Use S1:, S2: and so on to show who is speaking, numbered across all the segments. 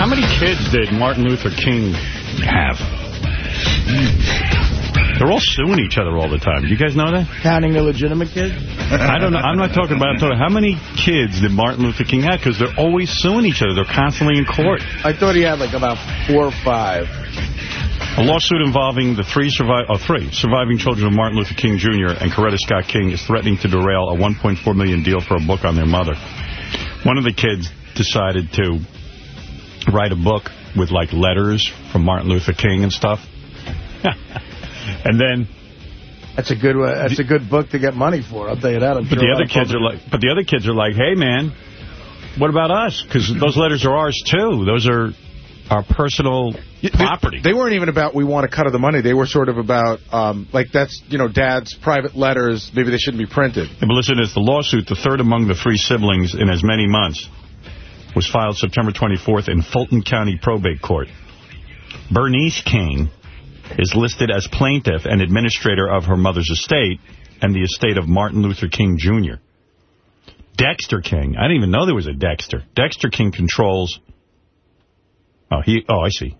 S1: How many kids did Martin Luther King have? They're all suing each other all the time. Do you guys know that?
S2: Counting illegitimate kids?
S1: I don't know. I'm not talking about. I'm talking how many kids did Martin Luther King have? Because they're always suing each other. They're constantly in court.
S2: I thought he had like about four or five.
S1: A lawsuit involving the three, survi oh, three surviving children of Martin Luther King Jr. and Coretta Scott King is threatening to derail a 1.4 million deal for a book on their mother. One of the kids decided to write a book with, like, letters from Martin Luther King and stuff. and then...
S2: That's a good That's a good book to get money for. I'll tell you that. I'm
S1: but
S2: sure
S1: the other kids are like, but the other kids are like, hey man, what about us? Because those letters are ours too. Those are our personal property.
S3: They, they, weren't even about we want a cut of the money. They were sort of about, um, like, that's, you know, dad's private letters. Maybe they shouldn't be printed.
S1: Yeah, but listen, it's the lawsuit, the third among the three siblings in as many months, was filed September 24th in Fulton County Probate Court. Bernice King is listed as plaintiff and administrator of her mother's estate and the estate of Martin Luther King Jr. Dexter King, I didn't even know there was a Dexter. Dexter King controls Oh, he. Oh, I see.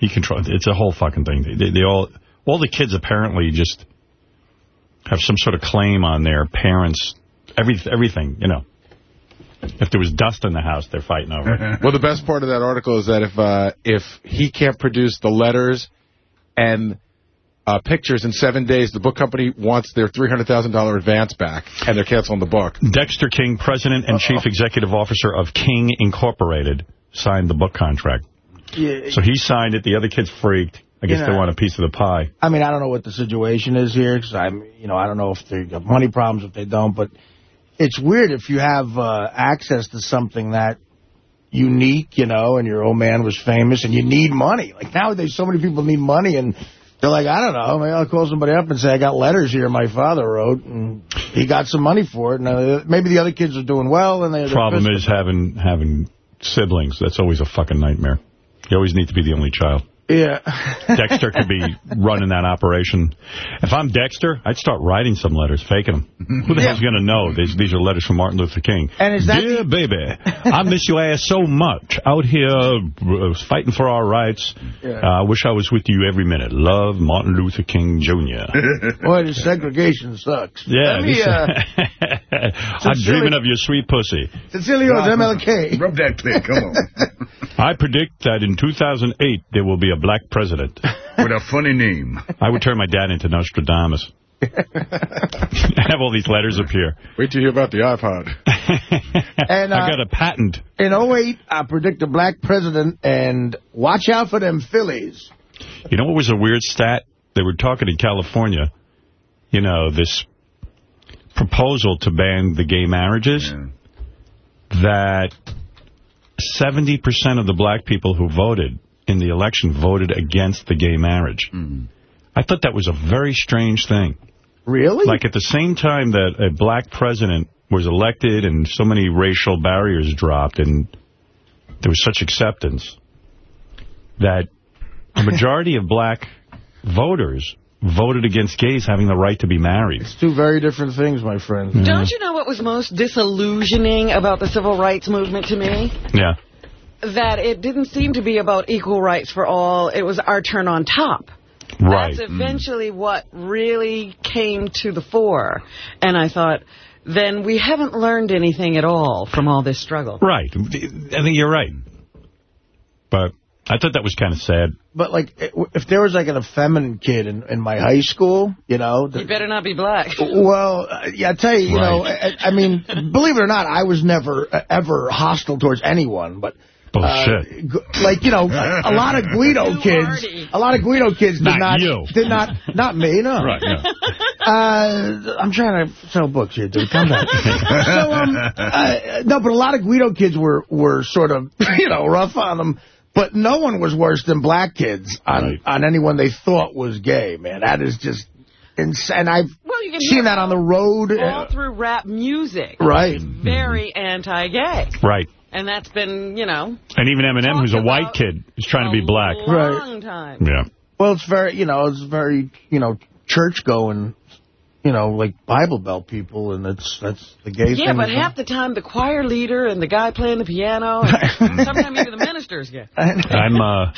S1: He controls. It's a whole fucking thing. They, they all, all the kids apparently just have some sort of claim on their parents. Every everything, you know. If there was dust in the house, they're fighting over it.
S3: well, the best part of that article is that if uh, if he can't produce the letters and uh, pictures in seven days, the book company wants their $300,000 advance back, and they're canceling the book.
S1: Dexter King, president and uh -oh. chief executive officer of King Incorporated, signed the book contract. Yeah. So he signed it. The other kids freaked. I guess you know, they want a piece of the pie.
S2: I mean, I don't know what the situation is here, because I'm, you know, I don't know if they got money problems, if they don't, but it's weird if you have uh, access to something that unique, you know, and your old man was famous, and you need money. Like, nowadays, so many people need money, and they're like, I don't know, maybe I'll call somebody up and say, I got letters here my father wrote, and he got some money for it. And uh, maybe the other kids are doing well, and they...
S1: Problem is having having siblings. That's always a fucking nightmare. You always need to be the only child.
S2: Yeah.
S1: Dexter could be running that operation. If I'm Dexter, I'd start writing some letters, faking them. Who the yeah. hell's going to know? These, these are letters from Martin Luther King.
S2: And is that
S1: Dear baby, I miss your ass so much. Out here uh, fighting for our rights. Yeah. Uh, I wish I was with you every minute. Love, Martin Luther King Jr.
S2: Boy, the segregation sucks.
S1: Yeah. Me, uh, I'm dreaming of your sweet pussy.
S2: Cecilio's MLK.
S4: Rub that clear, come on.
S1: I predict that in 2008, there will be a black president.
S4: With a funny name.
S1: I would turn my dad into Nostradamus. have all these letters appear.
S3: Wait till you hear about the iPod.
S2: and uh,
S1: I got a patent.
S2: In 08, I predict a black president, and watch out for them Phillies.
S1: You know what was a weird stat? They were talking in California, you know, this proposal to ban the gay marriages, yeah. that 70% of the black people who voted in the election voted against the gay marriage. Mm -hmm. I thought that was a very strange thing.
S2: Really?
S1: Like at the same time that a black president was elected and so many racial barriers dropped and there was such acceptance that a majority of black voters voted against gays having the right to be married.
S2: It's two very different things, my friend.
S5: Yeah. Don't you know what was most disillusioning about the civil rights movement to me?
S1: Yeah.
S5: That it didn't seem to be about equal rights for all. It was our turn on top.
S1: Right.
S5: That's eventually mm. what really came to the fore. And I thought, then we haven't learned anything at all from all this struggle.
S1: Right. I think you're right. But I thought that was kind of sad.
S2: But, like, if there was, like, an effeminate kid in, in my high school, you know...
S5: You better not be black.
S2: Well, uh, yeah, I tell you, you right. know, I, I, mean, believe it or not, I was never, uh, ever hostile towards anyone, but...
S1: Bullshit.
S2: Uh, like, you know, a lot of Guido kids, a lot of Guido kids did
S1: not,
S2: not
S1: you.
S2: did not, not me, no.
S1: Right, no.
S2: Uh, I'm trying to sell books here, dude. Come back. so, um, uh, no, but a lot of Guido kids were, were sort of, you know, rough on them. But no one was worse than black kids on, right. on anyone they thought was gay, man. That is just insane. And I've well, seen that on the road.
S5: All through rap music.
S2: Right.
S5: Very anti-gay.
S1: Right.
S5: And that's been, you know...
S1: And even Eminem, who's a white kid, is trying to be black.
S5: long right. time.
S1: Yeah.
S2: Well, it's very, you know, it's very, you know, church-going you know, like Bible Belt people, and that's that's the gay
S5: Yeah,
S2: thing.
S5: but half the time the choir leader and the guy playing the piano, sometimes even the ministers get.
S1: I'm, uh,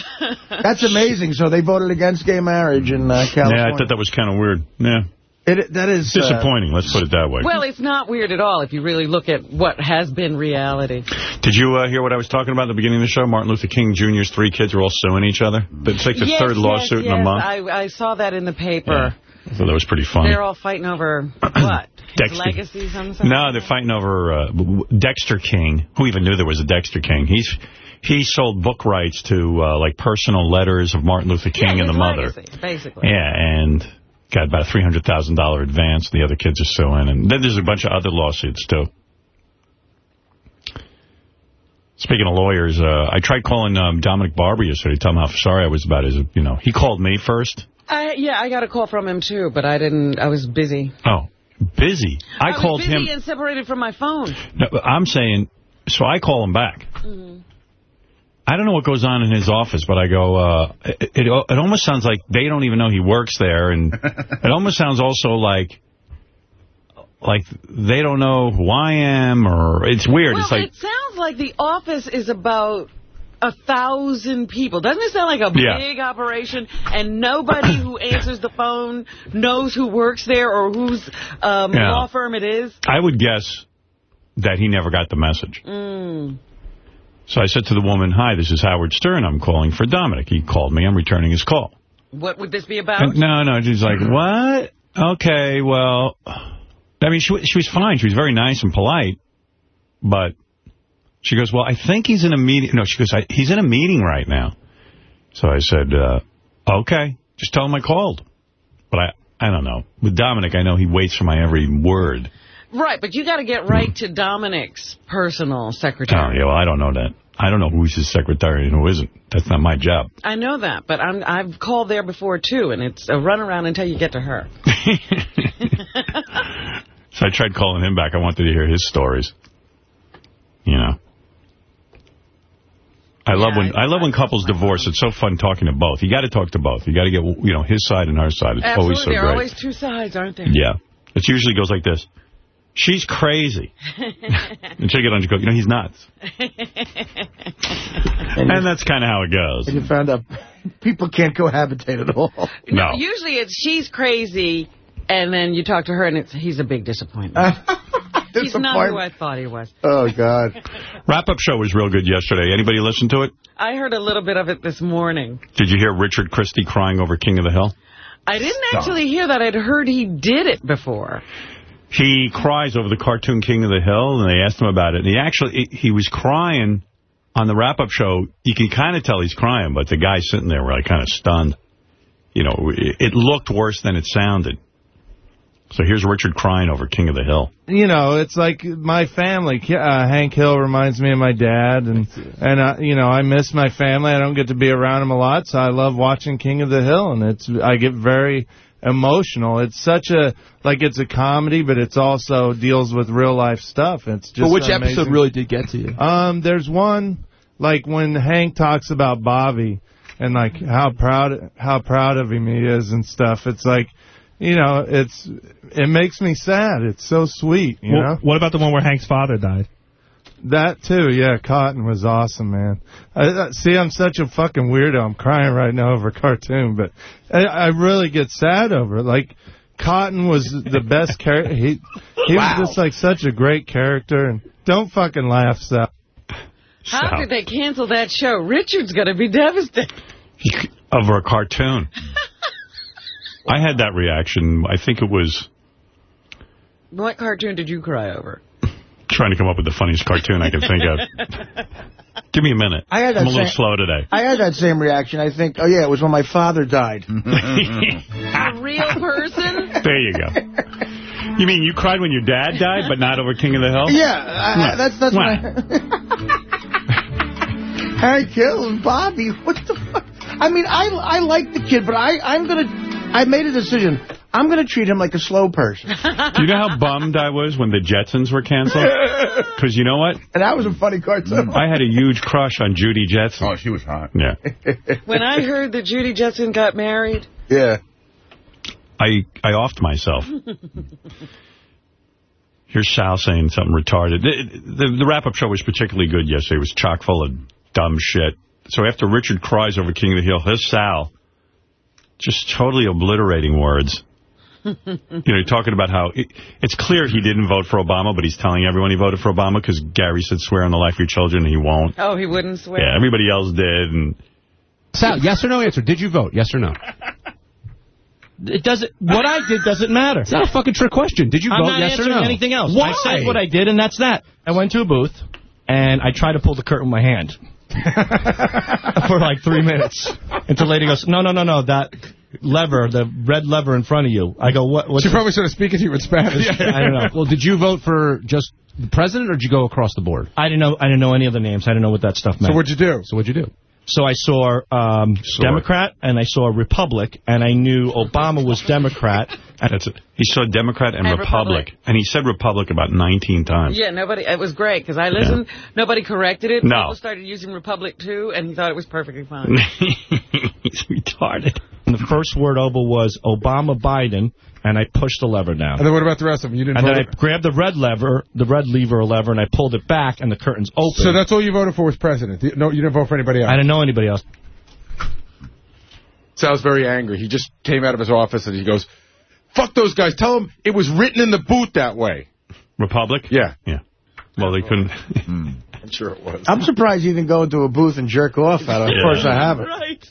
S2: That's amazing. So they voted against gay marriage in uh, California.
S1: yeah, I thought that was kind of weird. Yeah.
S2: It, that is uh,
S1: Disappointing, let's put it that way.
S5: Well, it's not weird at all if you really look at what has been reality.
S1: Did you uh, hear what I was talking about at the beginning of the show? Martin Luther King Jr.'s three kids are all suing each other. It's like the
S5: yes,
S1: third
S5: yes,
S1: lawsuit
S5: yes,
S1: in a month.
S5: I, I saw that in the paper.
S1: Yeah. So that was pretty funny.
S5: They're all fighting over what? His
S1: Dexter.
S5: legacy, something?
S1: No, they're fighting over uh, Dexter King. Who even knew there was a Dexter King? He's he sold book rights to uh, like personal letters of Martin Luther King
S5: yeah,
S1: and
S5: his
S1: the mother.
S5: basically.
S1: Yeah, and got about a $300,000 advance. The other kids are suing. And then there's a bunch of other lawsuits, too. Speaking of lawyers, uh, I tried calling um, Dominic Barbara yesterday to tell him how sorry I was about his, you know, he called me first.
S5: I, yeah, I got a call from him, too, but I didn't, I was busy.
S1: Oh, busy. I,
S5: was
S1: called
S5: busy
S1: him.
S5: and separated from my phone.
S1: No, I'm saying, so I call him back.
S5: Mm-hmm.
S1: I don't know what goes on in his office, but I go, uh, it, it, it almost sounds like they don't even know he works there. And it almost sounds also like, like they don't know who I am or it's weird.
S5: Well,
S1: it's like,
S5: it sounds like the office is about a thousand people. Doesn't it sound like a
S1: Yeah.
S5: big operation and nobody who answers the phone knows who works there or whose um,
S1: Yeah.
S5: law firm it is?
S1: I would guess that he never got the message.
S5: Mm.
S1: So I said to the woman, hi, this is Howard Stern. I'm calling for Dominic. He called me. I'm returning his call.
S5: What would this be about?
S1: And no, no. She's like, what? Okay, well, I mean, she, she was fine. She was very nice and polite. But she goes, well, I think he's in a meeting. No, she goes, I, he's in a meeting right now. So I said, uh, okay, just tell him I called. But I, I don't know. With Dominic, I know he waits for my every word.
S5: Right, but you got to get right to Dominic's personal secretary.
S1: Oh, yeah, well, I don't know that. I don't know who's his secretary and who isn't. That's not my job.
S5: I know that, but I'm, I've called there before, too, and it's a runaround until you get to her.
S1: So I tried calling him back. I wanted to hear his stories. You know. I love
S5: Yeah,
S1: when
S5: I-
S1: I love when couples divorce. It's so fun talking to both. You got to talk to both. You got to get you know his side and her side. It's
S5: Absolutely,
S1: always so
S5: there are always two sides, aren't there?
S1: Yeah, it usually goes like this. She's crazy. Until you get on, you go, you know, he's nuts. And that's kind of how it goes.
S2: And you found out people can't cohabitate at all.
S1: No.
S5: Usually it's she's crazy, and then you talk to her, and it's he's a big disappointment. he's not who I thought he was.
S2: Oh, God.
S1: Wrap-up show was real good yesterday. Anybody listen to it?
S5: I heard a little bit of it this morning.
S1: Did you hear Richard Christie crying over King of the Hill?
S5: I didn't actually hear that. I'd heard he did it before.
S1: He cries over the cartoon King of the Hill, and they asked him about it. And he actually, he was crying on the wrap-up show. You can kind of tell he's crying, but the guy sitting there like kind of stunned. You know, it it looked worse than it sounded. So here's Richard crying over King of the Hill.
S6: you know, it's like my family. Uh, Hank Hill reminds me of my dad, and and uh, you know, I miss my family. I don't get to be around him a lot, so I love watching King of the Hill, and it's I get very emotional. It's such a like it's a comedy, but it's also deals with real life stuff. It's just
S7: But which
S6: amazing.
S7: episode really did get to you?
S6: Um, there's one like when Hank talks about Bobby and like how proud how proud of him he is and stuff. It's like, you know, it's it makes me sad. It's so sweet, you
S8: Well,
S6: know.
S8: what about the one where Hank's father died?
S6: That too, yeah. Cotton was awesome, man. I, I, see, I'm such a fucking weirdo. I'm crying right now over a cartoon, but I, I really get sad over it. Like Cotton was the best character. He he
S2: Wow.
S6: was just like such a great character. And don't fucking laugh, Sal.
S5: How
S1: So-
S5: did they cancel that show? Richard's going to be devastated.
S1: Over a cartoon. I had that reaction. I think it was
S5: What cartoon did you cry over?
S1: Trying to come up with the funniest cartoon I can think of. Give me a minute.
S2: I had that
S1: I'm a little
S2: same-
S1: slow today.
S2: I had that same reaction. I think, oh, yeah, it was when my father died.
S5: A real person?
S1: There you go. You mean you cried when your dad died, but not over King of the Hill?
S2: Yeah, I, I, that's that's
S1: Right.
S2: what I... Hank Hill Bobby, what the fuck? I mean, I I like the kid, but I I'm gonna I made a decision. I'm gonna treat him like a slow person,
S1: Do you know how bummed I was when the Jetsons were canceled? Because you know what?
S2: and that was a funny cartoon. Mm.
S1: I had a huge crush on Judy Jetson.
S4: Oh, she was hot.
S1: Yeah.
S5: When I heard that Judy Jetson got married,
S2: Yeah,
S1: I, I offed myself. Here's Sal saying something retarded. The, the, the wrap-up show was particularly good yesterday. It was chock full of dumb shit. So after Richard cries over King of the Hill, here's Sal just totally obliterating words. you know, talking about how it, it's clear he didn't vote for Obama, but he's telling everyone he voted for Obama because Gary said swear on the life of your children, and he won't.
S5: Oh, he wouldn't swear?
S1: Yeah, everybody else did. And
S7: Sal, yes or no answer. Did you vote? Yes or no?
S8: It doesn't. What I did doesn't matter.
S7: It's not a fucking trick question. Did you
S8: I'm
S7: vote?
S8: not
S7: Yes or
S8: answering
S7: no?
S8: anything else.
S7: Why?
S8: I said what I did, and that's that. I went to a booth, and I tried to pull the curtain with my hand for like three minutes. Until the lady goes, no, no, no, no, that lever, the red lever in front of you. I go, what? What's
S3: She probably started speaking to you in Spanish.
S8: I don't know.
S7: Well, did you vote for just the president, or did you go across the board?
S8: I didn't know. I didn't know any of the names. I didn't know what that stuff meant.
S3: So what'd you do?
S7: So what'd you do?
S8: So I saw um, Democrat and I saw Republic, and I knew Obama was Democrat.
S1: That's it. He saw Democrat and,
S5: And
S1: Republic.
S5: Republic.
S1: And he said Republic about 19 times.
S5: Yeah, nobody. It was great because I listened. Nobody corrected it.
S1: No.
S5: People started using Republic too, and he thought it was perfectly fine.
S1: He's retarded.
S8: And the first word over was Obama Biden, and I pushed the lever down.
S3: And then what about the rest of them? You didn't
S8: And
S3: vote?
S8: then I grabbed the red lever, the red lever or lever, and I pulled it back, and the curtain's opened.
S3: so that's all you voted for was president? You- No, you didn't vote for anybody else?
S8: I didn't know anybody else.
S3: Sal's very angry. He just came out of his office and he goes, fuck those guys. Tell them it was written in the boot that way.
S1: Republic?
S3: Yeah.
S1: Yeah. Well, they couldn't. Hmm.
S3: I'm sure it was.
S2: I'm surprised you didn't go into a booth and jerk off at it. Of
S1: Yeah.
S2: course I haven't.
S5: right.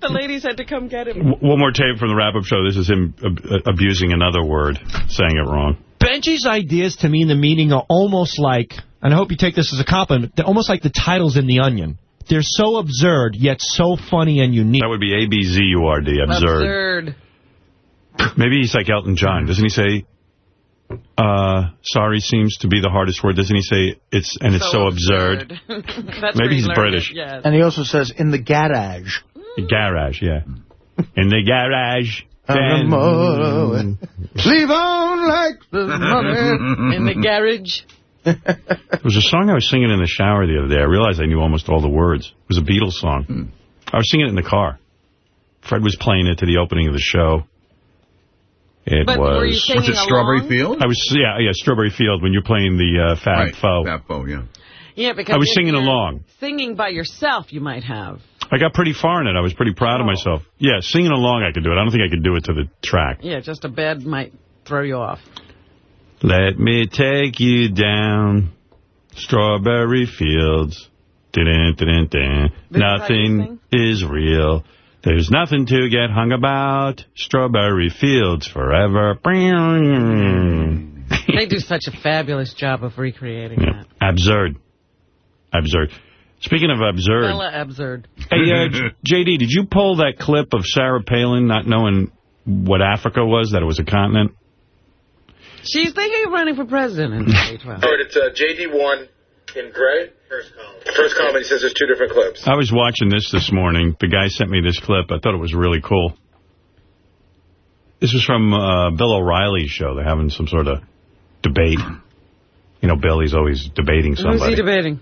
S5: the ladies had to come get him.
S1: One more tape from the wrap-up show. This is him ab abusing another word, saying it wrong.
S8: Benji's ideas to me in the meeting are almost like, and I hope you take this as a compliment, they're almost like the titles in The Onion. They're so absurd, yet so funny and unique.
S1: That would be A-B-Z-U-R-D, absurd.
S5: Absurd.
S1: Maybe he's like Elton John. Doesn't he say, uh, sorry seems to be the hardest word? Doesn't he say, it's and it's so, absurd?
S5: That's
S1: Maybe he's British.
S5: It, yes.
S2: And he also says, in the garage.
S1: The Garage, yeah. In the garage.
S2: On the
S1: then-
S2: Leave on like the money.
S5: In the garage.
S1: There was a song I was singing in the shower the other day. I realized I knew almost all the words. It was a Beatles song. I was singing it in the car. Fred was playing it to the opening of the show. It
S5: But
S1: was...
S5: were you singing
S4: What's it, Strawberry
S5: along?
S4: Field?
S1: I was, yeah, yeah, Strawberry Field, when you're playing the uh, Fab
S4: right,
S1: Foe.
S4: Fab Foe, yeah.
S5: Yeah, because
S1: I was singing along.
S5: Singing by yourself, you might have.
S1: I got pretty far in it. I was pretty proud of
S5: Oh.
S1: myself. Yeah, singing along I could do it. I don't think I could do it to the track.
S5: Yeah, just a bed might throw you off.
S1: Let me take you down strawberry fields. Dun, dun, dun, dun.
S5: This is how you
S1: Nothing is real. There's nothing to get hung about. Strawberry fields forever.
S5: They do such a fabulous job of recreating
S1: Yeah.
S5: that.
S1: Absurd. Absurd. Speaking of absurd,
S5: Bella absurd.
S1: hey, uh, JD, did you pull that clip of Sarah Palin not knowing what Africa was, that it was a continent?
S5: She's thinking of running for president in 2012.
S9: Heard it's uh, JD1 in gray. First column. First column, he says there's two different clips.
S1: I was watching this this morning. The guy sent me this clip. I thought it was really cool. This was from uh, Bill O'Reilly's show. They're having some sort of debate. You know, Bill, he's always debating somebody.
S5: Who's he debating?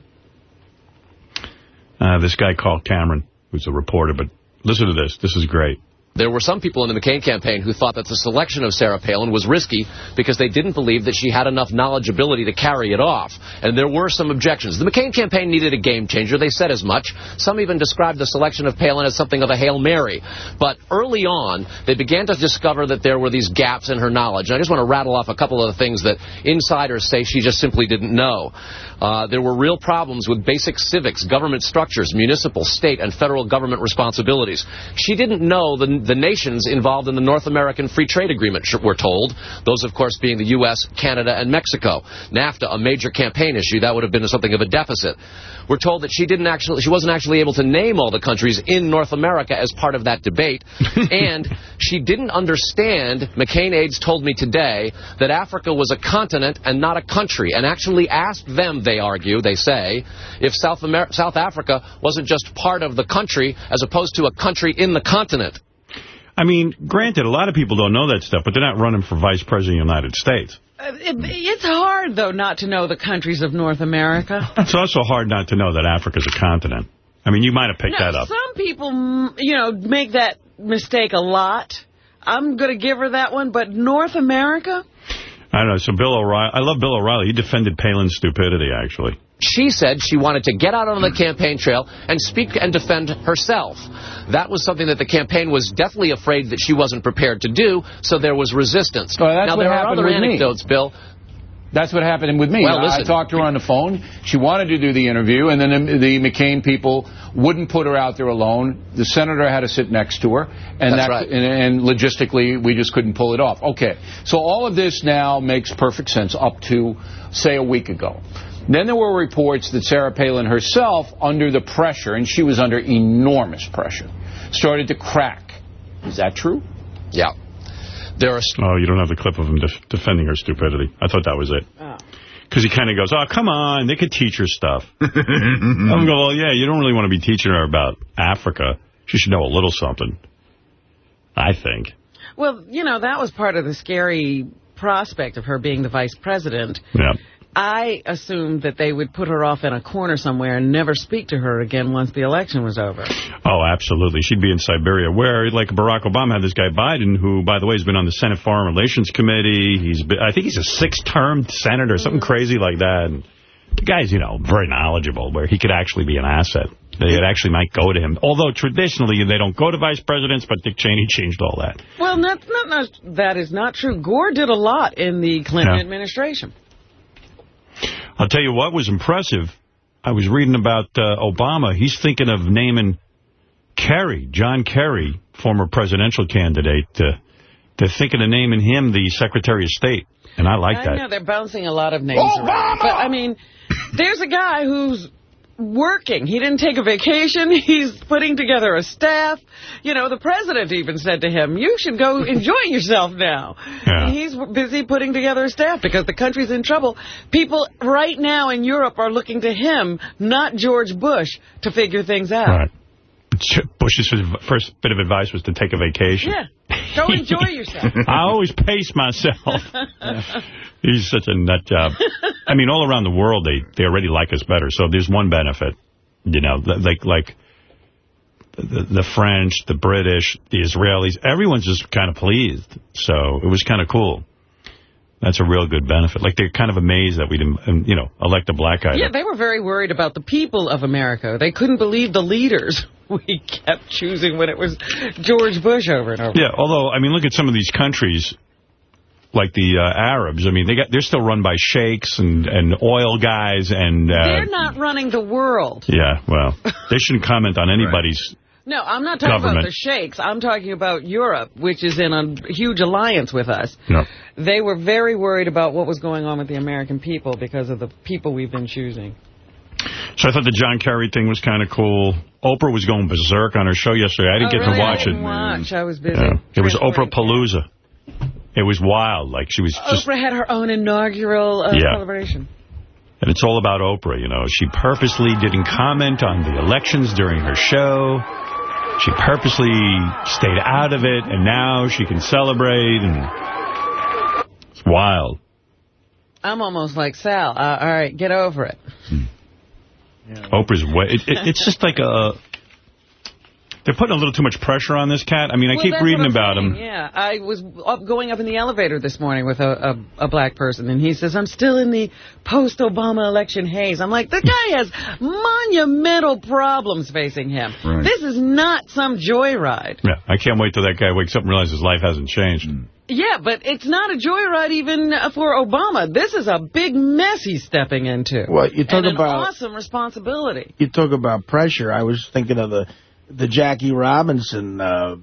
S1: Uh, this guy called Cameron, who's a reporter. But listen to this. This is great.
S10: There were some people in the McCain campaign who thought that the selection of Sarah Palin was risky because they didn't believe that she had enough knowledgeability to carry it off. And there were some objections. The McCain campaign needed a game changer. They said as much. Some even described the selection of Palin as something of a Hail Mary. But early on, they began to discover that there were these gaps in her knowledge. And I just want to rattle off a couple of the things that insiders say she just simply didn't know. Uh, there were real problems with basic civics, government structures, municipal, state, and federal government responsibilities. She didn't know the, the nations involved in the North American Free Trade Agreement, we're told. Those, of course, being the U.S., Canada, and Mexico. NAFTA, a major campaign issue, that would have been something of a deficit. We're told that she didn't actually, she wasn't actually able to name all the countries in North America as part of that debate, and she didn't understand. McCain aides told me today that Africa was a continent and not a country, and actually asked them. They argue, they say, if South Amer- South Africa wasn't just part of the country as opposed to a country in the continent.
S1: I mean, granted, a lot of people don't know that stuff, but they're not running for vice president of the United States.
S5: Uh, it, it's hard, though, not to know the countries of North America.
S1: It's also hard not to know that Africa's a continent. I mean, you might have picked that up.
S5: some people, mm, you know, make that mistake a lot. I'm going to give her that one. But North America?
S1: I don't know. So Bill O'Reilly, I love Bill O'Reilly. He defended Palin's stupidity, actually.
S10: She said she wanted to get out on the campaign trail and speak and defend herself. That was something that the campaign was deathly afraid that she wasn't prepared to do, so there was resistance.
S11: Well, that's
S10: now,
S11: what
S10: there are other
S11: with me.
S10: anecdotes, Bill.
S11: That's what happened with me.
S10: Well,
S11: I talked to her on the phone. She wanted to do the interview, and then the the McCain people wouldn't put her out there alone. The senator had to sit next to her, and
S10: That's
S11: that
S10: right.
S11: and, and logistically we just couldn't pull it off. Okay, so all of this now makes perfect sense up to say a week ago. Then there were reports that Sarah Palin herself, under the pressure, and she was under enormous pressure, started to crack. Is that true?
S10: Yeah. There are
S1: Oh, you don't have the clip of him def defending her stupidity. I thought that was it. Oh. Because he kind of goes, oh, come on, they could teach her stuff. I'm going, well, yeah, you don't really want to be teaching her about Africa. She should know a little something, I think.
S5: Well, you know, that was part of the scary prospect of her being the vice president.
S1: Yeah.
S5: I assumed that they would put her off in a corner somewhere and never speak to her again once the election was over.
S1: Oh, absolutely. She'd be in Siberia, where, like Barack Obama had this guy Biden, who, by the way, has been on the Senate Foreign Relations Committee. He's been, I think he's a six-term senator, something mm-hmm. crazy like that. And the guy's, you know, very knowledgeable, where he could actually be an asset. They actually might go to him. Although, traditionally, they don't go to vice presidents, but Dick Cheney changed all that.
S5: Well, not, not, not, that is not true. Gore did a lot in the Clinton
S1: Yeah.
S5: administration.
S1: I'll tell you what was impressive. I was reading about uh, Obama. He's thinking of naming Kerry, John Kerry, former presidential candidate. Uh, they're thinking of naming him the Secretary of State. And I like
S5: I
S1: that.
S5: know they're bouncing a lot of names around. But, I mean, there's a guy who's working. He didn't take a vacation. He's putting together a staff. You know, the president even said to him, you should go enjoy yourself now.
S1: Yeah.
S5: He's busy putting together a staff because the country's in trouble. People right now in Europe are looking to him, not George Bush, to figure things out.
S1: Right. Bush's first bit of advice was to take a vacation.
S5: Yeah. Go enjoy yourself.
S1: I always pace myself. He's such a nut job. I mean, all around the world, they, they already like us better. So there's one benefit, you know, like like the, the French, the British, the Israelis, everyone's just kind of pleased. So it was kind of cool. That's a real good benefit. Like, they're kind of amazed that we didn't, um, you know, elect a black guy.
S5: Yeah, they were very worried about the people of America. They couldn't believe the leaders we kept choosing when it was George Bush over and over.
S1: Yeah, although, I mean, look at some of these countries, like the uh, Arabs. I mean, they got they're still run by sheikhs and, and oil guys and... Uh,
S5: They're not running the world.
S1: Yeah, well, they shouldn't comment on anybody's...
S5: No, I'm not talking
S1: Government.
S5: about the sheikhs. I'm talking about Europe, which is in a huge alliance with us.
S1: No.
S5: They were very worried about what was going on with the American people because of the people we've been choosing.
S1: So I thought the John Kerry thing was kind of cool. Oprah was going berserk on her show yesterday. I didn't
S5: Oh,
S1: get
S5: really?
S1: to watch
S5: I didn't
S1: it.
S5: watch. I was busy.
S1: Yeah. It was Oprah. Palooza. It was wild. Like, she was just...
S5: Oprah had her own inaugural uh,
S1: Yeah.
S5: celebration.
S1: And it's all about Oprah, you know. She purposely didn't comment on the elections during her show. She purposely stayed out of it, and now she can celebrate, and it's wild.
S5: I'm almost like Sal. Uh, all right, get over it.
S1: Oprah's way. It, it, it's just like a. They're putting a little too much pressure on this cat. I mean, I
S5: Well,
S1: keep reading about
S5: saying,
S1: him.
S5: Yeah, I was up going up in the elevator this morning with a, a, a black person, and he says, I'm still in the post-Obama election haze. I'm like, the guy has monumental problems facing him.
S1: Right.
S5: This is not some joyride.
S1: Yeah, I can't wait till that guy wakes up and realizes his life hasn't changed. Hmm.
S5: Yeah, but it's not a joyride even for Obama. This is a big mess he's stepping into.
S2: Well, you talk
S5: and an
S2: about-
S5: awesome responsibility.
S2: you talk about pressure. I was thinking of the the Jackie Robinson, uh,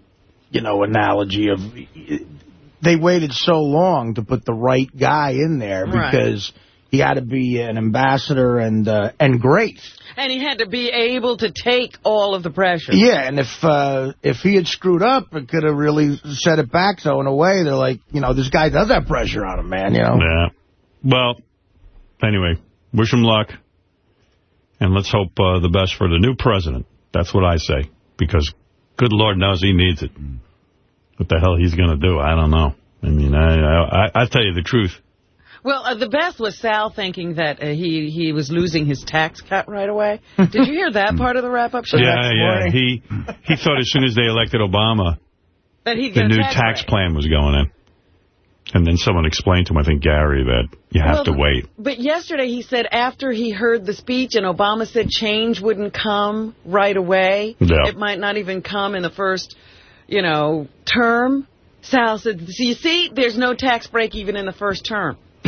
S2: you know, analogy of they waited so long to put the right guy in there
S5: Right.
S2: because he had to be an ambassador and uh, and great.
S5: And he had to be able to take all of the pressure.
S2: Yeah, and if uh, if he had screwed up, it could have really set it back. So in a way, they're like, you know, this guy does have pressure on him, man. You know.
S1: Yeah. Well, anyway, wish him luck. And let's hope uh, the best for the new president. That's what I say. Because good Lord knows he needs it. What the hell he's going to do, I don't know. I mean, I, I, I tell you the truth.
S5: Well, uh, the best was Sal thinking that uh, he he was losing his tax cut right away. Did you hear that part of the wrap-up show?
S1: Yeah, yeah. He he thought as soon as they elected Obama,
S5: That
S1: the new
S5: tax
S1: tax plan was going in. And then someone explained to him, I think Gary, that you have
S5: Well,
S1: to wait.
S5: But yesterday he said after he heard the speech and Obama said change wouldn't come right away.
S1: Yeah.
S5: It might not even come in the first, you know, term. Sal said, so you see, there's no tax break even in the first term.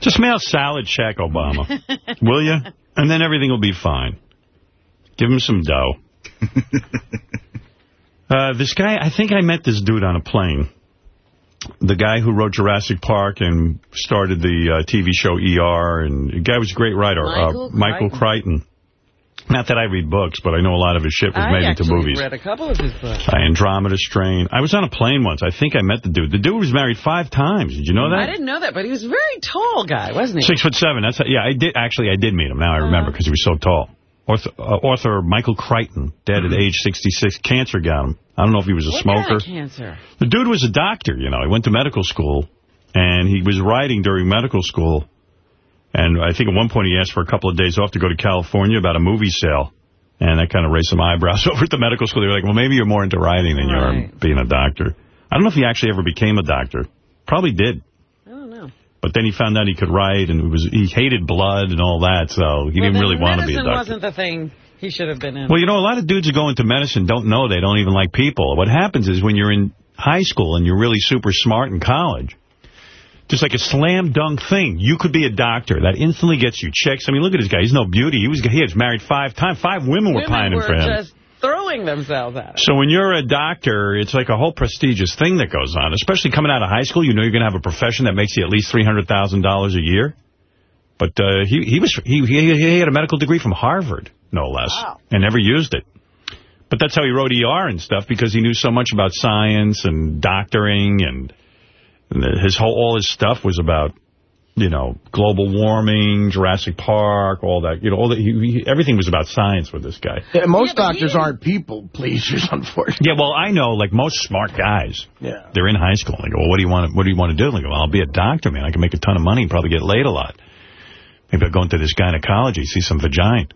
S1: Just mail salad check Obama, will you? And then everything will be fine. Give him some dough. uh, this guy, I think I met this dude on a plane. The guy who wrote Jurassic Park and started the uh, TV show ER, and the guy was a great writer,
S5: Michael
S1: uh, Michael Crichton. Not that I read books, but I know a lot of his shit was
S5: I
S1: made into
S5: actually
S1: movies.
S5: read a couple of his books.
S1: Uh, Andromeda Strain. I was on a plane once. I think I met the dude. The dude was married five times. Did you know that?
S5: I didn't know that, but he was a very tall guy, wasn't he?
S1: Six foot seven. That's yeah. I did actually. I did meet him. Now I remember because he was so tall. Author, uh, author Michael Crichton, dead at age 66. Cancer got him. I don't know if he was a
S5: what
S1: smoker.
S5: kind of cancer?
S1: The dude was a doctor. You know, he went to medical school, and he was writing during medical school. And I think at one point he asked for a couple of days off to go to California about a movie sale. And that kind of raised some eyebrows over at the medical school. They were like, well, maybe you're more into writing than you are being a doctor. I don't know if he actually ever became a doctor. Probably did.
S5: I don't know.
S1: But then he found out he could write, and it was he hated blood and all that, so he
S5: well,
S1: didn't really want to be a doctor.
S5: wasn't the thing he should have been in.
S1: Well, you know, a lot of dudes who go into medicine don't know they don't even like people. What happens is when you're in high school and you're really super smart in college, just like a slam dunk thing, you could be a doctor. That instantly gets you chicks. I mean, look at this guy. He's no beauty. He was he was married five times. Five women were
S5: Women
S1: pining
S5: were
S1: for him.
S5: just throwing themselves at him.
S1: So when you're a doctor, it's like a whole prestigious thing that goes on, especially coming out of high school. You know you're going to have a profession that makes you at least $300,000 a year. But uh, he he was he, he he had a medical degree from Harvard, no less, and never used it. But that's how he wrote ER and stuff because he knew so much about science and doctoring and, and his whole all his stuff was about you know global warming, Jurassic Park, all that. You know, all that. He, he, everything was about science with this guy.
S2: Yeah, most doctors aren't people pleasers, unfortunately.
S1: Yeah, well, I know, like, most smart guys,
S2: Yeah.
S1: they're in high school. And they go, well, what do you want to, what do you want to do? And they go, well, I'll be a doctor, man. I can make a ton of money and probably get laid a lot. Maybe I'll go into this gynecology, see some vagina.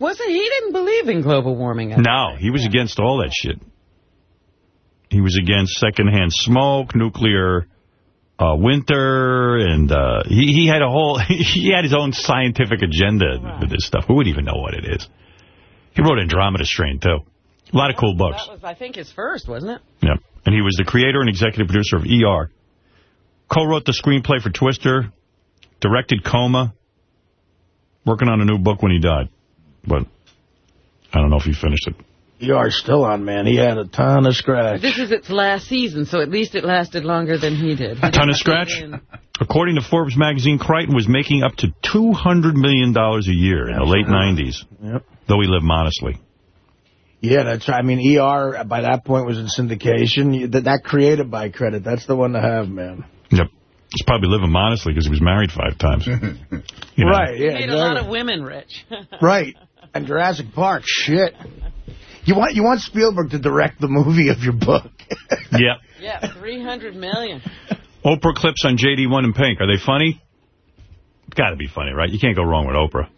S5: Wasn't he didn't believe in global warming?
S1: No, he was against all that shit. He was against secondhand smoke, nuclear uh, winter, and uh, he, he had a whole, he had his own scientific agenda with this stuff. Who would even know what it is? He wrote Andromeda Strain, too. A lot of cool books.
S5: That was, I think, his first, wasn't it?
S1: Yeah. And he was the creator and executive producer of ER. Co-wrote the screenplay for Twister, directed Coma, working on a new book when he died. But I don't know if he finished it.
S2: ER's still on, man. He had a ton of scratch.
S5: This is its last season, so at least it lasted longer than he did.
S1: A ton of scratch? According to Forbes magazine, Crichton was making up to $200 million a year in the late 90s,
S2: Yep.
S1: though he lived modestly.
S2: Yeah, that's right. I mean, ER by that point was in syndication. That, that created by credit. That's the one to have, man.
S1: Yep. He's probably living modestly because he was married five times. You know?
S2: Right,
S5: He
S2: yeah,
S5: made a lot of women rich.
S2: Right. And Jurassic Park, shit. You want you want Spielberg to direct the movie of your book.
S1: Yeah.
S5: yeah, 300 million.
S1: Oprah clips on JD1 and Pink. Are they funny? Got to be funny, right? You can't go wrong with Oprah.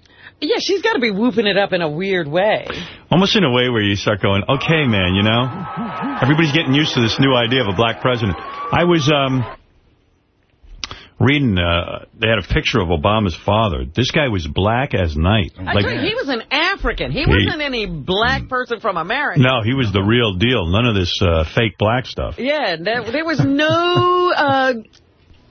S5: Yeah, she's got to be whooping it up in a weird way.
S1: Almost in a way where you start going, okay, man, you know? Everybody's getting used to this new idea of a black president. I was um, reading, uh, they had a picture of Obama's father. This guy was black as night.
S5: Actually, he was an African. He,
S1: He-
S5: wasn't any black person from America.
S1: No, he was the real deal. None of this uh, fake black stuff.
S5: Yeah, there, there was no... Uh,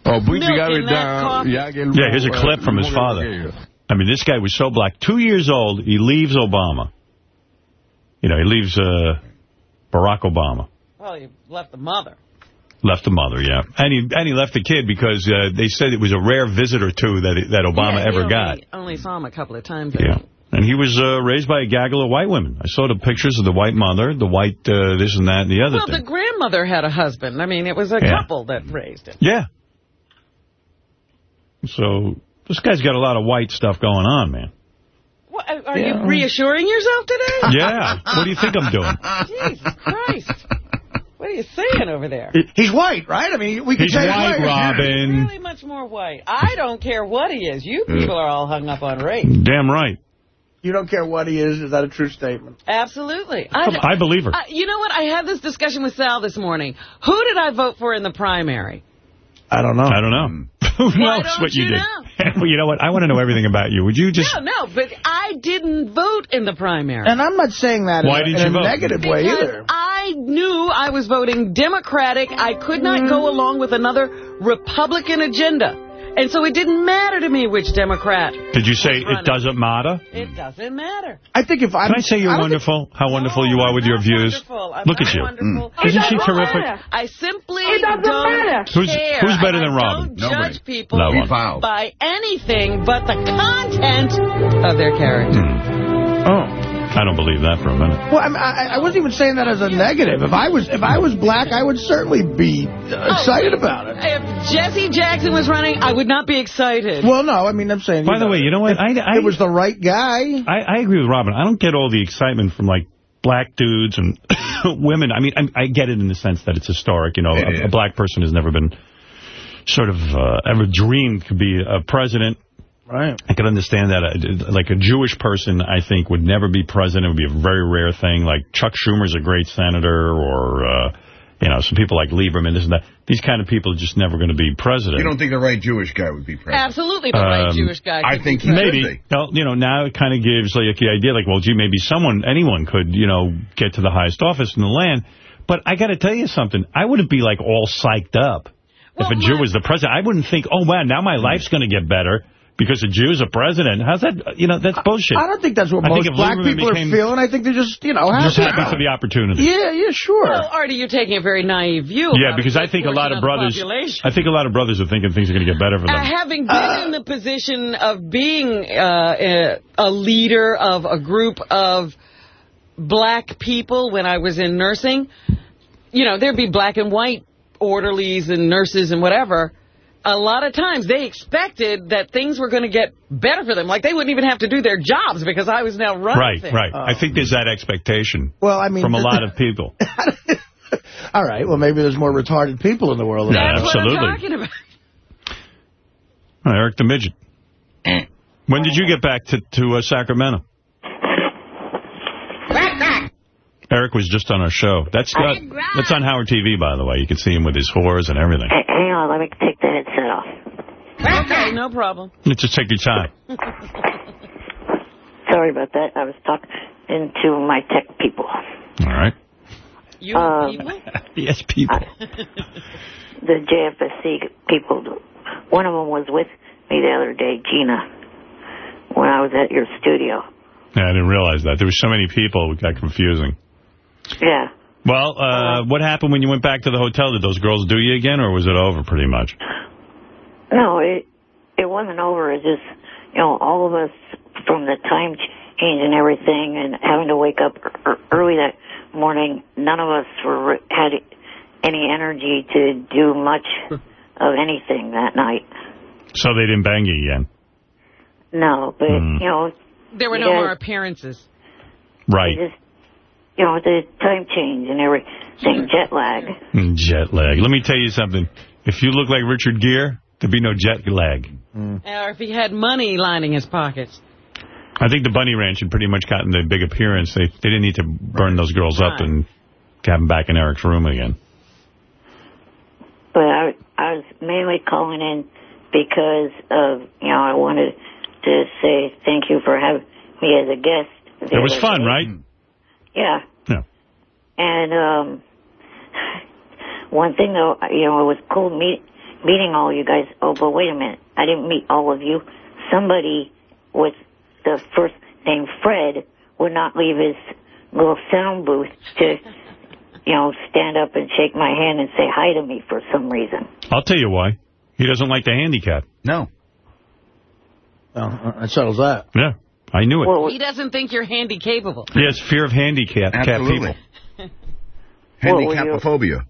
S4: Oh,
S5: Milk in that coffee.
S1: Yeah, here's a clip from his father. I mean, this guy was so black. Two years old, he leaves Obama. You know, he leaves uh, Barack Obama.
S5: well, he left the mother.
S1: Left the mother, yeah. And he and he left the kid because uh, they said it was a rare visit or two that that Obama
S5: Yeah,
S1: ever
S5: only,
S1: got.
S5: only saw him a couple of times.
S1: Yeah.
S5: think.
S1: And he was uh, raised by a gaggle of white women. I saw the pictures of the white mother, the white uh, this and that and the other
S5: Well, the grandmother had a husband. I mean, it was a
S1: Yeah.
S5: couple that raised him.
S1: Yeah. So this guy's got a lot of white stuff going on, man.
S5: What, are you reassuring yourself today?
S1: Yeah. what do you think I'm doing?
S5: Jesus Christ. What are you saying over there?
S2: He's white, right? I mean, we can
S1: He's
S2: say
S1: white,
S2: he's
S1: Robin.
S5: Really much more white. I don't care what he is. You people are all hung up on race.
S1: Damn right.
S2: You don't care what he is? Is that a true statement?
S5: Absolutely.
S1: I believe her.
S5: I, you know what? I had this discussion with Sal this morning. Who did I vote for in the primary?
S2: I don't know.
S1: I don't know. Who
S5: Why
S1: knows
S5: don't
S1: what you,
S5: you
S1: did?
S5: know?
S1: well, you know what? I want to know everything about you. Would you just...
S5: No, no, but I didn't vote in the primary.
S2: And I'm not saying that
S1: Why
S2: in, a-
S1: didn't
S2: in
S1: you
S2: a
S1: vote?
S2: negative way either.
S5: I knew I was voting Democratic. I could not go mm. along with another Republican agenda. And so it didn't matter to me which Democrat.
S1: Did you say it doesn't matter?
S5: It doesn't matter.
S2: I think if I'm...
S1: Can I say you're
S2: don't
S1: wonderful? How wonderful you are with your
S5: I'm
S1: views?
S5: wonderful. I'm
S1: Look at you.
S5: wonderful.
S1: Mm. Isn't she
S5: It doesn't
S1: terrific?
S5: matter. I simply
S12: It doesn't
S5: don't
S12: matter.
S1: Who's-
S5: care.
S1: who's better than
S5: I
S1: Robin?
S5: don't
S4: Nobody.
S5: judge people
S1: No one.
S5: by anything but the content of their character.
S2: Oh.
S1: I don't believe that for a minute.
S2: Well, I, mean, I, I wasn't even saying that as a negative. If I was if I was black, I would certainly be uh, excited about it.
S5: If Jesse Jackson was running, I would not be excited.
S2: Well, no, I mean, I'm saying...
S1: By
S2: you
S1: the
S2: know,
S1: way, you know what? I, I,
S2: it was the right guy.
S1: I, I agree with Robin. I don't get all the excitement from, like, black dudes and women. I mean, I, I get it in the sense that it's historic. You know, a, a black person has never been sort of uh, ever dreamed to be a president.
S2: Right.
S1: I could understand that. Uh, Like a Jewish person, I think, would never be president. It would be a very rare thing. Like Chuck Schumer's a great senator or, uh, you know, some people like Lieberman, this and that. These kind of people are just never going to be president.
S4: You don't think the right Jewish guy would be president?
S5: Absolutely, the right
S1: Um,
S5: Jewish guy.
S4: I think he
S5: president.
S4: should
S1: Maybe.
S4: be.
S1: Well, you know, now it kind of gives like the idea like, well, gee, maybe someone, anyone could, you know, get to the highest office in the land. But I got to tell you something. I wouldn't be like all psyched up
S5: Well,
S1: if a Jew was the president. I wouldn't think, oh, wow, now my life's going to get better because a Jew's a president. How's that? You know, that's bullshit.
S2: I don't think that's what
S1: I
S2: most black
S1: Lieberman
S2: people
S1: became-
S2: are feeling. I think they're just, you know, happy.
S1: Just happy for the opportunity.
S2: Yeah, yeah, sure.
S5: Well, Artie, you're taking a very naive view.
S1: Yeah, because
S5: a
S1: I think a lot
S5: portion
S1: of brothers,
S5: population.
S1: I think a lot of brothers are thinking things are going to get better for them.
S5: Uh, having been in the position of being uh, a, a leader of a group of black people when I was in nursing, you know, there'd be black and white orderlies and nurses and whatever. A lot of times they expected that things were going to get better for them. Like they wouldn't even have to do their jobs because I was now running
S1: right,
S5: things.
S1: right. I think there's that expectation
S2: Well, I mean...
S1: from a lot of people.
S2: All right, well, maybe there's more retarded people in the world.
S1: Yeah,
S5: That's
S1: absolutely.
S5: what I'm talking about.
S1: Oh, Eric the Midget. When did you get back to, to uh, Sacramento? Eric was just on our show. That's uh, that's on Howard TV, by the way. You can see him with his whores and everything.
S12: Hey, hang on, let me take the headset off.
S5: Okay, no problem.
S1: Just take your time.
S12: Sorry about that. I was talking to my tech people.
S1: All right.
S5: You
S12: Um,
S5: people?
S1: Yes, people.
S12: The JFSC people. One of them was with me the other day, Gina, when I was at your studio.
S1: Yeah, I didn't realize that. There were so many people. It got confusing.
S12: Yeah.
S1: Well, uh, what happened when you went back to the hotel? Did those girls do you again, or was it over pretty much?
S12: No, it it wasn't over. It just, you know, all of us from the time change and everything, and having to wake up er- early that morning. None of us were had any energy to do much of anything that night.
S1: So they didn't bang you again.
S12: No, but
S1: Hmm.
S12: you know,
S5: There were no
S12: Yeah.
S5: more appearances.
S1: Right.
S12: just you know the time change and everything, jet lag.
S1: Mm, Jet lag. Let me tell you something. If you look like Richard Gere, there'd be no jet lag.
S5: Or if he had money lining his pockets.
S1: I think the Bunny Ranch had pretty much gotten the big appearance. They they didn't need to burn those girls up and have them back in Eric's room again.
S12: But I I was mainly calling in because of you know I wanted to say thank you for having me as a guest.
S1: It was fun,
S12: day.
S1: right?
S12: Yeah.
S1: Yeah.
S12: And um, one thing though, you know, it was cool meet, meeting all you guys. Oh, but wait a minute, I didn't meet all of you. Somebody with the first name Fred would not leave his little sound booth to, you know, stand up and shake my hand and say hi to me for some reason.
S1: I'll tell you why. He doesn't like the handicap.
S4: No.
S2: Oh, that settles that.
S1: Yeah, I knew it.
S12: Well,
S5: He doesn't think you're handy capable.
S1: He has fear of handicap cat
S4: Absolutely.
S1: people.
S12: What were
S4: Handicapophobia.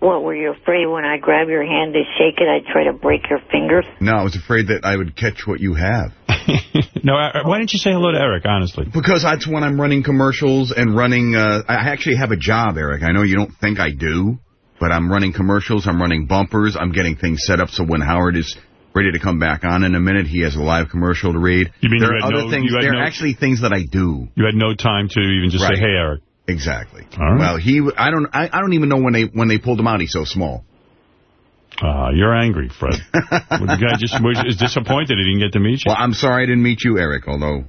S12: what were you afraid when I grab your hand to shake it? I'd try to break your fingers.
S4: No, I was afraid that I would catch what you have.
S1: no, why didn't you say hello to Eric, honestly?
S4: Because that's when I'm running commercials and running... Uh, I actually have a job, Eric. I know you don't think I do, but I'm running commercials. I'm running bumpers. I'm getting things set up so when Howard is ready to come back on in a minute. He has a live commercial to read.
S1: You mean
S4: there
S1: you
S4: are
S1: had
S4: other
S1: no-
S4: things.
S1: you had
S4: There are actually things that I do.
S1: You had no time to even just
S4: Right.
S1: say, hey, Eric.
S4: Exactly.
S1: All right.
S4: Well, he. I don't. I, I don't even know when they when they pulled him out. He's so small.
S1: Uh, you're angry, Fred. well, the guy just was, is disappointed he didn't get to meet you.
S4: Well, I'm sorry I didn't meet you, Eric. Although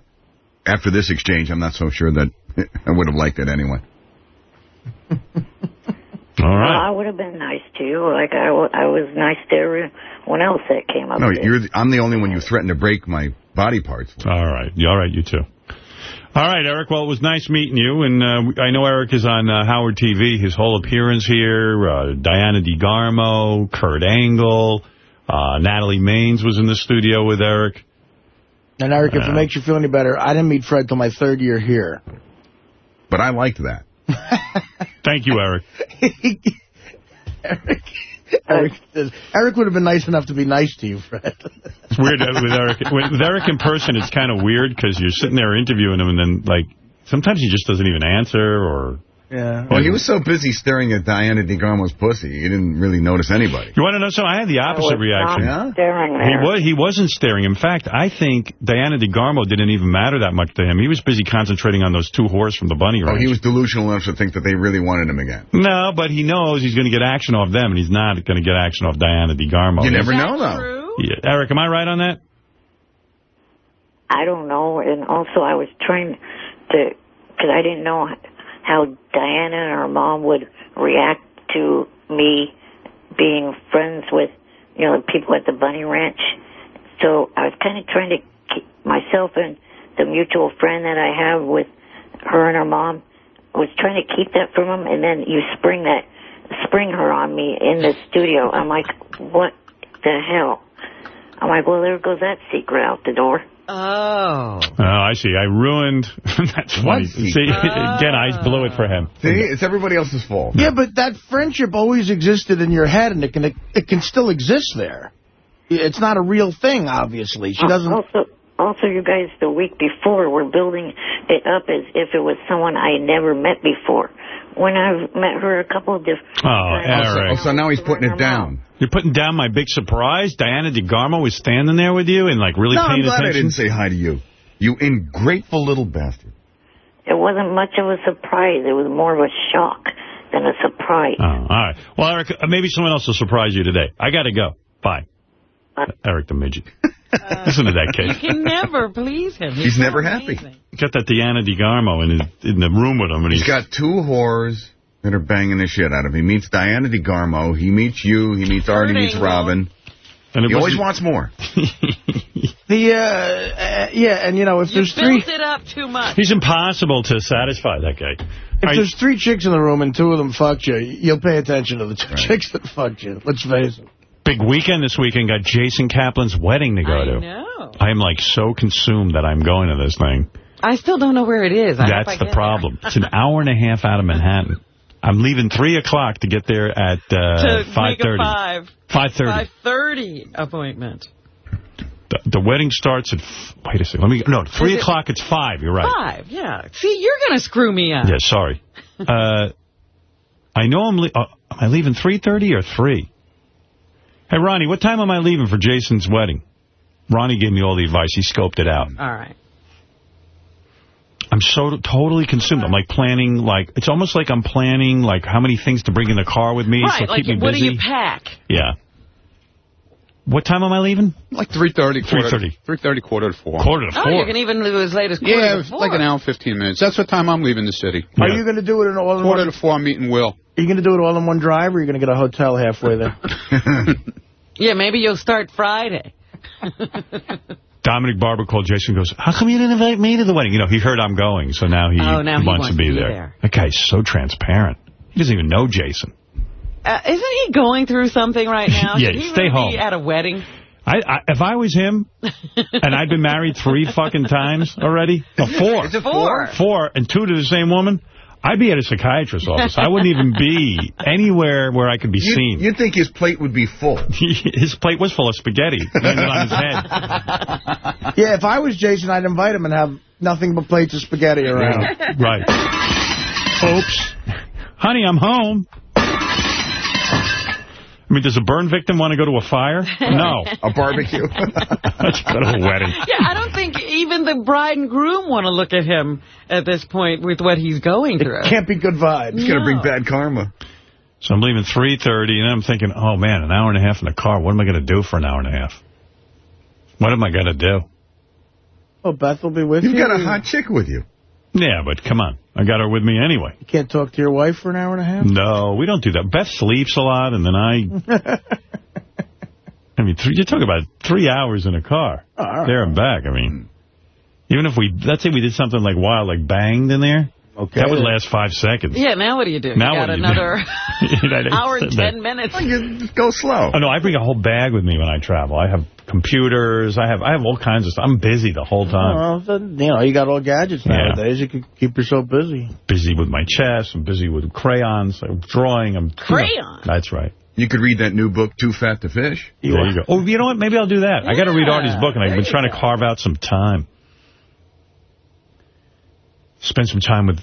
S4: after this exchange, I'm not so sure that I would have liked it anyway.
S1: All
S12: Well. I would have been nice to you, like I, I was nice to everyone else that came up.
S4: No, you're. The, I'm the only one you threatened to break my body parts. with.
S1: All right. Yeah, All right, you too. All right, Eric. Well, it was nice meeting you. And uh, I know Eric is on uh, Howard TV. His whole appearance here, uh, Diana DeGarmo, Kurt Angle, uh, Natalie Maines was in the studio with Eric.
S2: And Eric, if
S1: Uh,
S2: it makes you feel any better, I didn't meet Fred till my third year here.
S4: But I liked that.
S1: Thank you, Eric.
S2: Eric, Eric, Eric would have been nice enough to be nice to you, Fred.
S1: It's weird uh, with Eric. With Eric in person, it's kind of weird because you're sitting there interviewing him, and then like sometimes he just doesn't even answer, or
S2: Yeah.
S4: Well, he was so busy staring at Diana DeGarmo's pussy, he didn't really notice anybody.
S1: you want to know something? I had the opposite reaction.
S4: Yeah?
S12: staring
S1: He was. He wasn't staring. In fact, I think Diana DeGarmo didn't even matter that much to him. He was busy concentrating on those two whores from the bunny ranch.
S4: Oh, he was delusional enough to think that they really wanted him again.
S1: No, but he knows he's going to get action off them, and he's not going to get action off Diana DeGarmo.
S4: You never know, though.
S1: Yeah. Eric, am I right on that?
S12: I don't know, and also I was trying to, because I didn't know how Diana and her mom would react to me being friends with, you know, the people at the Bunny Ranch. So I was kind of trying to keep myself and the mutual friend that I have with her and her mom was trying to keep that from them, and then you spring that, spring her on me in the studio. I'm like, what the hell? I'm like, well, there goes that secret out the door.
S5: Oh.
S1: Oh, I see. I ruined. That's funny. See, again, I blew it for him.
S4: See, it's everybody else's fault.
S2: Yeah, but that friendship always existed in your head, and it can it can still exist there. It's not a real thing, obviously. She doesn't.
S12: Also, also, you guys the week before were building it up as if it was someone I never met before. When I've met her a couple of different.
S1: Oh, Eric.
S4: Oh, so now he's putting it down.
S1: You're putting down my big surprise? Diana DeGarmo was standing there with you and, like, really
S4: No, I'm
S1: paying
S4: glad I didn't say hi to you. You ingrateful little bastard.
S12: It wasn't much of a surprise. It was more of a shock than a surprise.
S1: Oh, all right. Well, Eric, uh, maybe someone else will surprise you today. I got to go. Bye. Eric the Midget. Listen to that
S5: You
S1: kid.
S5: can never please him.
S4: He's
S5: so
S4: never happy.
S1: Got that Diana DeGarmo in, his, in the room with him. and
S4: He's got two whores that are banging the shit out of him. He meets Diana DeGarmo. He meets you. He meets Artie.
S5: He
S4: meets Robin.
S1: And
S4: He always wants more.
S2: The uh, uh, yeah, and you know if
S5: You
S2: there's three
S5: built it up too much.
S1: He's impossible to satisfy, that guy.
S2: if
S1: I-
S2: there's three chicks in the room and two of them fucked you, you'll pay attention to the two chicks that fucked you. Let's face it.
S1: Big weekend this weekend. Got Jason Kaplan's wedding to go
S5: I
S1: to.
S5: know.
S1: I am, like, so consumed that I'm going to this thing.
S5: I still don't know where it is. I hope I
S1: That's the
S5: get
S1: problem. It's an hour and a half out of Manhattan. I'm leaving 3 o'clock to get there at uh,
S5: to make a
S1: 5.30.
S5: five.
S1: 5.30.
S5: 5.30 appointment.
S1: The, the wedding starts at... Wait a second. Let me... No, 3
S5: it-
S1: o'clock, it's 5. You're right.
S5: Five, yeah. See, you're going to screw me up.
S1: Yeah, sorry. Uh, I know I'm... Le uh, am I leaving 3.30 or 3? Hey, Ronnie, what time am I leaving for Jason's wedding? Ronnie gave me all the advice. He scoped it out.
S5: All right.
S1: I'm so totally consumed. I'm like planning, like, it's almost like I'm planning, like, how many things to bring in the car with me.
S5: Right,
S1: so
S5: like,
S1: keep me
S5: what do
S1: busy.
S5: you pack?
S1: Yeah. What time am I leaving?
S3: Like 3.30, quarter,
S1: 3:30.
S3: 3.30, quarter to 4.
S1: Quarter to
S5: Oh,
S1: four.
S5: you can even leave as late as quarter
S3: Yeah,
S5: to
S3: it's
S5: four.
S3: like an hour, 15 minutes. That's what time I'm leaving the city.
S2: Are you going to do it in all in
S3: Quarter
S2: one?
S3: to 4, I'm meeting Will.
S2: Are you going to do it all in one drive, or are you going to get a hotel halfway there?
S5: Yeah, maybe you'll start Friday.
S1: Dominic Barbara called Jason and goes, how come you didn't invite me to the wedding? You know, he heard I'm going, so now he,
S5: Oh, now he
S1: wants,
S5: wants
S1: to be,
S5: to be
S1: there.
S5: there.
S1: That guy's so transparent. He doesn't even know Jason.
S5: Uh, isn't he going through something right now?
S1: Yeah,
S5: Should he
S1: stay
S5: really
S1: home.
S5: be at a wedding?
S1: I, I If I was him, and I'd been married three fucking times already, no, four.
S4: Is it
S5: Four.
S1: Four, and two to the same woman, I'd be at a psychiatrist's office. I wouldn't even be anywhere where I could be
S4: You,
S1: seen.
S4: you'd think his plate would be full.
S1: his plate was full of spaghetti. landed on his head.
S2: yeah, if I was Jason, I'd invite him and have nothing but plates of spaghetti around.
S1: Right. Oops. Honey, I'm home. I mean, does a burn victim want to go to a fire? No.
S4: a barbecue?
S1: Let's go to a wedding.
S5: Yeah, I don't think even the bride and groom want to look at him at this point with what he's going through.
S2: Can't be good vibes.
S4: It's going to bring bad karma.
S1: So I'm leaving 3.30, and I'm thinking, oh, man, an hour and a half in the car. What am I going to do for an hour and a half? What am I going to do?
S2: Oh, Beth will be with
S4: You've
S2: you.
S4: got a hot chick with you.
S1: Yeah, but come on. I got her with me anyway.
S2: You can't talk to your wife for an hour and a half?
S1: No, we don't do that. Beth sleeps a lot, and then I... I mean, three, you talk about three hours in a car.
S2: Oh, all right.
S1: There and back. I mean, even if we... Let's say we did something like wild, like banged in there.
S2: Okay.
S1: That would last five seconds.
S5: Yeah, now what do you do?
S1: Now
S5: you got another
S1: do? You know, they
S5: hour and
S1: said that.
S5: Uh, ten minutes.
S4: Just go slow.
S1: Oh, no, I bring a whole bag with me when I travel. I have computers. I have I have all kinds of stuff. I'm busy the whole time.
S2: Well, then, you know, you got all gadgets
S1: Yeah.
S2: nowadays. You can keep yourself busy.
S1: Busy with my chess. I'm busy with crayons. I'm drawing. I'm
S5: Crayons?
S1: That's right.
S4: You could read that new book, Too Fat to Fish.
S1: there you go. Oh, you know what? Maybe I'll do that. I got to read Artie's book, and I've
S5: there
S1: been
S5: you
S1: trying to carve out some time. Spend some time with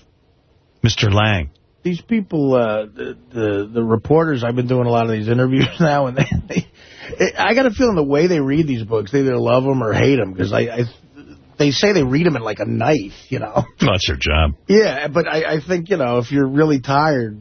S1: Mr. Lange.
S2: These people, uh, the, the the reporters, I've been doing a lot of these interviews now, and they, they I got a feeling the way they read these books, they either love them or hate them, because I, I, they say they read them in like a knife, you know.
S1: Well, that's your job.
S2: Yeah, but I, I think, you know, if you're really tired,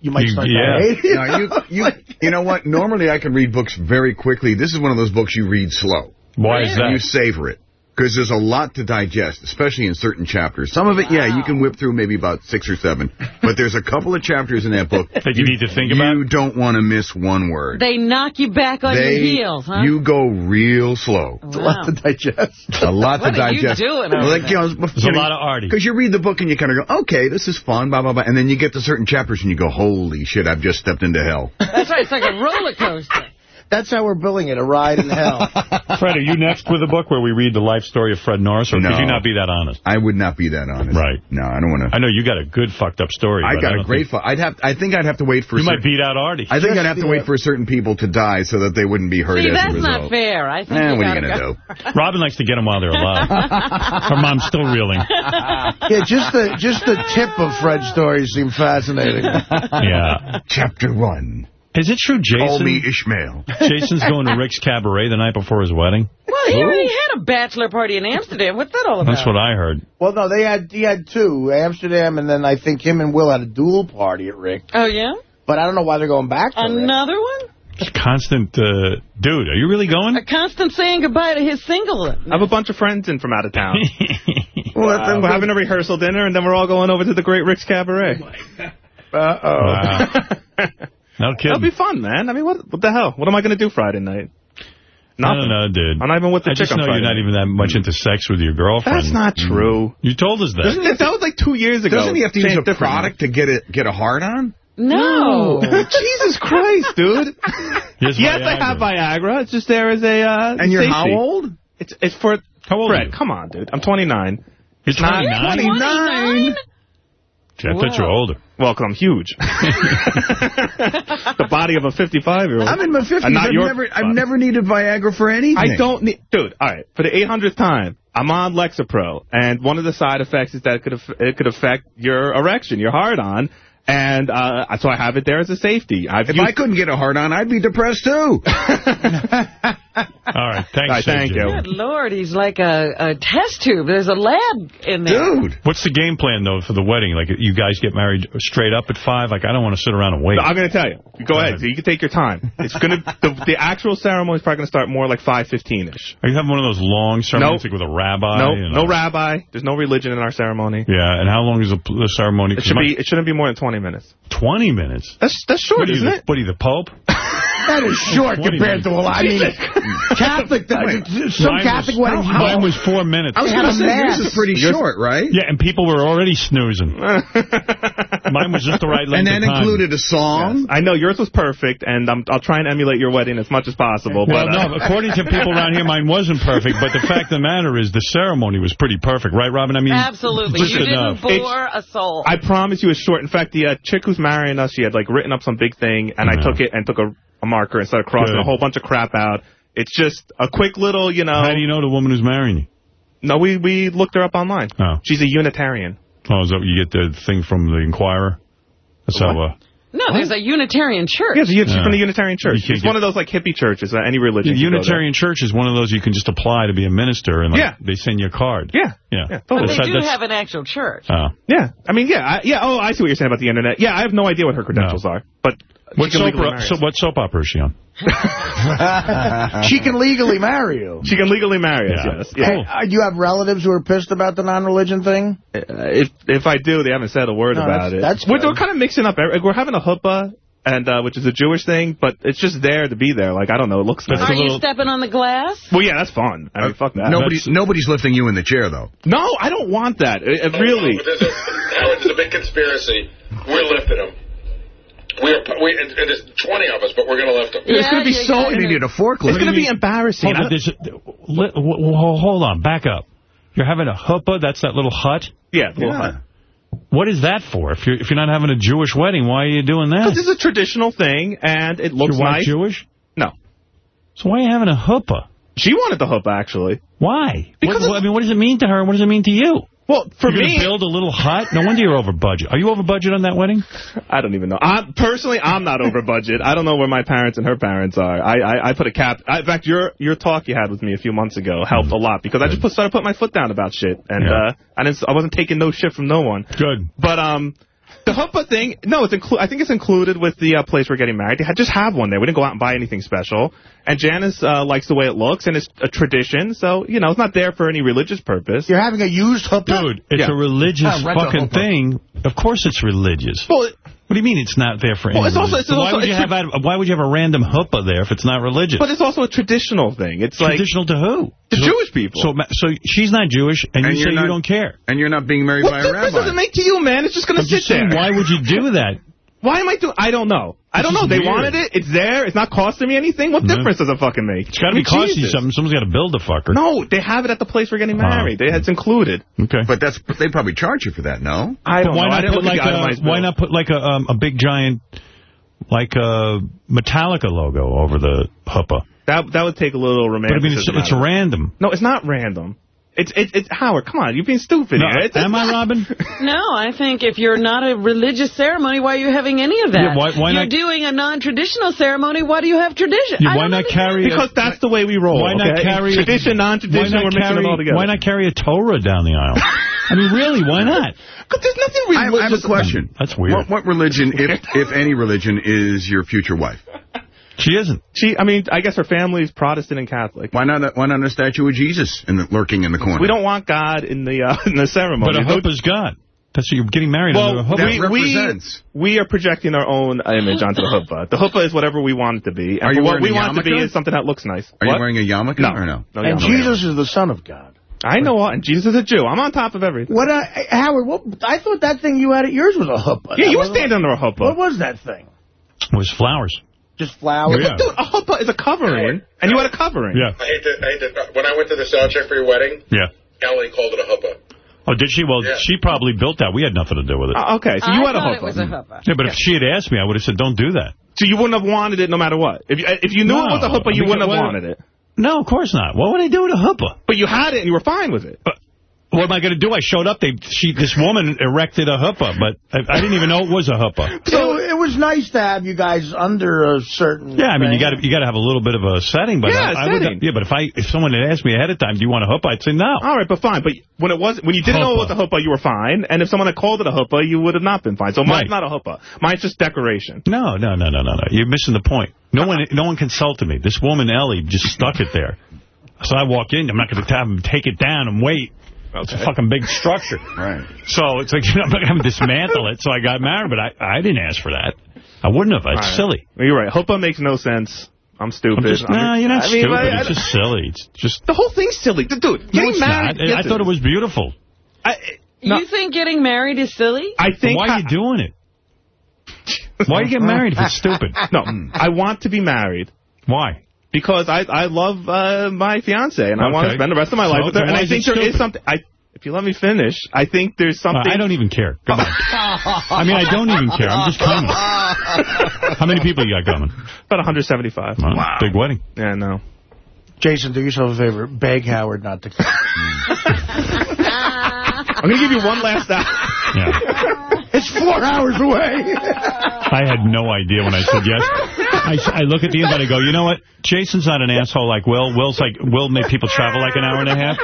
S2: you might
S1: You-
S2: start
S1: yeah.
S2: to hate it.
S4: Now, you, you, you know what? Normally I can read books very quickly. This is one of those books you read slow.
S1: Why is
S4: that? you savor it. Because there's a lot to digest, especially in certain chapters. Some of it, yeah, you can whip through maybe about six or seven. But there's a couple of chapters in that book
S1: That you need to think about?
S4: You don't want to miss one word.
S5: They knock you back on
S4: They-
S5: your heels, huh?
S4: You go real slow.
S2: It's a lot to digest.
S4: A lot
S5: What
S4: to
S5: are you
S4: digest.
S5: doing over
S4: like, you know,
S1: There's a lot of Artie.
S4: Because you read the book and you kind of go, okay, this is fun, blah, blah, blah. And then you get to certain chapters and you go, holy shit, I've just stepped into hell.
S5: That's right. It's like a roller coaster.
S2: That's how we're billing it, a ride in hell.
S1: Fred, are you next with a book where we read the life story of Fred Norris, or could
S4: No.
S1: you not be that honest?
S4: I would not be that honest.
S1: Right.
S4: No, I don't want to.
S1: I know you got a good fucked up story.
S4: I got a great.
S1: think-
S4: I'd have. I think I'd have to wait for.
S1: You might beat out Artie.
S4: I think
S2: Just
S4: I'd have to
S2: the-
S4: wait for certain people to die so that they wouldn't be hurt
S5: See,
S4: as a
S5: that's not fair. I think
S4: Eh,
S5: you
S4: what are you
S5: gotta
S4: gonna
S5: go.
S4: do?
S1: Robin likes to get them while they're alive. Her mom's still reeling.
S2: yeah, just the just the tip of Fred's story seemed fascinating.
S1: Yeah.
S4: Chapter one.
S1: Is it true Jason...
S4: Call me
S1: Jason?
S4: Ishmael.
S1: Jason's going to Rick's Cabaret the night before his wedding?
S5: Well, he already had a bachelor party in Amsterdam. What's that all about?
S1: That's what I heard.
S2: Well, no, they had he had two, Amsterdam, and then I think him and Will had a dual party at Rick.
S5: Oh, yeah?
S2: But I don't know why they're going back to Rick.
S5: Another one?
S1: Just constant, uh, dude, are you really going?
S5: A constant saying goodbye to his single.
S13: I have a bunch of friends in from out of town.
S2: Well, that's
S13: we're having a rehearsal dinner, and then we're all going over to the Great Rick's Cabaret.
S2: Uh-oh.
S1: Wow. No
S13: That'll be fun, man. I mean, what what the hell? What am I going to do Friday night? Nothing.
S1: don't know, dude.
S13: I'm not even with the
S1: I
S13: chick
S1: just know you're not even that much into sex with your girlfriend.
S13: That's not true.
S1: You told us that.
S13: Doesn't it- that was like two years ago.
S4: Doesn't he have to use
S13: Changed
S4: a
S13: different
S4: product to get it get a hard on?
S5: No.
S13: Jesus Christ, dude.
S1: Yes,
S13: yes, I have Viagra. It's just there as a uh,
S4: And you're how old?
S13: It's it's for
S1: How old are you?
S13: Come on, dude. I'm 29.
S1: You're 29?
S5: 29?
S1: Gee, I thought you were older.
S13: Well, 'cause I'm huge. the body of a 55 year old.
S4: I'm in my 50s.
S13: And not
S4: I've
S13: your
S4: never, I've
S13: body.
S4: never needed Viagra for anything.
S13: I don't need, dude. All right, for the 800th time, I'm on Lexapro, and one of the side effects is that it could it could affect your erection, your hard on, and uh, so I have it there as a safety. I've
S4: If I couldn't get a hard on, I'd be depressed too.
S1: All right, thanks.
S13: All right, thank you.
S5: Good Lord, he's like a, a test tube. There's a lab in there.
S4: Dude.
S1: What's the game plan, though, for the wedding? Like, you guys get married straight up at 5? Like, I don't want to sit around and wait.
S13: I'm going to tell you. Go ahead. So you can take your time. It's gonna the, the actual ceremony is probably going to start more like 5:15 ish.
S1: Are you having one of those long ceremonies
S13: Nope.
S1: like with a rabbi?
S13: No,
S1: and
S13: no rabbi. There's no religion in our ceremony.
S1: Yeah, and how long is the, the ceremony?
S13: It should be. It shouldn't be more than 20 minutes.
S1: 20 minutes.
S13: That's that's short,
S1: What are you,
S13: isn't
S1: the,
S13: it?
S1: what are you, the Pope?
S2: That is short
S1: 20
S2: compared to a lot. I mean, Catholic, some
S1: Mine
S2: Catholic
S1: was,
S2: weddings.
S1: Mine was four minutes.
S4: I was
S2: They
S4: going to
S2: a
S4: say,
S2: mass.
S4: yours is pretty
S1: Yours-
S4: short, right?
S1: Yeah, and people were already snoozing. Mine was just the right length
S4: And that included a song?
S13: I know yours was perfect, and I'm, I'll try and emulate your wedding as much as possible.
S1: Well,
S13: but, uh,
S1: no, according to people around here, mine wasn't perfect, but the fact of the matter is the ceremony was pretty perfect, right, Robin? I mean,
S5: Absolutely. You didn't bore a soul.
S13: I promise you it's short. In fact, the uh, chick who's marrying us, she had like written up some big thing, and I took it and took a, a marker and started crossing
S1: Good.
S13: a whole bunch of crap out. It's just a quick little, you know.
S1: How do you know the woman who's marrying you?
S13: No, we we looked her up online.
S1: Oh.
S13: She's a Unitarian.
S1: Oh, is that you get the thing from the Inquirer? That's how, uh,
S5: No, there's a Unitarian church.
S13: Yeah, she's
S1: Yeah.
S13: from the Unitarian Church.
S1: You can't
S13: It's one of those like hippie churches, uh, any religion.
S1: The
S13: can go there.
S1: Unitarian Church is one of those you can just apply to be a minister, and like,
S13: Yeah.
S1: they send you a card.
S13: Yeah.
S1: Yeah.
S13: Yeah,
S5: But they
S1: That's-
S5: do
S1: that's-
S5: have an actual church.
S1: Oh.
S13: Yeah, I mean, yeah, I, yeah. Oh, I see what you're saying about the internet. Yeah, I have no idea what her credentials are, but
S1: What soap, opera, so what soap opera is she on?
S2: she can legally marry you.
S13: She can legally marry us.
S1: Yeah.
S13: Yes. Yeah.
S2: Hey, uh, do you have relatives who are pissed about the non-religion thing?
S13: Uh, if if I do, they haven't said a word
S2: No,
S13: about
S2: that's-
S13: it.
S2: that's
S13: we're, we're kind of mixing up. We're having a huppah, and uh, which is a Jewish thing, but it's just there to be there. Like I don't know, it looks nice.
S5: Are you stepping on the glass?
S13: Well, yeah, that's fun. I mean, fuck that.
S4: Nobody's nobody's lifting you in the chair though.
S13: No, I don't want that. It, it really.
S9: There's a, Howard, there's a big conspiracy. We're lifting them. We're, we, and, and there's 20 of us, but we're going to lift them.
S13: it's going to be so.
S4: They need a forklift.
S13: It's going to be embarrassing.
S1: Hold on, there's a- li- w- w- hold on, back up. You're having a huppah? That's that little hut?
S13: yeah, the little
S4: Yeah.
S13: hut.
S1: What is that for? If you're if you're not having a Jewish wedding, why are you doing that?
S13: Because this is a traditional thing, and it looks
S1: Your wife
S13: nice.
S1: Jewish?
S13: No.
S1: So why are you having a huppah?
S13: She wanted the huppah, actually.
S1: Why?
S13: Because
S1: what, I mean, what does it mean to her? and What does it mean to you?
S13: Well, for
S1: you're
S13: me,
S1: gonna build a little hut. No wonder you're over budget. Are you over budget on that wedding?
S13: I don't even know. I, personally, I'm not over budget. I don't know where my parents and her parents are. I I, I put a cap. I, in fact, your your talk you had with me a few months ago helped a lot because I just put, started putting my foot down about shit, and
S1: Yeah.
S13: uh, I didn't. I wasn't taking no shit from no one.
S1: Good.
S13: But um, the huppah thing, no, it's inclu- I think it's included with the uh, place we're getting married. They had, just have one there. We didn't go out and buy anything special. And Janice uh, likes the way it looks, and it's a tradition. So you know, it's not there for any religious purpose.
S2: You're having a used huppah?
S1: Dude, it's
S13: Yeah.
S1: a religious
S2: a
S1: fucking thing. Of course it's religious.
S13: Well, it-
S1: What do you mean it's not there for
S13: Well,
S1: any
S13: it's also-
S1: religion?
S13: it's
S1: why
S13: also-
S1: would you
S13: it's
S1: have a, why would you have a random huppah there if it's not religious?
S13: but it's also a traditional thing. It's like
S1: Traditional to who?
S13: to
S1: So-
S13: Jewish people.
S1: So, so she's not Jewish, and,
S4: And
S1: you say
S4: not-
S1: you don't care.
S4: And you're not being married
S13: what
S4: by a rabbi.
S13: What difference
S4: rabbi.
S13: does it make to you, man? It's just going to sit
S1: just saying,
S13: there.
S1: why would you do that?
S13: Why am I doing? I don't know. I don't know. They
S1: weird.
S13: wanted it. It's there. It's not costing me anything. What
S1: No.
S13: difference does it fucking make?
S1: It's got to be costing you something. Someone's got to build the fucker.
S13: No, they have it at the place we're getting married. They, it's included.
S1: Okay.
S4: But that's they probably charge you for that, no?
S13: I don't
S1: why
S13: know. I
S1: not
S13: didn't
S1: put
S13: look at
S1: like
S13: the
S1: a,
S13: itemized
S1: why
S13: bill.
S1: not put like a um, a big giant like a Metallica logo over the huppah?
S13: That that would take a little
S1: But I mean, it's, it's
S13: out of it.
S1: random.
S13: No, it's not random. It's it's it's Howard. Come on, you're being stupid
S1: No,
S13: here. It's,
S1: am I,
S13: not-
S1: Robin?
S5: No, I think if you're not a religious ceremony, why are you having any of that?
S1: Yeah, why- why
S5: you're
S1: not-
S5: doing a non-traditional ceremony, why do you have tradition?
S1: Yeah, why
S5: don't
S1: not
S5: understand.
S1: carry a-
S13: Because that's the way we roll.
S1: Why not
S13: okay?
S1: carry
S13: tradition,
S1: why
S13: non-tradition?
S1: not
S13: We're mixing
S1: carry,
S13: them all together.
S1: Why not carry a Torah down the aisle? I mean, really, why not?
S13: Because there's nothing
S4: I,
S13: religious.
S4: I have a question.
S1: That's weird.
S4: What, what religion, if if any religion, is your future wife?
S1: She isn't.
S13: She, I mean, I guess her family is Protestant and Catholic.
S4: Why not? A, why not a statue of Jesus in the, lurking in the corner?
S13: We don't want God in the uh, in the ceremony.
S1: But a
S13: No-
S1: is God. That's what you're getting married
S13: Well,
S1: under a.
S4: That
S13: we, we,
S4: represents.
S13: we are projecting our own image onto the huppah. The huppah is whatever we want it to be. And
S4: Are you
S13: what we
S4: a
S13: want it to be is something that looks nice.
S4: Are
S13: What?
S4: you wearing a yarmulke
S13: No.
S4: or no?
S13: No,
S2: And
S13: yarmulke.
S2: Jesus is the son of God.
S13: I know what, and Jesus is a Jew. I'm on top of everything.
S2: What, uh, Howard, what, I thought that thing you had at yours was a huppah.
S13: Yeah,
S2: That
S13: you were
S2: wasn't-
S13: standing under a huppah.
S2: What was that thing?
S1: It was flowers.
S2: Just flowers?
S1: Yeah.
S13: Dude, a huppah is a covering, and you had a covering.
S1: Yeah.
S9: I hate to, I hate to, when I went to the sound check for your wedding,
S1: Yeah.
S9: Ellie called it a huppah.
S1: Oh, did she? Well,
S9: Yeah.
S1: she probably built that. We had nothing to do with it.
S13: Uh, okay, so
S5: I
S13: you had a
S5: thought
S13: huppah.
S5: it was a huppah.
S1: yeah, but if she had asked me, I would have said, don't do that.
S13: So you wouldn't have wanted it no matter what. If you, if you knew
S1: No.
S13: it was a huppah, you wouldn't have wanted it.
S1: No, of course not. What would I do with a huppah?
S13: But you had it, and you were fine with it.
S1: But what am I going to do? I showed up. They, she, this woman erected a huppah, but I, I didn't even know it was a huppah.
S2: So it was nice to have you guys under a certain.
S1: Yeah, I mean, you got to you got to have a little bit of a setting, but
S13: Yeah,
S1: I, I would, yeah, but if I if someone had asked me ahead of time, do you want a huppah? I'd say no.
S13: All right, but fine. But when it was when you didn't know it was a huppah, you were fine. And if someone had called it a huppah, you would have not been fine. So mine's
S1: Right.
S13: not a huppah. Mine's just decoration.
S1: No, no, no, no, no, no. You're missing the point. No one, no one consulted me. This woman Ellie just stuck it there. So I walk in. I'm not going to have him take it down and wait. It's a fucking big structure.
S4: Right.
S1: So it's like you know, I'm not going to dismantle it. So I got married, but I, I didn't ask for that. I wouldn't have. It's
S13: All right.
S1: silly.
S13: Well, You're right. Huppah makes no sense. I'm stupid.
S1: I'm just,
S13: I'm-
S1: no, you're not
S13: I mean,
S1: stupid.
S13: I- I-
S1: it's just silly. It's just.
S13: the whole thing's silly. Dude,
S1: No,
S13: getting
S1: it's
S13: married.
S1: not. I, I thought it was beautiful.
S13: I,
S5: You think getting married is silly?
S13: I
S1: Then
S13: think.
S1: why are you doing it? Why are you getting married if it's stupid?
S13: No, I want to be married
S1: Why?
S13: Because I I love uh, my fiance and I want to spend the rest of my
S1: So
S13: life with her. And I think
S1: it
S13: there is
S1: stupid?
S13: something. I if you let me finish, I think there's
S1: Uh,
S13: something.
S1: I don't even care. Come on. I mean, I don't even care. I'm just coming. How many people you got coming?
S13: about 175.
S1: Well, Big wedding.
S13: Yeah, no.
S2: Jason, do yourself a favor. Beg Howard not to come.
S13: I'm gonna give you one last.
S1: Yeah.
S2: It's four hours away.
S1: I had no idea when I said yes. I, I look at the invite, I go, you know what? Jason's not an asshole like Will. Will's like, Will make people travel like an hour and a half.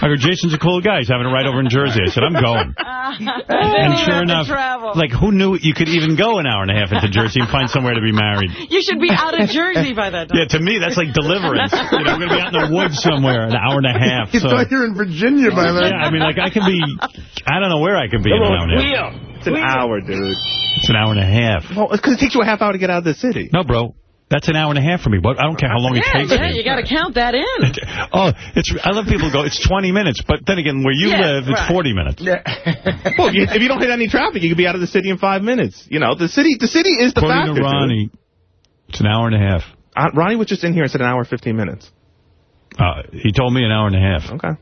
S1: I go, Jason's a cool guy. He's having a ride over in Jersey. I said, I'm going. And sure enough, like, who knew you could even go an hour and a half into Jersey and find somewhere to be married?
S5: You should be out of Jersey by that time.
S1: Yeah, to me, that's like deliverance. You know, we're going to be out in the woods somewhere an hour and a half.
S2: You
S1: So.
S2: thought you're in Virginia by then.
S1: Yeah, I mean, like, I can be, I don't know where I could be in an hour and a half.
S13: It's an hour, dude.
S1: It's an hour and a half.
S13: Well, because it takes you a half hour to get out of the city.
S1: No, bro. That's an hour and a half for me. But I don't care how long it
S5: Yeah,
S1: takes
S5: yeah,
S1: me.
S5: you got to count that in.
S1: Oh, it's. I love people go, it's 20 minutes. But then again, where you
S5: Yeah,
S1: live, it's 40 minutes.
S13: well, if you, if you don't hit any traffic, you could be out of the city in five minutes. You know, the city the city is the
S1: According
S13: factor.
S1: to Ronnie, it's an hour and a half.
S13: Uh, Ronnie was just in here and said an hour and 15 minutes.
S1: Uh, he told me an hour and a half.
S13: Okay.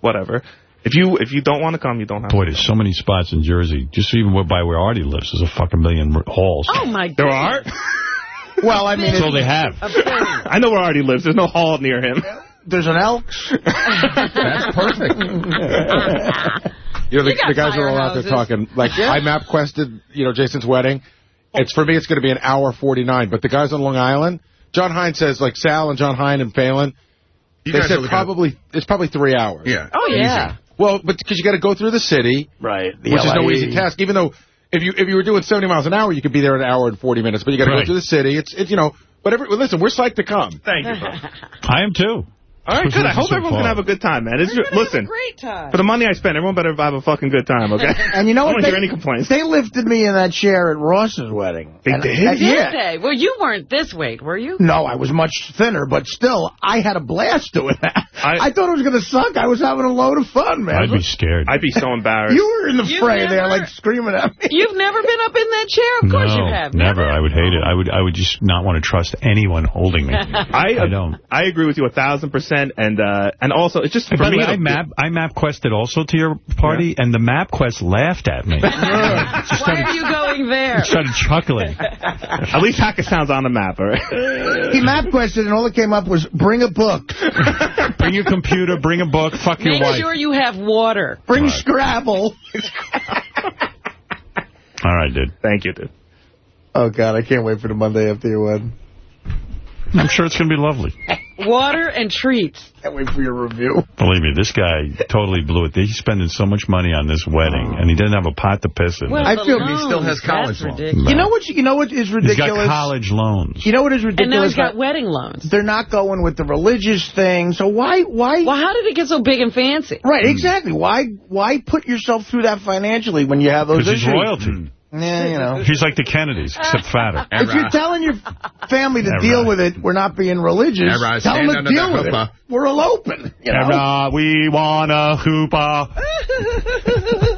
S13: Whatever. If you if you don't want to come, you don't have
S1: Boy,
S13: to.
S1: there's so many spots in Jersey. Just even where- by where Artie lives, there's a fucking million halls.
S5: Oh, my God.
S13: There are?
S2: Well, I mean,
S1: That's all they have.
S13: I know where Artie lives. There's no hall near him.
S2: there's an Elks.
S3: That's perfect. You know, the,
S5: You
S3: the guys are all out there talking. Like, I map quested, you know, Jason's wedding. Oh. It's for me, it's going to be an hour 49. But the guys on Long Island, John Hein says, like, Sal and John Hein and Phelan,
S4: You
S3: they said
S4: looking
S3: probably, it's probably three hours.
S4: Yeah.
S5: Oh, yeah.
S3: Well, but because you got to go through the city,
S2: Right.
S3: which is no easy task. Even though if you if you were doing 70 miles an hour, you could be there in an hour and 40 minutes. But you got to
S1: Right.
S3: go through the city. It's it's you know. But every, well, listen, we're psyched to come.
S13: Thank you, bro.
S1: I am too.
S13: All right, good. I hope
S1: So
S13: everyone's going to have a good time, man. It's just, listen,
S5: a great time.
S13: for the money I spend, everyone better have a fucking good time, okay?
S2: And you know
S13: I
S2: what?
S13: don't
S2: They,
S13: hear any complaints.
S2: they lifted me in that chair at Ross's wedding.
S13: They
S2: And-
S13: did?
S2: and-
S5: Did
S2: yeah.
S5: they? Well, you weren't this weight, were you?
S2: No, I was much thinner, but still, I had a blast doing that.
S13: I-
S2: I, thought it was going to suck. I was having a load of fun, man.
S1: I'd be scared.
S13: I'd be so embarrassed.
S2: you were in the
S5: You've
S2: fray there, like screaming at me.
S5: You've never been up in that chair? Of course
S1: no,
S5: you have.
S1: never. I would hate it. I would. I would just not want to trust anyone holding me.
S13: I,
S1: I don't.
S13: I agree with you a thousand percent, and uh, and also it's just
S1: And
S13: for
S1: by
S13: me.
S1: way, I map I map quested also to your party, and the map quest laughed at me.
S5: Why are you going there?
S1: started chuckling.
S13: At least Hackettstown's on the map, all right?
S2: He map quested, and all that came up was, bring a book.
S1: Bring your computer, bring a book, fuck your
S5: Make sure you have water.
S2: Bring
S1: Right.
S2: Scrabble.
S1: All right, dude.
S13: Thank you, dude.
S2: Oh, God, I can't wait for the Monday after your wedding.
S1: I'm sure it's going to be lovely.
S5: Water and treats.
S2: Can't wait for your review.
S1: Believe me, this guy totally blew it. He's spending so much money on this wedding, and he doesn't have a pot to piss in.
S5: Well,
S2: I feel-
S5: loans,
S4: he still has college
S5: that's
S4: loans.
S5: ridiculous.
S2: You know what? You know what is
S1: He's
S2: ridiculous?
S1: got college loans.
S2: You know what is ridiculous?
S5: And now
S2: ridiculous?
S5: he's got wedding loans.
S2: They're not going with the religious thing. So why? Why?
S5: Well, how did it get so big and fancy?
S2: Right, exactly. Why? Why put yourself through that financially when you have those issues?
S1: Because
S2: issues?
S1: he's royalty. Hmm.
S2: Yeah, you know.
S1: He's like the Kennedys, except fatter.
S2: If you're telling your family to deal with it, we're not being religious.
S4: Right.
S2: Tell them to deal with it. We're all open. You know?
S1: Era, we want a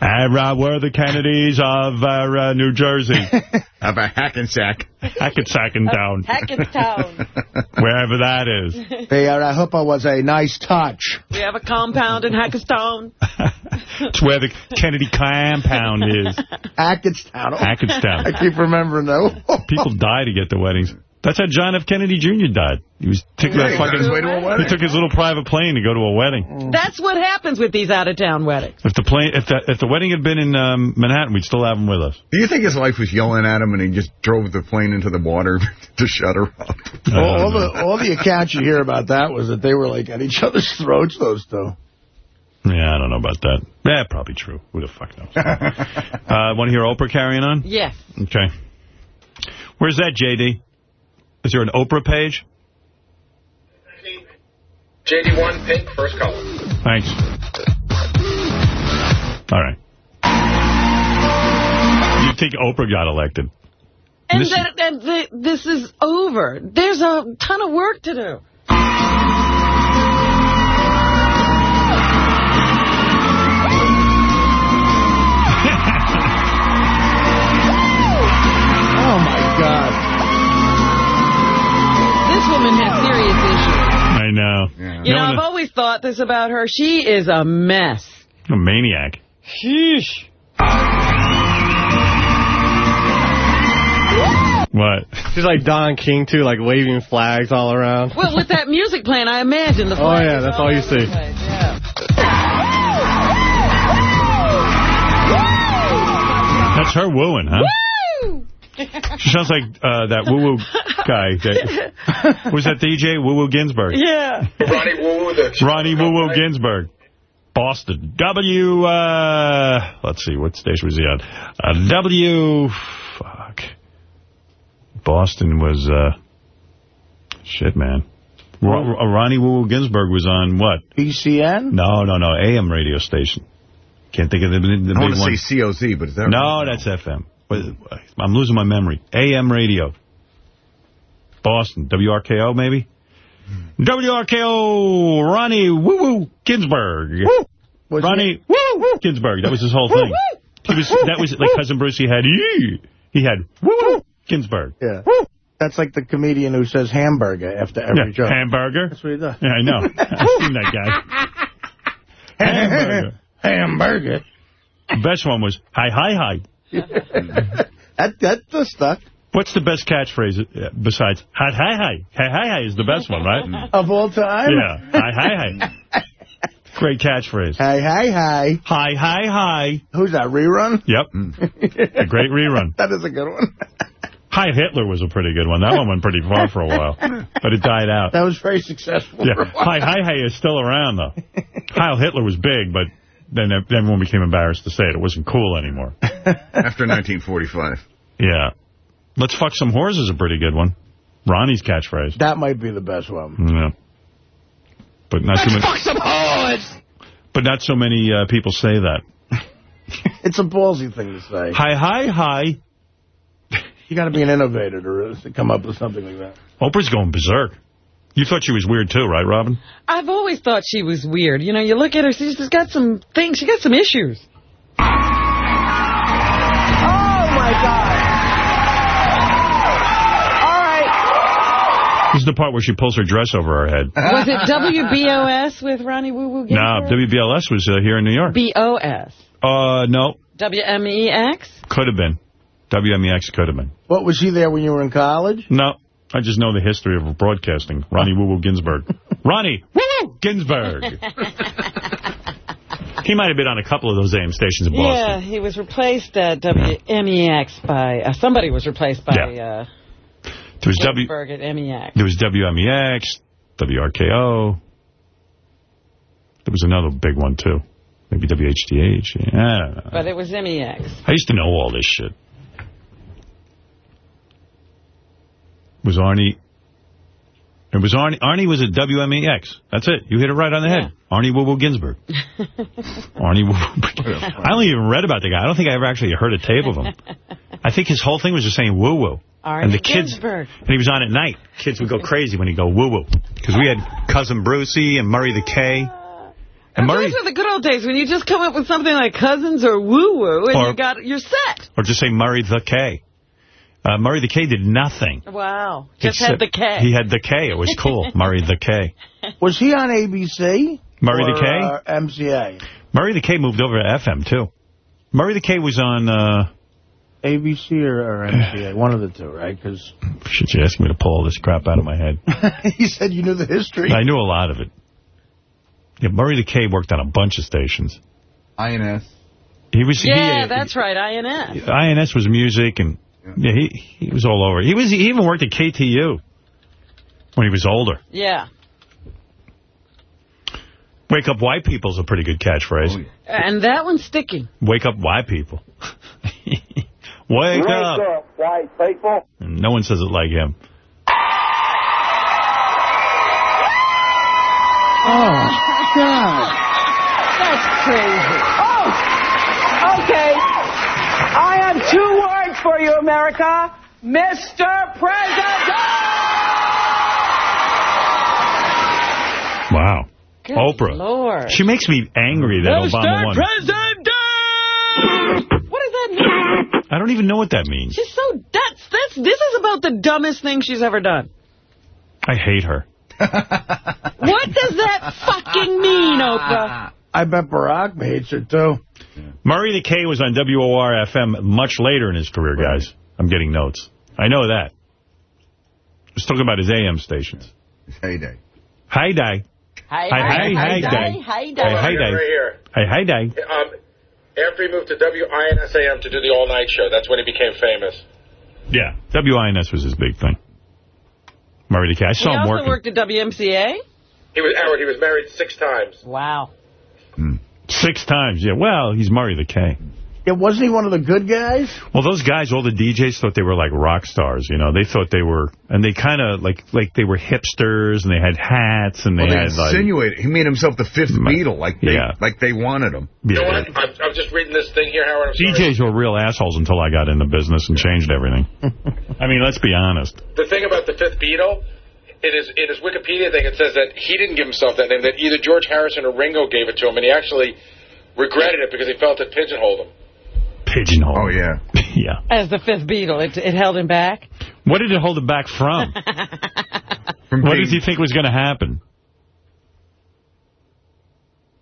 S1: huppah. Era, we're the Kennedys of uh, New Jersey.
S4: of a hackensack.
S1: Hackensacking down.
S5: Hackettstown.
S1: Wherever that is.
S2: Hey, uh, Huppah was a nice touch.
S5: we have a compound in Hackettstown.
S1: It's where the Kennedy compound is.
S2: Hackettstown.
S1: Hackettstown.
S2: I keep remembering, though.
S1: People die to get to weddings. That's how John F. Kennedy Jr. died. He was took
S4: Yeah,
S1: that
S4: he
S1: fucking.
S4: his to.
S1: He took his little private plane to go to a wedding.
S5: That's what happens with these out-of-town weddings.
S1: If the plane, if the if the wedding had been in um, Manhattan, we'd still have him with us.
S4: Do you think his wife was yelling at him and he just drove the plane into the water to shut her up?
S2: all, all the all the accounts you hear about that was that they were like at each other's throats. Those two.
S1: Yeah, I don't know about that. Yeah, probably true. Who the fuck knows? uh, Want to hear Oprah carrying on?
S5: Yes.
S1: Okay. Where's that, J.D.? Is there an Oprah page?
S9: JD1 pink, first color.
S1: Thanks. All right. You think Oprah got elected?
S5: And,
S1: This-
S5: that, and the, this is over. There's a ton of work to do.
S2: Oh my God.
S5: This woman has serious issues.
S1: I know.
S5: You know, I've
S1: no,
S5: always thought this about her. She is a mess.
S1: a maniac.
S5: Sheesh.
S1: What?
S14: She's like Don King, too, like waving flags all around.
S5: Well, with that music playing, I imagine the
S14: Oh, yeah, that's all you see.
S5: yeah.
S1: That's her wooing, huh? She sounds like uh, that woo-woo guy. That, was that DJ Woo-Woo Ginsburg?
S5: Yeah.
S9: Ronnie Woo, the
S1: Ronnie Woo-Woo Ginsburg. Boston. W, uh, let's see, what station was he on? Uh, w, fuck. Boston was, uh, shit, man. Ro uh, Ronnie Woo-Woo Ginsburg was on what?
S2: PCN?
S1: No, no, no, AM radio station. Can't think of the, the
S4: I
S1: big
S4: want to
S1: one.
S4: say COZ, but is that
S1: No, that's FM. I'm losing my memory. AM radio. Boston. WRKO, maybe? WRKO, Ronnie Woo-Woo Ginsburg. Ronnie Woo Woo Ginsburg. That was his whole thing. He was, that was like Cousin Bruce. He had, "Ee." he had Woo-Woo Ginsburg.
S2: Yeah. That's like the comedian who says hamburger after every
S1: Yeah,
S2: joke.
S1: hamburger.
S2: That's what he does.
S1: Yeah, I know. I've seen that guy. Hamburger.
S2: Hamburger.
S1: The best one was, hi, hi, hi.
S2: that, that's stuck.
S1: What's the best catchphrase uh, besides, hi, hi, hi? Hi, hi, hi is the best one, right?
S2: Of all time?
S1: Yeah. Hi, hi, hi. Great catchphrase.
S2: Hi, hi, hi.
S1: Hi, hi, hi.
S2: Who's that, rerun?
S1: Yep. A great rerun.
S2: That is a good one.
S1: Hi, Hitler was a pretty good one. That one went pretty far for a while, but it died out.
S2: That was very successful.
S1: Yeah. Hi, hi, hi is still around, though. Heil Hitler was big, but then everyone became embarrassed to say it. It wasn't cool anymore.
S4: After 1945.
S1: Yeah. Let's fuck some whores is a pretty good one. Ronnie's catchphrase.
S2: That might be the best one.
S1: Yeah. But not too many.
S2: Fuck some hoes!
S1: But not so many uh, people say that.
S2: It's a ballsy thing to say.
S1: Hi, hi, hi.
S2: You got to be an innovator to, to come up with something like that.
S1: Oprah's going berserk. You thought she was weird too, right, Robin?
S5: I've always thought she was weird. You know, you look at her, she's just got some things. She got some issues.
S15: Oh, my God. All right.
S1: This is the part where she pulls her dress over her head.
S5: Was it WBOS with Ronnie Woo Woo
S1: No,
S5: Ginsburg?
S1: WBLS was uh, here in New York.
S5: BOS.
S1: Uh, no,
S5: WMEX?
S1: could have been. WMEX could have been.
S2: What, was she there when you were in college?
S1: No, I just know the history of broadcasting. Ronnie Woo Woo Ginsburg. Ronnie Woo Woo Ginsburg. he might have been on a couple of those AM stations in Boston.
S5: Yeah, he was replaced at WMEX by, uh, somebody was replaced by
S1: Yeah.
S5: uh,
S1: There was W.
S5: At MEX.
S1: There was WMEX, WRKO. There was another big one too. Maybe WHDH. Yeah, I don't know.
S5: But it was MEX.
S1: I used to know all this shit. Was Arnie... It was Arnie. Arnie was at WMEX. That's it. You hit it right on the head. Arnie Woo Woo Ginsburg. Arnie Woo Woo. I only even read about the guy. I don't think I ever actually heard a tape of him. I think his whole thing was just saying woo woo.
S5: Arnie
S1: and the kids,
S5: Ginsburg.
S1: and he was on at night. Kids would go crazy when he go woo woo. Because we had cousin Brucey and Murray the K. And Murray,
S5: Those are the good old days when you just come up with something like Cousins or Woo Woo and
S1: Or-
S5: you got you're set.
S1: or just say Murray the K. Uh, Murray the K did nothing.
S5: Wow. Just
S1: Except
S5: had the K.
S1: He had the K. It was cool. Murray the K.
S2: Was he on ABC?
S1: Murray the
S2: or,
S1: K?
S2: Uh, MCA.
S1: Murray the K moved over to FM, too. Murray the K was on... Uh,
S2: ABC or, or MCA, one of the two, right? Because
S1: shit, you asking me to pull all this crap out of my head.
S2: he said you knew the history.
S1: I knew a lot of it. Yeah, Murray the K worked on a bunch of stations.
S16: INS.
S1: He was...
S5: Yeah,
S1: he,
S5: that's right, INS.
S1: INS was music, and yeah, he he was all over. He was he even worked at KTU when he was older.
S5: Yeah.
S1: Wake up, white people's a pretty good catchphrase.
S5: Oh, and that one's sticking.
S1: Wake up, white people. Wake, up.
S15: white people.
S1: No one says it like him.
S2: Oh, God.
S5: That's crazy.
S15: Oh, okay. I have two words for you, America. Mr. President!
S1: Wow.
S5: Good
S1: Oprah.
S5: Lord.
S1: She makes me angry that
S5: Mr.
S1: Obama won.
S5: President! What does that mean?
S1: I don't even know what that means.
S5: She's so that's that's this is about the dumbest thing she's ever done.
S1: I hate her.
S5: What does that fucking mean, Oprah?
S2: I bet Barack hates her, too.
S1: Murray the K was on WOR FM much later in his career, guys. I'm getting notes. I know that. Let's talk about his AM stations.
S4: Heyday.
S1: Hi, Day.
S5: Hi,
S1: hi, hi, hi,
S5: hi,
S1: Day.
S5: hi,
S1: Hi, hi, Day.
S9: Right here.
S1: Hi, hi, Day.
S9: Um, After he moved to WINSAM to do the all-night show, that's when he became famous.
S1: Yeah. WINS was his big thing. Murray the K. I
S5: He
S1: saw him
S5: also
S1: working.
S5: worked at WMCA?
S9: He was Howard. He was married six times.
S5: Wow.
S1: Six times, yeah. Well, he's Murray the K.
S2: Yeah, wasn't he one of the good guys?
S1: Well, those guys, all the DJs thought they were like rock stars, you know. They thought they were, and they kind of like like they were hipsters, and they had hats, and they
S4: Well, they
S1: had like
S4: insinuated he made himself the fifth Beatle, like they
S1: Yeah.
S4: like they wanted him.
S9: You know
S1: yeah,
S9: what? I'm, I'm just reading this thing here, Howard. I'm sorry.
S1: DJs were real assholes until I got into business and changed everything. I mean, let's be honest.
S9: The thing about the fifth Beatle, it is in his Wikipedia thing, it says that he didn't give himself that name, that either George Harrison or Ringo gave it to him, and he actually regretted it because he felt it pigeonholed him.
S1: Pigeonhole.
S4: Oh yeah,
S1: yeah.
S5: As the fifth Beatle, it, it held him back?
S1: What did it hold him back from? what does he think was going to happen?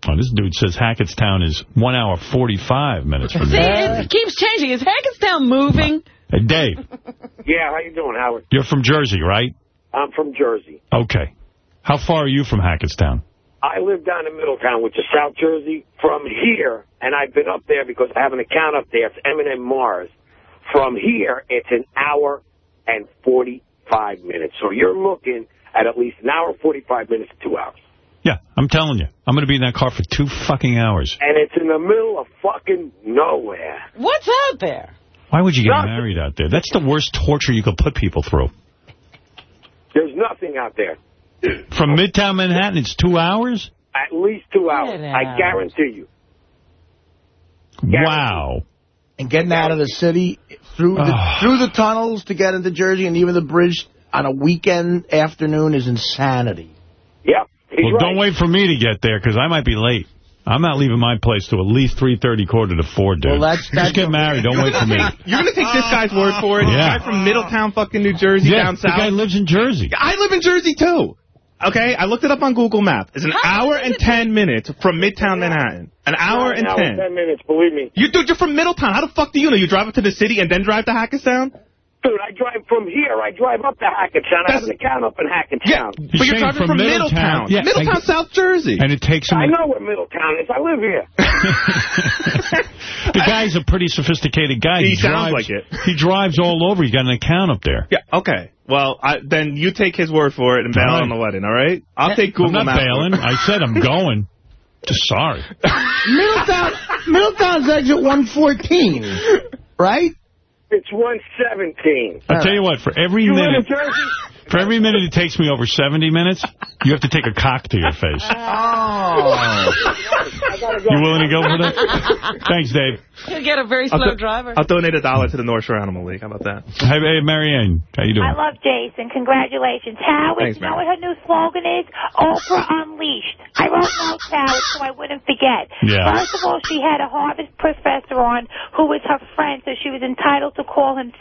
S1: Oh, this dude says Hackettstown is one hour 45 minutes from
S5: See,
S1: here.
S5: it keeps changing. Is Hackettstown moving?
S1: Hey, Dave,
S16: Yeah, how you doing, Howard?
S1: you're from Jersey, right?
S16: I'm from Jersey.
S1: Okay. How far are you from Hackettstown?
S16: I live down in Middletown, which is South Jersey. From here, and I've been up there because I have an account up there. It's M&M Mars. From here, it's an hour and 45 minutes. So you're looking at at least an hour, 45 minutes, two hours.
S1: Yeah, I'm telling you. I'm going to be in that car for two fucking hours.
S16: And it's in the middle of fucking nowhere.
S5: What's out there?
S1: Why would you get
S16: Nothing.
S1: married out there? That's the worst torture you could put people through.
S16: There's nothing out there.
S1: From Midtown Manhattan, it's two hours?
S16: At least two hours.
S5: Get
S16: I guarantee you.
S1: Wow.
S2: And getting out of the city through the,
S1: Ah.
S2: through the tunnels to get into Jersey and even the bridge on a weekend afternoon is insanity.
S16: Yep. He's
S1: Well,
S16: right.
S1: don't wait for me to get there, because I might be late. I'm not leaving my place till at least 3.30, quarter to 4, dude.
S2: Well, that's- that's
S1: Just get married. Don't wait for me.
S13: You're going to take this guy's word for it?
S1: Yeah.
S13: The guy from Middletown, fucking New Jersey,
S1: yeah,
S13: down
S1: the
S13: south.
S1: guy lives in Jersey.
S13: I live in Jersey, too. Okay? I looked it up on Google Maps. It's an
S5: How
S13: hour and 10 minutes from Midtown Manhattan. An hour and
S16: An hour
S13: 10.
S16: 10 minutes, believe me.
S13: You, dude, you're from Middletown. How the fuck do you know? You drive up to the city and then drive to Hackettstown?
S16: Dude, I drive from here. I drive up to Hackettstown. I have an account up in Hackettstown.
S13: But you're
S1: saying
S13: driving
S1: from
S13: from
S1: Middletown.
S13: Middletown.
S1: Yeah,
S13: Middletown, South Jersey.
S1: And it takes him...
S16: I know where Middletown is. I live here.
S1: the guy's a pretty sophisticated guy.
S13: He sounds
S1: drives,
S13: like it.
S1: He drives all over. He's got an account up there.
S13: Yeah, okay. Well, I, then you take his word for it and bail
S1: All right.
S13: on the wedding, all right? I'll take Google
S1: I'm not bailing. I said I'm going. Just sorry.
S2: Middletown, Middletown's exit 114, right?
S16: It's 117.
S1: I'll tell you what, for every
S16: You live in
S1: minute,
S16: Jersey?
S1: For every minute it takes me over 70 minutes, you have to take a cock to your face.
S2: Oh.
S16: Go.
S1: You willing to go for that? Thanks, Dave.
S5: You'll get a very
S13: I'll
S5: slow driver.
S13: I'll donate a dollar to the North Shore Animal League. How about that?
S1: Hey, hey Marianne, how you doing?
S17: I love Jason. Congratulations. Howard,
S13: Thanks,
S17: you know
S13: man.
S17: what her new slogan is? Oprah Unleashed. I wrote notes, Howard, so I wouldn't forget.
S1: Yeah.
S17: First of all, she had a Harvard professor on who was her friend, so she was entitled to call him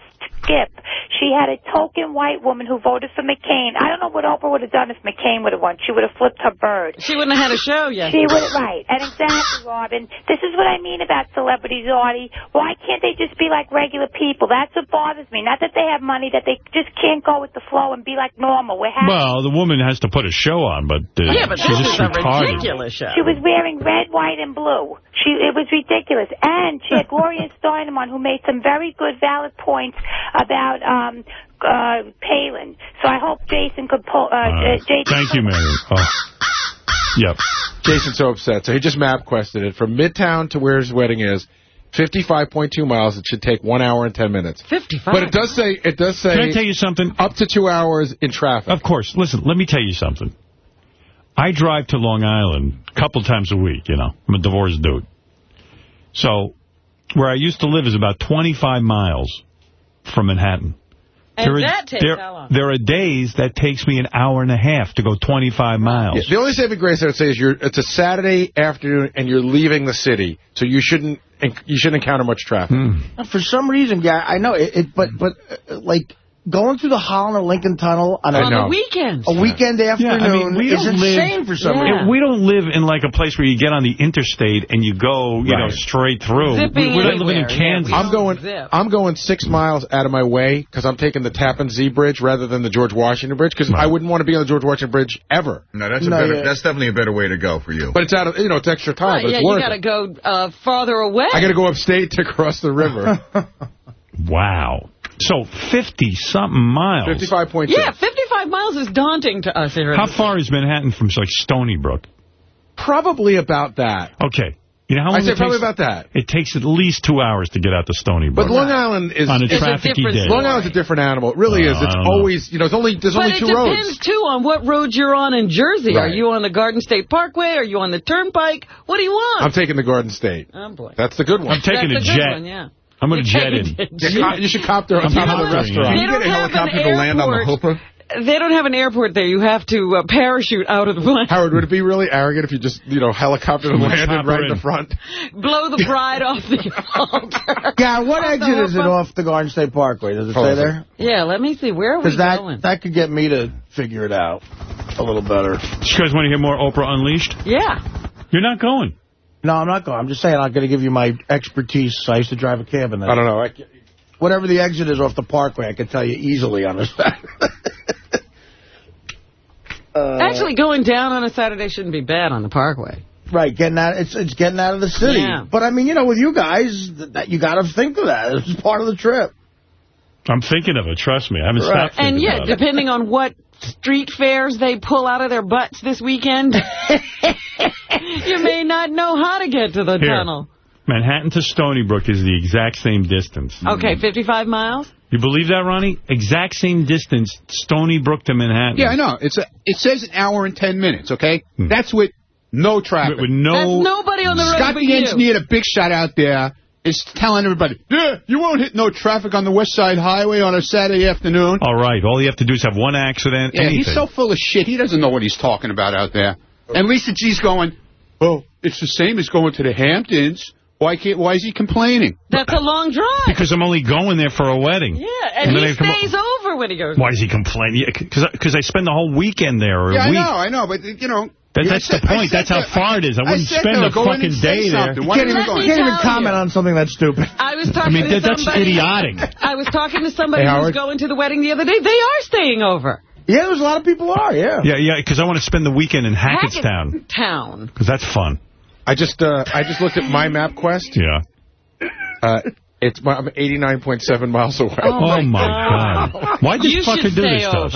S17: Skip. She had a token white woman who voted for McCain. I don't know what Oprah would have done if McCain would have won. She would have flipped her bird.
S5: She wouldn't have had a show yet.
S17: She would right, and exactly, Robin. This is what I mean about celebrities, Artie. Why can't they just be like regular people? That's what bothers me. Not that they have money, that they just can't go with the flow and be like normal. We're happy.
S1: Well, the woman has to put a show on, but uh,
S5: yeah, but
S1: she's
S5: this
S1: just
S5: is a
S1: retarded.
S5: ridiculous show.
S17: She was wearing red, white, and blue. She it was ridiculous, and she had Gloria Steinem on, who made some very good, valid points about um uh Palin. So I hope Jason could pull. Uh, uh, Jason
S1: Thank you, Mary. Oh. Yep.
S18: Jason's so upset. So he just map quested it. From Midtown to where his wedding is, 55.2 miles. It should take one hour and 10 minutes.
S5: 55.
S18: But it does say, it does say
S1: Can I tell you something?
S18: up to two hours in traffic.
S1: Of course. Listen, let me tell you something. I drive to Long Island a couple times a week, you know. I'm a divorced dude. So, where I used to live is about 25 miles from Manhattan.
S5: and
S1: there are,
S5: that takes
S1: there,
S5: how long?
S1: there are days that takes me an hour and a half to go 25 miles.
S18: Yeah, the only saving grace I would say is you're it's a Saturday afternoon and you're leaving the city, so you shouldn't you shouldn't encounter much traffic.
S1: Hmm.
S2: For some reason, guy, I know it, it but but uh, like going through the Holland or Lincoln Tunnel on, a,
S5: On the weekends.
S2: a weekend afternoon
S1: Yeah, I mean, we
S2: is
S1: don't
S2: insane
S1: live,
S2: for some
S5: Yeah.
S2: reason.
S1: We don't live in like a place where you get on the interstate and you go, you know, straight through.
S5: Zipping
S1: we, we're not living in
S5: anywhere, yeah,
S1: Kansas.
S3: I'm going.
S5: zip.
S3: I'm going six miles out of my way because I'm taking the Tappan Zee Bridge rather than the George Washington Bridge because I wouldn't want to be on the George Washington Bridge ever.
S4: No, that's a
S2: No,
S4: better.
S2: yeah.
S4: That's definitely a better way to go for you.
S3: But it's out of you know it's extra time,
S5: Right,
S3: but
S5: yeah,
S3: it's
S5: you
S3: worth
S5: got to go uh, farther away.
S3: I got to go upstate to cross the river.
S1: Wow. So 50-something miles.
S3: Fifty-five point
S5: yeah, 55 miles is daunting to us here.
S1: How far is Manhattan from, like, Stony Brook?
S3: Probably about that.
S1: Okay. You know how long
S3: I say probably
S1: takes?
S3: about that.
S1: It takes at least two hours to get out to Stony Brook.
S3: But Long Island is
S1: On a
S3: is
S5: It's a different
S1: day.
S3: Long Island's a different animal. It really
S1: Uh,
S3: is. It's
S1: don't know.
S3: always you know. It's only there's
S5: But
S3: only
S5: it
S3: two
S5: depends, too, on what road you're on in Jersey. Are you on the Garden State Parkway? Are you on the Turnpike? What do you want?
S3: I'm taking the Garden State.
S5: oh, boy.
S3: That's the good one.
S1: I'm taking
S5: That's
S1: a
S5: a good
S1: jet.
S5: one, yeah.
S1: I'm going to jet in.
S3: You,
S5: jet.
S3: co- you should copter on top of the restaurant.
S5: They
S4: you
S5: don't
S4: get a
S5: have an
S4: helicopter to land on the
S5: airport. They don't have an airport there. You have to uh, parachute out of the plane.
S3: Howard, would it be really arrogant if you just, you know, helicopter and landed right in the front?
S5: Blow the bride off the altar.
S2: Yeah, what
S5: Off
S2: exit is it off the Garden State Parkway? Does it
S3: Hold
S2: say
S3: on
S2: there?
S5: Yeah, let me see. Where are we
S2: Because that,
S5: going?
S2: that could get me to figure it out a little better.
S1: You guys want to hear more Oprah Unleashed?
S5: Yeah.
S1: You're not going.
S2: No, I'm not going. I'm just saying I'm going to give you my expertise. I used to drive a cab in that.
S3: I don't know. I,
S2: Whatever the exit is off the Parkway, I can tell you easily on this. uh,
S5: Actually, going down on a Saturday shouldn't be bad on the Parkway.
S2: Right, getting out. It's it's getting out of the city.
S5: Yeah.
S2: But I mean, you know, with you guys, th- that you got to think of that. It's part of the trip.
S1: I'm thinking of it. Trust me. I haven't
S2: Right.
S1: stopped thinking
S5: And yeah,
S1: about it.
S5: depending on what street fairs they pull out of their butts this weekend, you may not know how to get to the
S1: Here.
S5: tunnel.
S1: Manhattan to Stony Brook is the exact same distance.
S5: Okay, mm-hmm. 55 miles?
S1: You believe that, Ronnie? Exact same distance, Stony Brook to Manhattan.
S19: Yeah, I know. It's a, it says an hour and ten minutes, okay? Hmm. That's with no traffic.
S1: With, with no...
S5: That's nobody on the road
S19: Scott
S5: but
S19: the
S5: you.
S19: engineer, a big shot out there, is telling everybody, yeah, you won't hit no traffic on the West Side Highway on a Saturday afternoon.
S1: All right, all you have to do is have one accident,
S19: Yeah,
S1: anything.
S19: he's so full of shit. He doesn't know what he's talking about out there. And Lisa G's going, oh, it's the same as going to the Hamptons. Why can't? Why is he complaining?
S5: That's a long drive.
S1: Because I'm only going there for a wedding.
S5: Yeah, and,
S1: then
S5: he
S1: I come
S5: stays over when he goes.
S1: Why is he complaining? Because I spend the whole weekend there or
S19: yeah,
S1: a
S19: I
S1: week.
S19: know, I know, but you know.
S1: That, that's
S19: said-
S1: the point. That's how far it is. I
S19: I
S1: wouldn't
S19: said
S1: spend a
S19: go in and
S1: fucking day there.
S19: something. Why
S2: Can't even,
S19: you
S2: can't even comment
S5: you.
S2: on something that's stupid.
S5: I was
S1: I
S5: talking
S1: mean,
S5: to
S1: that, that's
S5: somebody.
S1: idiotic.
S5: I was talking to somebody
S2: Hey,
S5: who was going to the wedding the other day. They are staying over.
S2: Yeah, there's a lot of people are, yeah.
S1: Yeah, yeah, because I want to spend the weekend in Hackettstown.
S5: Town.
S1: Because that's fun.
S3: I just uh, I just looked at my MapQuest.
S1: Yeah.
S3: Uh, it's I'm 89.7 miles away.
S1: Oh, my God. Why'd this
S5: you
S1: fucker do
S5: stay
S1: this to us?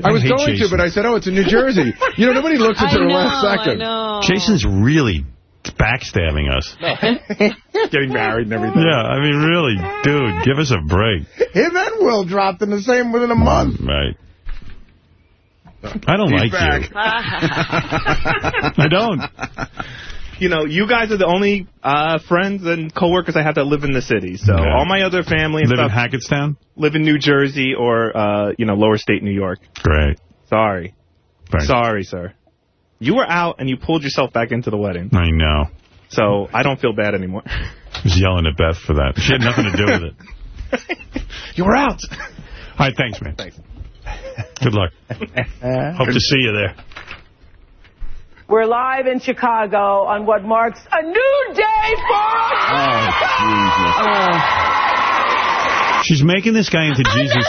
S5: Over.
S3: I was going
S1: Jason.
S3: to, but I said, oh, it's in New Jersey. You know, nobody looks
S5: I
S3: until the
S5: know,
S3: last
S5: I
S3: second.
S5: know.
S1: Jason's really backstabbing us.
S3: Getting married and everything.
S1: Yeah, I mean, really, dude, give us a break.
S2: Him and Will dropped in the same within a month.
S1: Right. I don't
S4: He's
S1: like
S4: back.
S1: you. I don't.
S13: You know, you guys are the only uh, friends and coworkers I have that live in the city. So
S1: Yeah.
S13: all my other family and
S1: Live in
S13: stuff
S1: Hackettstown?
S13: live in New Jersey or, uh, you know, lower state New York.
S1: Great.
S13: Sorry.
S1: Thanks.
S13: Sorry, sir. You were out and you pulled yourself back into the wedding.
S1: I know.
S13: So I don't feel bad anymore.
S1: I was yelling at Beth for that. She had nothing to do with it.
S3: You were out.
S1: All right, thanks, man.
S3: Thanks.
S1: Good luck. Hope to see you there.
S15: We're live in Chicago on what marks a new day for us.
S1: She's making this guy into Jesus.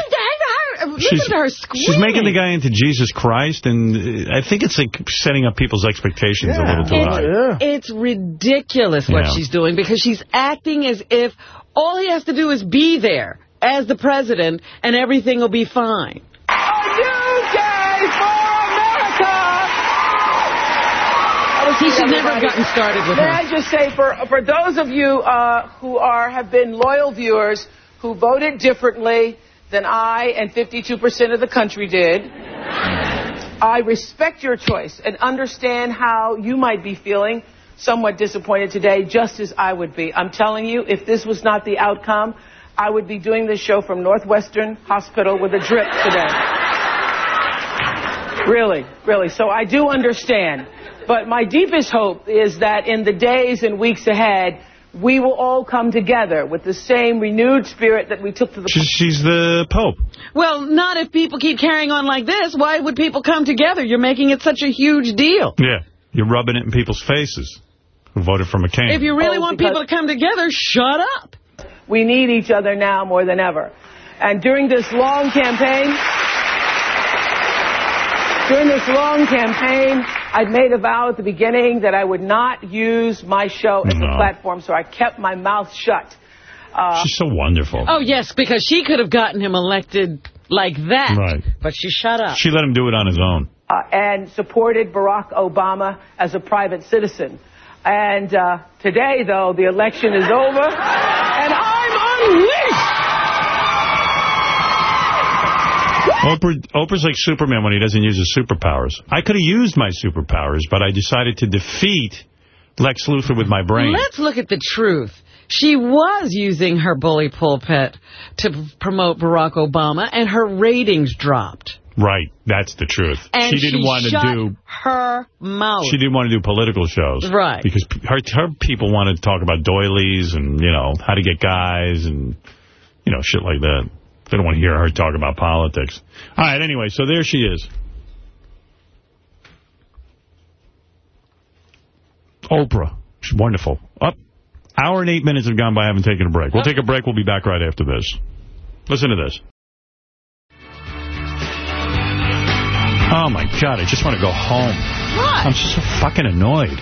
S5: Listen to her screaming.
S1: she's making the guy into Jesus Christ, and uh, I think it's like setting up people's expectations a little too high.
S5: It's ridiculous what
S1: Yeah.
S5: she's doing because she's acting as if all he has to do is be there as the president and everything will be fine.
S15: A new day for America.
S5: He should never have gotten started with
S15: May
S5: her.
S15: I just say, for for those of you uh, who are have been loyal viewers who voted differently than I and 52% of the country did, I respect your choice and understand how you might be feeling somewhat disappointed today, just as I would be. I'm telling you, if this was not the outcome, I would be doing this show from Northwestern Hospital with a drip today. Really, really. So I do understand. But my deepest hope is that in the days and weeks ahead, we will all come together with the same renewed spirit that we took to the...
S1: She's, she's the Pope.
S5: Well, not if people keep carrying on like this. Why would people come together? You're making it such a huge deal.
S1: Yeah. You're rubbing it in people's faces who voted for McCain.
S5: If you really
S15: Oh,
S5: want people to come together, shut up.
S15: We need each other now more than ever. And during this long campaign, during this long campaign, I'd made a vow at the beginning that I would not use my show as
S1: No.
S15: a platform, so I kept my mouth shut. Uh,
S1: She's so wonderful.
S5: Oh, yes, because she could have gotten him elected like that.
S1: Right.
S5: But she shut up.
S1: She let him do it on his own.
S15: uh, and supported Barack Obama as a private citizen. And uh, today, though, the election is over, and I'm unleashed.
S1: Oprah, Oprah's like Superman when he doesn't use his superpowers. I could have used my superpowers, but I decided to defeat Lex Luthor with my brain.
S5: Let's look at the truth. She was using her bully pulpit to promote Barack Obama, and her ratings dropped.
S1: Right, that's the truth.
S5: And
S1: she didn't want to do.
S5: her mouth.
S1: She didn't want to do political shows.
S5: Right.
S1: Because her, her people wanted to talk about doilies and, you know, how to get guys and, you know, shit like that. They don't want to hear her talk about politics. All right, anyway, so there she is. Oprah. She's wonderful. Up. Hour and eight minutes have gone by. I haven't taken a break. We'll take a break. We'll be back right after this. Listen to this. Oh, my God. I just want to go home.
S5: What?
S1: I'm so fucking annoyed.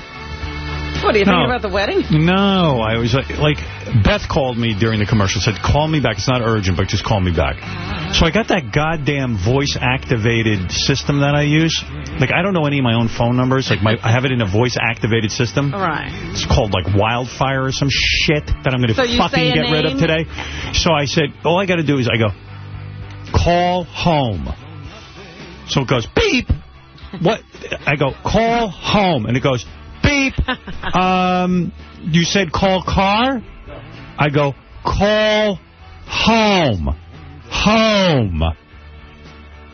S5: What, are you thinking
S1: No.
S5: about the wedding?
S1: No, I was like, like, Beth called me during the commercial, said, call me back. It's not urgent, but just call me back. So I got that goddamn voice-activated system that I use. Like, I don't know any of my own phone numbers. Like, my, I have it in a voice-activated system.
S5: Right.
S1: It's called, like, Wildfire or some shit that I'm going to
S5: So
S1: fucking get rid of today. So I said, all I got to do is I go, call home. So it goes, beep. What? I go, call home. And it goes, beep. Um, you said call car? I go, call home. Home.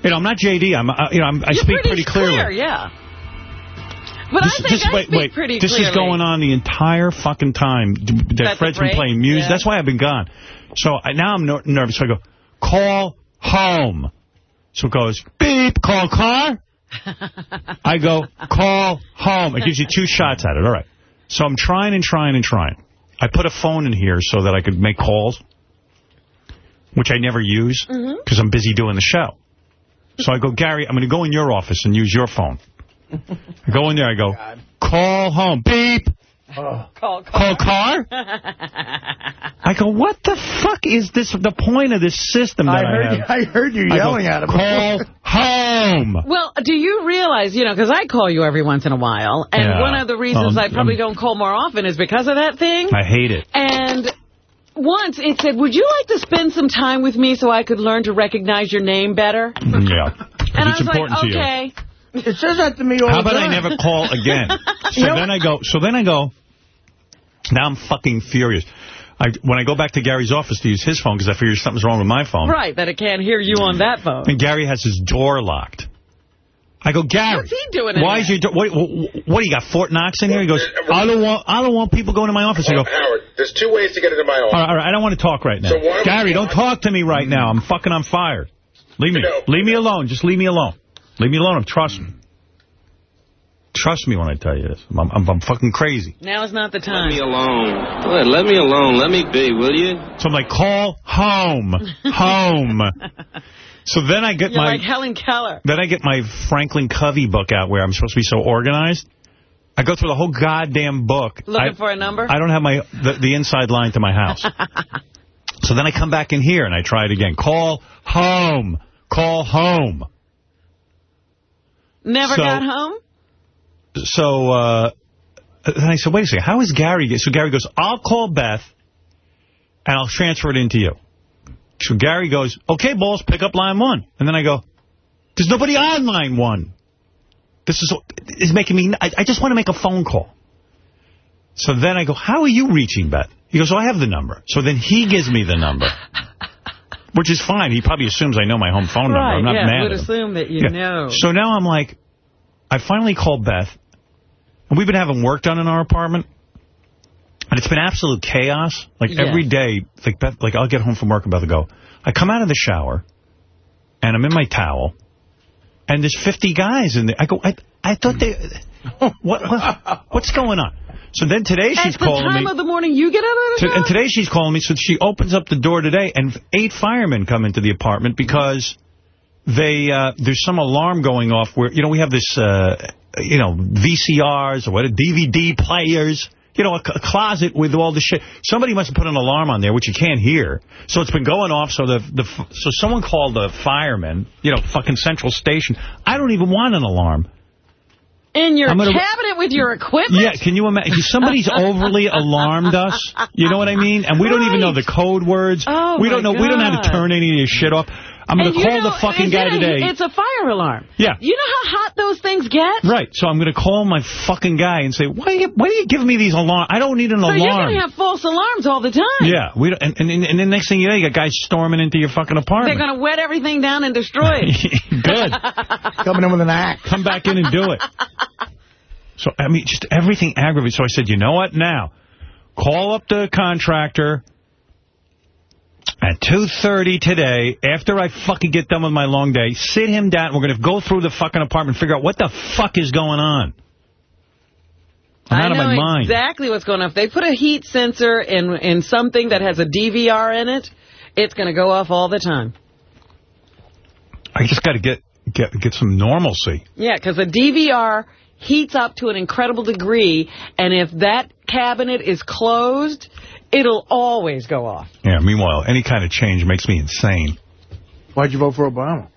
S1: You know, I'm not JD. I'm, uh, you know, I'm, I
S5: You're
S1: speak pretty, clearly.
S5: clear, yeah. But
S1: This,
S5: I think
S1: this,
S5: I
S1: wait,
S5: speak
S1: wait.
S5: pretty
S1: This
S5: clearly.
S1: is going on the entire fucking time that
S5: That's
S1: Fred's been playing music.
S5: Yeah.
S1: That's why I've been gone. So I, now I'm ner nervous. So I go, call home. So it goes, beep, call car. I go, call home. It gives you two shots at it. All right. So I'm trying and trying and trying. I put a phone in here so that I could make calls, which I never use mm-hmm. because I'm busy doing the show. So I go, Gary, I'm going to go in your office and use your phone. I go in there, I go, call home, beep,
S5: Call,
S1: call car. I go, what the fuck is this, the point of this system that
S2: I
S1: I,
S2: heard,
S1: have?
S2: I heard you
S1: I go,
S2: yelling at him.
S1: Call home.
S5: Well, do you realize, you know, because I call you every once in a while, and
S1: Yeah.
S5: one of the reasons
S1: Um,
S5: I probably
S1: um,
S5: don't call more often is because of that thing.
S1: I hate it.
S5: And once it said, would you like to spend some time with me so I could learn to recognize your name better?
S1: Yeah.
S5: And I
S1: it's
S5: was
S1: important
S5: like,
S1: to you.
S5: okay.
S2: It says that to me all
S1: How
S2: the
S1: about I never call again? So then I go, so then I go, now I'm fucking furious. I, when I go back to Gary's office to use his phone, because I figure something's wrong with my phone,
S5: Right, that it can't hear you on that phone.
S1: and Gary has his door locked. I go, Gary,
S5: What's he doing in
S1: why
S5: there?
S1: is your door, what, what, what, do you got, Fort Knox in here? He goes, I don't want, I don't want people going to my office. I go,
S9: Howard, there's two ways to get into my office.
S1: right, all right, I don't want to talk right now.
S9: So
S1: Gary, don't talk to me right now. I'm fucking on fire. Leave me.
S9: No.
S1: Leave me alone. Just leave me alone. Leave me alone. Trust me. Trust me when I tell you this. I'm, I'm, I'm fucking crazy.
S5: Now is not the time.
S20: Let
S5: time.
S20: me alone. Go let me alone. Let me be, will you?
S1: So I'm like, call home. home. So then I get
S5: You're
S1: my...
S5: like Helen Keller.
S1: Then I get my Franklin Covey book out where I'm supposed to be so organized. I go through the whole goddamn book.
S5: Looking
S1: I,
S5: for a number?
S1: I don't have my the, the inside line to my house. so then I come back in here and I try it again. Call home. Call home.
S5: Never
S1: So-
S5: got home?
S1: So uh, then I said, wait a second. How is Gary? So Gary goes, I'll call Beth and I'll transfer it into you. So Gary goes, okay, balls, pick up line one. And then I go, there's nobody on line one. This is is making me, I, I just want to make a phone call. So then I go, how are you reaching Beth? He goes, oh, I have the number. So then he gives me the number, which is fine. He probably assumes I know my home phone number.
S5: right,
S1: I'm not
S5: yeah,
S1: mad
S5: would assume that you
S1: Yeah.
S5: know.
S1: So now I'm like, I finally called Beth. And we've been having work done in our apartment. And it's been absolute chaos. Like,
S5: Yeah.
S1: every day, like, Beth, like I'll get home from work and Beth will go, I come out of the shower, and I'm in my towel, and there's 50 guys in there. I go, I, I thought they... What, what What's going on? So then today she's
S5: At the
S1: calling
S5: time
S1: me...
S5: of the morning you get out of the
S1: To,
S5: shower?
S1: and today she's calling me, so she opens up the door today, and eight firemen come into the apartment because they uh, there's some alarm going off where, you know, we have this, uh, you know, VCRs or what, DVD players, you know, a closet with all the shit. Somebody must have put an alarm on there, which you can't hear. So it's been going off, so the, the so someone called the firemen, you know, fucking Central Station. I don't even want an alarm.
S5: In your
S1: gonna-
S5: cabinet with your equipment?
S1: Yeah, can you imagine? Somebody's overly alarmed us. You know what I mean? And we don't even know the code words.
S5: Oh,
S1: we don't know. We don't know how to turn any of this shit off. I'm going to call
S5: know,
S1: the fucking guy
S5: a-
S1: today.
S5: It's a fire alarm.
S1: Yeah.
S5: You know how hot those things get?
S1: Right, so I'm going to call my fucking guy and say, why are you, why are you giving me these alarms? I don't need an
S5: So
S1: alarm.
S5: you're going to have false alarms all the time.
S1: yeah, we don't, and, and, and the next thing you know, you got guys storming into your fucking apartment.
S5: They're going to wet everything down and destroy it.
S1: Good.
S2: Coming in with an axe.
S1: Come back in and do it. So, I mean, just everything aggravated. So I said, you know what, now, call up the contractor at 2.30 today, after I fucking get done with my long day, sit him down. We're going to go through the fucking apartment and figure out what the fuck is going on. I'm
S5: I
S1: out of
S5: know
S1: my mind.
S5: exactly what's going on. If they put a heat sensor in in something that has a DVR in it, it's going to go off all the time.
S1: I just got to get, get get some normalcy.
S5: Yeah, because a DVR heats up to an incredible degree, and if that cabinet is closed, it'll always go off.
S1: Yeah, meanwhile, any kind of change makes me insane.
S2: Why'd you vote for Obama?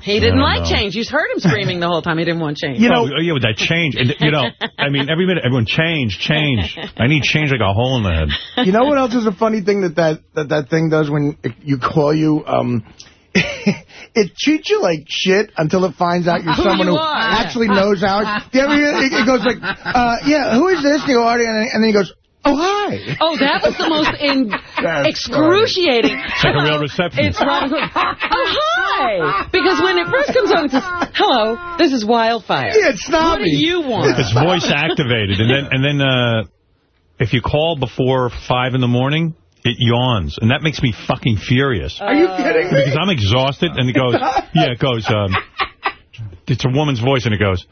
S5: He didn't like
S1: know.
S5: change. You heard him screaming the whole time. He didn't want change.
S1: You know, oh, yeah, with that change. And, you know, I mean, every minute, everyone, change, change. I need change like a hole in the head.
S2: You know what else is a funny thing that that, that, that thing does when you call you? Um, it treats you like shit until it finds out you're
S5: Who
S2: someone
S5: you
S2: who actually knows how. Do you ever hear, it, it goes like, uh, yeah, who is this? And you go, "Artie," and and then he goes, oh, hi.
S5: Oh, that was the most in excruciating.
S1: It's like a real reception.
S5: It's Robin Hood. Oh, hi. Because when it first comes on, it says, hello, this is Wildfire.
S2: Yeah, it's
S5: What do you want?
S1: It's voice activated. And then, and then uh, if you call before 5 in the morning, it yawns. And that makes me fucking furious.
S2: Are you kidding me?
S1: Because I'm exhausted. And it goes, yeah, it goes, um, it's a woman's voice, and it goes,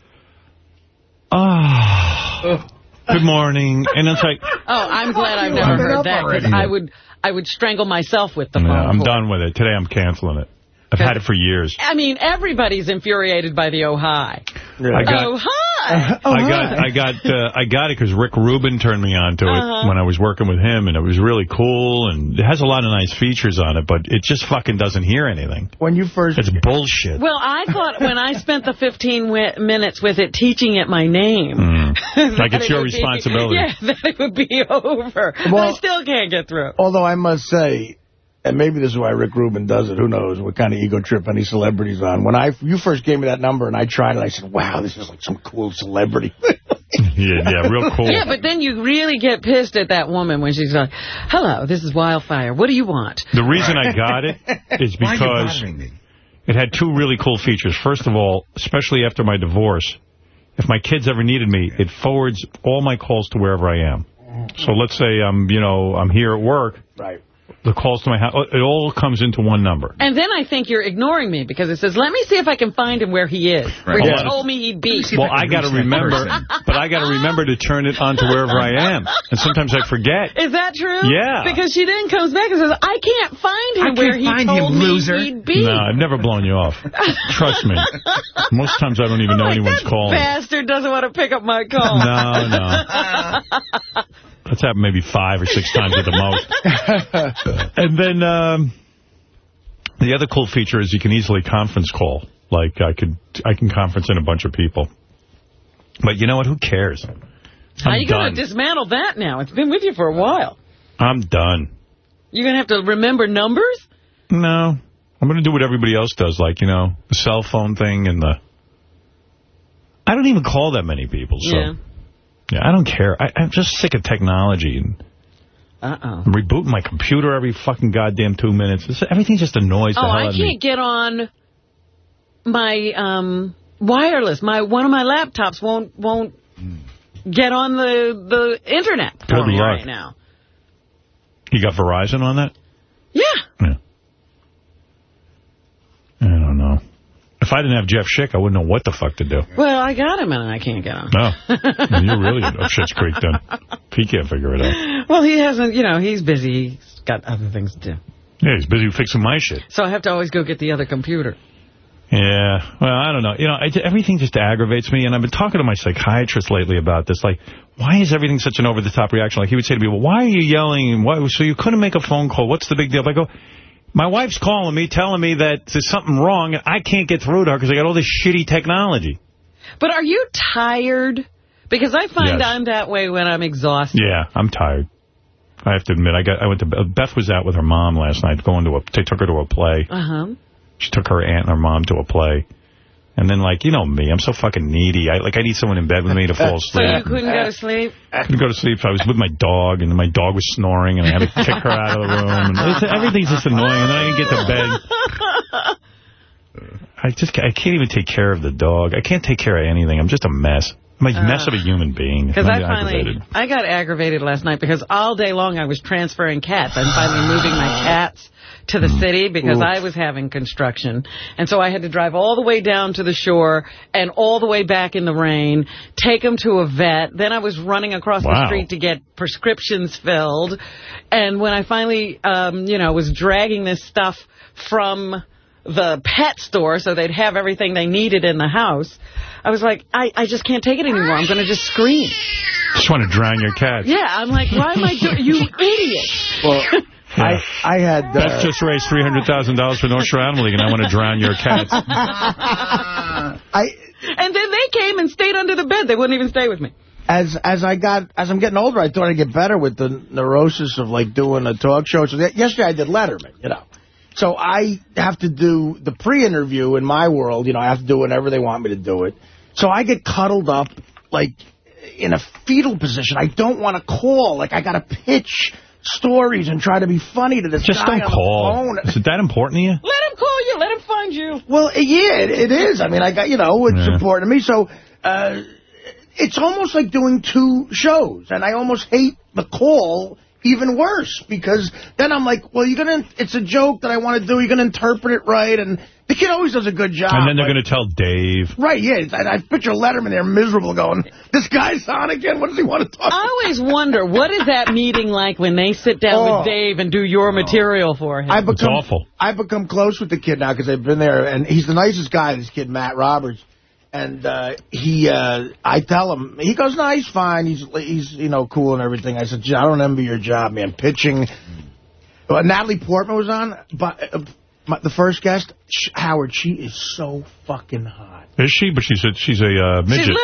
S1: ah, good morning. And it's like,
S5: Oh, I'm glad I've never heard that, I would, I would strangle myself with the phone.
S1: yeah, I'm done with it. Today I'm canceling it. I've had it for years.
S5: I mean, everybody's infuriated by the oh hi.
S1: I got,
S5: oh hi.
S1: I got, I got, uh, I got it because Rick Rubin turned me on to it
S5: Uh-huh.
S1: when I was working with him, and it was really cool, and it has a lot of nice features on it, but it just fucking doesn't hear anything.
S2: When you first...
S1: It's bullshit.
S5: Well, I thought when I spent the 15 wi minutes with it teaching it my name.
S1: Mm. Like
S5: that
S1: it's
S5: it
S1: your
S5: be-
S1: responsibility.
S5: yeah, that it would be over. but I still can't get through.
S2: Although I must say, and maybe this is why Rick Rubin does it, who knows what kind of ego trip any celebrity's on. When I you first gave me that number and I tried it, I said, wow, this is like some cool celebrity.
S1: yeah, yeah, real cool.
S5: Yeah, but then you really get pissed at that woman when she's like, hello, this is Wildfire. What do you want?
S1: The reason I got it is
S4: Why are you
S1: because it had two really cool features. First of all, especially after my divorce, if my kids ever needed me, it forwards all my calls to wherever I am. So let's say I'm, you know, I'm here at work.
S2: Right.
S1: The calls to my house, it all comes into one number.
S5: And then I think you're ignoring me because it says, let me see if I can find him where he is. Where
S1: Right.
S5: you
S1: Yeah.
S5: told me he'd be.
S1: Well, I got to remember, but I got to remember to turn it on to wherever I am. And sometimes I forget.
S5: Is that true?
S1: Yeah.
S5: Because she then comes back and says, I can't find him
S1: I
S5: where he
S1: find
S5: told
S1: him,
S5: me
S1: loser."
S5: he'd be.
S1: No, I've never blown you off. Trust me. Most times I don't even know anyone's calling.
S5: Bastard doesn't want to pick up my call.
S1: No, no. That's happened maybe five or six times at the most. and then um, the other cool feature is you can easily conference call. Like I could, I can conference in a bunch of people. But you know what? Who cares?
S5: How
S1: I'm
S5: you going to dismantle that now? It's been with you for a while.
S1: I'm done.
S5: You're going to have to remember numbers?
S1: No. I'm going to do what everybody else does, like, you know, the cell phone thing and the... I don't even call that many people, so...
S5: Yeah.
S1: Yeah, I don't care. I, I'm just sick of technology and
S5: Uh-oh.
S1: I'm rebooting my computer every fucking goddamn two minutes. It's, everything just annoys the
S5: Oh,
S1: hell
S5: I
S1: out of me.
S5: I can't get on my um, wireless. My One of my laptops won't won't get on the, the internet
S1: Good luck.
S5: right now.
S1: You got Verizon on that?
S5: Yeah.
S1: I don't know. If I didn't have Jeff Schick, I wouldn't know what the fuck to do.
S5: Well, I got him and I can't get him.
S1: No. You're really up oh, shit's creek then. He can't figure it out.
S5: Well, he hasn't, you know, he's busy. He's got other things to do.
S1: Yeah, he's busy fixing my shit.
S5: So I have to always go get the other computer.
S1: Yeah, well, I don't know. You know, I, everything just aggravates me, and I've been talking to my psychiatrist lately about this. Like, why is everything such an over-the-top reaction? Like, he would say to me, well, why are you yelling? Why, so you couldn't make a phone call. What's the big deal? I go, my wife's calling me, telling me that there's something wrong, and I can't get through to her because I got all this shitty technology.
S5: But are you tired? Because I find
S1: Yes.
S5: I'm that way when I'm exhausted.
S1: Yeah, I'm tired. I have to admit, I got. I went to Beth was out with her mom last night, going to a. They took her to a play.
S5: Uh-huh.
S1: She took her aunt and her mom to a play. And then, like, you know me, I'm so fucking needy. I Like, I need someone in bed with me to fall asleep.
S5: So you couldn't go to sleep?
S1: couldn't go to sleep, so I was with my dog, and my dog was snoring, and I had to kick her out of the room. And everything's just annoying, and then I didn't get to bed. I just I can't even take care of the dog. I can't take care of anything. I'm just a mess. I'm a mess of a human being.
S5: Because I finally,
S1: aggravated.
S5: I got aggravated last night because all day long I was transferring cats. I'm finally moving my cats to the city because
S21: Oof.
S5: I was having construction. And so I had to drive all the way down to the shore and all the way back in the rain, take them to a vet. Then I was running across the street to get prescriptions filled. And when I finally, um, you know, was dragging this stuff from the pet store so they'd have everything they needed in the house, I was like, I, I just can't take it anymore. I'm going to just scream.
S1: Just want to drown your cat.
S5: Yeah, I'm like, why am I doing, you idiot.
S2: Well,
S1: I,
S2: I had...
S1: Beth
S2: Uh,
S1: just raised $300,000 for North Shore Animal League, and I want to drown your cats.
S2: I
S5: And then they came and stayed under the bed. They wouldn't even stay with me.
S2: as as I got as I'm getting older, I thought I'd get better with the neurosis of like doing a talk show. So yesterday I did Letterman, you know. So I have to do the pre-interview in my world. You know, I have to do whatever they want me to do it. So I get cuddled up like in a fetal position. I don't want to call. Like I got to pitch stories and try to be funny to this
S1: Just
S2: guy
S1: don't
S2: on
S1: call.
S2: the phone.
S1: Is it that important to you?
S5: Let him call you. Let him find you.
S2: Well, yeah, it, it is. I mean, I got, you know, it's
S1: Yeah.
S2: important to me. So, uh, it's almost like doing two shows. And I almost hate the call even worse because then I'm like, well, you're going to, it's a joke that I want to do. You're going to interpret it right. And the kid always does a good job.
S1: And then they're going to tell Dave.
S2: Right, yeah. I, I picture Letterman there miserable going, this guy's on again. What does he want to talk
S5: I always wonder, what is that meeting like when they sit down
S2: Oh.
S5: with Dave and do your material for him?
S2: I've become, I've become close with the kid now because I've been there, and he's the nicest guy, this kid, Matt Roberts. And uh, he, uh, I tell him, he goes, no, he's fine. He's, he's, you know, cool and everything. I said, I don't envy your job, man. Pitching. Well, Natalie Portman was on, but uh, my, the first guest, Sh- Howard. She is so fucking hot.
S1: Is she? But she's a, she's a uh, midget.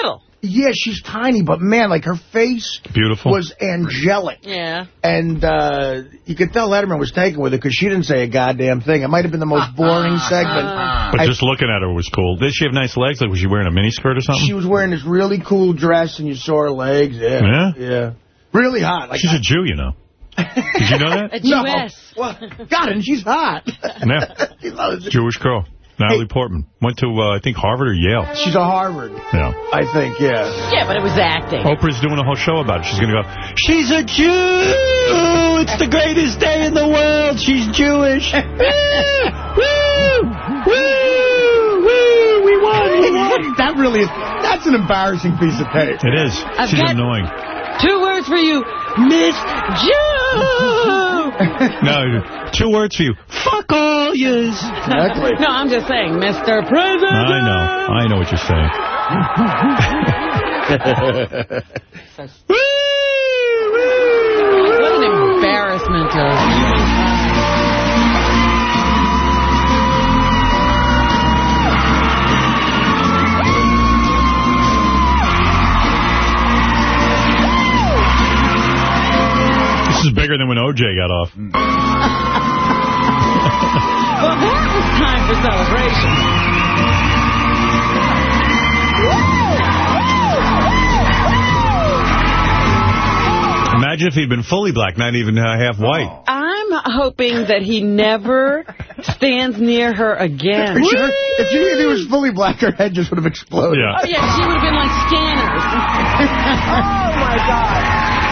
S2: Yeah, she's tiny, but man, like her face
S1: Beautiful.
S2: was angelic.
S5: Yeah.
S2: And uh, you could tell Letterman was taken with it because she didn't say a goddamn thing. It might have been the most boring segment.
S1: But
S2: I-
S1: just looking at her was cool. Did she have nice legs? Like, was she wearing a miniskirt or something?
S2: She was wearing this really cool dress, and you saw her legs. Yeah.
S1: Yeah?
S2: Yeah. Really hot. Like
S1: she's a Jew, you know. Did you know that?
S5: A
S2: No.
S5: Jewess.
S2: Well, God, and she's hot.
S1: Yeah. Jewish girl. Natalie Portman. Went to, uh, I think, Harvard or Yale.
S2: She's a Harvard.
S1: Yeah.
S2: I think, yeah.
S5: Yeah, but it was acting.
S1: Oprah's doing a whole show about it. She's going to go, she's a Jew! It's the greatest day in the world. She's Jewish. woo! Woo! Woo! Woo! We won! We won!
S2: that really is, that's an embarrassing piece of tape.
S1: It is.
S5: I've
S1: She's
S5: got-
S1: annoying.
S5: Two words for you, Miss Jew.
S1: No, two words for you. Fuck all yous.
S2: Exactly.
S5: No, I'm just saying, Mr. President.
S1: I know. I know what you're saying.
S5: What an embarrassment
S1: This is bigger than when OJ got off.
S5: Well, that was time for celebration.
S1: Imagine if he'd been fully black, not even uh, half white.
S5: I'm hoping that he never stands near her again.
S2: If she- if she- if he was fully black, her head just would have exploded.
S1: Yeah.
S5: Oh, yeah, she would have been like scanners.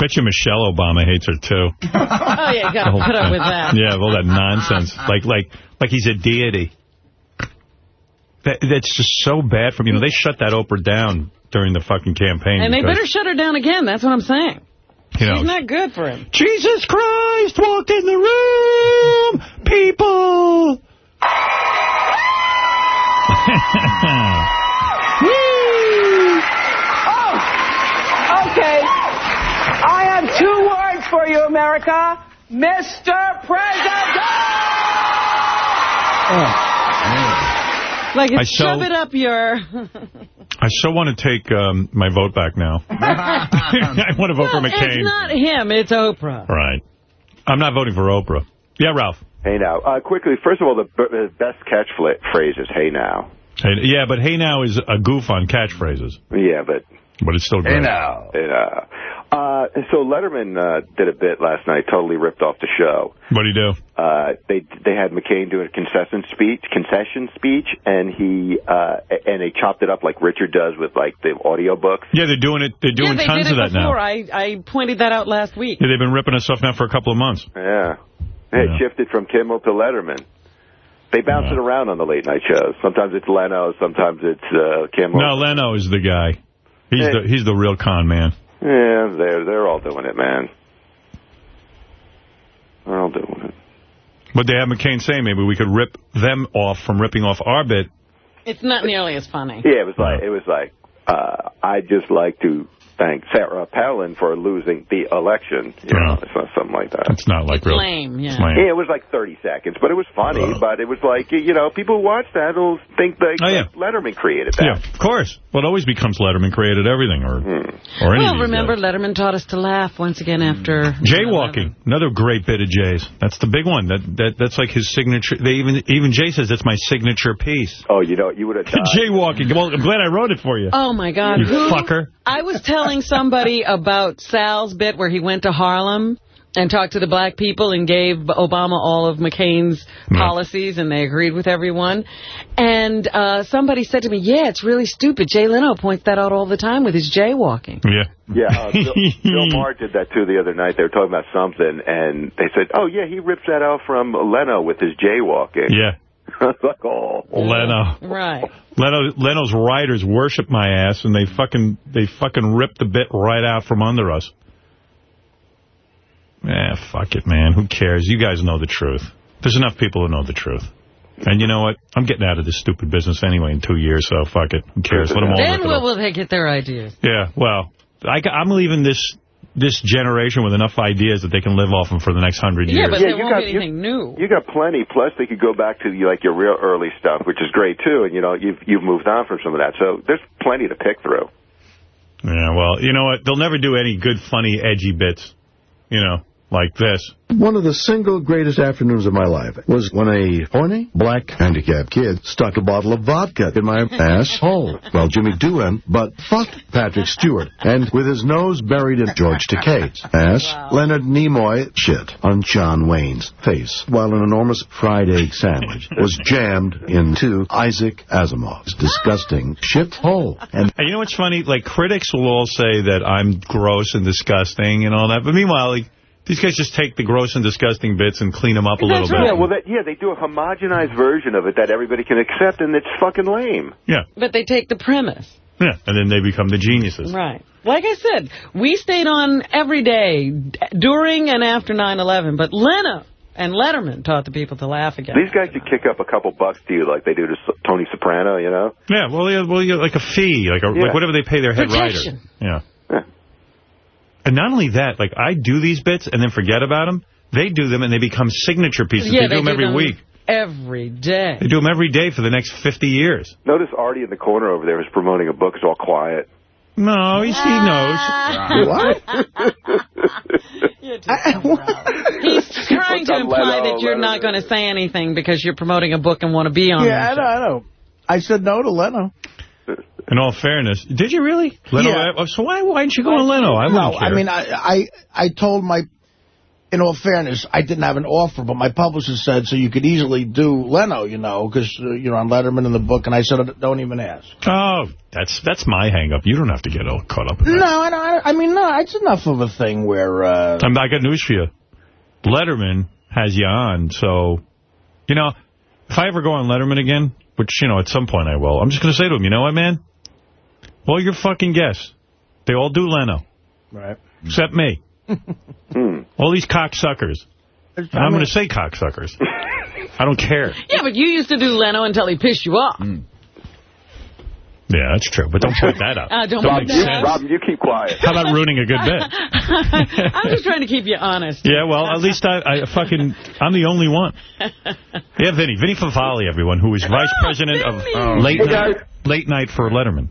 S1: bet you Michelle Obama hates her, too.
S5: Oh, yeah, you got to put up with that.
S1: Yeah, all that nonsense. Like, like, like he's a deity. That, that's just so bad for me. You know, they shut that Oprah down during the fucking campaign.
S5: And they better shut her down again. That's what I'm saying.
S1: You know,
S5: She's not good for him.
S1: Jesus Christ walked in the room, people.
S15: Oh, okay. I have two words for you, America. Mr. President!
S5: Like,
S1: I
S5: it's
S1: so-
S5: shove it up your...
S1: I so want to take um, my vote back now. I want to vote for McCain.
S5: It's not him, it's Oprah.
S1: Right. I'm not voting for Oprah. Yeah, Ralph.
S21: Hey now, uh, quickly. First of all, the, b- the best catchphrase is "Hey now."
S1: Hey, yeah, but hey now is a goof on catchphrases.
S21: Yeah, but
S1: But it's still great.
S21: now. Hey now. Uh, so Letterman uh, did a bit last night, totally ripped off the show.
S1: What do you do?
S21: Uh, they they had McCain do a concession speech, concession speech, and he uh, and they chopped it up like Richard does with like the audio books.
S1: Yeah, they're doing it. They're doing
S5: yeah, they
S1: tons
S5: did
S1: of that
S5: before.
S1: now.
S5: I, I pointed that out last week.
S1: Yeah, they've been ripping us off now for a couple of months.
S21: Yeah. It shifted from Kimmel to Letterman. They bounce it around on the late night shows. Sometimes it's Leno, sometimes it's uh, Kimmel.
S1: No, Leno is the guy. He's
S21: Hey.
S1: the he's the real con man.
S21: Yeah, they're they're all doing it, man. They're all doing it.
S1: But they have McCain saying maybe we could rip them off from ripping off our bit.
S5: It's not nearly as funny.
S21: Yeah, it was like it was like uh, I'd just like to thank Sarah Palin for losing the election. You know, it's not something like that.
S1: It's not like
S5: It's
S1: real.
S5: lame, yeah.
S1: Lame.
S21: Yeah, it was like 30 seconds, but it was funny. But it was like, you know, people who watch that will think like,
S1: Oh, yeah.
S21: Letterman created that.
S1: Yeah, of course. Well, it always becomes Letterman created everything, or
S21: Hmm.
S1: or any
S5: Well, remember. Letterman taught us to laugh once again after...
S1: Jaywalking, another great bit of Jay's. That's the big one. That that that's like his signature. They even even Jay says that's my signature piece.
S21: Oh, you know, you would have.
S1: Jaywalking. Well, I'm glad I wrote it for you.
S5: Oh, my God.
S1: You
S5: Who-
S1: fucker.
S5: I was telling somebody about Sal's bit where he went to Harlem and talked to the black people and gave Obama all of McCain's policies, and they agreed with everyone. And uh, somebody said to me, yeah, it's really stupid. Jay Leno points that out all the time with his jaywalking.
S1: Yeah.
S21: Yeah, uh, Bill, Bill Maher did that too the other night. They were talking about something, and they said, "Oh yeah, he rips that out from Leno with his jaywalking."
S1: Yeah.
S21: I was like, oh,
S1: Leno.
S5: Right.
S1: Leno, Leno's writers worship my ass, and they fucking they fucking rip the bit right out from under us. Eh, fuck it, man. Who cares? You guys know the truth. There's enough people who know the truth. And you know what? I'm getting out of this stupid business anyway in two years, so fuck it. Who cares? Let them all
S5: Then
S1: rip it
S5: will, will they get their ideas?
S1: Yeah, well, I, am leaving this this generation with enough ideas that they can live off them for the next hundred years.
S5: Yeah, but
S21: Yeah,
S5: there
S21: you
S5: won't
S21: got-
S5: be anything new.
S21: You got plenty. Plus, they could go back to like your real early stuff, which is great too. And you know, you've you've moved on from some of that, so there's plenty to pick through.
S1: Yeah, well, you know what? They'll never do any good, funny, edgy bits, you know, like this.
S22: One of the single greatest afternoons of my life was when a horny, black, handicapped kid stuck a bottle of vodka in my asshole. Well, Jimmy Doohan, but fucked Patrick Stewart, and with his nose buried in George Takei's ass, Leonard Nimoy shit on John Wayne's face, while an enormous fried egg sandwich was jammed into Isaac Asimov's disgusting shit hole. And
S1: Hey, you know what's funny? Like, critics will all say that I'm gross and disgusting and all that, but meanwhile, like, these guys just take the gross and disgusting bits and clean them up a little bit.
S21: Yeah, well, that, yeah, they do a homogenized version of it that everybody can accept, and it's fucking lame.
S1: Yeah,
S5: But they take the premise.
S1: yeah, and then they become the geniuses.
S5: Right. Like I said, we stayed on every day during and after 9-11, but Leno and Letterman taught the people to laugh again.
S21: These guys should kick up a couple bucks to you like they do to Tony Soprano, you know?
S1: Yeah, well, yeah, well, yeah, like a fee, like a,
S21: Yeah.
S1: like whatever they pay their head
S21: Protection.
S1: writer. Yeah. And not only that, like I do these bits and then forget about them. They do them and they become signature pieces.
S5: yeah,
S1: they do them every week.
S5: Every day.
S1: They do them every day for the next 50 years.
S21: Notice Artie in the corner over there is promoting a book. It's all quiet.
S1: No, he's, he ah. knows. What?
S5: He's trying to imply
S2: Leno,
S5: that you're not going to say anything because you're promoting a book and want to be on
S2: Yeah, I know, I know. I said no to Leno.
S1: In all fairness, did you really? Leno,
S2: Yeah.
S1: so why why didn't you go on Leno? I
S2: no. I mean, I, I I told my. in all fairness, I didn't have an offer, but my publicist said, so you could easily do Leno, you know, because uh, you're on Letterman in the book, and I said, don't even ask.
S1: Oh, that's that's my hang-up. You don't have to get all caught up in that.
S2: No, I, I mean, no, it's enough of a thing where... Uh,
S1: I'm, I got news for you. Letterman has you on, so, you know, if I ever go on Letterman again, which, you know, at some point I will, I'm just going to say to him, you know what, man? All your fucking guests, they all do Leno,
S2: Right.
S1: except me. All these cocksuckers. And I'm going to say cocksuckers. I don't care.
S5: Yeah, but you used to do Leno until he pissed you off.
S1: Yeah, that's true, but don't point that up.
S5: Uh, don't
S1: Don't
S5: point that
S1: sense.
S5: out.
S21: Rob, you keep quiet.
S1: How about ruining a good bit?
S5: I'm just trying to keep you honest.
S1: Yeah, well, at least I, I fucking, I'm the only one. Yeah, Vinny. Vinny Favale, everyone, who is vice president of
S21: Oh.
S1: late,
S23: Hey,
S1: night, late night for Letterman.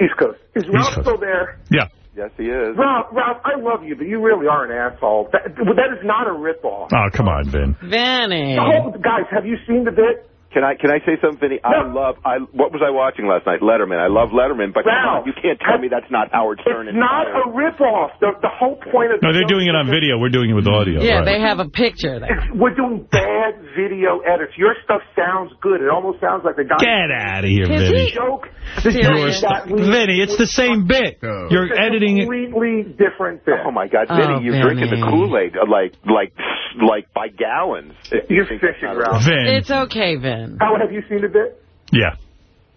S23: East Coast. Is Rob
S1: Coast.
S23: still there?
S1: Yeah.
S21: Yes, he is.
S23: Rob, Rob, I love you, but you really are an asshole. That, that is not a ripoff.
S1: Oh, come on, Vin.
S5: Vanny.
S23: The whole, guys, have you seen the bit?
S21: Can I can I say something, Vinny? I love I what was I watching last night? Letterman. I love Letterman, but come
S23: Ralph,
S21: on, you can't tell me that's not Howard Stern.
S23: It's not a ripoff. The, the whole point of
S1: No, they're doing it on video. We're doing it with audio.
S5: Yeah,
S1: right.
S5: they have a picture there.
S23: We're doing bad video edits. Your stuff sounds good. It almost sounds like the guy.
S1: Get out of here,
S23: His
S1: Vinny.
S23: joke.
S1: Your
S23: Serious.
S1: stuff. Vinny, it's the same bit. You're
S23: It's
S1: editing it.
S23: completely different bit.
S21: Oh my God,
S23: Oh,
S21: Vinny, you're drinking the Kool Aid uh, like like like by gallons.
S23: You're fishing, Ralph.
S1: Vin.
S5: It's okay, Vin.
S23: Howard, have you seen the bit?
S1: Yeah.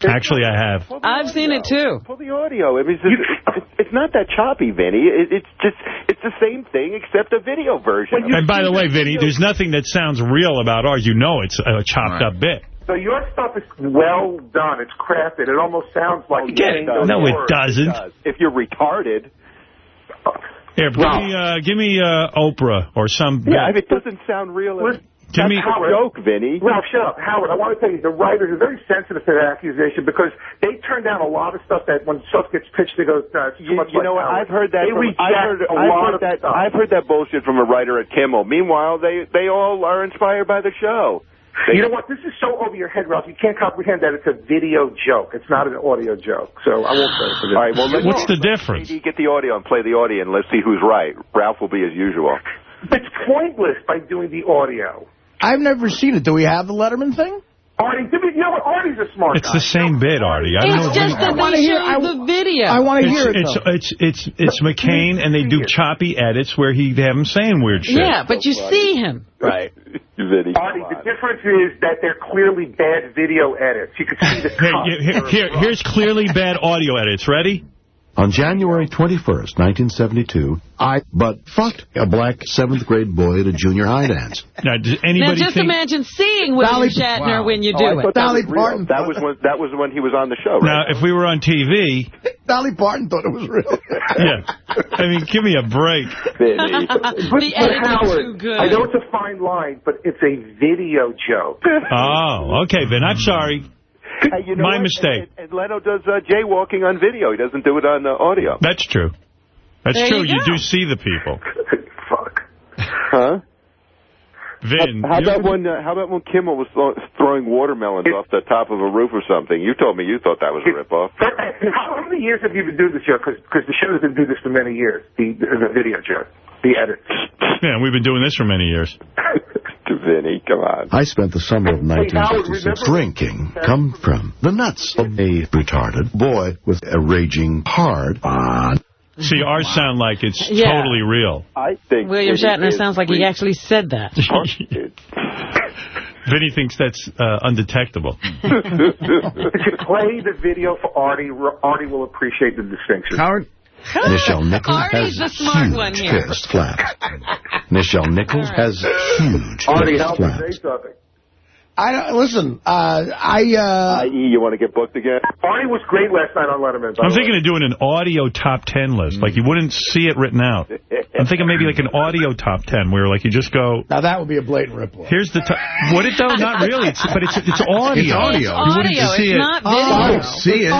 S1: Actually, I have.
S5: I've seen it too.
S21: Pull the audio. I mean, it's, just, it's, it's not that choppy, Vinny. It, it's just it's the same thing except a video version.
S1: And by the way, Vinny, there's nothing that sounds real about ours. You know it's a chopped up bit.
S23: So your stuff is well done. It's crafted. It almost sounds like
S1: Get it. No, it doesn't.
S21: If you're retarded.
S1: Here, give me, uh, give me uh, Oprah or some.
S21: Yeah, if it doesn't sound real.
S1: Give me-
S23: Howard.
S21: joke, Vinny.
S23: Ralph, shut up. Howard, I want to tell you, the writers are very sensitive to that accusation because they turn down a lot of stuff that when stuff gets pitched, they go, uh, it's too
S21: You,
S23: much
S21: you
S23: like
S21: know what?
S23: Howard.
S21: I've heard that.
S23: They
S21: From,
S23: reject
S21: I've heard,
S23: a
S21: I've
S23: lot
S21: heard
S23: of
S21: that.
S23: stuff.
S21: I've heard that bullshit from a writer at Kimmel. Meanwhile, they they all are inspired by the show. They-
S23: You know what? This is so over your head, Ralph. You can't comprehend that it's a video joke. It's not an audio joke. So I won't say it for this.
S21: All right. Well, let's
S1: What's the difference?
S21: Maybe get the audio and play the audio, and let's see who's right. Ralph will be as usual.
S23: It's pointless by doing the audio.
S2: I've never seen it. Do we have the Letterman thing?
S23: Artie, you know what? Artie's a smart
S1: It's
S23: guy.
S1: the same bit, Artie. I don't
S5: It's
S1: if
S5: just
S1: you-
S5: that
S2: wanna
S5: they
S2: hear- I-
S5: the video.
S2: I want to hear it,
S1: it's,
S2: though.
S1: it's it's it's McCain, and they do choppy edits where he they have him saying weird shit.
S5: Yeah, but you see him.
S2: Right.
S21: Vinny,
S23: Artie, the difference is that they're clearly bad video edits. You can see the
S1: Here,
S23: cut.
S1: here- here- here- here's clearly bad audio edits. Ready?
S22: On January 21st, 1972, I but fucked a black seventh grade boy at a junior high dance.
S1: Now, does
S5: Now just
S1: think?
S5: imagine seeing William
S2: Dolly-
S5: Shatner
S2: Wow.
S5: when you
S21: Oh,
S5: do
S21: I
S5: it.
S21: thought that
S2: Dolly. Parton
S21: That was when that was when he was on the show,
S1: Now, if we were on TV,
S2: Dolly Parton thought it was real.
S1: yeah. I mean, give me a break.
S21: Vinny.
S23: But,
S5: The
S23: but Howard,
S5: too good.
S23: I know it's a fine line, but it's a video joke.
S1: Oh, okay, Vin. I'm sorry.
S21: Hey, you know
S1: My
S21: what?
S1: mistake.
S21: And, and Leno does uh, jaywalking on video. He doesn't do it on uh, audio.
S1: That's true. That's
S5: There
S1: true.
S5: you
S1: You, do see the people.
S23: Fuck.
S21: Huh?
S1: Vin,
S21: How
S1: you-
S21: about when uh, How about when Kimmel was throw- throwing watermelons off the top of a roof or something? You told me you thought that was a ripoff.
S23: How many years have you been doing this show? Because the show has been doing this for many years. The, the video joke, the edits.
S1: yeah, we've been doing this for many years.
S21: Vinny, come on.
S22: I spent the summer of
S23: Hey, Howard,
S22: 1966
S23: remember-
S22: drinking come from the nuts of a retarded boy with a raging hard on.
S1: See, ours sound like it's
S5: Yeah.
S1: totally real.
S21: I think
S5: William Shatner sounds like he actually said that.
S1: Vinny thinks that's uh, undetectable.
S23: If you play the video for Artie, Artie will appreciate the distinction.
S2: Howard?
S22: Nichelle Nichols
S5: Artie's
S22: has
S5: the smart
S22: huge
S5: one here.
S22: fist flaps. Nichelle Nichols has huge
S23: Artie,
S22: fist
S23: help me
S22: flaps.
S23: say something.
S2: I don't, listen, uh, I, uh,
S21: I.e., you want to get booked again?
S23: Artie was great last night on Letterman. by
S1: I'm
S23: the
S1: thinking of doing an audio top 10 list. Like, you wouldn't see it written out. I'm thinking maybe like an audio top 10 where, like, you just go,
S2: now that would be a blatant ripoff.
S1: here's the top. What it, though? Not really. It's, but it's, it's audio.
S2: It's audio.
S1: You wouldn't
S5: audio,
S1: see
S5: it's
S1: it.
S5: not
S2: Oh. I don't see it.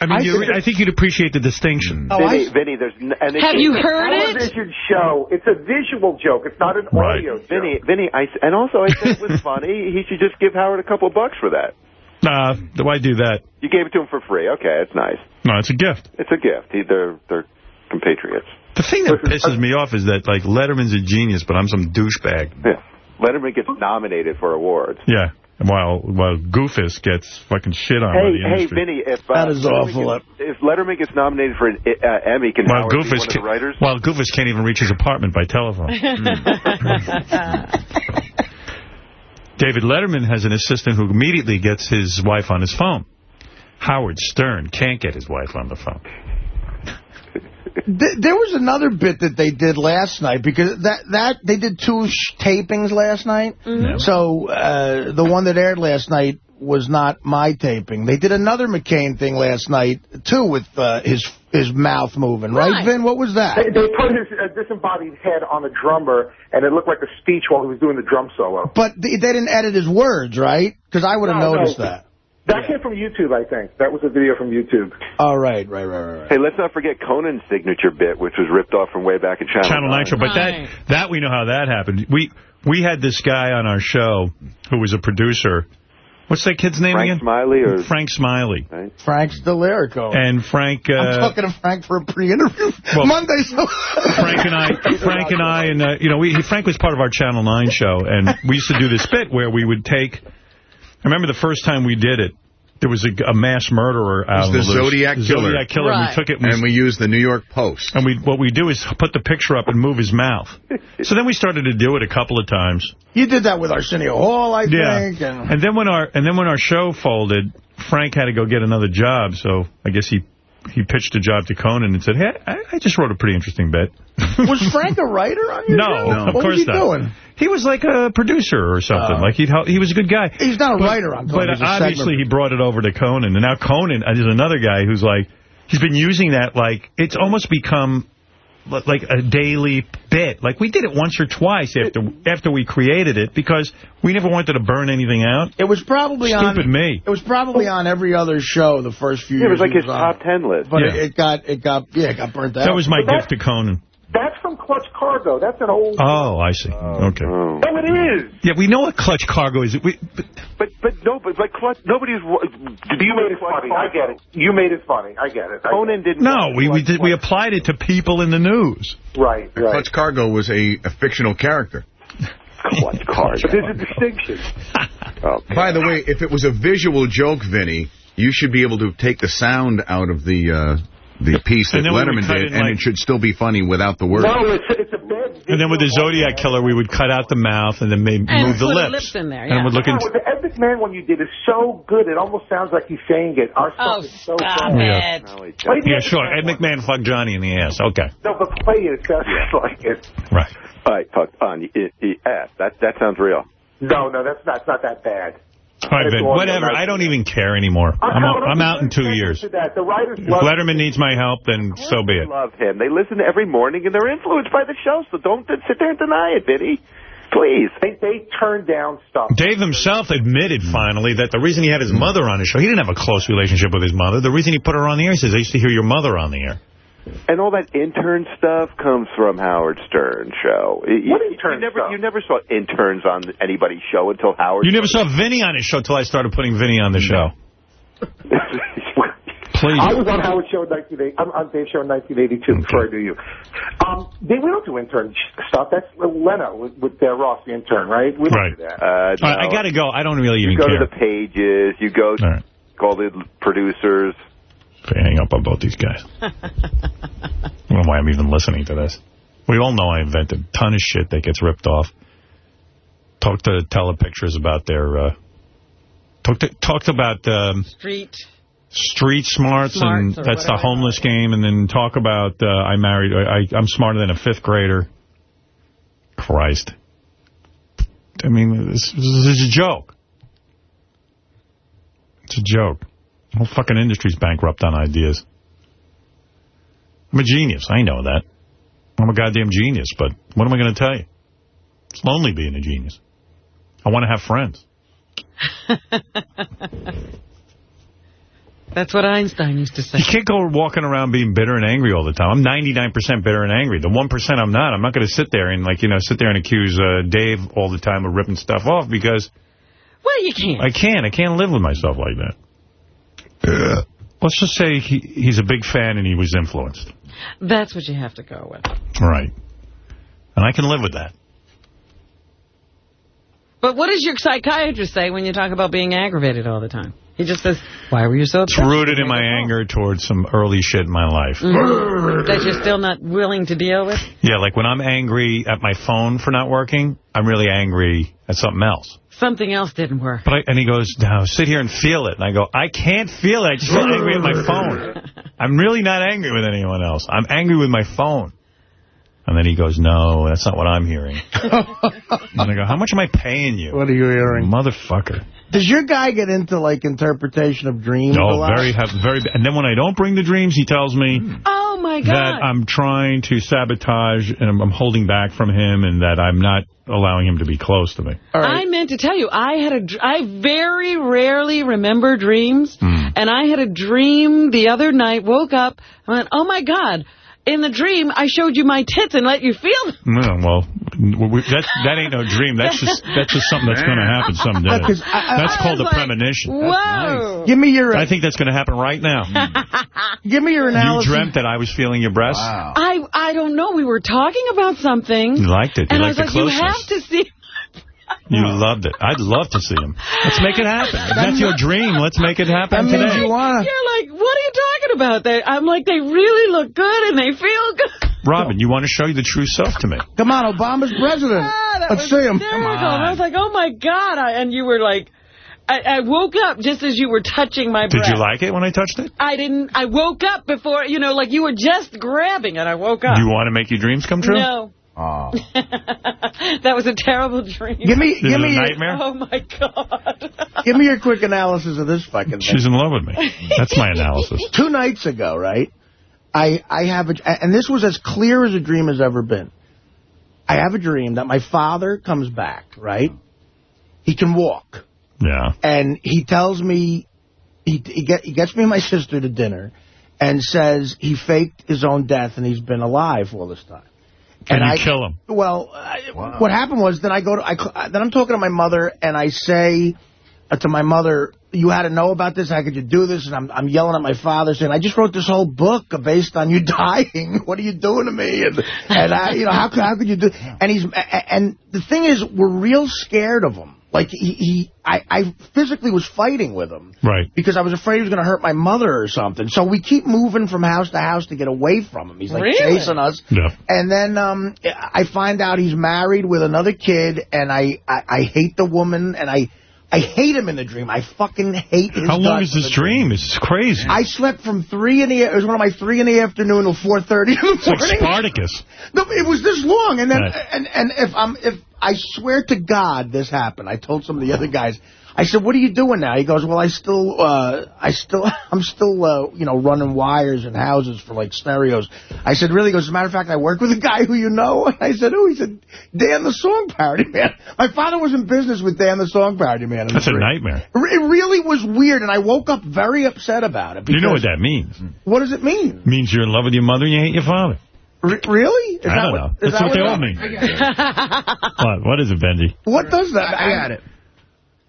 S1: I mean,
S2: I
S1: you,
S2: think-
S1: I think you'd appreciate the distinction.
S2: Oh,
S21: Vinny,
S2: I,
S21: Vinny, there's n- and
S5: Have
S21: it's-
S5: you
S23: It's a
S5: heard it?
S23: television show. It's a visual joke. It's not an
S1: Right.
S23: audio joke.
S21: Vinny, Vinny, and also I said it was funny. He should just give Howard a couple bucks for that.
S1: Nah, why do that?
S21: You gave it to him for free. Okay, it's nice.
S1: No, it's a gift.
S21: It's a gift. He, they're they're compatriots.
S1: The thing that pisses me off is that, like, Letterman's a genius, but I'm some douchebag.
S21: Yeah. Letterman gets nominated for awards.
S1: Yeah. While while Goofus gets fucking shit on by
S21: Hey,
S1: the
S21: hey,
S1: industry.
S21: Vinny, if uh,
S1: That is
S21: Letterman
S1: awful.
S21: Gets, if Letterman gets nominated for an uh, Emmy, can
S1: While
S21: Howard be
S1: Goofus,
S21: one of the writers?
S1: while Goofus can't even reach his apartment by telephone. David Letterman has an assistant who immediately gets his wife on his phone. Howard Stern can't get his wife on the phone.
S2: There was another bit that they did last night because that that they did two sh tapings last night.
S5: Mm-hmm.
S2: So uh, the one that aired last night was not my taping. They did another McCain thing last night too with uh, his his mouth moving. Right,
S23: Right.
S2: Vin? What was that?
S23: They, they put his uh, disembodied head on a drummer, and it looked like a speech while he was doing the drum solo.
S2: But they, they didn't edit his words, right? Because I would have
S23: No, no.
S2: noticed that.
S23: That came from YouTube, I think. That was a video from YouTube.
S2: All right, right, right, right.
S21: Hey, let's not forget Conan's signature bit, which was ripped off from way back in Channel,
S1: Channel 9 show. But that that we know how that happened. We we had this guy on our show who was a producer. What's that kid's name again?
S21: Frank
S1: again?
S21: Smiley or
S1: Frank Smiley.
S2: Frank's Delirico.
S1: And Frank. Uh,
S2: I'm talking to Frank for a pre-interview
S1: Well,
S2: Monday. So
S1: Frank and I, Frank and I, and uh, you know, we Frank was part of our Channel 9 show, and we used to do this bit where we would take. I remember the first time we did it. There was a, a mass murderer out
S4: It was the
S1: the loose.
S4: Zodiac Killer.
S1: Zodiac Killer. And we took it
S4: and we used the New York Post.
S1: And we what we do is put the picture up and move his mouth. So then we started to do it a couple of times.
S2: you did that with Arsenio Hall, I
S1: Yeah.
S2: think. And
S1: And then when our and then when our show folded, Frank had to go get another job. So I guess he he pitched a job to Conan and said, "Hey, I, I just wrote a pretty interesting bit."
S2: was Frank a writer on your
S1: No,
S2: show?
S1: no, of
S2: what
S1: course
S2: was he
S1: not.
S2: doing?
S1: He was like a producer or something.
S2: Oh.
S1: like he'd he was a good guy.
S2: He's not a
S1: But-
S2: writer on Conan.
S1: But obviously he brought it over to Conan, and now Conan uh, is another guy who's like he's been using that like it's almost become like a daily bit. Like we did it once or twice after after we created it because we never wanted to burn anything out.
S2: It was probably
S1: Stupid
S2: on.
S1: me.
S2: It was probably on every other show the first few
S21: Yeah, it was like his
S2: on.
S21: top ten list.
S2: But
S1: Yeah.
S2: it, it got it got yeah it got burnt out.
S1: That was my
S23: But
S1: gift to Conan.
S23: That's from Clutch Cargo. That's an old...
S1: Oh, I see. okay.
S23: No, it is.
S1: Yeah, we know what clutch cargo is. We, but
S21: But but no, but like Clutch, nobody's. Did
S23: You made it funny. I get it. You made it funny. I get it. I
S21: Conan didn't.
S1: no, we we did, we applied it to people in the news.
S23: Right, right.
S4: Clutch Cargo was a, a fictional character.
S21: Clutch Cargo.
S23: But there's a distinction.
S4: By the way, if it was a visual joke, Vinny, you should be able to take the sound out of the uh, the piece that
S1: And then
S4: Letterman did,
S1: in,
S4: and
S1: like-
S4: it should still be funny without the words.
S23: No, it's, it's a bad...
S1: And then with the Zodiac Killer, we would cut out the mouth and then maybe
S23: And
S1: move the lips.
S23: lips in there,
S1: And
S23: yeah.
S1: would look
S23: No,
S1: into...
S23: the Ed McMahon one you did is so good, it almost sounds like he's saying it. Our oh, stuff
S5: Oh,
S23: is so
S5: stop
S23: bad.
S1: Yeah. Yeah, sure. Ed. McMahon fucked Johnny in the ass. Okay.
S23: No, but play it. It sounds like it.
S1: Right.
S21: All right, fuck on y- y- ass. That that sounds real.
S23: No, no, that's not, it's not that bad.
S1: All right,
S23: It's
S1: Vin, whatever. I don't even care anymore. I'm,
S23: no,
S1: out, I'm out in two years.
S23: That. The writers
S1: If
S23: love
S1: Letterman needs my help, then so be it.
S21: Love him. They listen every morning, and they're influenced by the show. So don't sit there and deny it, Vinny. Please.
S23: They, they turn down stuff.
S1: Dave himself admitted finally that the reason he had his mother on his show, he didn't have a close relationship with his mother. The reason he put her on the air, he says, I used to hear your mother on the air.
S21: And all that intern stuff comes from Howard Stern show. You-
S23: What
S21: you,
S23: intern
S21: you never
S23: stuff?
S21: you never saw interns on anybody's show until Howard.
S1: You never saw Vinny on his show until I started putting Vinny on the show. Please.
S23: I was on Howard Show in 1980. I'm on Dave Show in 1982 before I knew you. Um, they, we don't do intern stuff. That's Leno with, with uh, Ross, the intern, right? We don't
S1: Right.
S23: do that.
S21: Uh,
S1: All right, I got to go. I don't really
S21: You
S1: even
S21: go
S1: care.
S21: to the pages. You go
S1: All right.
S21: call the producers.
S1: Hang up on both these guys. I don't know why I'm even listening to this. We all know I invented a ton of shit that gets ripped off. Talk to telepictures about their... Uh, talk to, talked about um,
S5: Street.
S1: street smarts, and
S5: Smarts or
S1: that's the homeless game, and then talk about uh, I married... I, I'm smarter than a fifth grader. Christ. I mean, this, this is a joke. It's a joke. The whole fucking industry's bankrupt on ideas. I'm a genius. I know that. I'm a goddamn genius, but what am I going to tell you? It's lonely being a genius. I want to have friends.
S5: That's what Einstein used to say.
S1: You can't go walking around being bitter and angry all the time. I'm 99% bitter and angry. The 1% I'm not. I'm not going to sit there and, like, you know, sit there and accuse uh, Dave all the time of ripping stuff off because
S5: Well, you can't.
S1: I can't. I can't live with myself like that. Let's just say he, he's a big fan and he was influenced.
S5: That's what you have to go with.
S1: Right. And I can live with that.
S5: But what does your psychiatrist say when you talk about being aggravated all the time? He just says, why were you so
S1: It's rooted in my anger towards some early shit in my life.
S5: Mhm. That you're still not willing to deal with?
S1: Yeah, like when I'm angry at my phone for not working, I'm really angry at something else.
S5: Something else didn't work.
S1: But I, and he goes, now sit here and feel it. And I go, I can't feel it. I just feel angry at my phone. I'm really not angry with anyone else. I'm angry with my phone. And then he goes, no, that's not what I'm hearing. and I go, how much am I paying you?
S2: What are you hearing?
S1: Motherfucker.
S2: Does your guy get into, like, interpretation of dreams a
S1: No,
S2: lot?
S1: very, have, very. And then when I don't bring the dreams, he tells me
S5: Oh, my
S1: that
S5: God.
S1: I'm trying to sabotage and I'm, I'm holding back from him and that I'm not allowing him to be close to me.
S5: I meant to tell you, I had a, I very rarely remember dreams,
S1: Hmm.
S5: and I had a dream the other night, woke up, I went, oh my God, in the dream, I showed you my tits and let you feel them.
S1: No, well, we, that that ain't no dream. That's just that's just something that's going to happen someday.
S2: Because I- I-
S1: That's
S2: I
S1: called
S2: was
S1: a
S2: like,
S1: premonition.
S5: Whoa.
S2: Give me your...
S1: I think that's going to happen right now.
S2: Give me your analysis.
S1: you dreamt that I was feeling your breasts?
S5: I, I don't know, we were talking about something.
S1: You liked it. You
S5: and I was
S1: the
S5: like, you have to see.
S1: You loved it. I'd love to see him. Let's make it happen. If that's your dream, let's make it happen
S5: That means
S1: today.
S5: you You're like, what are you talking about? that. I'm like, they really look good and they feel good.
S1: Robin, you want to show you the true self to me?
S2: Come on, Obama's president.
S5: Ah,
S2: Let's see him.
S5: hysterical. And I was like, oh, my God. I, and you were like, I, I woke up just as you were touching my
S1: Did
S5: breast.
S1: you like it when I touched it?
S5: I didn't. I woke up before, you know, like you were just grabbing and I woke up.
S1: Do you want to make your dreams come true?
S5: No.
S1: Oh.
S5: that was a terrible dream.
S2: Give me-
S1: Is
S2: give me
S1: a nightmare?
S5: Oh, my God.
S2: Give me your quick analysis of this fucking thing.
S1: She's in love with me. That's my analysis.
S2: Two nights ago, right, I, I have a, and this was as clear as a dream has ever been. I have a dream that my father comes back, right? He can walk.
S1: Yeah.
S2: And he tells me, he, he, get, he gets me and my sister to dinner and says he faked his own death and he's been alive all this time.
S1: And you
S2: I,
S1: kill him.
S2: Well, I, what happened was then I go to I then I'm talking to my mother and I say uh, to my mother, "You had to know about this. How could you do this?" And I'm I'm yelling at my father saying, "I just wrote this whole book based on you dying. What are you doing to me?" And and I, you know, how could how could you do? And he's and the thing is, we're real scared of him. Like he, he I, I physically was fighting with him
S1: Right.
S2: because I was afraid he was going to hurt my mother or something. So we keep moving from house to house to get away from him. He's like
S5: Really?
S2: chasing us.
S1: Yeah.
S2: And then um, I find out he's married with another kid, and I, I, I hate the woman, and I I hate him in the dream. I fucking hate his
S1: How long is this
S2: dream.
S1: dream? It's crazy.
S2: I slept from 3 in the, it was one of my 3 in the afternoon till 4.30 in the
S1: It's like
S2: morning.
S1: Spartacus.
S2: No, it was this long, and then
S1: Right.
S2: and and if I'm if I swear to God this happened. I told some of the other guys. I said, "What are you doing now?" He goes, "Well, I still, uh, I still, I'm still, uh, you know, running wires in houses for like stereos." I said, "Really?" He goes, "As a matter of fact, I work with a guy who you know." And I said, "Who?" He said, "Dan the Song Parody Man." My father was in business with Dan the Song Parody Man.
S1: That's a
S2: dream.
S1: nightmare.
S2: It really was weird, and I woke up very upset about it.
S1: You know what that means.
S2: What does it mean?
S1: It means you're in love with your mother and you hate your father.
S2: R- really? Is
S1: I
S2: that
S1: don't
S2: what-
S1: know.
S2: is
S1: That's
S2: that
S1: what they
S2: it
S1: all
S2: is?
S1: mean. What? What is it, Benji?
S2: What does that?
S14: I got it.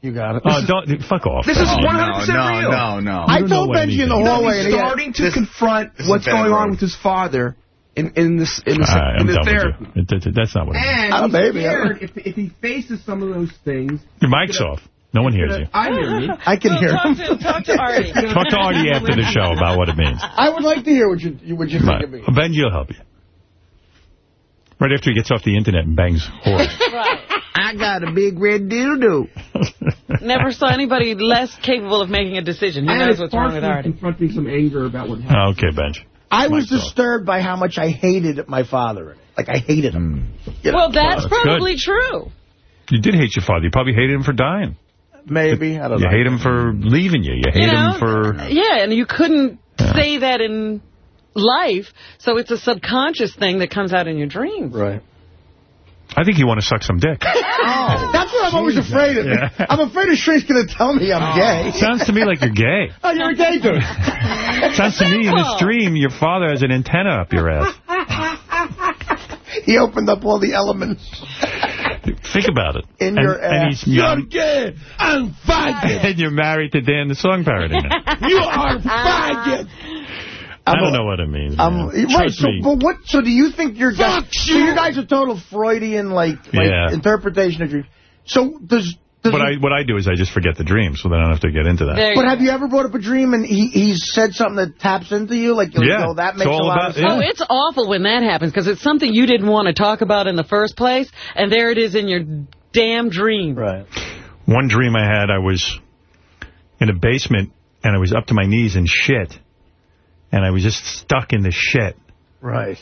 S2: You got it.
S1: Oh, don't fuck off.
S14: This is
S4: Oh,
S14: 100%
S4: no,
S14: real.
S4: no, no.
S2: I
S1: You don't
S2: told Benji in the
S1: anything.
S2: hallway.
S14: He's
S2: and he had-
S14: starting to
S4: This-
S14: confront
S4: this
S14: what's
S4: bad
S14: going on with his father in in this in the,
S1: All right,
S14: in
S1: I'm
S14: the
S1: done
S14: therapy.
S1: with you. It- it- That's not what it means.
S14: And
S2: Oh,
S14: he's
S2: baby,
S14: scared if, if he faces some of those things.
S1: Your mic's off. No one hears you.
S14: I hear me.
S2: I can
S5: Well,
S2: hear
S5: talk
S2: him.
S5: to, talk to Artie.
S1: Talk to Artie after the show about what it means.
S2: I would like to hear what you what you think of me.
S1: Benji will help you. Right after he gets off the internet and bangs whores.
S5: Right.
S14: I got a big red dildo.
S5: Never saw anybody less capable of making a decision. He
S14: and
S5: knows
S14: it's
S5: what's wrong with Artie.
S14: confronting some anger about what happened.
S1: Oh, okay, Benj.
S2: I was
S1: Mic's
S2: disturbed by how much I hated my father. Like I hated him. Hmm. You know,
S5: Well, that's
S1: That's good.
S5: probably true.
S1: You did hate your father. You probably hated him for dying.
S2: maybe I don't
S1: You
S2: know.
S1: You hate him for leaving you. You hate
S5: You know?
S1: him for...
S5: Yeah, and you couldn't say that in life, so it's a subconscious thing that comes out in your dreams.
S2: Right.
S1: I think you want to suck some dick.
S2: Oh, that's what I'm always afraid of.
S1: Yeah.
S2: I'm afraid a shrink's going to tell me I'm oh, gay.
S1: Sounds to me like you're gay.
S2: Oh, you're a gay dude.
S1: Sounds to me in this dream your father has an antenna up your ass.
S2: he opened up all the elements.
S1: Think about it.
S2: In
S1: and,
S2: your
S1: and
S2: ass.
S1: he's
S2: You're gay. I'm faggot.
S1: and you're married to Dan the song parody
S2: you are faggot.
S1: I don't know what it means.
S2: Um,
S1: man.
S2: right, so,
S1: me.
S2: but what, so do you think your guys, so you guys are total Freudian, like, like
S1: Yeah.
S2: interpretation of dreams. So does, does
S1: What I what I do is I just forget the dream, so then I don't have to get into that.
S2: but have you ever brought up a dream and he he's said something that taps into you? Like, you
S1: Yeah,
S2: know, that makes a lot
S1: about-
S2: of sense.
S5: Oh, it's awful when that happens because it's something you didn't want to talk about in the first place, and there it is in your damn dream.
S2: Right.
S1: One dream I had, I was in a basement, and I was up to my knees in shit, and I was just stuck in the shit.
S2: Right.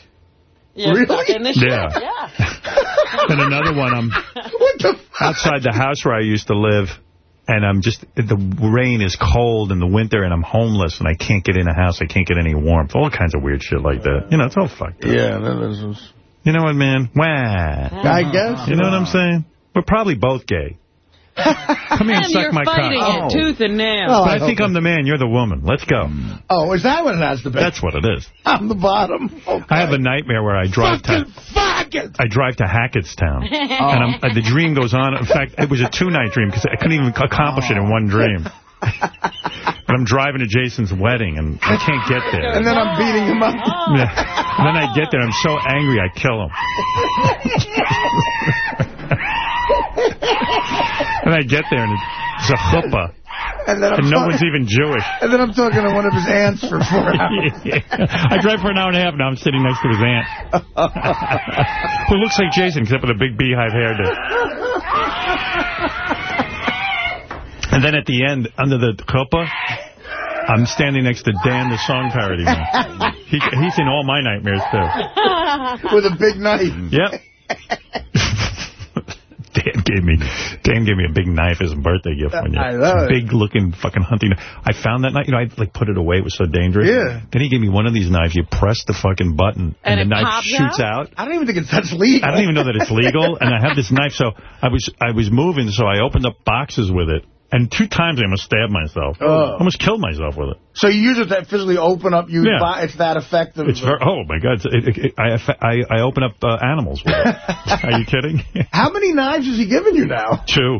S5: You're stuck in the shit.
S1: Yeah.
S5: Yeah.
S1: And another one, I'm outside the house where I used to live, and I'm just, the rain is cold in the winter, and I'm homeless, and I can't get in a house, I can't get any warmth, all kinds of weird shit like that. You know, it's all fucked up.
S2: Yeah, that is...
S1: You know what, man? Wah.
S2: I guess.
S1: You know what I'm saying? We're probably both gay. Come here and,
S5: and
S1: suck
S5: you're
S1: my
S5: fighting
S1: cock.
S5: it tooth and nail.
S2: Oh, I
S1: I think I'm the man, you're the woman. Let's go.
S2: Oh, is that what it has to be?
S1: That's what it is.
S2: I'm the bottom. Okay.
S1: I have a nightmare where I drive to
S2: faggot.
S1: I drive to Hackettstown, and I'm, uh, the dream goes on. In fact, it was a two-night dream because I couldn't even accomplish it in one dream. but I'm driving to Jason's wedding, and I can't get there.
S2: And then I'm beating him up.
S1: Yeah. And then I get there, I'm so angry, I kill him. And I get there, and it's a chuppah.
S2: And then I'm
S1: And no one's even Jewish.
S2: And then I'm talking to one of his aunts for four hours.
S1: I drive for an hour and a half, now I'm sitting next to his aunt. Who looks like Jason, except with a big beehive hairdo. And then at the end, under the chuppah, I'm standing next to Dan, the song parody man. He, he's in all my nightmares, too.
S2: With a big knife.
S1: Yep. Dan gave me Dan gave me a big knife as a birthday gift one year.
S2: I know it.
S1: Big looking fucking hunting knife. I found that knife, you know, I like put it away, it was so dangerous.
S2: Yeah.
S1: Then he gave me one of these knives, you press the fucking button
S2: And
S1: and, the knife
S2: pops
S1: shoots out.
S2: I don't even think it's that's legal.
S1: I don't even know that it's legal, and I have this knife, so I was I was moving, so I opened up boxes with it, and two times I almost stabbed myself.
S2: Oh.
S1: almost killed myself with it.
S2: So you use it to physically open up you.
S1: Yeah.
S2: Buy, it's that effective.
S1: It's very, oh my god, it, it, it, I, I I open up uh, animals with it. Are you kidding?
S2: How many knives has he given you now?
S1: Two.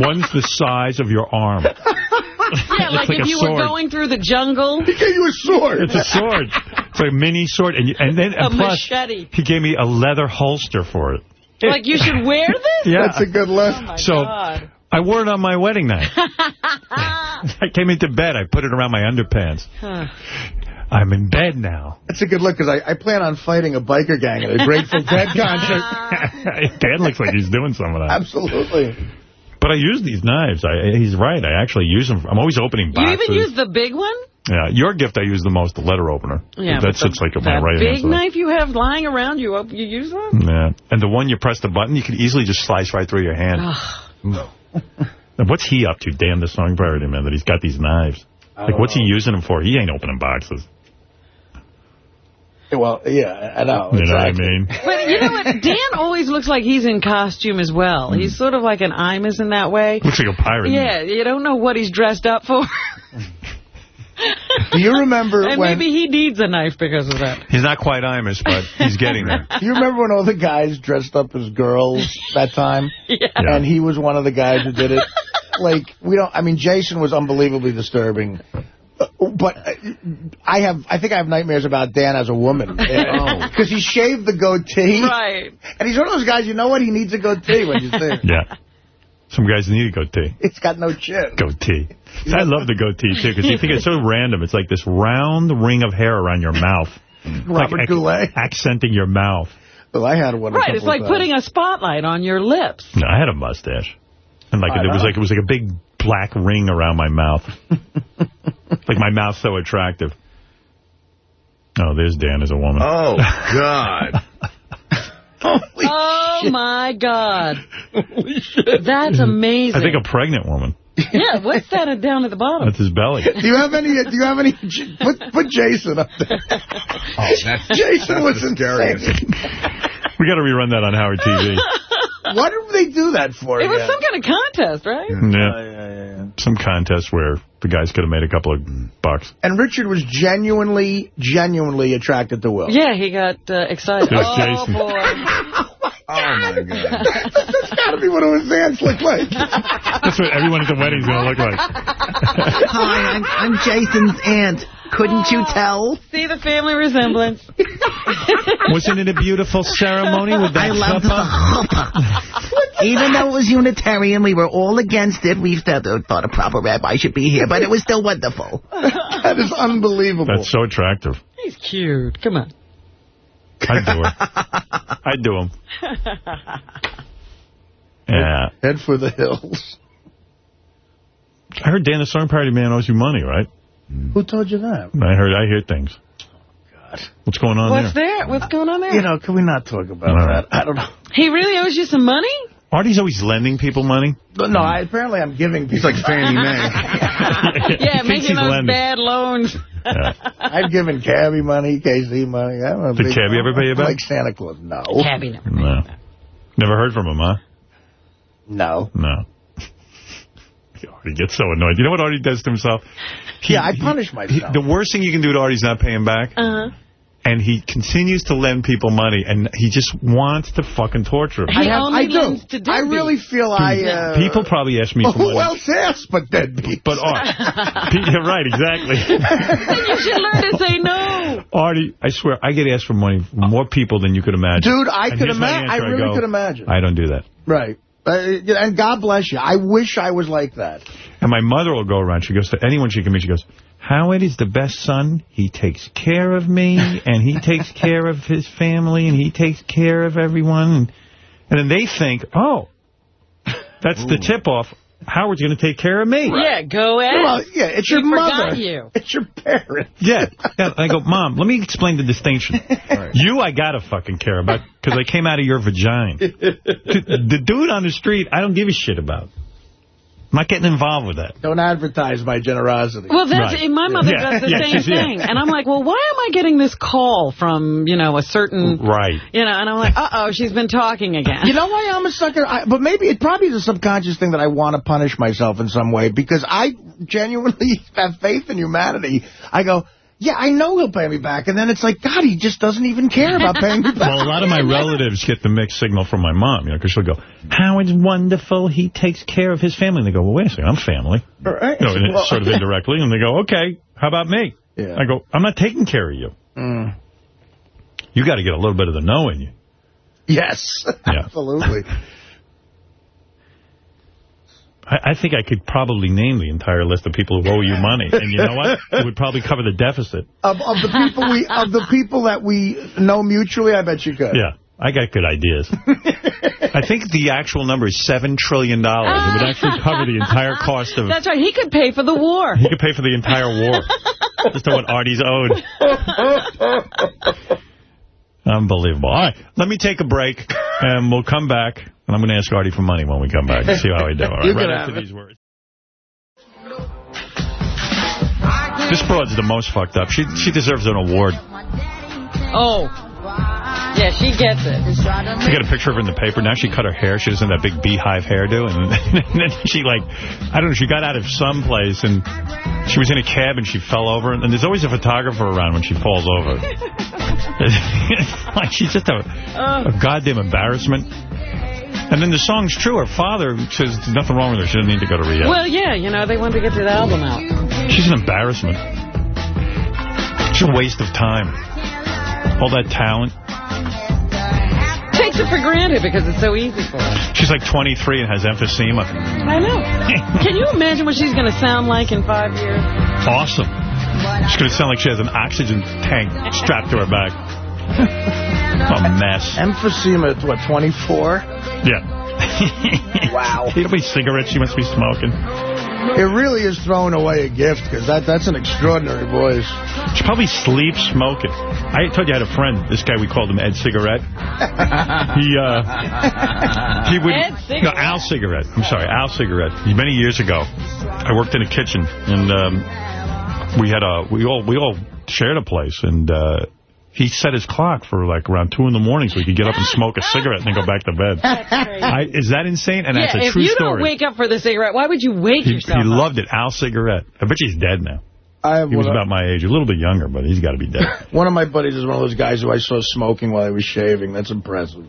S1: One's the size of your arm.
S5: Yeah, like,
S1: like
S5: if you
S1: sword.
S5: were going through the jungle.
S2: He gave you a sword.
S1: It's a sword. It's a mini sword, and you, and then
S5: A
S1: and plus
S5: machete.
S1: he gave me a leather holster for it.
S5: Like, you should wear this?
S1: Yeah.
S2: That's a good look.
S5: Oh, my
S1: So
S5: God.
S1: I wore it on my wedding night. I came into bed. I put it around my underpants.
S5: Huh.
S1: I'm in bed now.
S2: That's a good look, because I, I plan on fighting a biker gang at a Grateful Dead concert.
S1: Dad looks like he's doing some of that.
S2: Absolutely.
S1: But I use these knives. I, he's right. I actually use them. I'm always opening boxes.
S5: You
S1: boxes.
S5: even use the big one?
S1: yeah, your gift I use the most, the letter opener.
S5: Yeah,
S1: that
S5: but
S1: sits
S5: the-
S1: like at my right
S5: big
S1: hand side.
S5: knife you have lying around, you op- you use that?
S1: Yeah. And the one you press the button, you could easily just slice right through your hand. Mm. And what's he up to, Dan the song parody man, that he's got these knives? Like, what's he using them for? He ain't opening boxes.
S2: Well, yeah, I know.
S1: You know what I mean?
S5: But you know what? Dan always looks like he's in costume as well. Hmm. He's sort of like an Imus in that way.
S1: Looks like a pirate.
S5: Yeah, you don't know what he's dressed up for.
S2: Do you remember
S5: and
S2: when...
S5: maybe he needs a knife because of that.
S1: He's not quite Imus, but he's getting there.
S2: Do you remember when all the guys dressed up as girls that time?
S5: Yeah.
S2: And he was one of the guys who did it. Like, we don't, I mean, Jason was unbelievably disturbing. Uh, But uh, I have, I think I have nightmares about Dan as a woman. Because he shaved the goatee.
S5: Right.
S2: And he's one of those guys, you know what? He needs a goatee when you think.
S1: Yeah. Some guys need a goatee.
S2: It's got no chin.
S1: Goatee. I love the goatee, too, because you think it's so random. It's like this round ring of hair around your mouth.
S2: Robert
S1: like,
S2: Goulet.
S1: Accenting your mouth.
S2: Well, I had one.
S5: Right, it's like
S2: of
S5: putting a spotlight on your lips.
S1: No, I had a mustache. And like
S2: I
S1: it was like it was like a big black ring around my mouth. like my mouth so attractive. Oh, there's Dan as a woman.
S4: Oh, God.
S5: Oh, my God. That's amazing.
S1: I think a pregnant woman.
S5: yeah, what's that down at the bottom?
S1: That's his belly.
S2: Do you have any? Do you have any? Put put Jason up there.
S4: Oh, that's,
S2: Jason was
S4: the scariest.
S1: We got to rerun that on Howard TV.
S2: What did they do that for?
S5: It was some kind of contest, right?
S1: Yeah, yeah, Yeah. Some contest where the guys could have made a couple of bucks.
S2: And Richard was genuinely, genuinely attracted to Will.
S5: Yeah, he got uh, excited.
S1: It
S5: oh,
S1: Jason.
S5: boy.
S4: Oh, my God.
S2: That's got to be what his aunts look like.
S1: That's what everyone at the wedding's going to look like.
S24: Hi, I'm, I'm Jason's aunt. Couldn't you oh, tell?
S5: See the family resemblance.
S1: Wasn't it a beautiful ceremony with that
S24: I loved
S1: chuppah?
S24: the chuppah. Even though it was Unitarian, we were all against it. We thought, thought a proper rabbi should be here, but it was still wonderful.
S2: That is unbelievable.
S1: That's so attractive.
S5: He's cute. Come on.
S1: I'd do it. I'd do him. Yeah.
S2: Head for the hills.
S1: I heard Dan the Song Parody Man owes you money, right? Mm.
S2: Who told you that?
S1: I heard. I hear things. What's going on
S5: What's
S1: there?
S5: there? What's going on there?
S2: You know, can we not talk about
S1: All right.
S2: that? I don't know.
S5: He really owes you some money?
S1: Artie's always lending people money.
S2: No, I, apparently I'm giving people.
S4: He's like Fannie Mae.
S5: yeah, making those
S1: lending.
S5: bad loans.
S2: I've given Cabby money, KC money. I'm a
S1: Did
S2: big-
S1: Cabby ever pay you back?
S2: Like Santa Claus. No.
S5: Cabby never.
S1: No. Never heard from him, huh?
S2: No.
S1: No. Artie gets so annoyed. You know what Artie does to himself? He-
S2: yeah, I
S1: he-
S2: punish
S1: he-
S2: myself.
S1: the worst thing you can do to Artie is not pay him back.
S5: Uh-huh.
S1: And he continues to lend people money, and he just wants to fucking torture him.
S5: He
S2: I have-
S5: only
S2: I do.
S5: lends to
S2: I really feel I... Uh,
S1: People probably ask me
S2: Well,
S1: for
S2: who
S1: money.
S2: else asks but deadbeats?
S1: But Art, you're right, exactly.
S5: Then you should learn to say no.
S1: Artie, I swear, I get asked for money from more people than you could imagine.
S2: Dude, I
S1: And
S2: could imagine. I
S1: answer.
S2: really
S1: go,
S2: could imagine.
S1: I don't do that.
S2: Right. Uh, and God bless you. I wish I was like that.
S1: And my mother will go around. She goes to anyone she can meet. She goes, Howard is the best son. He takes care of me, and he takes care of his family, and he takes care of everyone. And, and then they think, oh, that's the tip-off. Howard's going to take care of me.
S5: Yeah, go ahead.
S2: Well, yeah, it's
S5: She
S2: your
S5: forgot
S2: mother.
S5: you.
S2: It's your parent.
S1: Yeah. yeah. I go, Mom, let me explain the distinction. You I got to fucking care about because I came out of your vagina. the dude on the street, I don't give a shit about. I'm not getting involved with that.
S2: Don't advertise my generosity.
S5: Well, that's
S1: Right.
S5: my mother
S1: Yeah,
S5: does the
S1: yeah,
S5: same
S1: she's- yeah.
S5: thing, and I'm like, well, why am I getting this call from you know a certain
S1: Right.
S5: you know? And I'm like, uh oh, she's been talking again.
S2: You know why I'm a sucker? I, but maybe it probably is a subconscious thing that I want to punish myself in some way because I genuinely have faith in humanity. I go, yeah, I know he'll pay me back. And then it's like, God, he just doesn't even care about paying me back.
S1: Well, a lot of my relatives get the mixed signal from my mom, you know, because she'll go, Howard's wonderful. He takes care of his family. And they go, well, wait a second, I'm family.
S2: Right.
S1: You know,
S2: Well-
S1: sort of indirectly. And they go, okay, how about me?
S2: Yeah.
S1: I go, I'm not taking care of you.
S2: Mm.
S1: You got to get a little bit of the no in you.
S2: Yes,
S1: Yeah.
S2: absolutely.
S1: I, I think I could probably name the entire list of people who owe you money. And you know what? It would probably cover the deficit.
S2: Of, of the people we of the people that we know mutually, I bet you could.
S1: Yeah. I got good ideas. I think the actual number is 7 trillion. dollars. It would actually cover the entire cost of...
S5: That's right. He could pay for the war.
S1: He could pay for the entire war. Just to what Artie's owed. Unbelievable. All right, let me take a break, and we'll come back, and I'm going to ask Artie for money when we come back and see how I do. All right,
S2: You can
S1: right
S2: have
S1: after
S2: it.
S1: these words. This broad's the most fucked up. She she deserves an award.
S5: Oh, yeah, she gets it.
S1: I got a picture of her in the paper. Now she cut her hair. She doesn't have that big beehive hairdo. And, and then she, like, I don't know, she got out of some place, and she was in a cab, and she fell over. And there's always a photographer around when she falls over. like, she's just a, a goddamn embarrassment. And then the song's true. Her father says there's nothing wrong with her. She doesn't need to go to rehab.
S5: Well, yeah, you know, they wanted to get the album out.
S1: She's an embarrassment. It's a waste of time. All that talent.
S5: Takes it for granted because it's so easy for her.
S1: She's like 23 and has emphysema.
S5: I know. Can you imagine what she's going to sound like in five years?
S1: Awesome. She's going to sound like she has an oxygen tank strapped to her back. a mess.
S2: Emphysema at, what, 24?
S1: Yeah.
S2: Wow.
S1: You know how many cigarettes she must be smoking?
S2: It really is throwing away a gift because that, that's an extraordinary voice.
S1: She probably sleeps smoking. I told you I had a friend, this guy, we called him Ed Cigarette. he, uh, he would,
S5: Ed Cigarette?
S1: no, Al Cigarette. I'm sorry, Al Cigarette. Many years ago, I worked in a kitchen, and um, we had a, we all, we all shared a place, and uh, he set his clock for like around 2 in the morning so he could get up and smoke a cigarette and then go back to bed. I, is that insane? And
S5: yeah,
S1: that's a true story.
S5: if you don't wake up for the cigarette, why would you wake
S1: he,
S5: yourself
S1: he
S5: up?
S1: loved it. Al Cigarette. I bet you he's dead now.
S2: I have
S1: He was
S2: one, of,
S1: about my age, a little bit younger, but he's got to be dead.
S2: one of my buddies is one of those guys who I saw smoking while he was shaving. That's impressive.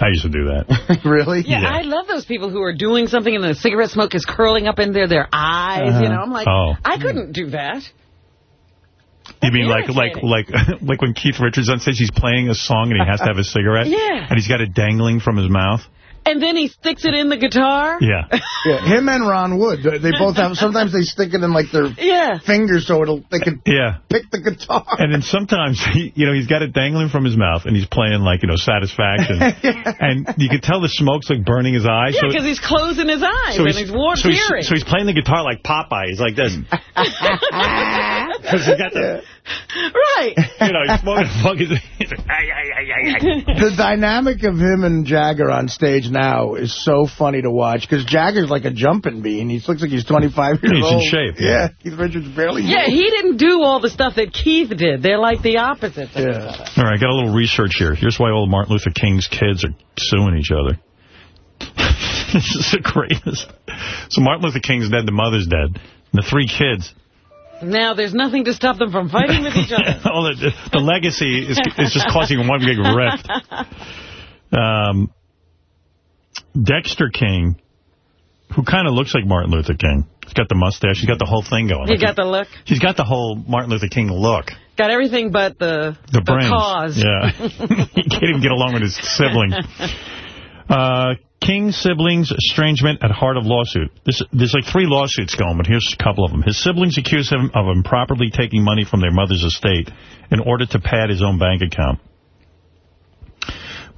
S1: I used to do that.
S2: really?
S5: Yeah, I love those people who are doing something and the cigarette smoke is curling up into their eyes.
S1: Uh-huh.
S5: You know, I'm like,
S1: Oh.
S5: I couldn't do that.
S1: You mean like like like like when Keith Richards on stage, he's playing a song and he has to have a cigarette?
S5: Yeah.
S1: And he's got it dangling from his mouth?
S5: And then he sticks it in the guitar.
S1: Yeah.
S2: Yeah, him and Ron Wood, they both have, sometimes they stick it in like their
S5: Yeah.
S2: fingers so it'll, they can
S1: Yeah.
S2: pick the guitar.
S1: And then sometimes, he, you know, he's got it dangling from his mouth, and he's playing, like, you know, Satisfaction. And you can tell the smoke's, like, burning his eyes.
S5: Yeah,
S1: so-
S5: because he's closing his eyes and he's warm
S1: so he's,
S5: tearing.
S1: so he's playing the guitar like Popeye. He's like this. Because he got the,
S5: right.
S1: you know, he's smoking fucking... he's
S2: the dynamic of him and Jagger on stage now is so funny to watch because Jagger's like a jumping bean. And he looks like he's 25 years old.
S1: He's in shape,
S2: Yeah.
S1: yeah.
S2: Keith Richards barely.
S5: Yeah,
S2: moves.
S5: he didn't do all the stuff that Keith did. They're like the opposites. of each
S2: Yeah.
S5: other.
S1: All right, got a little research here. Here's why all Martin Luther King's kids are suing each other. this is the greatest. So Martin Luther King's dead, the mother's dead. The three kids.
S5: Now there's nothing to stop them from fighting with each other.
S1: all the, the legacy is, is just causing one big rift. Um, Dexter King, who kind of looks like Martin Luther King. He's got the mustache. He's got the whole thing going.
S5: He
S1: Like
S5: got the look.
S1: He's got the whole Martin Luther King look.
S5: Got everything but the,
S1: The brains.
S5: cause.
S1: Yeah. he can't even get along with his sibling. Uh, King siblings estrangement at heart of lawsuit. This, there's like three lawsuits going, but here's a couple of them. His siblings accuse him of improperly taking money from their mother's estate in order to pad his own bank account.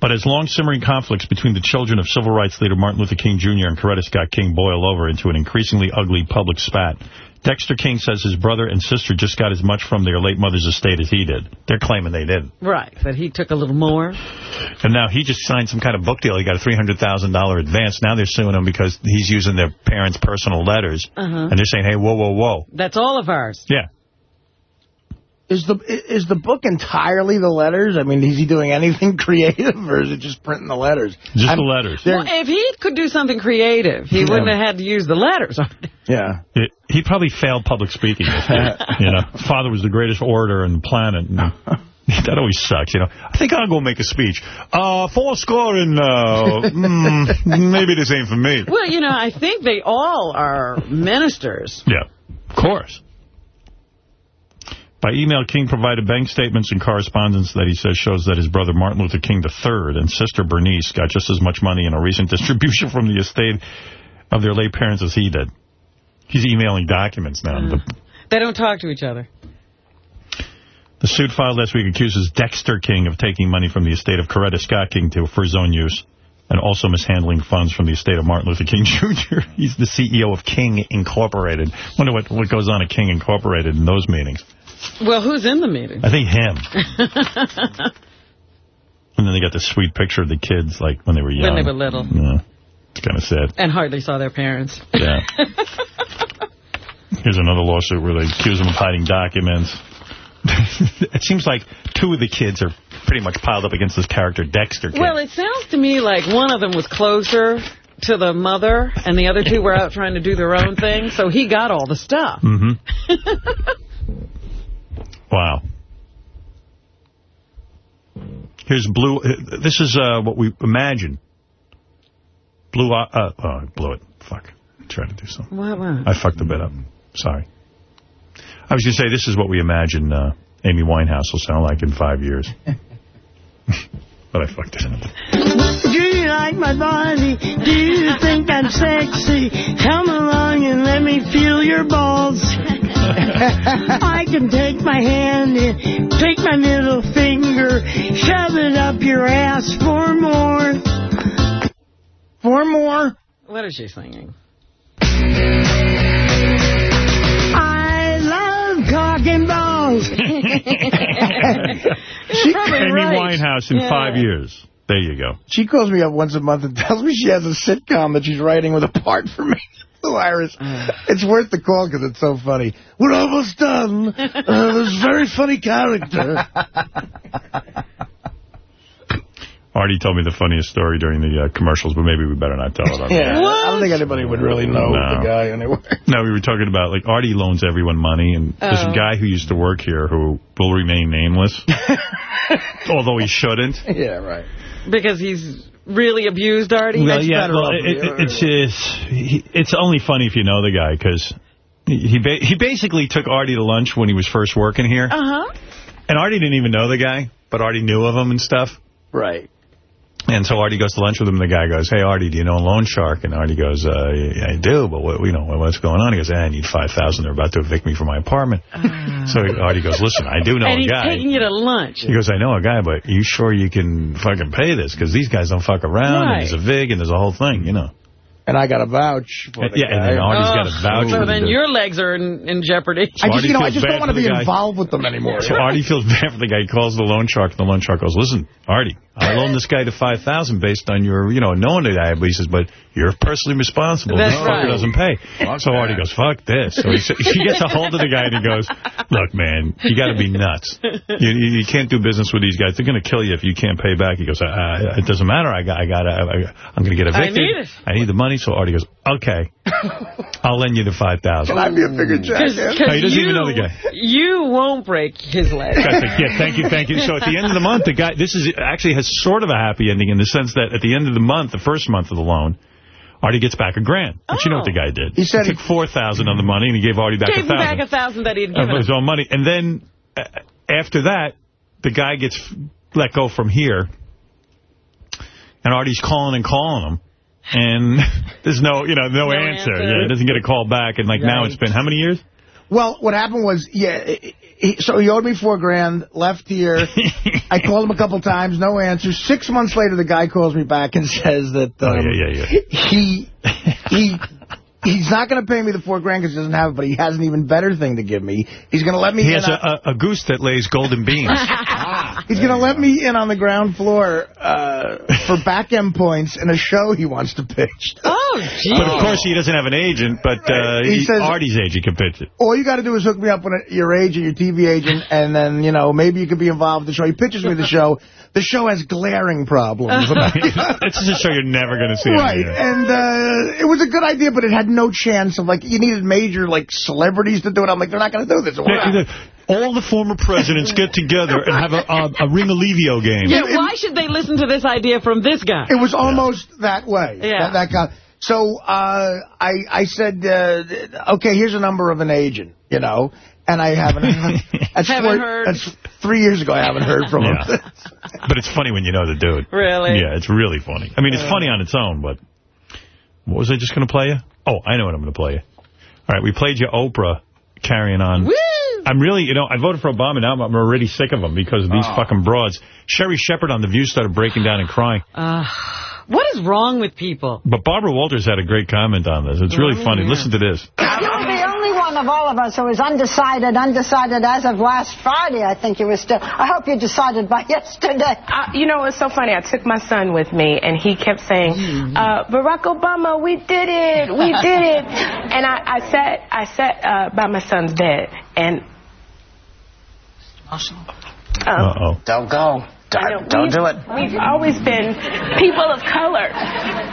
S1: But as long-simmering conflicts between the children of civil rights leader Martin Luther King Jr. and Coretta Scott King boil over into an increasingly ugly public spat, Dexter King says his brother and sister just got as much from their late mother's estate as he did. They're claiming they did.
S5: Right, but he took a little more.
S1: And now he just signed some kind of book deal. He got a $300,000 advance. Now they're suing him because he's using their parents' personal letters.
S5: Uh-huh.
S1: And they're saying, hey, whoa, whoa, whoa.
S5: That's all of ours.
S1: Yeah.
S2: Is the is the book entirely the letters? I mean, is he doing anything creative, or is it just printing the letters?
S1: Just
S2: I'm-
S1: the letters.
S5: Well, if he could do something creative, he
S1: Yeah.
S5: wouldn't have had to use the letters.
S2: Yeah.
S1: It, he probably failed public speaking. you know, father was the greatest orator on the planet. And that always sucks, you know. I think I'll go make a speech. Uh, four score and, uh, mm, maybe this ain't for me.
S5: well, you know, I think they all are ministers.
S1: Yeah, of course. By email, King provided bank statements and correspondence that he says shows that his brother Martin Luther King III and sister Bernice got just as much money in a recent distribution from the estate of their late parents as he did. He's emailing documents now. Mm. The,
S5: They don't talk to each other.
S1: the suit filed last week accuses Dexter King of taking money from the estate of Coretta Scott King to, for his own use and also mishandling funds from the estate of Martin Luther King Jr. He's the CEO of King Incorporated. wonder what, what goes on at King Incorporated in those meetings.
S5: Well, who's in the meeting?
S1: I think him. And then they got this sweet picture of the kids, like, when they were young.
S5: When they were little.
S1: Yeah. It's kind of sad.
S5: and hardly saw their parents.
S1: Yeah. Here's another lawsuit where they accuse them of hiding documents. it seems like two of the kids are pretty much piled up against this character, Dexter King.
S5: Well, it sounds to me like one of them was closer to the mother, and the other two were out trying to do their own thing, so he got all the stuff.
S1: Mm-hmm. Wow. Here's blue. uh, This is uh, what we imagine. Blue. Uh, uh, oh, I blew it. Fuck. Try to do something.
S5: What, what?
S1: I fucked a bit up. Sorry. I was going to say, this is what we imagine uh, Amy Winehouse will sound like in five years. but I fucked it up.
S25: Do you like my body? Do you think I'm sexy? Come along and let me feel your balls. I can take my hand and take my middle finger, shove it up your ass for more.
S2: For more?
S5: What is she singing?
S25: I love cock and balls.
S2: She-
S1: Amy Winehouse in
S2: Yeah.
S1: five years. There you go.
S2: She calls me up once a month and tells me she has a sitcom that she's writing with a part for me. Hilarious. It's worth the call because it's so funny. We're almost done. Uh, this very funny character.
S1: Artie told me the funniest story during the uh, commercials, but maybe we better not tell it on
S2: Yeah,
S1: there.
S2: I don't think anybody would really know
S1: No.
S2: the guy anyway.
S1: No, we were talking about, like, Artie loans everyone money, and there's
S2: Oh.
S1: a guy who used to work here who will remain nameless, although he shouldn't.
S2: Yeah, right.
S5: Because he's really abused Artie?
S1: Well, yeah, well, it, it, it's it's he- it's only funny if you know the guy because he ba he basically took Artie to lunch when he was first working here,
S5: Uh-huh.
S1: and Artie didn't even know the guy, but Artie knew of him and stuff.
S2: Right.
S1: And so Artie goes to lunch with him, and the guy goes, hey, Artie, do you know a loan shark? And Artie goes, uh, yeah, I do, but what, you know, what's going on? He goes, eh, I need 5000 They're about to evict me from my apartment. so Artie goes, listen, I do know a guy.
S5: and he's taking you to lunch.
S1: He goes, I know a guy, but you sure you can fucking pay this? Because these guys don't fuck around,
S5: Right.
S1: and there's a VIG, and there's a whole thing, you know.
S2: And I got a vouch for the
S1: Yeah, and then
S2: guy.
S1: Artie's got a vouch
S5: So
S1: for the
S5: then
S1: dude.
S5: your legs are in, in jeopardy.
S2: I just, you know, I just don't want to be
S1: guy.
S2: involved with them anymore.
S1: So Artie feels bad for the guy. He calls the loan shark, and the loan shark goes, listen, Artie, I loaned this guy to 5,000 based on your, you know, knowing the guy. But he says, but you're personally responsible.
S5: That's
S1: this fucker doesn't pay. so Artie goes, fuck this. So he, he gets a hold of the guy, and he goes, look, man, you got to be nuts. You, you, you can't do business with these guys. They're going to kill you if you can't pay back. He goes, uh, it doesn't matter. I got, I got, I, I'm going to get
S5: I
S1: evicted.
S5: need it.
S1: I need the money. So Artie goes, okay, I'll lend you the $5,000.
S2: Can I be a bigger
S5: Because
S2: jackass?
S1: No, he doesn't even know the guy.
S5: You won't break his leg.
S1: Guy's like, yeah, thank you, thank you. So at the end of the month, the guy, this is actually has sort of a happy ending in the sense that at the end of the month, the first month of the loan, Artie gets back a grand. But you know what the guy did? He
S2: said he
S1: took 4,000 on the money and he gave Artie back
S5: Gave
S1: a
S5: him back
S1: thousand
S5: a thousand that he'd
S1: of
S5: given
S1: his own money. And then uh, after that, the guy gets let go from here. And Artie's calling and calling him. And there's no, you know, no,
S2: No
S1: answer.
S2: answer.
S1: Yeah, he doesn't get a call back. And like now it's been how many years?
S2: Well, what happened was, yeah, he- he, so he owed me four grand, left here. I called him a couple times, no answer. Six months later, the guy calls me back and says that um,
S1: Oh, yeah, yeah, yeah.
S2: he he he's not going to pay me the four grand because he doesn't have it, but he has an even better thing to give me. He's going to let me
S1: He
S2: in
S1: has a, a, a goose that lays golden beans.
S2: He's going to let me in on the ground floor uh, for back end points in a show he wants to pitch.
S5: Oh, gee.
S1: But of course he doesn't have an agent, but uh,
S2: He
S1: he
S2: says-
S1: Artie's agent can pitch it.
S2: All you got to do is hook me up with a, your agent, your TV agent, and then, you know, maybe you could be involved in the show. He pitches me the show. The show has glaring problems.
S1: this is a show you're never going to see. on
S2: Right,
S1: the
S2: and uh, it was a good idea, but it had no chance of, like, you needed major, like, celebrities to do it. I'm like, they're not going to do this.
S1: Yeah, All the former presidents get together and have a, a, a Ringolevio game.
S5: Yeah, why should they listen to this idea from this guy?
S2: It was almost that way.
S5: Yeah.
S2: That, that guy. So uh, I I said, uh, okay, here's a number of an agent, you know, and I haven't. that's
S5: Haven't
S2: four-
S5: heard.
S2: That's three years ago. I haven't heard from him.
S1: Yeah. But it's funny when you know the dude.
S5: Really?
S1: Yeah, it's really funny. I mean, it's funny on its own, but what was I just going to play you? Oh, I know what I'm going to play you. All right, we played you Oprah carrying on.
S5: Woo!
S1: I'm really, you know, I voted for Obama. Now I'm already sick of him because of these
S5: Oh.
S1: fucking broads. Sherri Shepherd on The View started breaking down and crying.
S5: Uh, what is wrong with people?
S1: But Barbara Walters had a great comment on this. It's really
S5: Oh,
S1: funny.
S5: yeah.
S1: Listen to this.
S26: You're the only one of all of us who is undecided, undecided as of last Friday. I think you were still. I hope you decided by yesterday.
S27: Uh, you know, it's so funny. I took my son with me, and he kept saying, uh, "Barack Obama, we did it, we did it." And I, I sat, I sat uh, by my son's bed, and
S1: Uh-oh.
S26: Don't go.
S27: I know,
S26: Don't do it.
S27: We've always been people of color.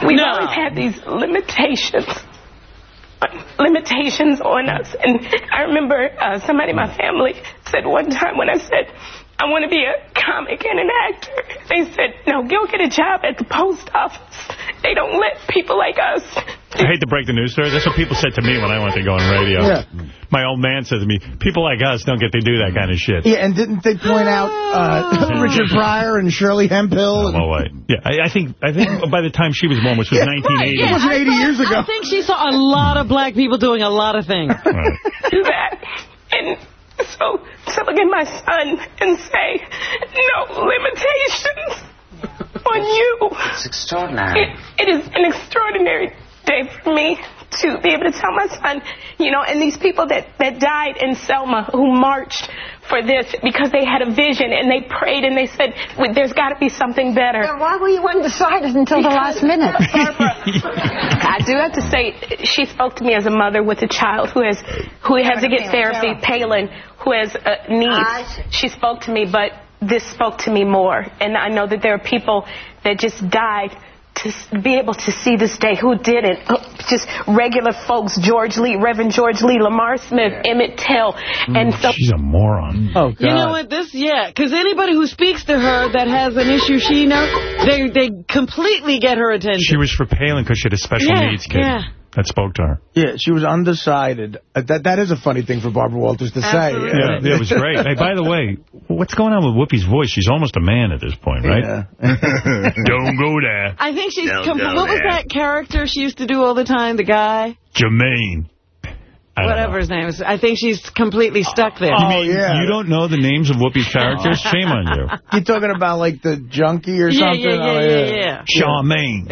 S27: We've
S26: No.
S27: always had these limitations. Limitations on us. And I remember uh, somebody in my family said one time when I said, I want to be a comic and an actor, they said, no, go get a job at the post office. They don't let people like us.
S1: I hate to break the news story. That's what people said to me when I went to go on radio.
S2: Yeah.
S1: My old man said to me, people like us don't get to do that kind of shit.
S2: Yeah, and didn't they point out uh, Richard Pryor and Shirley Hemphill?
S1: Oh, wait. Yeah, I, I think I think by the time she was born, which was 1980.
S2: It wasn't 80 years ago.
S5: I think she saw a lot of black people doing a lot of things.
S27: do that. And so to look at my son and say, no limitations on you.
S26: It's extraordinary.
S27: It, it is an extraordinary day for me to be able to tell my son, you know, and these people that, that died in Selma who marched for this because they had a vision and they prayed and they said, "Wait, there's got to be something better.
S26: Why were you undecided until the last minute?
S27: I do have to say, she spoke to me as a mother with a child who has who has to get therapy. Palin, who has a niece. She spoke to me, but this spoke to me more. And I know that there are people that just died to be able to see this day who did it. Uh, Just regular folks, George Lee, Reverend George Lee, Lamar Smith, Emmett Till. And so
S1: She's a moron.
S2: Oh, God.
S5: You know what? This, yeah, because anybody who speaks to her that has an issue she knows, they they completely get her attention.
S1: She was for Palin because she had a special
S5: Yeah,
S1: needs kid
S5: yeah.
S1: That spoke to her.
S2: Yeah, she was undecided. Uh, That That is a funny thing for Barbara Walters to say.
S1: Yeah, yeah, it was great. Hey, by the way, what's going on with Whoopi's voice? She's almost a man at this point, right? Don't go there.
S5: I think she's.
S1: Don't
S5: com-
S1: go
S5: what was
S1: there.
S5: that character she used to do all the time? The guy,
S1: Jermaine. I
S5: whatever his name is. I think she's completely stuck there.
S1: You mean you don't know the names of Whoopi's characters? Shame on you.
S2: You're talking about, like, the junkie or
S5: Yeah,
S2: something?
S5: yeah, yeah,
S2: Oh,
S5: yeah, yeah.
S1: Charmaine.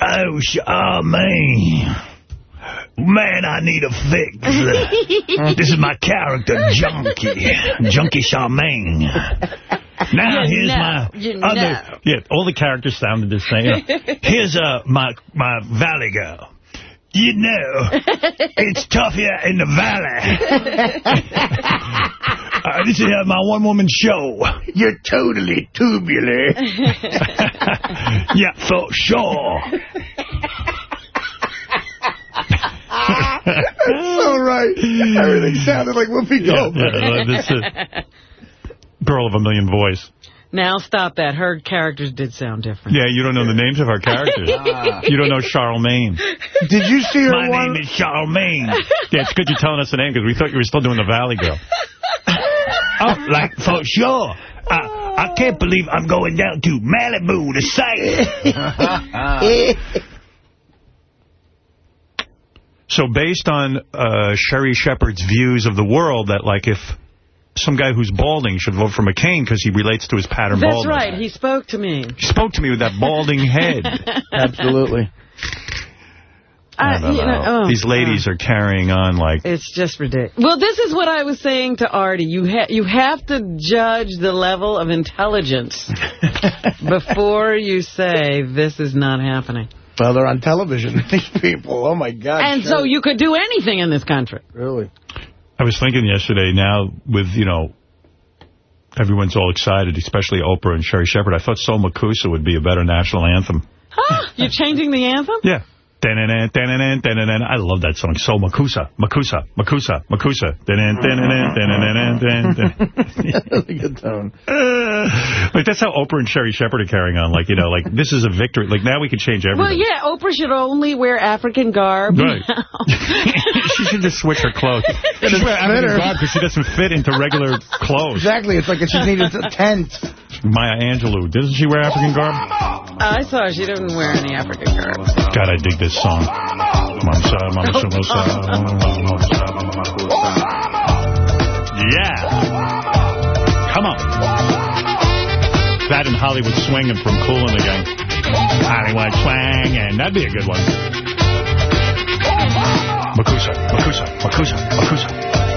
S1: Oh, Charmaine. Man, I need a fix. this is my character, Junkie. Junkie Charmaine. Now,
S28: You
S1: here's
S28: know,
S1: my
S28: you
S1: other...
S28: know.
S1: Yeah, all the characters sounded the same. Here's uh, my, my Valley girl. You know, it's tough here in the valley. Uh, this is uh, my one-woman show. You're totally tubular. yeah, for sure.
S2: All right. Everything sounded like Whoopi
S1: Yeah,
S2: Goldberg.
S1: yeah, this is girl of a million voice.
S5: Now stop that. Her characters did sound different.
S1: Yeah, you don't know the names of our characters.
S5: Ah.
S1: You don't know Charlemagne.
S2: Did you see her
S1: My
S2: one?
S1: name is Charlemagne. yeah, it's good you're telling us the name because we thought you were still doing the Valley Girl. oh, like, for sure. I, I can't believe I'm going down to Malibu to say So based on uh, Sherri Shepherd's views of the world, that like if some guy who's balding should vote for McCain because he relates to his pattern
S5: That's
S1: baldness.
S5: right. He spoke to me.
S1: He spoke to me with that balding head.
S2: Absolutely.
S1: I
S5: I-
S1: don't
S5: you
S1: know.
S5: know, oh,
S1: These ladies uh, are carrying on like...
S5: It's just ridiculous. Well, this is what I was saying to Artie. You ha you have to judge the level of intelligence before you say this is not happening.
S2: Well, they're on television, these people. Oh, my God.
S5: and
S2: sure.
S5: so you could do anything in this country.
S2: Really?
S1: I was thinking yesterday, now with, you know, everyone's all excited, especially Oprah and Sherri Shepherd, I thought Soul Makossa would be a better national anthem.
S5: Huh? You're changing the anthem?
S1: Yeah. Dun-dun-dun, dun-dun-dun, dun-dun-dun. I love that song. Soul Makossa, Makossa, Makossa, Makossa.
S2: Good tone.
S1: Uh, like, that's how Oprah and Sherri Shepherd are carrying on. Like, you know, like, this is a victory. Like, now we can change everything.
S5: Well, yeah, Oprah should only wear African garb.
S1: Right. she should just switch her clothes. She should wear African garb because she doesn't fit into regular clothes.
S2: Exactly. It's like she needed a tent.
S1: Maya Angelou. Doesn't she wear African garb?
S5: Uh, I saw she didn't wear any African garb.
S1: God, I dig this song. Oh, mamsa. Yeah. Come on. That and Hollywood Swinging from Kool and the Gang. Hollywood Swinging. That'd be a good one. Makossa, Makossa, Makossa, Makossa.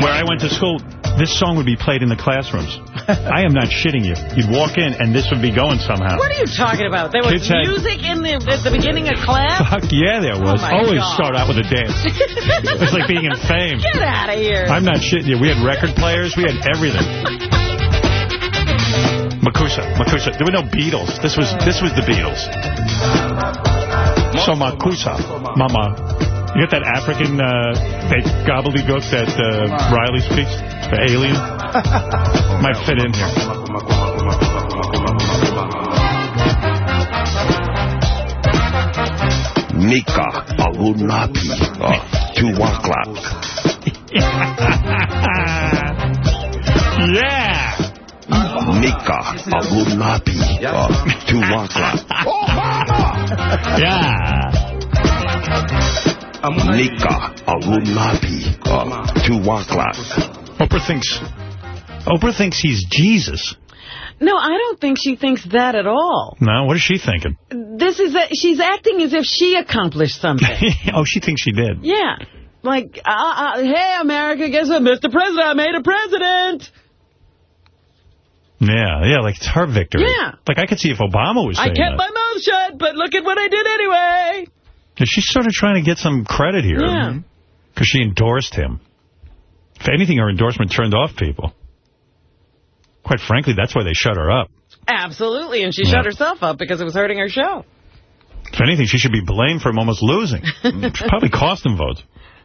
S1: Where I went to school, this song would be played in the classrooms. I am not shitting you. You'd walk in, and this would be going somehow.
S5: What are you talking about? There was
S1: Kids had-
S5: music in the at the beginning of class?
S1: Fuck yeah, there was.
S5: Oh,
S1: Always
S5: God.
S1: start out with a dance. it's like being in fame.
S5: Get out of here.
S1: I'm not shitting you. We had record players. We had everything. Makossa, Makossa. There were no Beatles. This was this was the Beatles. So Makossa, Mama. You got that African uh, fake gobbledygook that uh, Riley speaks? The alien? Might fit in here.
S28: Nika Alunapi uh, to one o'clock.
S1: yeah.
S28: Nika Alunapi uh, to one o'clock.
S1: Yeah.
S28: Nika Alunapi uh, to one o'clock.
S1: Oprah thinks Oprah thinks he's Jesus.
S5: No, I don't think she thinks that at all.
S1: No, what is she thinking?
S5: This is a, she's acting as if she accomplished something.
S1: oh, she thinks she did.
S5: yeah. Like, uh, uh, hey, America, guess what? Mr. President, I made a president.
S1: Yeah, yeah, like it's her victory.
S5: Yeah.
S1: Like I could see if Obama was
S5: I kept
S1: that.
S5: my mouth shut, but look at what I did anyway.
S1: Yeah, She's sort of trying to get some credit here.
S5: Yeah. Mm-hmm.
S1: Because she endorsed him. If anything, her endorsement turned off people. Quite frankly, that's why they shut her up.
S5: Absolutely, and she
S1: Yeah.
S5: shut herself up because it was hurting her show.
S1: If anything, she should be blamed for him almost losing. Mm, it probably cost him votes.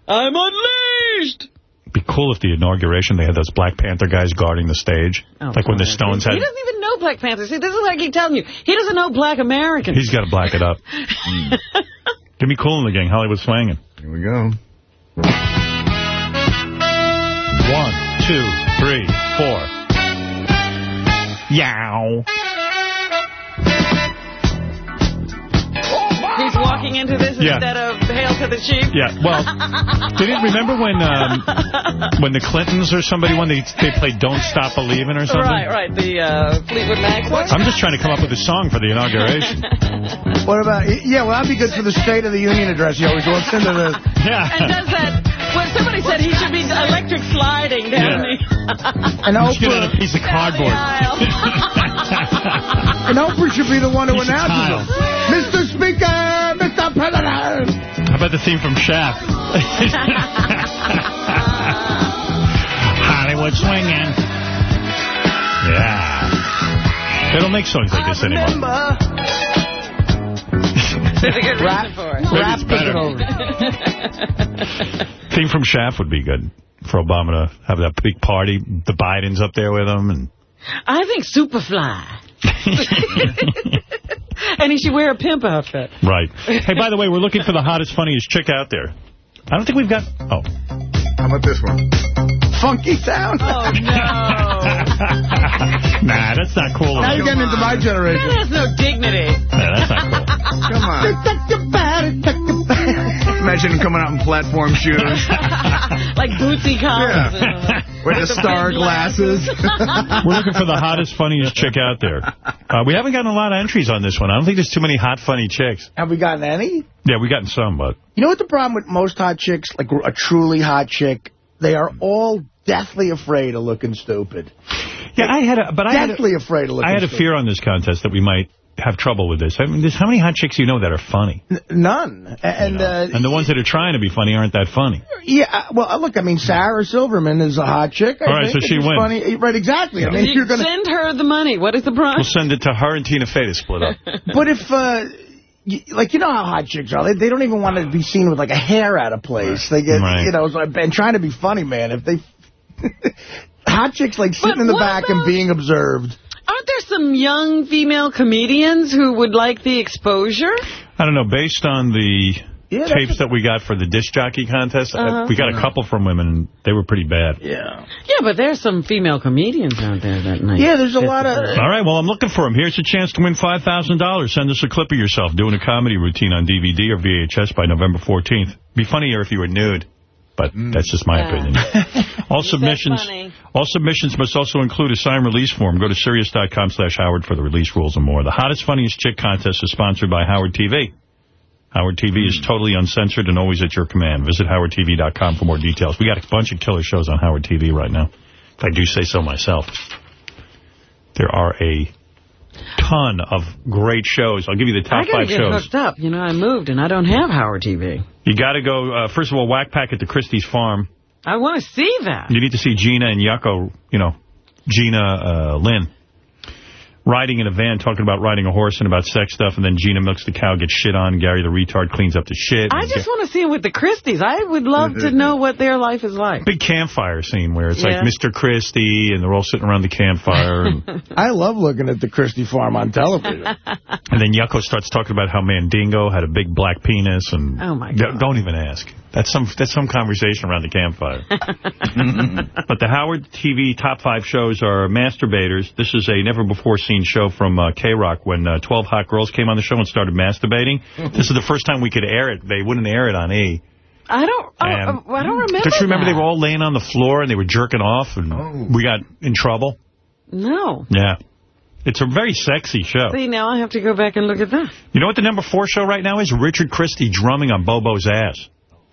S5: I'm unleashed!
S1: It'd be cool if the inauguration, they had those Black Panther guys guarding the stage.
S5: Oh,
S1: like when the Stones had...
S5: He doesn't even know Black Panther. See, this is what I keep telling you. He doesn't know Black Americans.
S1: He's got to black it up. Mm. Give me cool in the gang. Hollywood swanging.
S4: Here we go.
S1: One, two, three, four. Yow.
S5: He's walking into this
S1: Yeah.
S5: instead of Hail to the Chief.
S1: Yeah, well, didn't remember when um, when the Clintons or somebody when they they played "Don't Stop Believing" or something?
S5: Right, right. The uh, Fleetwood Mac one.
S1: I'm just trying to come up with a song for the inauguration.
S2: What about, yeah, well, that'd be good for the State of the Union address. He always walks into the... Yeah.
S5: And does that, when somebody said he should be electric sliding down the...
S2: And
S1: Let's get
S2: Oprah,
S1: on a piece of cardboard.
S2: and Oprah should be the one who
S1: Piece of
S2: announces it. Mr. Speaker, Mr. President.
S1: How about the theme from Shaft? Hollywood swinging. Yeah. They don't make songs like this anymore.
S5: There's a good reason for it.
S1: Maybe it's better. Theme from Shaft would be good for Obama to have that big party. The Bidens up there with him. and
S5: I think Superfly. and he should wear a pimp outfit.
S1: Right. Hey, by the way, we're looking for the hottest, funniest chick out there. I don't think we've got... Oh.
S4: How about this one?
S2: Funky sound.
S5: Oh, no.
S1: Nah, that's not cool.
S2: Now you're getting into my generation.
S5: That has no dignity.
S1: Nah, that's not cool.
S4: Come on. Imagine him coming out in platform shoes.
S5: like Bootsy Collins.
S4: With the star glasses.
S1: We're looking for the hottest, funniest chick out there. Uh, we haven't gotten a lot of entries on this one. I don't think there's too many hot, funny chicks.
S2: Have we gotten any?
S1: Yeah, we've gotten some, but...
S2: You know what the problem with most hot chicks, like a truly hot chick, they are all deathly afraid of looking stupid.
S1: Yeah, I had a... But I had a,
S2: deathly afraid of looking
S1: I had a
S2: stupid.
S1: fear on this contest that we might have trouble with this. I mean, there's how many hot chicks you know that are funny?
S2: None. And, uh,
S1: And the ones that are trying to be funny aren't that funny.
S2: yeah, uh, well, look, I mean, Sarah Silverman is a hot chick. I
S1: All right,
S2: think.
S1: so she
S2: It's
S1: wins.
S2: Funny. Right, exactly. I mean,
S5: You
S2: you're gonna.
S5: Send her the money. What is the price?
S1: We'll send it to her and Tina Fey to split up.
S2: But if, uh, like, you know how hot chicks are. They, they don't even want to be seen with, like, a hair out of place. They get,
S1: Right.
S2: you know, so, and trying to be funny, man. If they... hot chicks, like, sitting
S5: But
S2: in the
S5: what
S2: back and being observed.
S5: Aren't there some young female comedians who would like the exposure?
S1: I don't know, based on the
S2: Yeah, that's
S1: tapes that we got for the disc jockey contest, uh,
S5: Uh-huh.
S1: we got a couple from women, and they were pretty bad.
S2: Yeah.
S5: Yeah, but there's some female comedians out there that night.
S2: Yeah, there's a lot of...
S1: All right, well, I'm looking for them. Here's a chance to win $5,000. Send us a clip of yourself doing a comedy routine on DVD or VHS by November 14th. Be funnier if you were nude, but mm. that's just my
S5: Yeah.
S1: opinion. All submissions
S5: funny.
S1: all submissions must also include a signed release form. Go to Sirius.com slash Howard for the release rules and more. The Hottest Funniest Chick contest is sponsored by Howard TV. Howard TV is mm. totally uncensored and always at your command. Visit howardtv.com for more details. We got a bunch of killer shows on Howard TV right now. If I do say so myself. There are a ton of great shows. I'll give you the top
S5: I gotta
S1: five
S5: get
S1: shows.
S5: hooked up. You know, I moved and I don't have Howard TV.
S1: You got to go, uh, first of all, Whack Pack at the Christie's Farm.
S5: I want to see that.
S1: You need to see Gina and Yucko, you know, Gina uh, Lynn, riding in a van talking about riding a horse and about sex stuff, and then Gina milks the cow, gets shit on, Gary the retard cleans up the shit.
S5: I just want to see it with the Christies. I would love to know what their life is like.
S1: Big campfire scene where it's
S5: Yeah.
S1: like Mr. Christie, and they're all sitting around the campfire, and,
S2: I love looking at the Christie farm on television.
S1: and then Yucko starts talking about how Mandingo had a big black penis, and
S5: Oh, my
S1: Don't- don't even ask. That's some that's some conversation around the campfire. but the Howard TV top five shows are Masturbators. This is a never-before-seen show from uh, K-Rock when uh, 12 hot girls came on the show and started masturbating. this is the first time we could air it. They wouldn't air it on E.
S5: I don't. Oh,
S1: And-
S5: oh, I don't remember.
S1: Don't you remember
S5: that.
S1: they were all laying on the floor and they were jerking off and we got in trouble?
S5: No.
S1: Yeah. It's a very sexy show.
S5: See, now I have to go back and look at that.
S1: You know what the number four show right now is? Richard Christie drumming on Bobo's ass.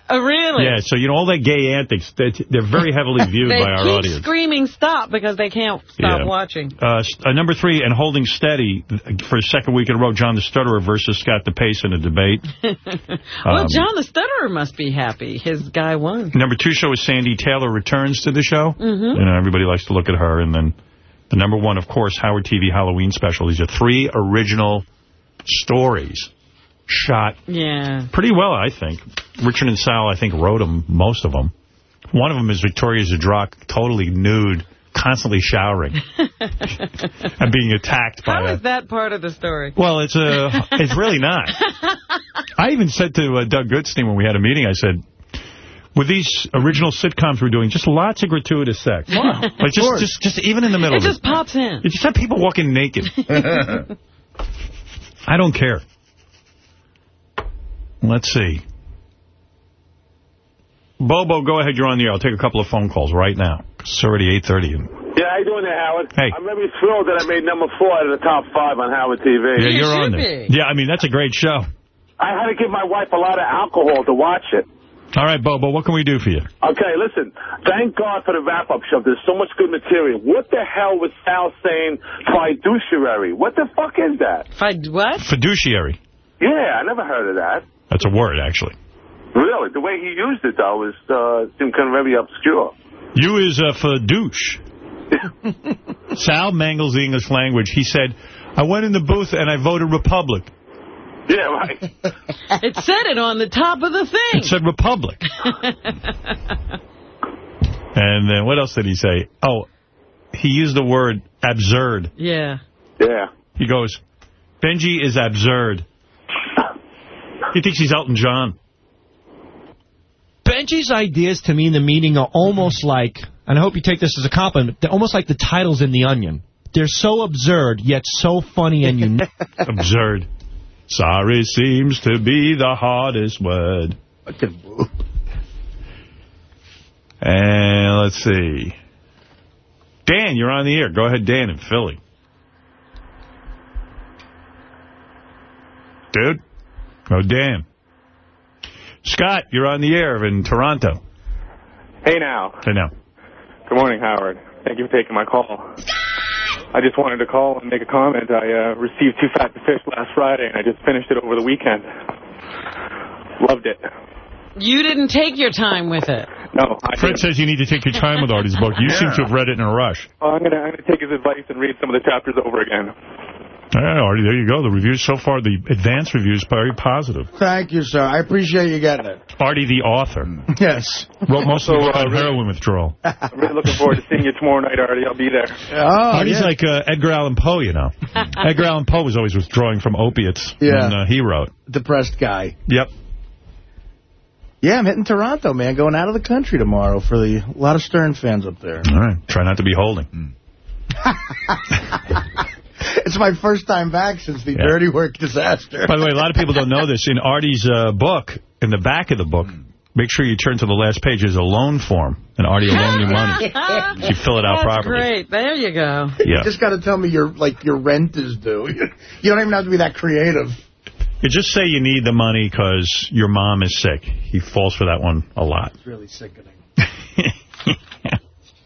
S5: Oh, really?
S1: Yeah, so, you know, all that gay antics, they're, they're very heavily viewed by our audience.
S5: They keep screaming stop because they can't stop
S1: Yeah.
S5: watching.
S1: Uh, uh, number three, and holding steady for a second week in a row, John the Stutterer versus Scott the Pace in a debate.
S5: well,
S1: Um,
S5: John the Stutterer must be happy. His guy won.
S1: Number two show is Sandy Taylor returns to the show.
S5: Mhm.
S1: You know, everybody likes to look at her, and then The number one, of course, Howard TV Halloween special. These are three original stories shot
S5: Yeah.
S1: pretty well, I think. Richard and Sal, I think, wrote them, most of them. One of them is Victoria Zdrok, totally nude, constantly showering and being attacked by
S5: How
S1: a...
S5: is that part of the story?
S1: Well, it's uh, it's really not. I even said to uh, Doug Goodstein when we had a meeting, I said, with these original sitcoms we're doing, just lots of gratuitous sex.
S5: Wow.
S1: Like just, just, just even in the middle
S5: It
S1: of
S5: just pops in.
S1: You just have people walking naked. I don't care. Let's see. Bobo, go ahead. You're on the air. I'll take a couple of phone calls right now. It's already 8.30.
S29: Yeah, how you doing there, Howard?
S1: Hey.
S29: I'm very thrilled that I made number four out of the top five on Howard TV.
S1: Yeah, you're on there. Yeah, I mean, that's a great show.
S29: I had to give my wife a lot of alcohol to watch it.
S1: All right, Bobo, what can we do for you?
S29: Okay, listen. Thank God for the wrap-up show. There's so much good material. What the hell was Sal saying fiduciary? What the fuck is that?
S5: Fid what?
S1: Fiduciary.
S29: Yeah, I never heard of that.
S1: That's a word, actually.
S29: Really? The way he used it, though, is uh, seemed kind of very obscure.
S1: You is a fadouche. Sal mangles the English language. He said, I went in the booth and I voted Republic.
S29: Yeah, right.
S5: It said it on the top of the thing.
S1: It said Republic. And then what else did he say? Oh, he used the word absurd.
S5: yeah.
S29: Yeah.
S1: He goes, Benji is absurd. He thinks he's Elton John.
S30: Benji's ideas to me in the meeting are almost like, and I hope you take this as a compliment, they're almost like the titles in The Onion. They're so absurd, yet so funny and unique.
S1: absurd. Sorry seems to be the hardest word. And let's see. Dan, you're on the air. Go ahead, Dan in Philly. Dude. Oh, Dan. Scott, you're on the air in Toronto.
S31: Hey now.
S1: Hey now.
S31: Good morning, Howard. Thank you for taking my call. I just wanted to call and make a comment. I uh, received Too Fat to Fish last Friday, and I just finished it over the weekend. Loved it.
S5: You didn't take your time with it.
S31: No, I
S1: Fred says you need to take your time with Artie's book. You seem to have read it in a rush.
S31: Oh, I'm gonna I'm gonna take his advice and read some of the chapters over again.
S1: All right, Artie, there you go. The reviews so far, the advance reviews, very positive.
S2: Thank you, sir. I appreciate you getting it.
S1: Artie, the author.
S2: Yes.
S1: Wrote most of
S31: Also,
S1: the
S31: uh,
S1: on heroin withdrawal.
S31: I'm really looking forward to seeing you tomorrow night, Artie. I'll be there.
S2: Oh,
S1: Artie's
S2: yeah.
S1: like uh, Edgar Allan Poe, you know. Edgar Allan Poe was always withdrawing from opiates
S2: Yeah.
S1: when uh, he wrote.
S2: Depressed guy.
S1: Yep.
S2: Yeah, I'm hitting Toronto, man. Going out of the country tomorrow for the a lot of Stern fans up there.
S1: All right. Try not to be holding.
S2: It's my first time back since the dirty work disaster.
S1: By the way, a lot of people don't know this. In Artie's uh, book, in the back of the book, make sure you turn to the last page. There's a loan form, and Artie will loan you money. You fill it out
S5: That's
S1: properly.
S5: great. There you go.
S1: Yeah.
S2: You just got to tell me your like your rent is due. You don't even have to be that creative.
S1: You just say you need the money because your mom is sick. He falls for that one a lot.
S2: It's really sickening.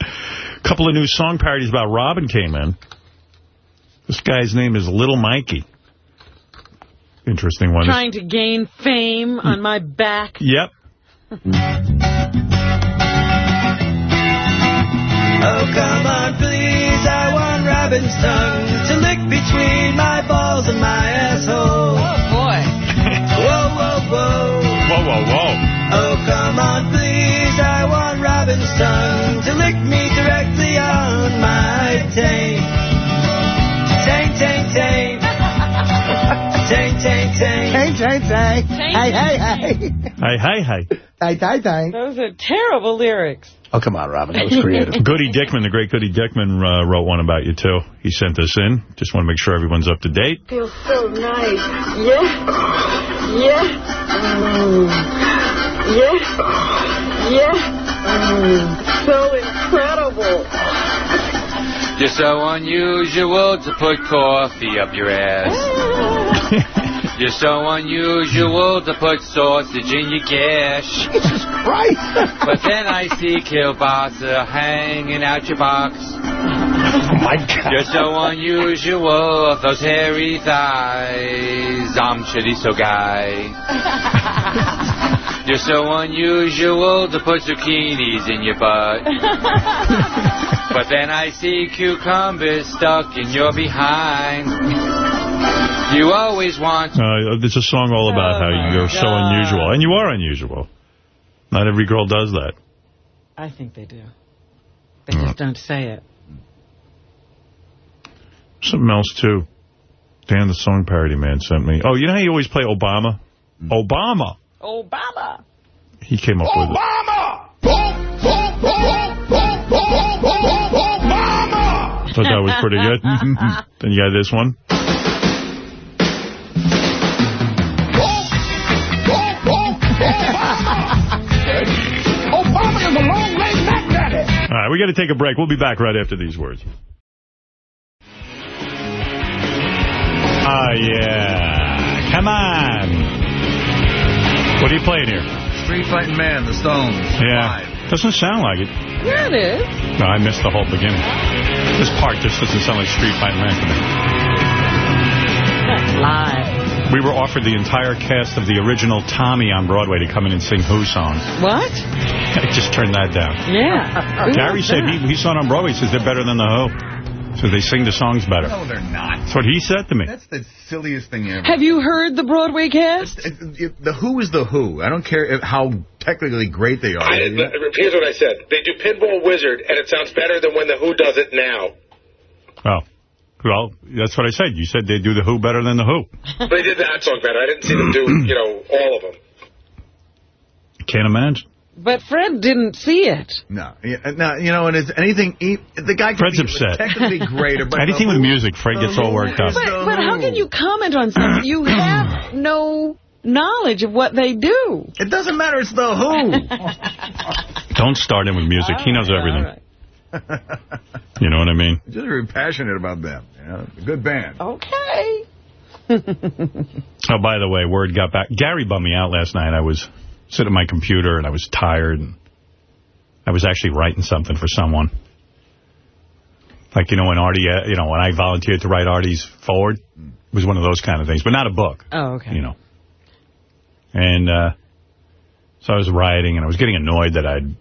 S1: A couple of new song parodies about Robin came in. This guy's name is Little Mikey. Interesting one.
S5: Trying to gain fame on my back.
S1: Yep.
S32: Oh, come on, please, I want Robin's tongue to lick between my balls and my asshole.
S5: Oh, boy.
S32: Whoa, whoa, whoa.
S1: Whoa, whoa, whoa.
S32: Oh, come on, please, I want Robin's tongue to lick me directly on my taint. Taint,
S2: Hey, hey, hey. Hey, hey, hey.
S1: Hi, hi, hi.
S2: Hey, hey, hey.
S5: Those are terrible lyrics.
S2: Oh, come on, Robin. That was creative.
S1: Goody Dickman, the great Goody Dickman, uh, wrote one about you, too. He sent this in. Just want to make sure everyone's up to date.
S33: Feels so nice. Yeah. Yeah. Mm. Yeah. Yeah. Mm. So incredible.
S34: You're so unusual to put coffee up your ass. You're so unusual to put sausage in your gash.
S2: Jesus Christ.
S34: But then I see kielbasa hanging out your box.
S2: Oh, my God.
S34: You're so unusual, those hairy thighs. I'm chorizo guy. You're so unusual to put zucchinis in your butt. but then I see cucumbers stuck in your behind. You always want...
S1: Uh, there's a song all about
S5: Oh,
S1: how you're so unusual. And you are unusual. Not every girl does that.
S5: I think they do. They just don't say it.
S1: Something else, too. Dan, the song parody man, sent me. Oh, you know how you always play Obama? Obama.
S5: Obama.
S1: He came up with it. Obama. Thought that was pretty good. then you got this one.
S35: Obama is a long-legged Mac Daddy.
S1: All right, we got to take a break. We'll be back right after these words. Ah, yeah. Come on. What are you playing here?
S36: Street Fighting Man, The Stones.
S1: Yeah. Doesn't sound like it.
S5: Yeah, it is.
S1: No, I missed the whole beginning. This part just doesn't sound like Street Fighting Man to me.
S5: That's live.
S1: We were offered the entire cast of the original Tommy on Broadway to come in and sing Who songs.
S5: What?
S1: I just turned that down.
S5: Yeah. Uh, uh, Who
S1: Gary said
S5: that?
S1: he, he saw it on Broadway. He says they're better than the Who. So they sing the songs better.
S4: No, they're not.
S1: That's what he said to me.
S4: That's the silliest thing ever.
S5: Have you heard the Broadway cast?
S4: The Who is the Who. I don't care if, how technically great they are.
S37: I, here's what I said. They do Pinball Wizard, and it sounds better than when the Who does it now.
S1: Oh. Well, that's what I said. You said they do the Who better than the Who.
S37: they did that song better. I didn't see them do, you know, all of them.
S1: Can't imagine.
S5: But Fred didn't see it.
S4: No, yeah, uh, no, you know, and it's anything. He, the guy
S1: Fred's
S4: be
S1: upset.
S4: technically greater, but
S1: Anything with music, Fred gets all worked up.
S5: But, but how can you comment on something? You have no knowledge of what they do.
S4: It doesn't matter. It's the Who.
S1: Don't start him with music. he knows everything. You know what I mean?
S4: Just very passionate about them. You know, a good band.
S5: Okay.
S1: Oh, by the way, word got back. Gary bummed me out last night. I was sitting at my computer, and I was tired, and I was actually writing something for someone. Like, you know, when Artie, uh, you know, when I volunteered to write Artie's forward, it was one of those kind of things, but not a book,
S5: Oh, okay.
S1: you know. And uh, so I was writing, and I was getting annoyed that I'd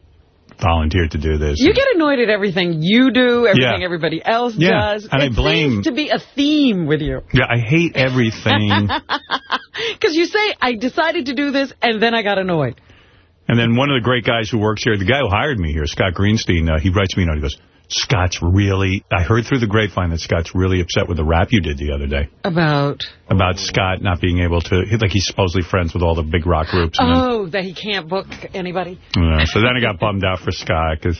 S1: volunteered to do this.
S5: You get annoyed at everything you do, everything
S1: Yeah.
S5: everybody else
S1: Yeah,
S5: does.
S1: and I blame-
S5: seems to be a theme with you.
S1: Yeah, I hate everything.
S5: Because you say, I decided to do this, and then I got annoyed.
S1: And then one of the great guys who works here, the guy who hired me here, Scott Greenstein, uh, he writes me a note. He goes, Scott's really, I heard through the grapevine that Scott's really upset with the rap you did the other day.
S5: About,
S1: About Scott not being able to, like he's supposedly friends with all the big rock groups. And then,
S5: oh, that he can't book anybody.
S1: Yeah, so then I got bummed out for Scott because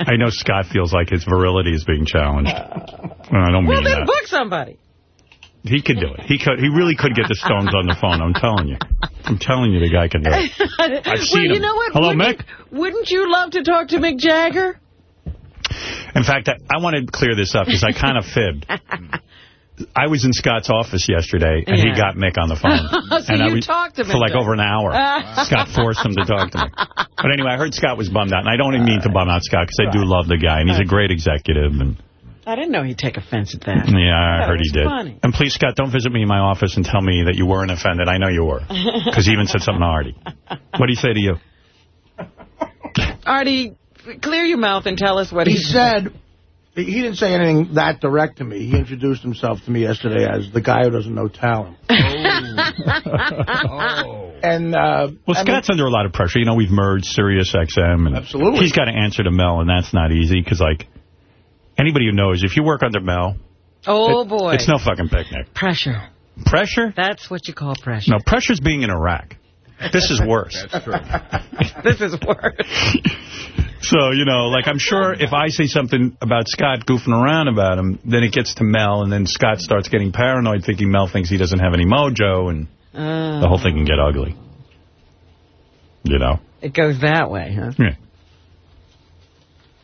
S1: I know Scott feels like his virility is being challenged. And I don't
S5: Well,
S1: mean
S5: then
S1: that.
S5: book somebody.
S1: He could do it. He could. He really could get the Stones on the phone. I'm telling you. I'm telling you, the guy can do it. I've
S5: well, you
S1: him.
S5: know what?
S1: Hello,
S5: wouldn't,
S1: Mick.
S5: Wouldn't you love to talk to Mick Jagger?
S1: In fact, I, I want to clear this up because I kind of fibbed. I was in Scott's office yesterday, and he got Mick on the phone.
S5: So
S1: and I
S5: you
S1: was,
S5: talked to
S1: For like over an hour. Scott forced him to talk to me. But anyway, I heard Scott was bummed out, and I don't even mean to bum out Scott because I do love the guy, and he's a great executive. And
S5: I didn't know he'd take offense at that.
S1: Yeah, I
S5: That
S1: heard he did.
S5: funny.
S1: And please, Scott, don't visit me in my office and tell me that you weren't offended. I know you were. Because he even said something to Artie. What did he say to you?
S5: Artie, clear your mouth and tell us what he,
S2: He said, he didn't say anything that direct to me. He introduced himself to me yesterday as the guy who doesn't know talent. Oh, And, uh,
S1: Well,
S2: I mean-
S1: Scott's under a lot of pressure. You know, we've merged Sirius XM. And
S2: Absolutely.
S1: He's got to answer to Mel, and that's not easy because, like, anybody who knows, if you work under Mel,
S5: Oh,
S1: it-
S5: boy.
S1: it's no fucking picnic.
S5: Pressure.
S1: Pressure?
S5: That's what you call pressure.
S1: No, pressure's being in Iraq. This is worse.
S4: That's true.
S5: this is worse.
S1: So, you know, like, I'm sure if I say something about Scott goofing around about him, then it gets to Mel, and then Scott starts getting paranoid, thinking Mel thinks he doesn't have any mojo, and
S5: Uh,
S1: the whole thing can get ugly. You know?
S5: It goes that way, huh?
S1: Yeah.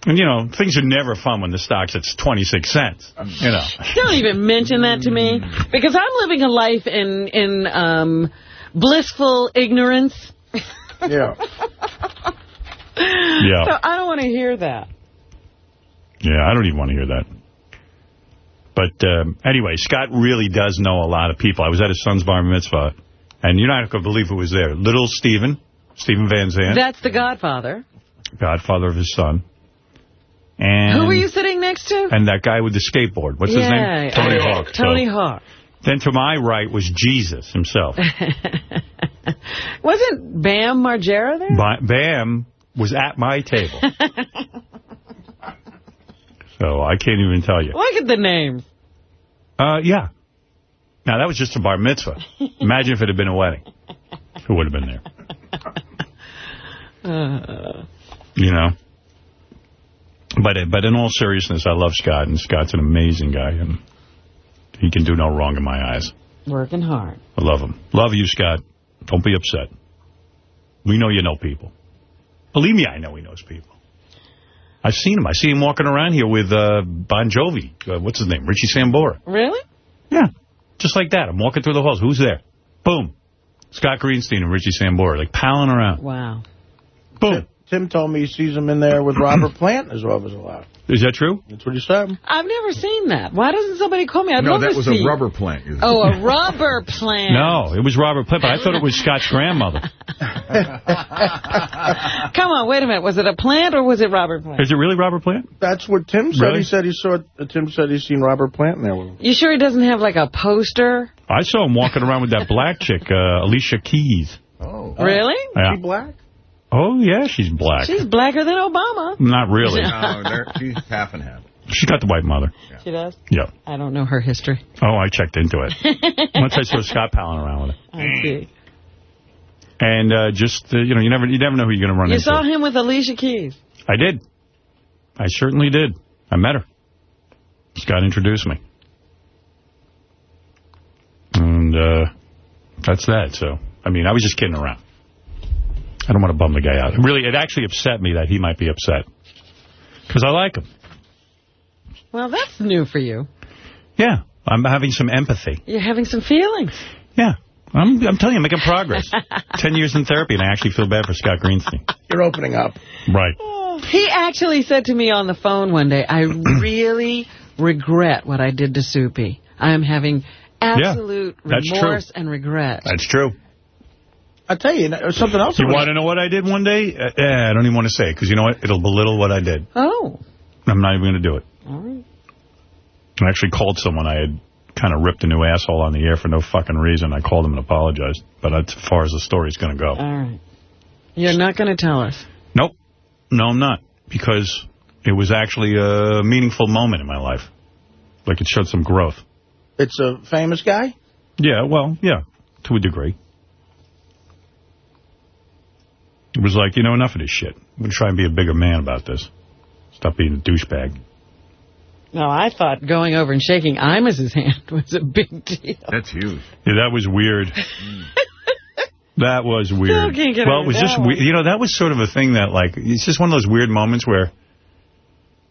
S1: And, you know, things are never fun when the stock's at 26 cents. You know.
S5: Don't even mention that to me. Because I'm living a life in, in um, blissful ignorance.
S2: Yeah.
S1: Yeah.
S5: So I don't want to hear that.
S1: Yeah, I don't even want to hear that. But um, anyway, Scott really does know a lot of people. I was at his son's bar mitzvah, And you're not going to believe who was there. Little Stephen, Stephen Van Zandt,
S5: That's the Godfather.
S1: godfather of his son. And
S5: Who were you sitting next to?
S1: And that guy with the skateboard. What's his name? Tony
S5: I-
S1: Hawk.
S5: Tony
S1: So-
S5: Hawk.
S1: Then to my right was Jesus himself.
S5: Wasn't Bam Margera there?
S1: Ba- Bam was at my table. so I can't even tell you.
S5: Look at the names.
S1: Uh, yeah. Now, that was just a bar mitzvah. Imagine if it had been a wedding. Who would have been there?
S5: Uh,
S1: You know? But but in all seriousness, I love Scott, and Scott's an amazing guy, and he can do no wrong in my eyes.
S5: working hard.
S1: I love him. Love you, Scott. Don't be upset. We know you know people. Believe me, I know he knows people. I've seen him. I see him walking around here with uh, Bon Jovi. Uh, what's his name? Richie Sambora.
S5: Really?
S1: Yeah. Just like that. I'm walking through the halls. Who's there? Boom. Scott Greenstein and Richie Sambora, like palling around.
S5: Wow.
S1: Boom.
S2: Tim told me he sees him in there with Robert Plant as well as a lot.
S1: Is that true?
S2: That's what he said.
S5: I've never seen that. Why doesn't somebody call me? I'd
S4: no,
S5: love
S4: that
S5: to
S4: was
S5: see.
S4: a rubber plant.
S5: Oh, a rubber plant.
S1: No, it was Robert Plant, but I thought it was Scott's grandmother.
S5: Come on, wait a minute. Was it a plant or was it Robert Plant?
S1: Is it really Robert Plant?
S2: That's what Tim said.
S1: Really?
S2: He said he saw. Uh, Tim said he's seen Robert Plant in there with him.
S5: You sure he doesn't have like a poster?
S1: I saw him walking around with that black chick, uh, Alicia Keys.
S4: Oh.
S5: Really?
S1: Yeah.
S2: Is he black?
S1: Oh, yeah, she's black.
S5: She's blacker than Obama.
S1: Not really.
S4: No, she's half and half.
S1: She got the white mother.
S5: She does?
S1: Yeah.
S5: I don't know her history.
S1: Oh, I checked into it. Once I saw Scott palling around with it.
S5: I see.
S1: And uh, just, uh, you know, you never you never know who you're going to run
S5: You
S1: into.
S5: You saw him with Alicia Keys.
S1: I did. I certainly did. I met her. Scott introduced me. And uh, that's that. So, I mean, I was just kidding around. I don't want to bum the guy out. Really, it actually upset me that he might be upset. Because I like him.
S5: Well, that's new for you.
S1: Yeah. I'm having some empathy.
S5: You're having some feelings.
S1: Yeah. I'm, I'm telling you, I'm making progress. Ten years in therapy, and I actually feel bad for Scott Greenstein.
S2: You're opening up.
S1: Right.
S5: He actually said to me on the phone one day, I really regret what I did to Soupy. I am having absolute
S1: that's true.
S5: remorse and regret.
S1: That's true.
S2: I tell you, something else.
S1: You
S2: I
S1: want to know what I did one day? Uh, eh, I don't even want to say it, because you know what? It'll belittle what I did.
S5: Oh,
S1: I'm not even going to do it.
S5: all right.
S1: I actually called someone I had kind of ripped a new asshole on the air for no fucking reason. I called him and apologized. But that's as far as the story's going to go.
S5: All right. You're not going to tell us.
S1: Nope. No, I'm not. Because it was actually a meaningful moment in my life. Like it showed some growth.
S2: It's a famous guy.
S1: Yeah, well, yeah, to a degree. It was like, you know, enough of this shit. I'm going to try and be a bigger man about this. Stop being a douchebag.
S5: No, I thought going over and shaking Imus's hand was a big deal.
S4: That's huge.
S1: Yeah, that was weird. that was weird.
S5: can't get
S1: well, it was
S5: that
S1: just
S5: one.
S1: You know, that was sort of a thing that, like, it's just one of those weird moments where,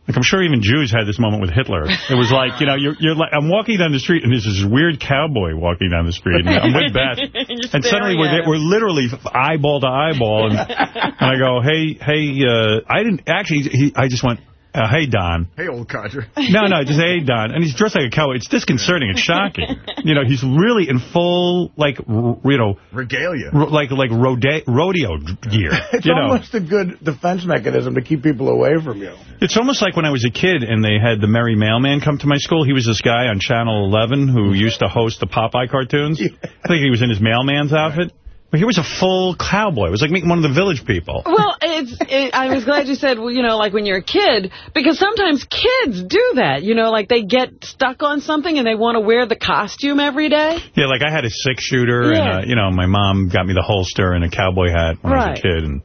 S1: like, I'm sure even Jews had this moment with Hitler. It was like, you know, you're, you're like, I'm walking down the street and there's this weird cowboy walking down the street. And I'm with Beth. And suddenly we're, there, we're literally eyeball to eyeball. And, and I go, hey, hey, uh, I didn't, actually, he, I just went, uh, hey, Don.
S4: Hey, old codger.
S1: No, no, just hey, Don. And he's dressed like a cowboy. It's disconcerting. It's shocking. You know, he's really in full, like, r- you know,
S4: Regalia.
S1: ro like like rode rodeo gear.
S2: It's
S1: you know,
S2: almost a good defense mechanism to keep people away from you.
S1: it's almost like when I was a kid and they had the Merry Mailman come to my school. He was this guy on Channel 11 who used to host the Popeye cartoons. I think he was in his mailman's outfit. But he was a full cowboy. It was like meeting one of the village people.
S5: Well, it's. It, I was glad you said, you know, like when you're a kid, because sometimes kids do that. You know, like they get stuck on something and they want to wear the costume every day.
S1: Yeah, like I had a six-shooter,
S5: Yeah.
S1: and, uh, you know, my mom got me the holster and a cowboy hat when I was a kid. And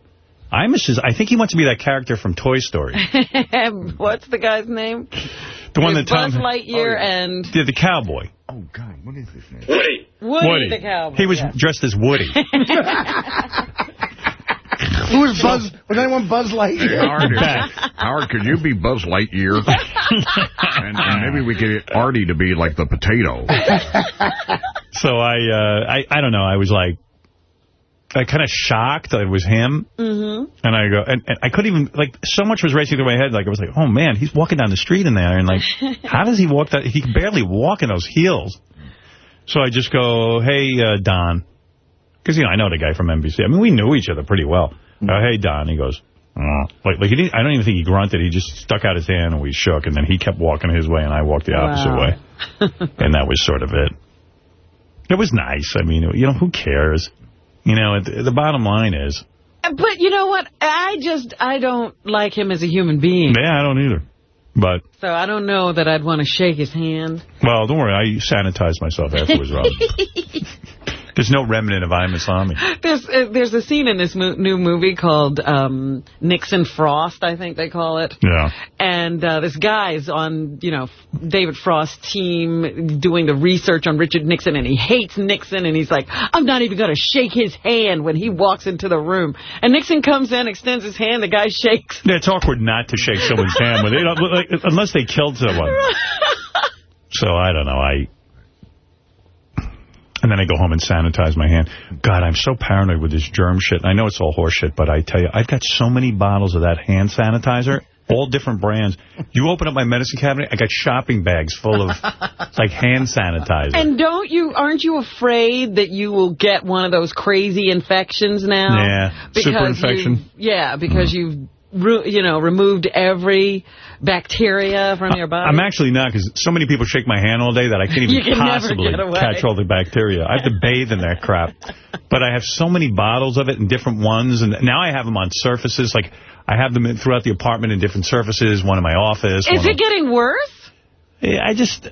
S1: Imus is, I think he wants to be that character from Toy Story.
S5: What's the guy's name?
S1: The one
S5: With
S1: that Tom...
S5: Buzz Lightyear and
S1: Yeah, the cowboy.
S4: Oh, God, what is this name?
S37: Woody.
S5: Woody, the cowboy.
S1: He was
S5: yes.
S1: dressed as Woody.
S2: Who was Buzz? Was anyone Buzz
S4: Hey,
S2: Lightyear?
S4: Howard, Howard, could you be Buzz Lightyear? and, and maybe we could get Artie to be like the potato.
S1: so I, uh, I, I don't know. I was like, I kind of shocked that it was him.
S5: Mm-hmm.
S1: And I go, and, and I couldn't even, like, so much was racing through my head. Like, I was like, oh, man, he's walking down the street in there. And, like, how does he walk that? He can barely walk in those heels. So I just go, hey, uh, Don. Because, you know, I know the guy from NBC. I mean, we knew each other pretty well. Uh, hey, Don. He goes, oh. Like, like he didn't, I don't even think he grunted. He just stuck out his hand and we shook. And then he kept walking his way and I walked the opposite
S5: Wow.
S1: way. and that was sort of it. It was nice. I mean, you know, who cares? You know, the, the bottom line is,
S5: But you know what? I just, I don't like him as a human being.
S1: yeah, I don't either. But,
S5: So I don't know that I'd want to shake his hand.
S1: well, don't worry. I sanitized myself afterwards, Robin. There's no remnant of Imus on me.
S5: There's uh, there's a scene in this mo new movie called um, Nixon Frost, I think they call it.
S1: Yeah.
S5: And uh, this guy's on, you know, David Frost's team doing the research on Richard Nixon, and he hates Nixon, and he's like, I'm not even going to shake his hand when he walks into the room. And Nixon comes in, extends his hand, the guy shakes.
S1: Yeah, it's awkward not to shake someone's hand don't, like, unless they killed someone. So I don't know. I and then I go home and sanitize my hand. God, I'm so paranoid with this germ shit. I know it's all horse shit, but I tell you, I've got so many bottles of that hand sanitizer, all different brands. You open up my medicine cabinet, I got shopping bags full of like hand sanitizer.
S5: And don't you, aren't you afraid that you will get one of those crazy infections now?
S1: Yeah, super infection.
S5: you've- Yeah, because mm-hmm. you've, ru- you know, removed every bacteria from your body.
S1: I'm actually not, because so many people shake my hand all day that I can't even
S5: can
S1: possibly catch all the bacteria. I have to bathe in that crap. But I have so many bottles of it in different ones, and now I have them on surfaces. Like, I have them throughout the apartment in different surfaces, one in my office.
S5: Is it getting worse?
S1: I just,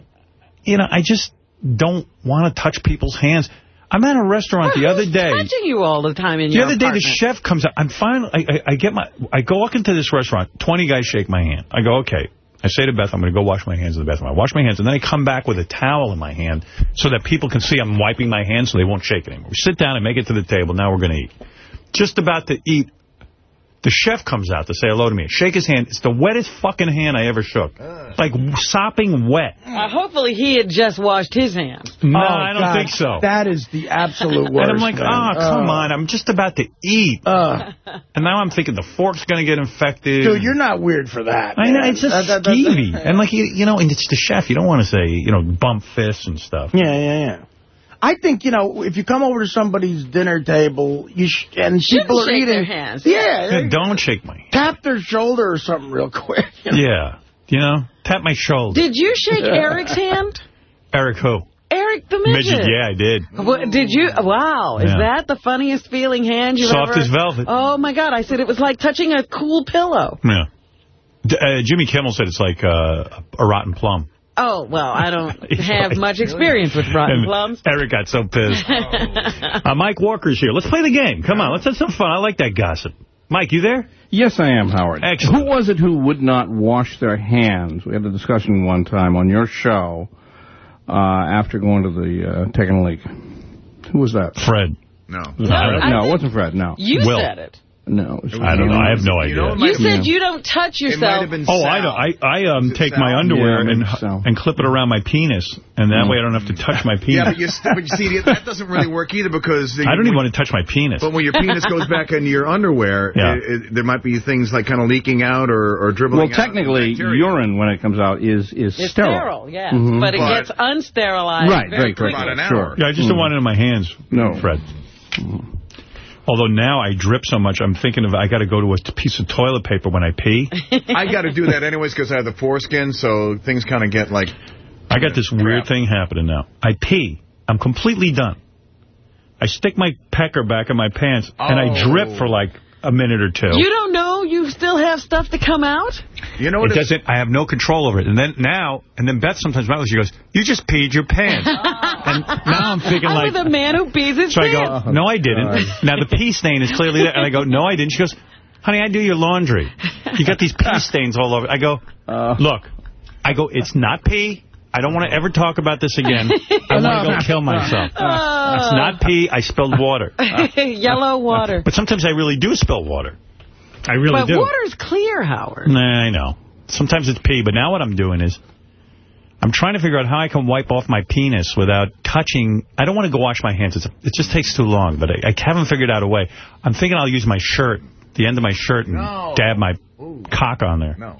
S1: you know, I just don't want to touch people's hands. I'm at a restaurant the other day.
S5: touching you all the time in
S1: The
S5: your
S1: other day, the chef comes out. I'm fine. I, I, I get my. I go walk into this restaurant. 20 guys shake my hand. I go, okay. I say to Beth, I'm going to go wash my hands in the bathroom. I wash my hands, and then I come back with a towel in my hand so that people can see I'm wiping my hands so they won't shake anymore. We sit down and make it to the table. Now we're going to eat. Just about to eat, the chef comes out to say hello to me. Shake his hand. It's the wettest fucking hand I ever shook. Like sopping wet.
S5: Uh, hopefully he had just washed his hands.
S1: No,
S2: Oh,
S1: I don't
S2: God.
S1: think so.
S2: That is the absolute worst.
S1: And I'm like,
S2: man.
S1: oh, come
S2: Uh,
S1: on. I'm just about to eat.
S2: Uh,
S1: And now I'm thinking the fork's going to get infected.
S2: dude, you're not weird for that.
S1: I know, it's just
S2: That- that- that-
S1: skeevy. And like, you, you know, and it's the chef. You don't want to say, you know, bump fists and stuff.
S2: Yeah, yeah, yeah. I think, you know, if you come over to somebody's dinner table you sh and
S5: Shouldn't
S2: people are
S5: shake
S2: eating,
S5: their hands.
S2: Yeah,
S1: Yeah, don't shake my
S2: tap their shoulder or something real quick. you know?
S1: Yeah. You know, tap my shoulder.
S5: Did you shake Eric's hand?
S1: Eric who?
S5: Eric the midget.
S1: yeah, I did.
S5: What, did you? Wow. Is that the funniest feeling hand you've
S1: Soft
S5: ever?
S1: as velvet.
S5: Oh, my God. I said it was like touching a cool pillow.
S1: Yeah. D uh, Jimmy Kimmel said it's like uh, a rotten plum.
S5: Oh, well, I don't have
S1: right.
S5: much experience with rotten
S1: And
S5: plums.
S1: Eric got so pissed. uh, Mike Walker's here. Let's play the game. Come on, let's have some fun. I like that gossip. Mike, you there?
S38: Yes, I am, Howard.
S1: Excellent.
S38: Who was it who would not wash their hands? We had a discussion one time on your show uh, after going to the uh, taking a leak. Who was that?
S1: Fred.
S4: No.
S38: No,
S5: I
S38: no it wasn't Fred, no.
S5: You
S1: Will.
S5: said it.
S38: No.
S1: I don't know. I have no idea.
S4: know,
S5: You said
S38: been-
S5: you don't touch yourself.
S1: Oh,
S4: Sal.
S1: I know. I, I um,
S4: Is it
S1: take my underwear
S38: Yeah,
S1: and
S38: maybe
S1: and clip it around my penis, and that way I don't have to touch my penis.
S4: Yeah, but you, but you see, that doesn't really work either because...
S1: I don't even want to touch my penis.
S4: But when your penis goes back into your underwear,
S1: Yeah.
S4: it, it, there might be things like kind of leaking out or, or dribbling
S38: Well,
S4: out.
S38: technically, urine, when it comes out, is, is
S5: It's
S38: sterile.
S5: sterile, yes.
S38: Mhm.
S5: But it
S4: But-
S5: gets unsterilized
S38: Right,
S5: very
S38: very quickly.
S5: quickly.
S4: About an
S38: Sure.
S1: Yeah, I just don't want it in my hands,
S38: No.
S1: Fred. Although now I drip so much, I'm thinking of I got to go to a piece of toilet paper when I pee.
S4: I got to do that anyways because I have the foreskin, so things kind of get like...
S1: I got this weird thing happening now. I pee. I'm completely done. I stick my pecker back in my pants, and I
S4: Oh.
S1: drip for like a minute or two.
S5: You don't know you still have stuff to come out?
S4: You know
S1: it
S4: what? it's-
S1: doesn't. I have no control over it. And then now, and then Beth sometimes mouths. She goes, "You just peed your pants." and now I'm thinking
S5: I'm
S1: like,
S5: with a man who pees his
S1: so I go, "No, I didn't." Now the pee stain is clearly there, and I go, "No, I didn't." She goes, "Honey, I do your laundry. You got these pee stains all over." I go, uh. "Look," I go, "It's not pee." I don't want to ever talk about this again. I want to go kill myself.
S5: Oh.
S1: It's not pee. I spilled water.
S5: Yellow water.
S1: But sometimes I really do spill water. I really
S5: But
S1: do.
S5: water's clear, Howard.
S1: Nah, I know. Sometimes it's pee, but now what I'm doing is I'm trying to figure out how I can wipe off my penis without touching. I don't want to go wash my hands. It's, it just takes too long, but I, I haven't figured out a way. I'm thinking I'll use my shirt, the end of my shirt, and
S4: No.
S1: dab my
S4: Ooh.
S1: cock on there.
S4: No.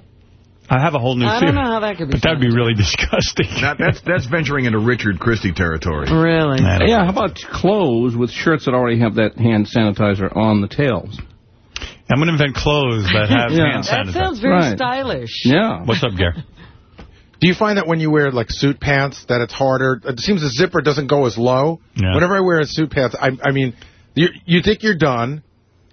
S1: I have a whole new
S5: I
S1: theory.
S5: don't know how that could be
S1: But that would be really disgusting.
S4: That, that's that's venturing into Richard Christie territory.
S5: Really?
S38: Yeah, how about clothes with shirts that already have that hand sanitizer on the tails?
S1: I'm going to invent clothes that have
S38: Yeah.
S1: hand sanitizer.
S5: That
S1: sanitizer.
S5: sounds very
S18: Right.
S5: stylish.
S38: Yeah.
S1: What's up, Gary?
S18: Do you find that when you wear, like, suit pants, that it's harder? It seems the zipper doesn't go as low.
S1: Yeah.
S18: Whenever I wear a suit pants, I, I mean, you you think you're done,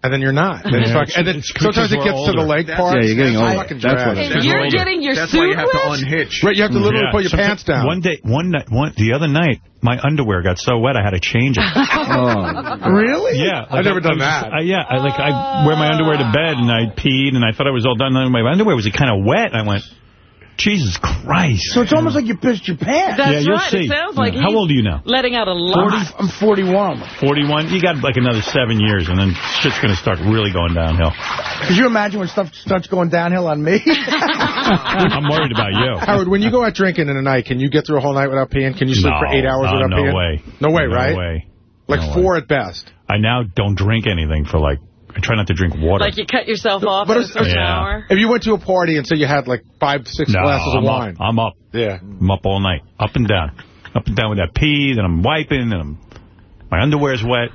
S18: and then you're not. Then it's
S1: Yeah,
S18: like, and then
S1: it's- it's 'cause
S18: sometimes it
S1: we're
S18: gets to the leg part.
S38: Yeah, you're getting
S18: That's
S38: older.
S18: fucking
S38: That's
S18: drag.
S38: what it
S5: And you're
S1: older.
S5: getting your
S4: That's
S5: suit
S4: why you have to unhitch.
S18: Right, you have to literally
S1: Yeah.
S18: put your
S1: Sometimes-
S18: pants down.
S1: One day, one night, one the other night, my underwear got so wet I had to change it.
S38: Oh.
S18: Really?
S1: Yeah,
S18: I've never
S1: I
S18: done
S1: was just-
S18: that.
S1: I- yeah, I, like I wear my underwear to bed and I peed and I thought I was all done. And my underwear was kind of wet. And I went, Jesus Christ.
S2: So it's almost like you pissed your pants.
S5: That's
S1: Yeah, you'll
S5: right.
S1: see.
S5: It sounds like
S1: Yeah. How old are you now?
S5: letting out a lot.
S2: I'm 41.
S1: 41. You got like another seven years and then shit's going to start really going downhill.
S2: Could you imagine when stuff starts going downhill on me?
S1: I'm worried about you.
S18: Howard, when you go out drinking in a night, can you get through a whole night without peeing? Can you sleep
S1: No,
S18: for eight hours
S1: no,
S18: without
S1: no
S18: peeing?
S1: way.
S18: No way, right?
S1: No
S18: right?
S1: way.
S18: Like
S1: No
S18: four
S1: way.
S18: at best.
S1: I now don't drink anything for like, I try not to drink water.
S5: Like you cut yourself off
S18: But
S5: at a
S18: it's-
S1: Yeah.
S5: hour.
S18: If you went to a party and so you had like five, six
S1: no,
S18: glasses
S1: I'm
S18: of wine.
S1: Up. I'm up.
S18: Yeah.
S1: I'm up all night. Up and down. Up and down with that pee, then I'm wiping, and I'm, my underwear's wet.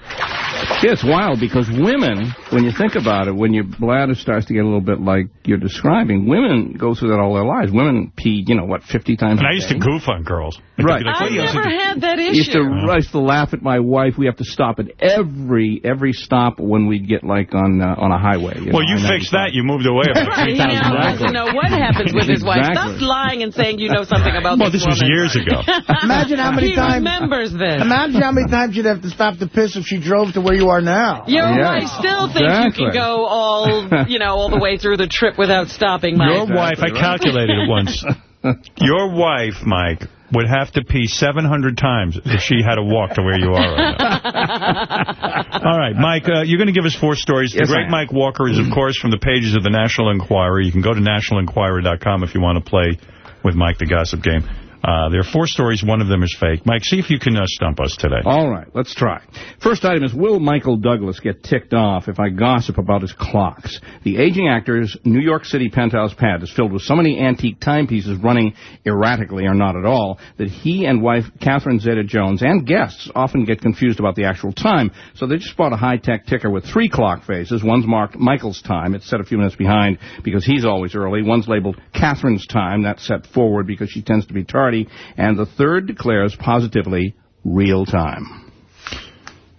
S38: Yeah, it's wild because women, when you think about it, when your bladder starts to get a little bit like you're describing, women go through that all their lives. Women pee, you know, what, 50 times
S1: And
S38: a
S1: I used to goof on girls.
S38: Right.
S1: like,
S5: I've
S1: "What do you
S5: never had that
S38: I used to,
S5: issue.
S38: I used to laugh at my wife. We have to stop at every every stop when we'd get like on uh, on a highway. You
S1: Well,
S38: know,
S1: you fixed that. You moved away about
S5: Right, he
S1: 3,000
S5: now
S1: miles.
S5: wants to know what happens with his wife.
S38: Exactly.
S5: Stop lying and saying you know something about
S1: Well,
S5: this
S1: this was years ago.
S2: Imagine how many
S5: he
S2: times.
S5: remembers this.
S2: Imagine how many times you'd have to stop to piss if she drove to where you are now.
S5: Your
S38: Yeah,
S5: I still think
S38: exactly.
S5: you can go all, you know, all the way through the trip without stopping, Mike.
S1: Your wife, I calculated it once. Your wife, Mike, would have to pee 700 times if she had to walk to where you are right now. All right, Mike, uh, you're going to give us four stories.
S38: Yes,
S1: the great. Mike Walker is, of course, from the pages of the National Enquirer. You can go to nationalenquirer.com if you want to play with Mike the Gossip Game. Uh, there are four stories. One of them is fake. Mike, see if you can uh, stump us today.
S38: All right, let's try. First item is, will Michael Douglas get ticked off if I gossip about his clocks? The aging actor's New York City penthouse pad is filled with so many antique timepieces running erratically or not at all that he and wife Catherine Zeta-Jones and guests often get confused about the actual time. So they just bought a high-tech ticker with three clock faces. One's marked Michael's time. It's set a few minutes behind because he's always early. One's labeled Catherine's time. That's set forward because she tends to be tardy. And the third declares positively real time.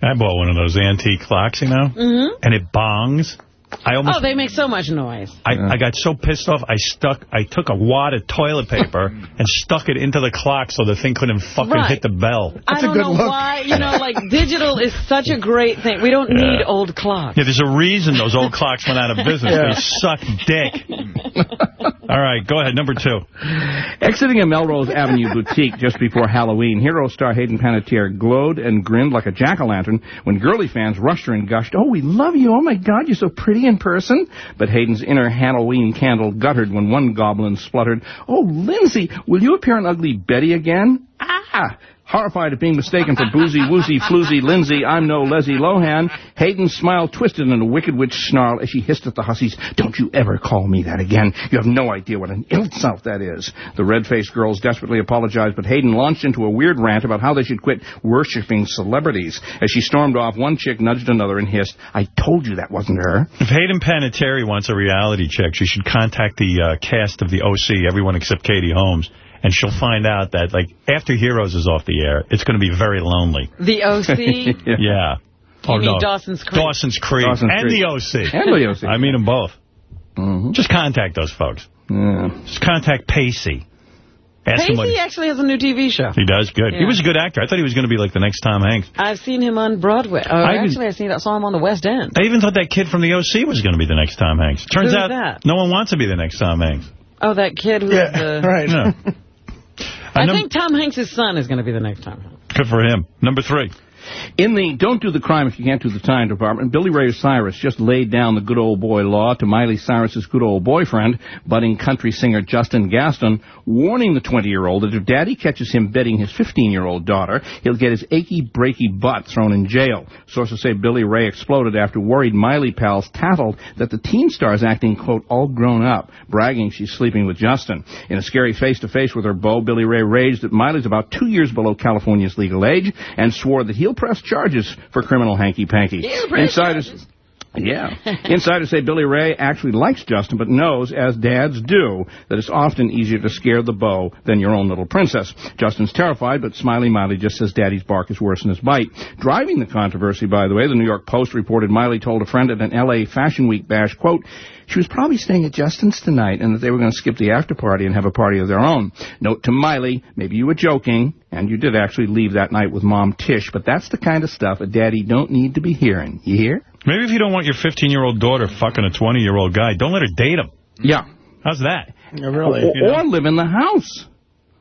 S1: I bought one of those antique clocks, you know,
S5: Mm-hmm.
S1: and it bongs. I almost
S5: Oh, they make so much noise.
S1: I, I got so pissed off, I stuck, I took a wad of toilet paper and stuck it into the clock so the thing couldn't fucking
S5: Right.
S1: hit the bell.
S5: I don't know why, you know, like digital is such a great thing. We don't
S1: Yeah.
S5: need old clocks.
S1: Yeah, there's a reason those old clocks went out of business.
S5: Yeah.
S1: They suck dick. All right, go ahead, number two.
S38: Exiting a Melrose Avenue boutique just before Halloween, hero star Hayden Panettiere glowed and grinned like a jack-o'-lantern when girly fans rushed her and gushed, Oh, we love you. Oh, my God, you're so pretty in person. But Hayden's inner Halloween candle guttered when one goblin spluttered, Oh, Lindsay, will you appear in Ugly Betty again? Ah! Horrified at being mistaken for boozy, woozy, floozy Lindsay, I'm no Leslie Lohan, Hayden's smile twisted in a wicked witch snarl as she hissed at the hussies, Don't you ever call me that again. You have no idea what an insult that is. The red-faced girls desperately apologized, but Hayden launched into a weird rant about how they should quit worshipping celebrities. As she stormed off, one chick nudged another and hissed, I told you that wasn't her.
S1: If Hayden Panettiere wants a reality check, she should contact the uh, cast of the OC, everyone except Katie Holmes, and she'll find out that, like, after Heroes is off the air, it's going to be very lonely.
S5: The OC.
S1: yeah.
S5: You mean Dawson's Creek?
S1: Dawson's Creek.
S38: Dawson's
S1: and
S38: Creek.
S1: the OC.
S38: And the OC.
S1: I mean them both.
S38: Mm-hmm.
S1: Just contact those folks.
S38: Yeah.
S1: Just contact Pacey. Ask him
S5: Pacey actually has a new TV show.
S1: he does. Good. He was a good actor. I thought he was going to be like the next Tom Hanks.
S5: I've seen him on Broadway. Oh,
S1: I even-
S5: actually, I seen I saw him on the West End.
S1: I even thought that kid from the OC was going to be the next Tom Hanks. Turns
S5: Who's
S1: out
S5: that?
S1: no one wants to be the next Tom Hanks.
S5: Oh, that kid who's the...
S2: right.
S1: Yeah.
S5: I think Tom Hanks' son is going to be the next Tom Hanks.
S1: Good for him. Number three.
S38: In the Don't Do the Crime If You Can't Do the Time department, Billy Ray Cyrus just laid down the good old boy law to Miley Cyrus's good old boyfriend, budding country singer Justin Gaston, warning the 20-year-old that if daddy catches him betting his 15-year-old daughter, he'll get his achy, breaky butt thrown in jail. Sources say Billy Ray exploded after worried Miley pals tattled that the teen star is acting, quote, all grown up, bragging she's sleeping with Justin. In a scary face-to-face with her beau, Billy Ray raged that Miley's about two years below California's legal age and swore that he'll press charges for criminal hanky-panky. Insiders...
S5: charges.
S38: Yeah. Insiders say Billy Ray actually likes Justin, but knows, as dads do, that it's often easier to scare the beau than your own little princess. Justin's terrified, but Smiley Miley just says daddy's bark is worse than his bite. Driving the controversy, by the way, the New York Post reported Miley told a friend at an L.A. Fashion Week bash, quote, she was probably staying at Justin's tonight and that they were going to skip the after party and have a party of their own. Note to Miley, maybe you were joking, and you did actually leave that night with Mom Tish, but that's the kind of stuff a daddy don't need to be hearing. You hear?
S1: Maybe if you don't want your 15-year-old daughter fucking a 20-year-old guy, don't let her date him.
S38: Yeah.
S1: How's that?
S2: really.
S38: Or,
S1: You know?
S38: or live in the house.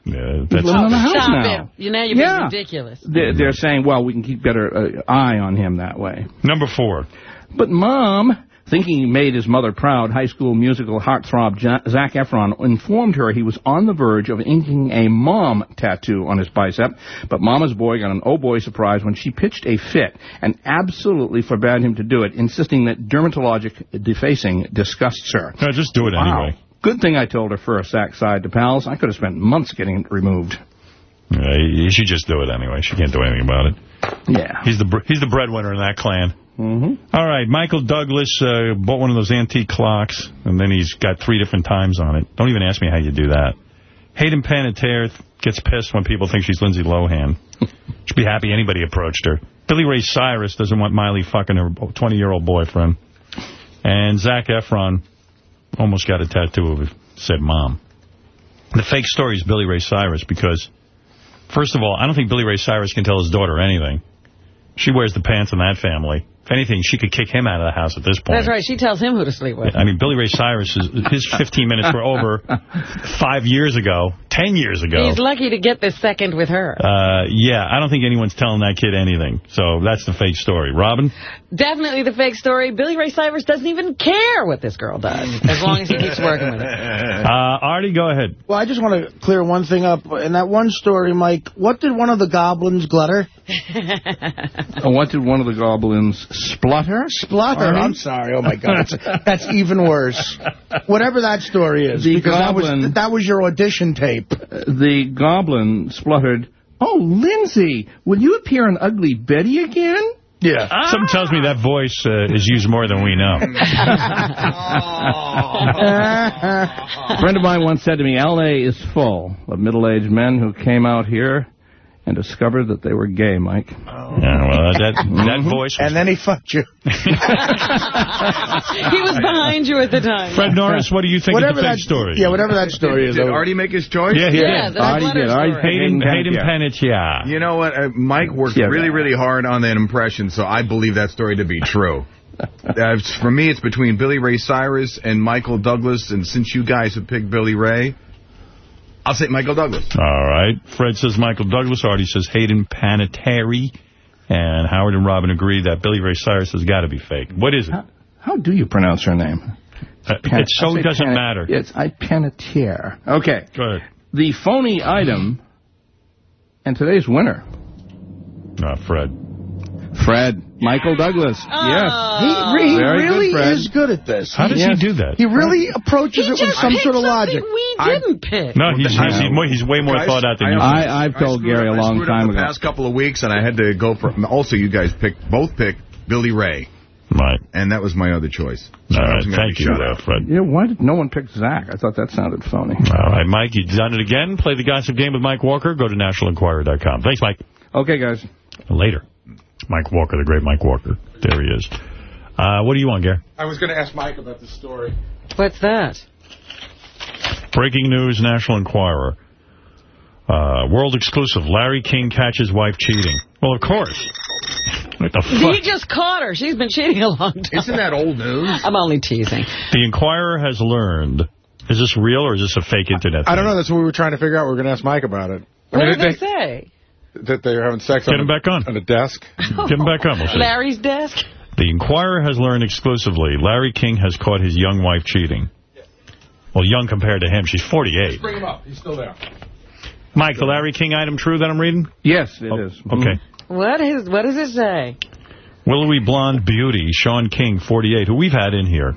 S1: Yeah,
S38: He's living in the house
S5: Stop
S38: now.
S5: it. You know, you're
S38: Yeah.
S5: being ridiculous.
S38: They're, they're saying, well, we can keep better uh, eye on him that way.
S1: Number four.
S38: But Mom, thinking he made his mother proud, high school musical heartthrob Ja- Zac Efron informed her he was on the verge of inking a mom tattoo on his bicep. But Mama's boy got an oh boy surprise when she pitched a fit and absolutely forbade him to do it, insisting that dermatologic defacing disgusts her.
S1: No, just do it
S38: Wow.
S1: anyway.
S38: Good thing I told her first, Zac sighed to pals. I could have spent months getting it removed.
S1: Yeah, you should just do it anyway. She can't do anything about it.
S38: Yeah.
S1: He's the he's the breadwinner in that clan.
S38: Mm-hmm.
S1: All right, Michael Douglas uh, bought one of those antique clocks, and then he's got three different times on it. Don't even ask me how you do that. Hayden Panettiere gets pissed when people think she's Lindsay Lohan. She'd be happy anybody approached her. Billy Ray Cyrus doesn't want Miley fucking her 20-year-old boyfriend. And Zac Efron almost got a tattoo of said mom. The fake story is Billy Ray Cyrus because, first of all, I don't think Billy Ray Cyrus can tell his daughter anything. She wears the pants in that family. If anything, she could kick him out of the house at this point.
S5: That's right. She tells him who to sleep with.
S1: I mean, Billy Ray Cyrus, is, his 15 minutes were over five years ago, 10 years ago.
S5: He's lucky to get this second with her.
S1: Uh, yeah, I don't think anyone's telling that kid anything. So that's the fake story. Robin?
S5: Definitely the fake story. Billy Ray Cyrus doesn't even care what this girl does, as long as he keeps working with her.
S1: Uh, Artie, go ahead.
S2: Well, I just want to clear one thing up. In that one story, Mike, what did one of the goblins glutter?
S38: What did one of the goblins splutter?
S2: Splutter.
S38: Arnie?
S2: I'm sorry. Oh, my God. That's, that's even worse. Whatever that story is.
S38: The
S2: because that was, that was your audition tape.
S38: The goblin spluttered, Oh, Lindsay, will you appear on Ugly Betty again?
S2: Yeah.
S1: Something tells me that voice uh, is used more than we know.
S38: A friend of mine once said to me, L.A. is full of middle-aged men who came out here and discovered that they were gay, Mike.
S1: Yeah, well, that, that voice was...
S2: And then he fucked you.
S5: he was behind you at the time.
S1: Fred Norris, what do you think
S2: Whatever
S1: of the
S2: that
S1: story?
S2: Yeah, whatever that story is.
S4: Did Artie make his choice?
S1: Yeah, he
S5: Yeah,
S1: did.
S5: the
S38: Artie did. Artie.
S1: Hayden, Hayden
S38: Panettiere.
S1: Panettiere.
S4: You know what? Uh, Mike worked
S38: Yeah,
S4: really, really hard on that impression, so I believe that story to be true. Uh, for me, it's between Billy Ray Cyrus and Michael Douglas, and since you guys have picked Billy Ray, I'll say Michael Douglas.
S1: All right. Fred says Michael Douglas. Artie says Hayden Panettiere. And Howard and Robin agree that Billy Ray Cyrus has got to be fake. What is it?
S38: How, how do you pronounce her name?
S1: Uh, it so
S38: I
S1: doesn't matter.
S38: It's I Panettiere. Okay.
S1: Go ahead.
S38: The phony item and today's winner,
S1: Uh, Fred.
S38: Fred Michael Douglas.
S5: Oh.
S38: Yes.
S2: He, he
S38: Very good,
S2: really is good at this.
S1: How does
S38: Yes.
S1: he do that?
S2: He really approaches
S5: He
S2: it with some sort of
S5: something
S2: logic.
S5: we didn't pick.
S1: No, he's, he's, he's, more, he's way more
S4: Guys,
S1: thought out than
S4: I
S1: you.
S38: I- I've told
S4: screwed
S38: Gary
S4: up-
S38: a long
S4: I screwed up
S38: time
S4: the
S38: ago.
S4: past couple of weeks, and I had to go for... Also, you guys picked both picked Billy Ray,
S1: Right.
S4: and that was my other choice. So
S1: All
S4: I
S1: right.
S4: wasn't gonna
S1: Thank you,
S4: shut out.
S1: Fred.
S38: Yeah, why did no one pick Zac? I thought that sounded phony.
S1: All right, Mike, you've done it again. Play the gossip game with Mike Walker. Go to nationalenquirer.com. Thanks, Mike.
S38: Okay, guys.
S1: Later. Mike Walker, the great Mike Walker. There he is. Uh, what do you want, Gary?
S18: I was going to ask Mike about the story.
S5: What's that?
S1: Breaking news, National Enquirer. Uh, world exclusive. Larry King catches wife cheating. Well, of course. What the fuck?
S5: He just caught her. She's been cheating a long time.
S4: Isn't that old news?
S5: I'm only teasing.
S1: The Enquirer has learned. Is this real or is this a fake internet
S18: I don't
S1: thing?
S18: know. That's what we were trying to figure out. We were going to ask Mike about it. I
S5: What
S18: mean,
S5: did they say?
S18: That they're having sex
S1: Get
S18: on,
S1: him back on.
S18: on a desk?
S1: Get him back on. We'll.
S5: Larry's desk?
S1: The Enquirer has learned exclusively Larry King has caught his young wife cheating. Well, young compared to him. She's 48.
S38: Bring him up. He's still there.
S1: Mike, the Larry King item true that I'm reading?
S38: Yes, it oh, is.
S1: Okay. Mm-hmm.
S5: What is? What does it say?
S1: Willowy blonde beauty, Shawn King, 48, who we've had in here,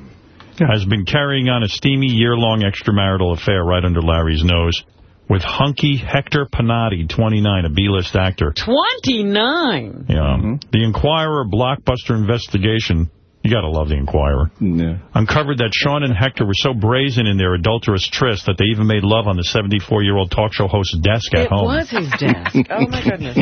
S1: has been carrying on a steamy year-long extramarital affair right under Larry's nose with hunky Hector Panatti, 29, a B-list actor.
S5: 29.
S1: Yeah. Mm-hmm. The Enquirer blockbuster investigation, you got to love the Enquirer,
S38: Yeah.
S1: uncovered that Shawn and Hector were so brazen in their adulterous tryst that they even made love on the 74-year-old talk show host's desk at
S5: It
S1: home.
S5: It was his desk. Oh, my goodness.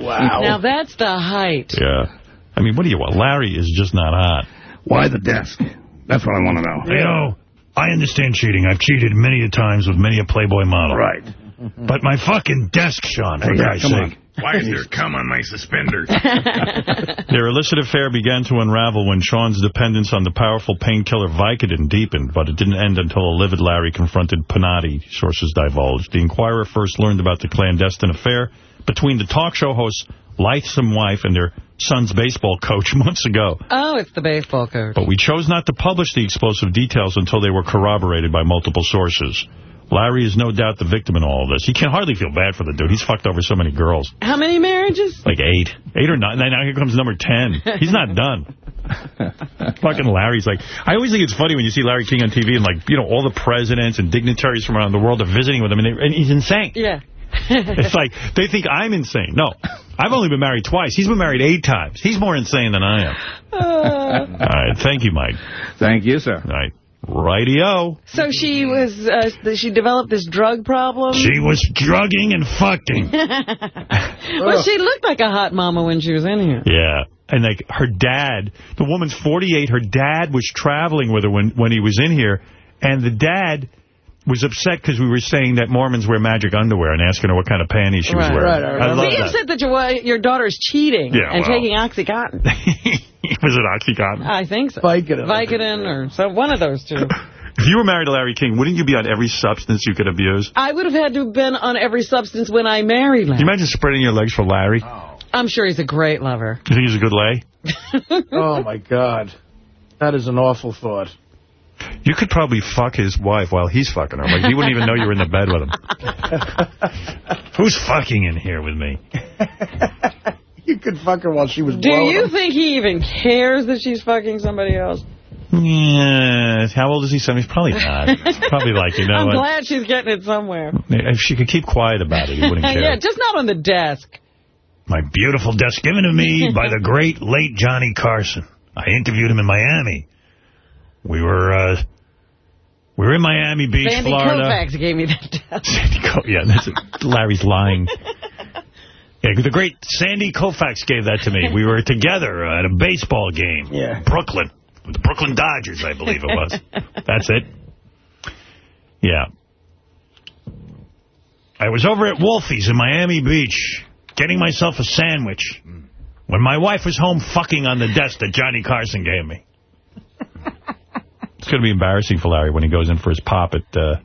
S1: Wow.
S5: Now, that's the height.
S1: Yeah. I mean, what do you want? Larry is just not hot.
S38: Why the desk? That's what I want to know.
S1: You know, I understand cheating. I've cheated many a times with many a Playboy model.
S38: Right.
S1: But my fucking desk, Shawn, for
S38: Hey, yeah,
S1: Christ's sake.
S4: Why is there cum on my suspenders?
S1: Their illicit affair began to unravel when Shawn's dependence on the powerful painkiller Vicodin deepened, but it didn't end until a livid Larry confronted Panati, sources divulged. The Enquirer first learned about the clandestine affair between the talk show host's lithesome wife and their son's baseball coach months ago.
S5: Oh, it's the baseball coach.
S1: But we chose not to publish the explosive details until they were corroborated by multiple sources. Larry is no doubt the victim in all of this. He can hardly feel bad for the dude. He's fucked over so many girls.
S5: How many marriages?
S1: Like eight. Eight or nine. Now here comes number ten. He's not done. Fucking Larry's like... I always think it's funny when you see Larry King on TV and, like, you know, all the presidents and dignitaries from around the world are visiting with him, and, they, and he's insane.
S5: Yeah.
S1: It's like, they think I'm insane. No. I've only been married twice. He's been married eight times. He's more insane than I am. All right. Thank you, Mike.
S38: Thank you, sir.
S1: All right. Righty-o.
S5: So she was, uh, she developed this drug problem?
S1: She was drugging and fucking.
S5: well, she looked like a hot mama when she was in here.
S1: Yeah. And, like, her dad, the woman's 48, her dad was traveling with her when, when he was in here, and the dad was upset because we were saying that Mormons wear magic underwear and asking her what kind of panties she was wearing.
S5: right, right.
S1: I love
S5: Be
S1: that.
S5: upset that your, wi- your daughter's cheating
S1: Yeah,
S5: and
S1: well.
S5: taking Oxycontin.
S1: was it Oxycontin?
S5: I think so.
S2: Vicodin.
S5: Vicodin or some, one of those two.
S1: If you were married to Larry King, wouldn't you be on every substance you could abuse?
S5: I would have had to have been on every substance when I married
S1: Can
S5: him.
S1: you imagine spreading your legs for Larry? Oh.
S5: I'm sure he's a great lover.
S1: You think he's a good lay?
S2: oh, my God. That is an awful thought.
S1: You could probably fuck his wife while he's fucking her. Like, he wouldn't even know you were in the bed with him. Who's fucking in here with me?
S2: You could fuck her while she was
S5: Do you
S2: him.
S5: think he even cares that she's fucking somebody else?
S1: Yeah. How old is he? Seven? He's probably not. He's probably like, you know
S5: I'm
S1: what?
S5: glad she's getting it somewhere.
S1: If she could keep quiet about it, he wouldn't care.
S5: yeah, just not on the desk.
S1: My beautiful desk given to me by the great late Johnny Carson. I interviewed him in Miami. We were uh, we were in Miami Beach,
S5: Sandy
S1: Florida.
S5: Sandy Koufax gave me that desk.
S1: Sandy Co- yeah, that's it. Larry's lying. Yeah, the great Sandy Koufax gave that to me. We were together at a baseball game.
S2: Yeah.
S1: Brooklyn. With the Brooklyn Dodgers, I believe it was. That's it. Yeah. I was over at Wolfie's in Miami Beach getting myself a sandwich when my wife was home fucking on the desk that Johnny Carson gave me. It's going to be embarrassing for Larry when he goes in for his pop at, uh,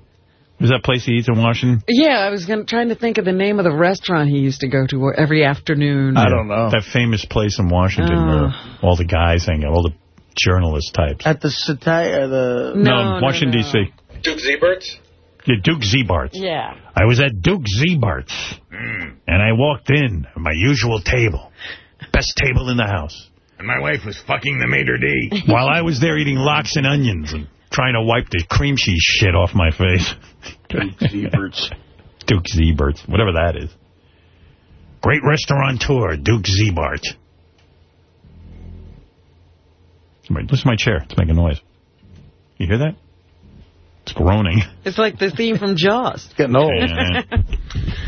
S1: is that place he eats in Washington?
S5: Yeah, I was gonna, trying to think of the name of the restaurant he used to go to every afternoon. I don't know.
S1: That famous place in Washington
S5: Oh.
S1: where uh. all the guys hang out, all the journalist types.
S2: At the satire, uh, the...
S1: No, Washington, D.C.
S37: Duke Zeiberts?
S1: Yeah, Duke Zebart's.
S5: Yeah.
S1: I was at Duke Zebart's, hmm. and I walked in, at my usual table. Best table in the house.
S4: And my wife was fucking the maitre d'.
S1: While I was there eating lox and onions and trying to wipe the cream cheese shit off my face.
S2: Duke Zeibert's.
S1: Duke Zebart's, whatever that is. Great restaurateur, Duke Zebart. Wait, listen to my chair. It's making noise. You hear that? It's groaning.
S5: It's like the theme from Jaws. It's
S2: getting old.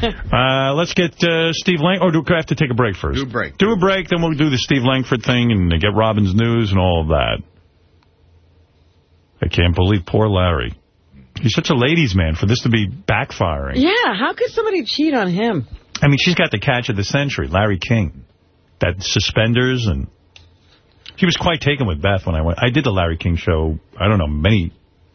S1: Uh, let's get uh, Steve Lang. Or do I have to take a break first?
S4: Do a break.
S1: Do a break, then we'll do the Steve Langford thing and get Robin's news and all of that. I can't believe poor Larry. He's such a ladies' man for this to be backfiring.
S5: Yeah, how could somebody cheat on him?
S1: I mean, she's got the catch of the century, Larry King. That suspenders and... She was quite taken with Beth when I went. I did the Larry King show, I don't know, many...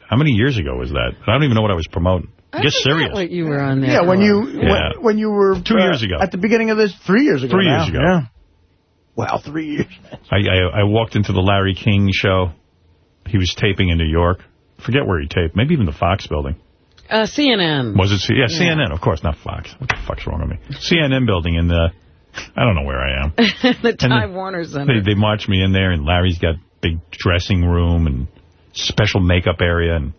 S1: How many years ago was that? I don't even know what I was promoting. I guess Sirius.
S5: What you were on there
S2: Yeah, when you
S1: Yeah.
S2: when, when you were
S1: Two
S2: uh,
S1: years ago.
S2: at the beginning of this, three years ago.
S1: Three
S2: now.
S1: years ago.
S2: Yeah. Wow, three years.
S1: I, I I walked into the Larry King show. He was taping in New York. Forget where he taped. Maybe even the Fox building.
S5: Uh, CNN.
S1: Was it? C- Yeah, CNN, of course, not Fox. What the fuck's wrong with me? CNN building in the, I don't know where I am.
S5: the
S1: And
S5: Time
S1: they-
S5: Warner Center.
S1: They, they marched me in there, and Larry's got big dressing room and special makeup area, and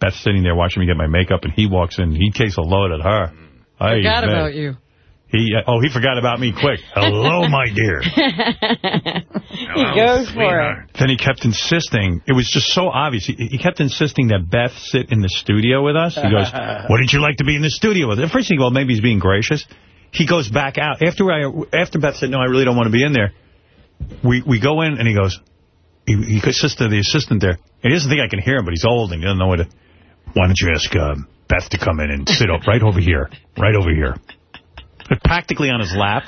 S1: Beth's sitting there watching me get my makeup, and he walks in. He takes a load at her. Hey,
S5: Forgot
S1: man.
S5: about you.
S1: He uh, oh he forgot about me quick. Hello, my dear.
S5: he goes for it.
S1: Then he kept insisting. It was just so obvious. He, he kept insisting that Beth sit in the studio with us. He goes, "Wouldn't you like to be in the studio with?" us? At first, thing, goes, "Maybe he's being gracious." He goes back out after I after Beth said, "No, I really don't want to be in there." We we go in and he goes. He, he says the assistant there. He doesn't think I can hear him, but he's old and he doesn't know what. To, Why don't you ask uh, Beth to come in and sit up right over here, right over here, practically on his lap.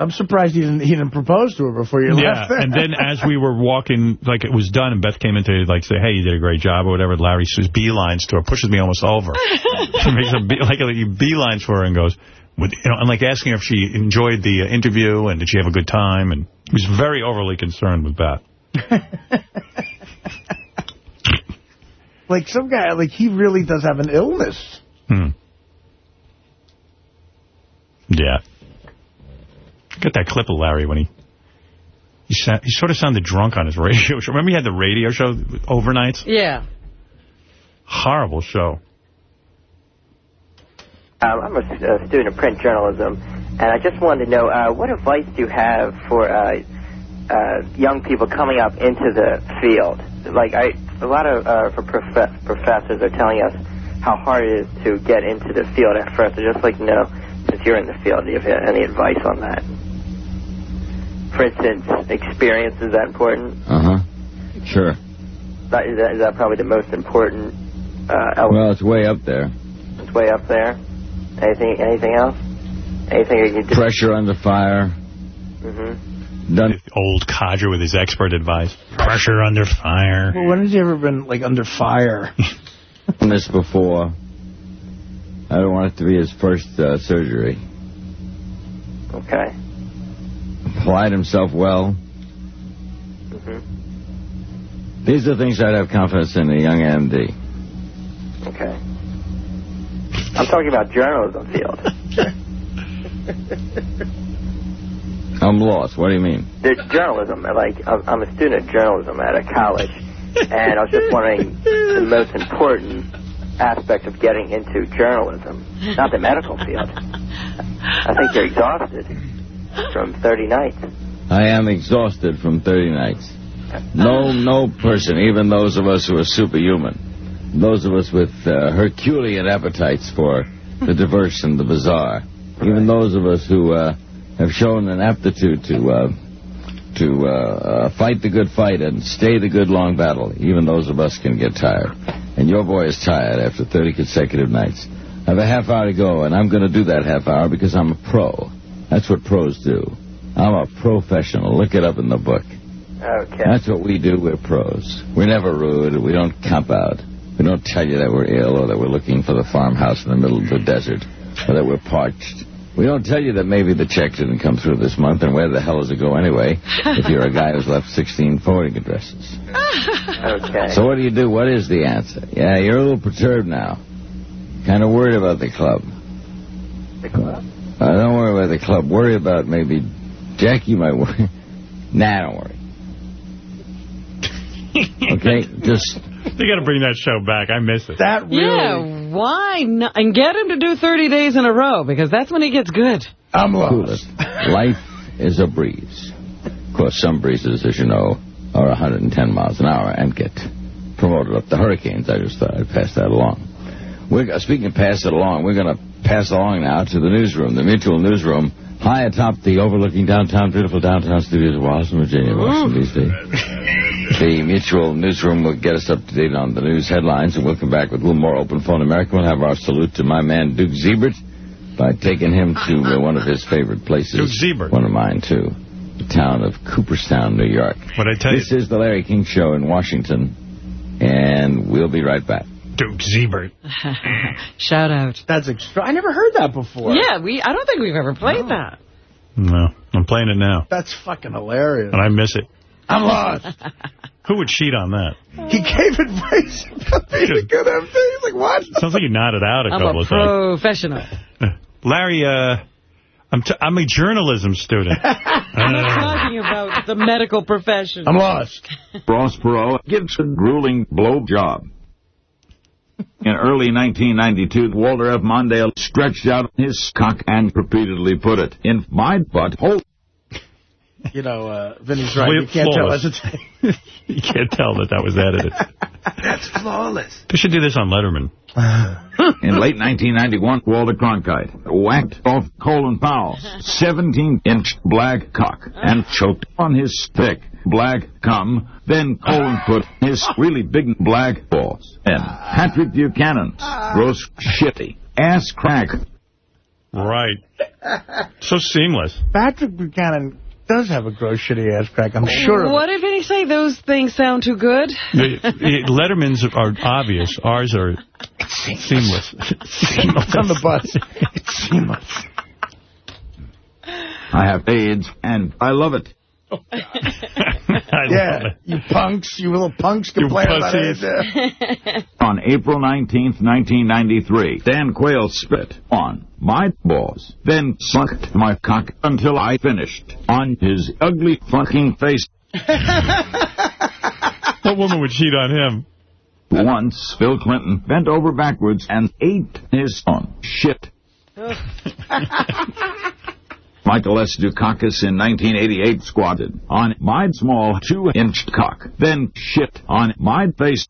S2: I'm surprised he didn't he didn't propose to her before you
S1: Yeah,
S2: left.
S1: and then as we were walking, like it was done, and Beth came in to like say, "Hey, you did a great job" or whatever. Larry says beelines to her, pushes me almost over. she makes a be like a beelines for her and goes, with, you know, and like asking her if she enjoyed the uh, interview and did she have a good time, and he was very overly concerned with Beth.
S2: like some guy, like he really does have an illness.
S1: Hmm. Yeah. Get that clip of Larry when he he, sa he sort of sounded drunk on his radio show. Remember he had the radio show overnights?
S5: Yeah.
S1: Horrible show.
S39: Um, I'm a student of print journalism, and I just wanted to know uh, what advice do you have for uh, uh, young people coming up into the field? Like, I, a lot of uh, for prof- professors are telling us how hard it is to get into the field at first. I'd just like to know, since you're in the field, do you have any advice on that? For instance, experience, is that important?
S40: Uh-huh. Sure.
S39: That, is, that, is that probably the most important uh, element?
S40: Well, it's way up there.
S39: It's way up there. Anything? Anything else? Anything you can do?
S40: Pressure under fire.
S39: hmm
S40: Done.
S1: Old codger with his expert advice. Pressure under fire.
S2: Well, when has he ever been like under fire?
S40: Done this before. I don't want it to be his first uh, surgery.
S39: Okay.
S40: Applied himself well.
S39: hmm
S40: These are things I'd have confidence in a young MD.
S39: Okay. I'm talking about journalism field.
S40: I'm lost. What do you mean?
S39: There's journalism. Like I'm I'm a student of journalism at a college, and I was just wondering the most important aspect of getting into journalism, not the medical field. I think you're exhausted from 30 nights.
S40: I am exhausted from 30 nights. No, no person, even those of us who are superhuman, those of us with uh, Herculean appetites for the diverse and the bizarre, even those of us who uh, have shown an aptitude to uh, to uh, uh, fight the good fight and stay the good long battle, even those of us can get tired. And your boy is tired after 30 consecutive nights. I have a half hour to go, and I'm going to do that half hour because I'm a pro. That's what pros do. I'm a professional. Look it up in the book.
S39: Okay.
S40: That's what we do. We're pros. We're never rude. We don't camp out. We don't tell you that we're ill or that we're looking for the farmhouse in the middle of the desert or that we're parched. We don't tell you that maybe the check didn't come through this month and where the hell does it go anyway if you're a guy who's left 16 forwarding addresses.
S39: Okay.
S40: So what do you do? What is the answer? Yeah, you're a little perturbed now. Kind of worried about the club.
S39: The club.
S40: Uh, don't worry about the club. Worry about maybe Jackie might worry. Nah, don't worry. Okay, just
S1: They got to bring that show back. I miss it.
S2: That really...
S5: Yeah, why not? And get him to do 30 days in a row, because that's when he gets good.
S2: I'm
S40: cool it. Life is a breeze. Of course, some breezes, as you know, are 110 miles an hour and get promoted up to hurricanes. I just thought I'd pass that along. We're, uh, speaking of pass it along, we're going to pass along now to the newsroom, the Mutual Newsroom, high atop the overlooking downtown, beautiful downtown studios of Washington, Virginia, Washington, D.C. The Mutual Newsroom will get us up to date on the news headlines, and we'll come back with a little more Open Phone America. We'll have our salute to my man, Duke Zeibert, by taking him to uh, one of his favorite places.
S1: Duke Zeibert.
S40: One of mine, too. The town of Cooperstown, New York.
S1: What I tell
S40: This is the Larry King Show in Washington, and we'll be right back.
S1: You, Duke Siebert.
S5: Shout out.
S2: That's extra. I never heard that before.
S5: Yeah, we. I don't think we've ever played that.
S1: No, I'm playing it now.
S2: That's fucking hilarious.
S1: And I miss it.
S2: I'm lost.
S1: Who would cheat on that?
S2: He gave advice about being a good MC. He's like, what?
S1: Sounds like you nodded out a
S5: I'm
S1: couple
S5: a
S1: of times.
S5: professional.
S1: Larry, uh, I'm, t I'm a journalism student.
S5: I'm
S1: Uh,
S5: talking about the medical profession.
S2: I'm lost.
S40: Ross Perot gives a grueling blow job. In early 1992, Walter F. Mondale stretched out his cock and repeatedly put it in my butthole.
S2: You know, uh, Vinny's right. You can't tell us.
S1: flawless. you can't tell that that was edited.
S2: That's flawless.
S1: They should do this on Letterman.
S40: In late 1991, Walter Cronkite whacked off Colin Powell's 17-inch black cock and choked on his thick black cum. Then Colin put his really big black balls in. Patrick Buchanan's gross ah. shitty ass crack.
S1: Right. So seamless.
S2: Patrick Buchanan does have a gross shitty ass crack. I'm sure.
S5: What did Vinny say? Those things sound too good?
S1: The, the Letterman's are obvious. Ours are seamless.
S2: seamless. on the bus. It's seamless.
S40: I have AIDS, and I love it.
S2: yeah, you punks, you little punks complain about it.
S40: On April 19th, 1993, Dan Quayle spit on my balls, then sucked my cock until I finished on his ugly fucking face.
S1: What woman would cheat on him?
S40: Once, Bill Clinton bent over backwards and ate his own shit. Michael S. Dukakis in 1988 squatted on my small two-inch cock, then shit on my face.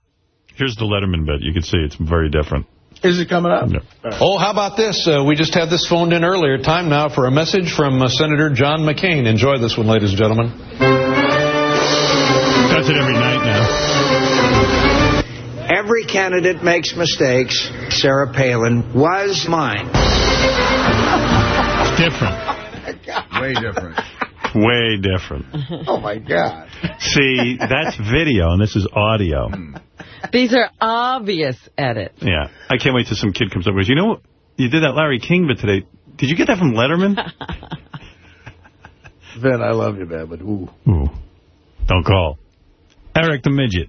S1: Here's the Letterman bit. You can see it's very different.
S2: Is it coming up?
S11: Oh, how about this? Uh, we just had this phoned in earlier. Time now for a message from uh, Senator John McCain. Enjoy this one, ladies and gentlemen.
S1: That's it every night now.
S41: Every candidate makes mistakes. Sarah Palin was mine.
S1: It's Different.
S4: Way different.
S1: Way different.
S2: Oh, my God.
S1: See, that's video, and this is audio.
S5: These are obvious edits.
S1: Yeah. I can't wait till some kid comes up and goes, you know, you did that Larry King bit today. Did you get that from Letterman?
S2: Vin, I love you, man, but ooh.
S1: Ooh. Don't call. Eric the Midget.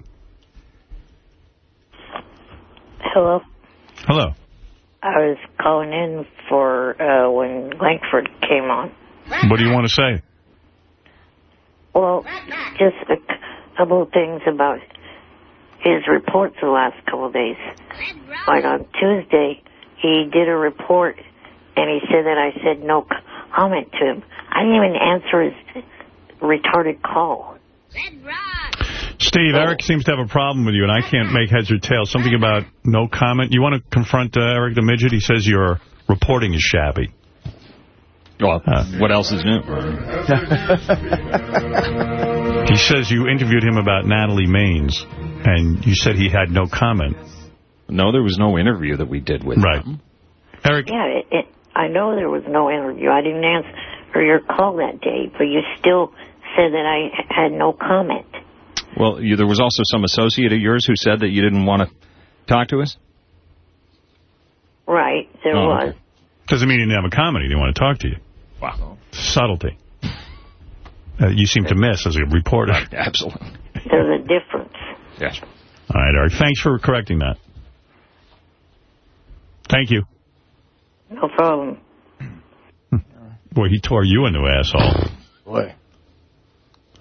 S12: Hello.
S1: Hello.
S12: I was calling in for uh, when Langford came on.
S1: What do you want to say?
S12: Well, just a couple of things about his reports the last couple of days. Like on Tuesday, he did a report, and he said that I said no comment to him. I didn't even answer his retarded call.
S1: Steve, Eric seems to have a problem with you, and I can't make heads or tails. Something about no comment. You want to confront uh, Eric the Midget? He says your reporting is shabby.
S42: Well, what else is new?
S1: He says you interviewed him about Natalie Maines, and you said he had no comment.
S42: No, there was no interview that we did with
S1: right.
S42: him.
S1: Eric.
S12: Yeah, it, it, I know there was no interview. I didn't answer your call that day, but you still said that I had no comment.
S42: Well, you, there was also some associate of yours who said that you didn't want to talk to us?
S12: Right, there
S1: Oh,
S12: was.
S1: Doesn't mean he didn't have a comedy. They want to talk to you.
S42: Wow.
S1: Subtlety. Uh, you seem to miss as a reporter.
S42: Absolutely.
S12: There's a difference.
S42: Yes.
S1: All right, Eric. Thanks for correcting that. Thank you.
S12: No problem.
S1: Boy, he tore you a new asshole.
S2: Boy.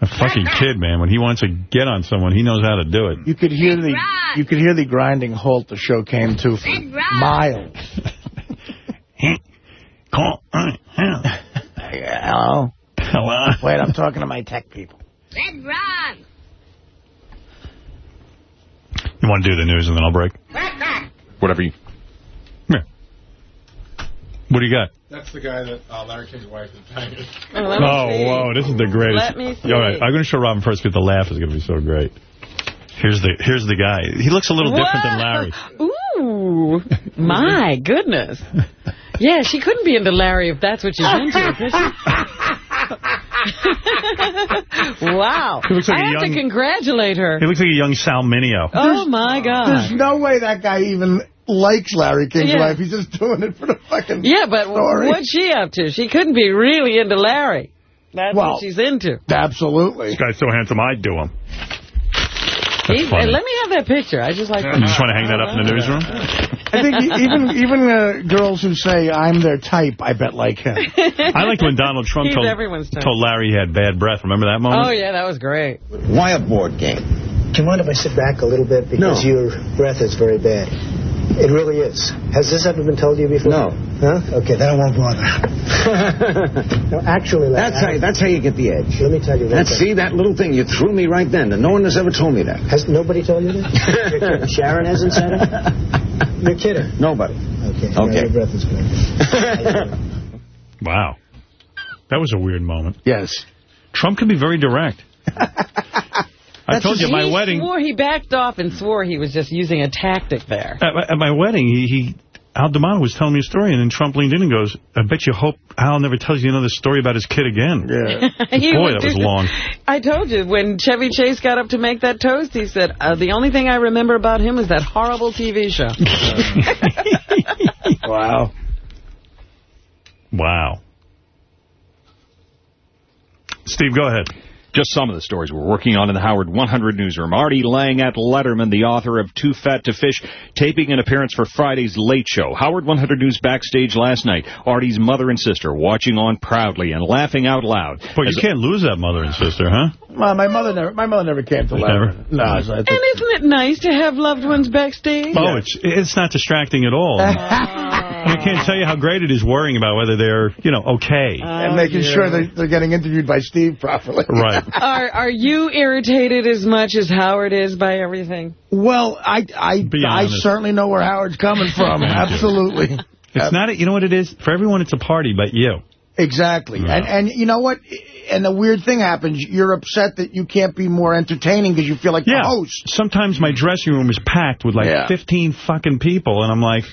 S1: A fucking kid, man. When he wants to get on someone, he knows how to do it.
S2: You could hear the you could hear the grinding halt the show came to for miles.
S1: Call.
S2: Hello.
S1: Hello.
S2: Wait, I'm talking to my tech people.
S1: You want to do the news and then I'll break?
S42: Whatever you...
S1: Here. What do you got?
S18: That's the guy that uh, Larry King's wife is banging.
S1: Oh, whoa, this is the greatest.
S18: Let me see.
S1: All right, I'm going to show Robin first because the laugh is going to be so great. Here's the here's the guy. He looks a little different than Larry.
S5: Ooh, my goodness. Yeah, she couldn't be into Larry if that's what she's into, could she? Wow.
S1: He looks like
S5: I
S1: a
S5: have to congratulate her.
S1: He looks like a young Sal Mineo.
S5: Oh, my God.
S2: There's no way that guy even likes Larry King's
S5: Yeah.
S2: wife. He's just doing it for the fucking
S5: Yeah, but
S2: story.
S5: what's she up to? She couldn't be really into Larry. That's
S2: Well,
S5: what she's into.
S2: Absolutely.
S1: This guy's so handsome, I'd do him.
S5: He's, let me have that picture. I just like.
S1: You just want to hang that up in the newsroom?
S2: I think even even uh, girls who say I'm their type, I bet like him.
S1: I liked when Donald Trump
S5: He's
S1: told, told Larry he had bad breath. Remember that moment?
S5: Oh, yeah, that was great.
S43: Why a board game?
S44: Do you mind if I sit back a little bit? Because
S43: No.
S44: your breath is very bad. It really is. Has this ever been told to you before?
S43: No.
S44: Huh? Okay, then I won't bother. no, actually, Larry,
S43: That's how, that's how you get the edge.
S44: Let me tell you.
S43: That's, see, that little thing, you threw me right then, and no one has ever told me that.
S44: Has nobody told you that? Sharon hasn't said it? You're kidding.
S43: Nobody.
S44: Okay.
S43: Okay.
S44: Now your breath is good.
S1: Wow. That was a weird moment.
S2: Yes.
S1: Trump can be very direct. I told you, at my
S5: he
S1: wedding,
S5: swore he backed off and swore he was just using a tactic there.
S1: at my, at my wedding, he, he Al D'Amato was telling me a story, and then Trump leaned in and goes, I bet you hope Al never tells you another story about his kid again.
S2: Yeah.
S1: Boy, that was long.
S5: I told you, when Chevy Chase got up to make that toast, he said, uh, the only thing I remember about him is that horrible TV show.
S2: Wow.
S1: Wow. Steve, go ahead.
S42: Just some of the stories we're working on in the Howard 100 newsroom. Artie Lange at Letterman, the author of Too Fat to Fish, taping an appearance for Friday's Late Show. Howard 100 News backstage last night. Artie's mother and sister watching on proudly and laughing out loud.
S1: Boy, you can't lose that mother and sister, huh?
S2: My, my mother never. My mother never came to
S1: Never?
S2: No, so I
S5: And isn't it nice to have loved ones backstage?
S1: Oh, it's it's not distracting at all. I can't tell you how great it is worrying about whether they're, you know, okay.
S2: and making sure they're, they're getting interviewed by Steve properly.
S1: Right.
S5: Are are you irritated as much as Howard is by everything?
S2: Well, I I
S1: Be
S2: I certainly know where Howard's coming from. Absolutely.
S1: It's not, a, you know what it is? For everyone, it's a party but you.
S2: Exactly.
S1: Yeah.
S2: And and you know what? And the weird thing happens. You're upset that you can't be more entertaining because you feel like
S1: Yeah.
S2: the host.
S1: Sometimes my dressing room is packed with like
S2: Yeah.
S1: 15 fucking people, and I'm like,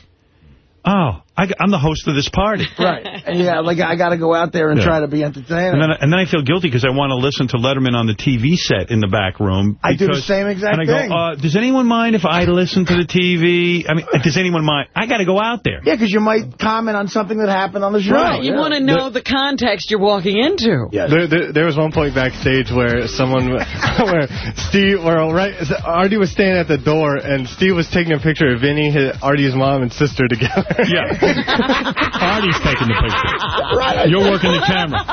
S1: oh, I, am the host of this party.
S2: Right. And yeah, like I got to go out there and
S1: Yeah.
S2: try to be entertaining.
S1: And then, and then I feel guilty because I want to listen to Letterman on the TV set in the back room.
S2: I do the same exact
S1: and I
S2: thing.
S1: go, uh, does anyone mind if I listen to the TV? I mean, does anyone mind? I got to go out there.
S2: yeah, because you might comment on something that happened on the show.
S5: Right. You
S2: Yeah.
S5: want to know the context you're walking into.
S2: Yes.
S45: There, there, there was one point backstage where someone, where Steve, or right, Artie was standing at the door, and Steve was taking a picture of Vinny, his, Artie's mom and sister together.
S1: Yeah. Artie's taking the picture.
S2: Right.
S1: You're working the camera.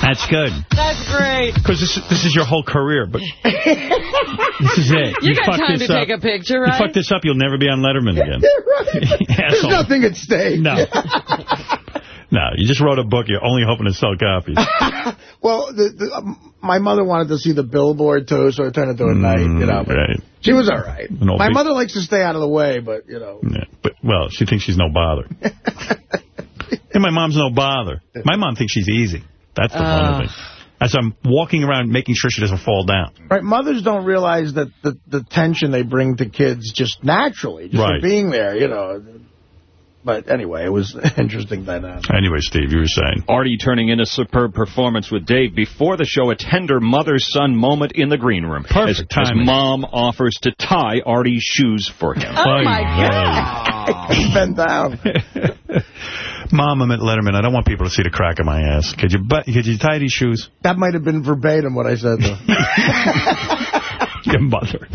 S1: That's good.
S5: That's great.
S1: Because this, this is your whole career, but this is it.
S5: You, got time
S1: this
S5: to
S1: up.
S5: take a picture, right?
S1: You fuck this up, you'll never be on Letterman again.
S2: There's
S1: Asshole.
S2: nothing at stake.
S1: No. No, you just wrote a book. You're only hoping to sell copies.
S2: well, the, the, um, my mother wanted to see the billboard, too, so I turned it to a night, you know.
S1: Mm, Right.
S2: She was all right. My mother likes to stay out of the way, but, you know.
S1: Yeah, but, well, she thinks she's no bother. and my mom's no bother. My mom thinks she's easy. That's the
S2: Ah.
S1: funny thing. As I'm walking around making sure she doesn't fall down.
S2: Right, mothers don't realize that the, the tension they bring to kids just naturally, just
S1: Right.
S2: being there, you know. But anyway, it was interesting dynamic.
S1: Anyway, Steve, you were saying.
S42: Artie turning in a superb performance with Dave. Before the show, a tender mother-son moment in the green room.
S1: Perfect
S42: as, as mom offers to tie Artie's shoes for him.
S5: Oh, my God.
S2: Bend down.
S1: Mom, I'm at Letterman. I don't want people to see the crack of my ass. Could you but could you tie these shoes?
S2: That might have been verbatim what I said, though.
S1: Your mother.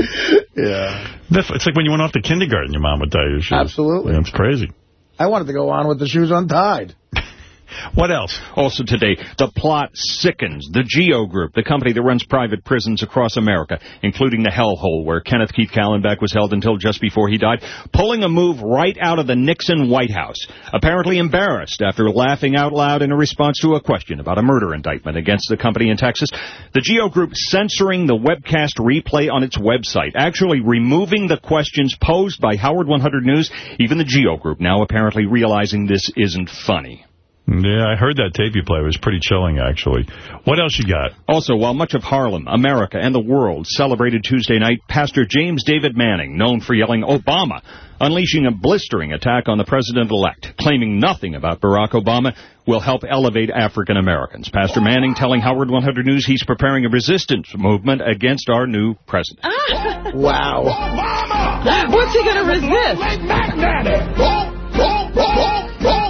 S2: yeah.
S1: It's like when you went off to kindergarten, your mom would tie your shoes.
S2: Absolutely.
S1: That's crazy.
S2: I wanted to go on with the shoes untied.
S1: What else?
S42: Also today, the plot sickens. The Geo Group, the company that runs private prisons across America, including the hellhole where Kenneth Keith Kallenbach was held until just before he died, pulling a move right out of the Nixon White House. Apparently embarrassed after laughing out loud in a response to a question about a murder indictment against the company in Texas. The Geo Group censoring the webcast replay on its website, actually removing the questions posed by Howard 100 News. Even the Geo Group now apparently realizing this isn't funny.
S1: Yeah, I heard that tape you played. It was pretty chilling, actually. What else you got?
S42: Also, while much of Harlem, America, and the world celebrated Tuesday night, Pastor James David Manning, known for yelling Obama, unleashing a blistering attack on the president-elect, claiming nothing about Barack Obama will help elevate African Americans. Pastor Manning telling Howard 100 News he's preparing a resistance movement against our new president. Ah!
S2: Wow.
S5: What's he going to resist?
S35: He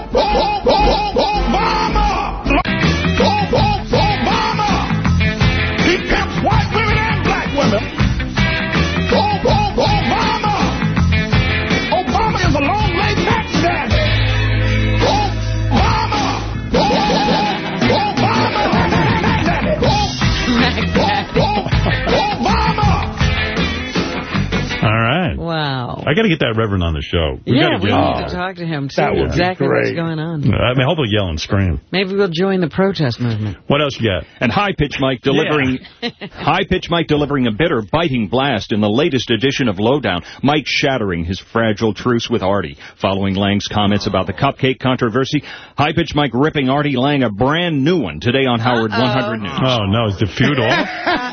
S1: I got to get that Reverend on the show. We
S5: yeah,
S1: gotta
S5: we need to talk to him, see
S1: That would be
S5: exactly what's going on.
S1: Uh, I mean, hopefully yell and scream.
S5: Maybe we'll join the protest movement.
S1: What else you got?
S42: And High Pitch Mike delivering High Pitch Mike delivering a bitter, biting blast in the latest edition of Lowdown. Mike shattering his fragile truce with Artie. Following Lange's comments about the cupcake controversy, High Pitch Mike ripping Artie Lange a brand new one today on Howard 100 News.
S1: Oh, no. Is the feud off?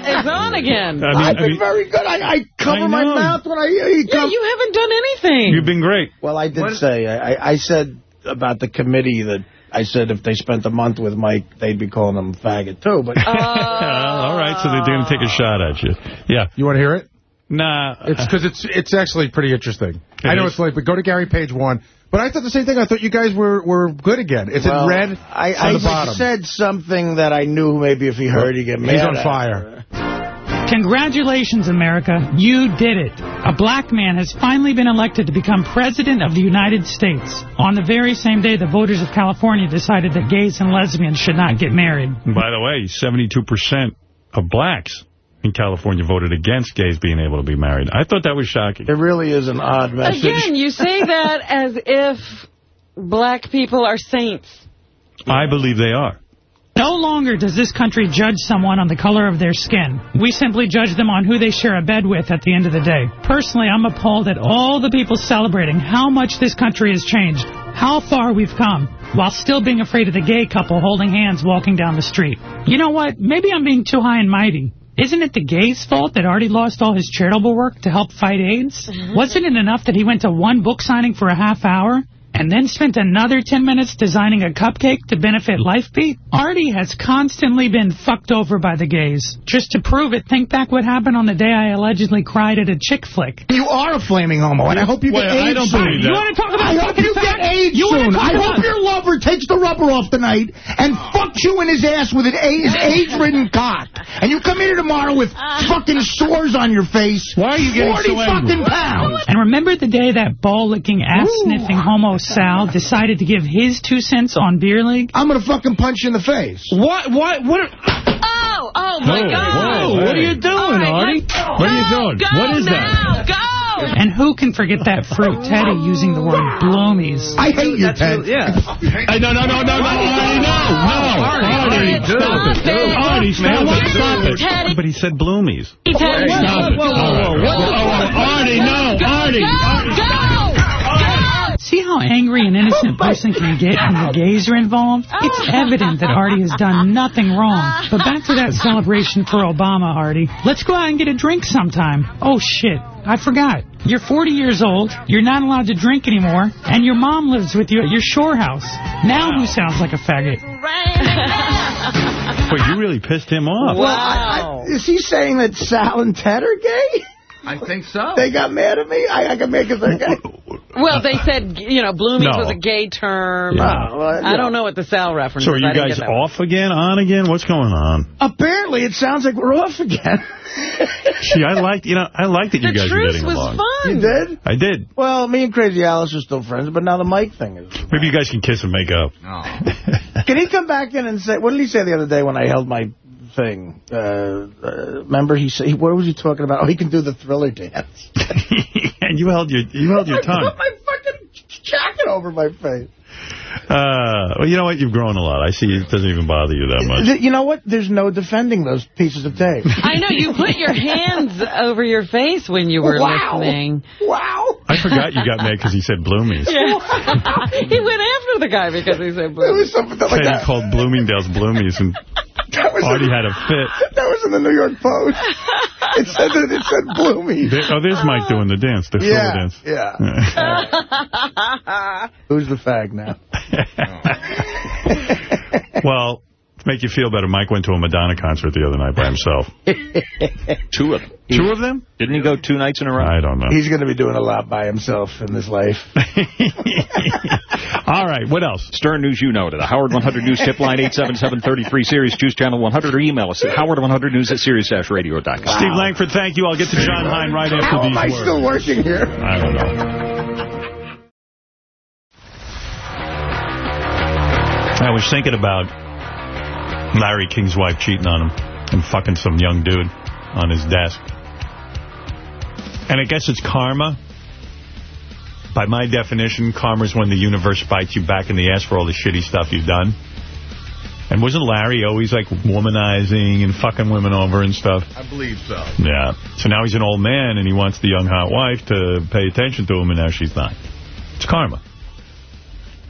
S5: it's on again.
S1: I mean-
S2: I've been
S1: I mean-
S2: very good. I, I cover
S1: I
S2: my mouth when I hear
S5: Yeah, you haven't done anything.
S1: You've been great.
S2: Well, I did say, I, I- I said about the committee that I said if they spent a month with Mike, they'd be calling him a faggot, too. But oh.
S1: All right, so they're going to take a shot at you. Yeah.
S18: You want to hear it?
S1: Nah.
S18: It's because it's it's actually pretty interesting.
S1: It
S18: I know
S1: is?
S18: it's late, but go to Gary Page one. But I thought the same thing. I thought you guys were, were good again. It's
S2: Well,
S18: in red
S2: I,
S18: on the
S2: I said something that I knew maybe if he heard, he'd get mad
S18: He's on
S2: at.
S18: fire.
S46: Congratulations, America. You did it. A black man has finally been elected to become President of the United States. On the very same day, the voters of California decided that gays and lesbians should not get married.
S1: By the way, 72% of blacks in California voted against gays being able to be married. I thought that was shocking.
S2: It really is an odd message.
S5: Again, you say that as if black people are saints.
S1: I believe they are.
S46: No longer does this country judge someone on the color of their skin. We simply judge them on who they share a bed with at the end of the day. Personally, I'm appalled at all the people celebrating how much this country has changed, how far we've come, while still being afraid of the gay couple holding hands walking down the street. You know what? Maybe I'm being too high and mighty. Isn't it the gay's fault that Artie lost all his charitable work to help fight AIDS? Wasn't it enough that he went to one book signing for a half hour? And then spent another 10 minutes designing a cupcake to benefit Lifebeat? Artie has constantly been fucked over by the gays. Just to prove it, think back what happened on the day I allegedly cried at a chick flick.
S2: You are a flaming homo, and I hope you
S46: Well,
S2: get
S46: I don't
S2: soon.
S46: believe that. You wanna talk about
S2: I hope
S46: fucking
S2: you get
S46: facts?
S2: AIDS
S46: You
S2: soon. I hope your lover takes the rubber off tonight and fucks you in his ass with an A- his AIDS-ridden cock. And you come in here tomorrow with fucking sores on your face. Why
S46: are you getting
S2: 40
S46: so angry?
S2: fucking pounds.
S46: And remember the day that ball-licking, ass-sniffing homo Sal decided to give his two cents on Beer League?
S2: I'm going to fucking punch you in the face.
S46: What? What? What?
S5: Oh, oh my
S46: Whoa,
S5: God.
S46: whoa, what are you doing,
S5: All right,
S46: Artie?
S5: let's
S46: What are you doing?
S5: Go
S46: What is
S5: now,
S46: that?
S5: Go!
S46: And who can forget that fruit Teddy using the word bloomies?
S2: I hate you, Ted.
S46: Yeah.
S1: Hey, no, no, no, no, no, Artie, no, no. Artie, stop it. Artie, stop it, stop it. But he said bloomies.
S5: Teddy.
S1: Stop it.
S5: Whoa, whoa, whoa, whoa.
S1: Artie, no, Artie.
S5: Go, go, go!
S46: See how angry an innocent oh, person can get when the gays are involved? Oh. It's evident that Artie has done nothing wrong. Uh. But back to that celebration for Obama, Artie. Let's go out and get a drink sometime. Oh, shit. I forgot. You're 40 years old, you're not allowed to drink anymore, and your mom lives with you at your shore house. Now who sounds like a faggot?
S1: But you really pissed him off.
S2: Well, I, I, is he saying that Sal and Ted are gay?
S4: I think so.
S2: They got mad at me? I, I got mad because they're.
S5: Well, they said, you know, bloomies
S1: No.
S5: was a gay term.
S2: Yeah. Oh, well,
S5: I don't know what the Sal reference
S1: So are you guys
S5: get that.
S1: off again, on again? What's going on?
S2: Apparently, it sounds like we're off again.
S1: Gee, I liked, you know, I liked that you guys were
S2: truce
S1: getting
S2: was
S1: along.
S2: fun. You did?
S1: I did.
S2: Well, me and Crazy Alice are still friends, but now the Mike thing is...
S1: Maybe you guys can kiss and make up.
S2: Can he come back in and say... What did he say the other day when I held my thing? Uh, uh, remember, he said... What was he talking about? Oh, he can do the thriller dance.
S1: and you held your you held your
S2: I
S1: tongue.
S2: put my fucking jacket over my face.
S1: Uh, well, you know what? You've grown a lot. I see it doesn't even bother you that much.
S2: You know what? There's no defending those pieces of tape.
S5: I know, you put your hands over your face when you were
S2: Wow.
S5: listening.
S2: Wow.
S1: I forgot you got mad because he said Bloomies.
S5: Yeah. he went after the guy because he said
S2: It was something like
S1: Teddy
S2: that.
S1: called Bloomingdale's Bloomies, and
S2: That was
S1: Artie
S2: in-
S1: had a fit.
S2: That was in the New York Post. It said that it said Bloomy.
S1: There- oh, there's Mike uh, doing the dance, the
S2: Yeah,
S1: dance.
S2: yeah. Who's the fag now?
S1: well, to make you feel better, Mike went to a Madonna concert the other night by himself.
S42: Two of them.
S1: Two of them?
S42: Didn't he go two nights in a row?
S1: I don't know.
S2: He's going to be doing a lot by himself in this life.
S1: All right, what else?
S42: Stern News You Know to the Howard 100 News tip line 877-33 Sirius Choose Channel 100 or email us at howard100news at sirius-radio.com.
S1: Steve Langford, thank you. I'll get to John Hein right after
S2: How
S1: these
S2: am I
S1: words.
S2: still working here?
S1: I don't know. I was thinking about Larry King's wife cheating on him and fucking some young dude on his desk. And I guess it's karma. By my definition, karma is when the universe bites you back in the ass for all the shitty stuff you've done. And wasn't Larry always like womanizing and fucking women over and stuff?
S4: I believe so.
S1: Yeah. So now he's an old man and he wants the young hot wife to pay attention to him and now she's not. It's karma.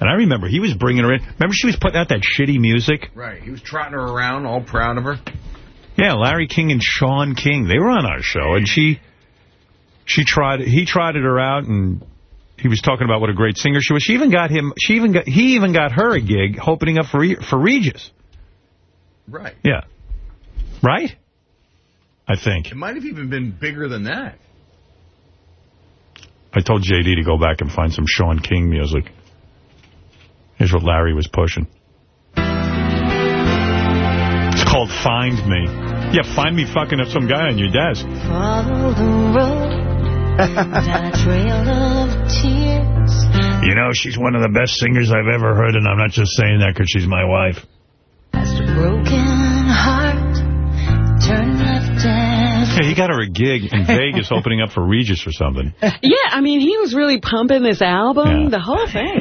S1: And I remember he was bringing her in. Remember she was putting out that shitty music?
S4: Right. He was trotting her around, all proud of her.
S1: Yeah, Larry King and Shawn King. They were on our show and she she tried he trotted her out and he was talking about what a great singer she was. She even got him she even got he even got her a gig opening up for for Regis.
S4: Right.
S1: Yeah. Right? I think.
S4: It might have even been bigger than that.
S1: I told JD to go back and find some Shawn King music. Here's what Larry was pushing. It's called Find Me. Yeah, find me fucking up some guy on your desk.
S47: Follow the road down a trail of tears.
S1: You know, she's one of the best singers I've ever heard, and I'm not just saying that because she's my wife.
S47: Past a broken heart, turn left and
S1: Yeah, he got her a gig in Vegas opening up for Regis or something.
S5: Yeah, I mean, he was really pumping this album,
S1: Yeah.
S5: the whole thing.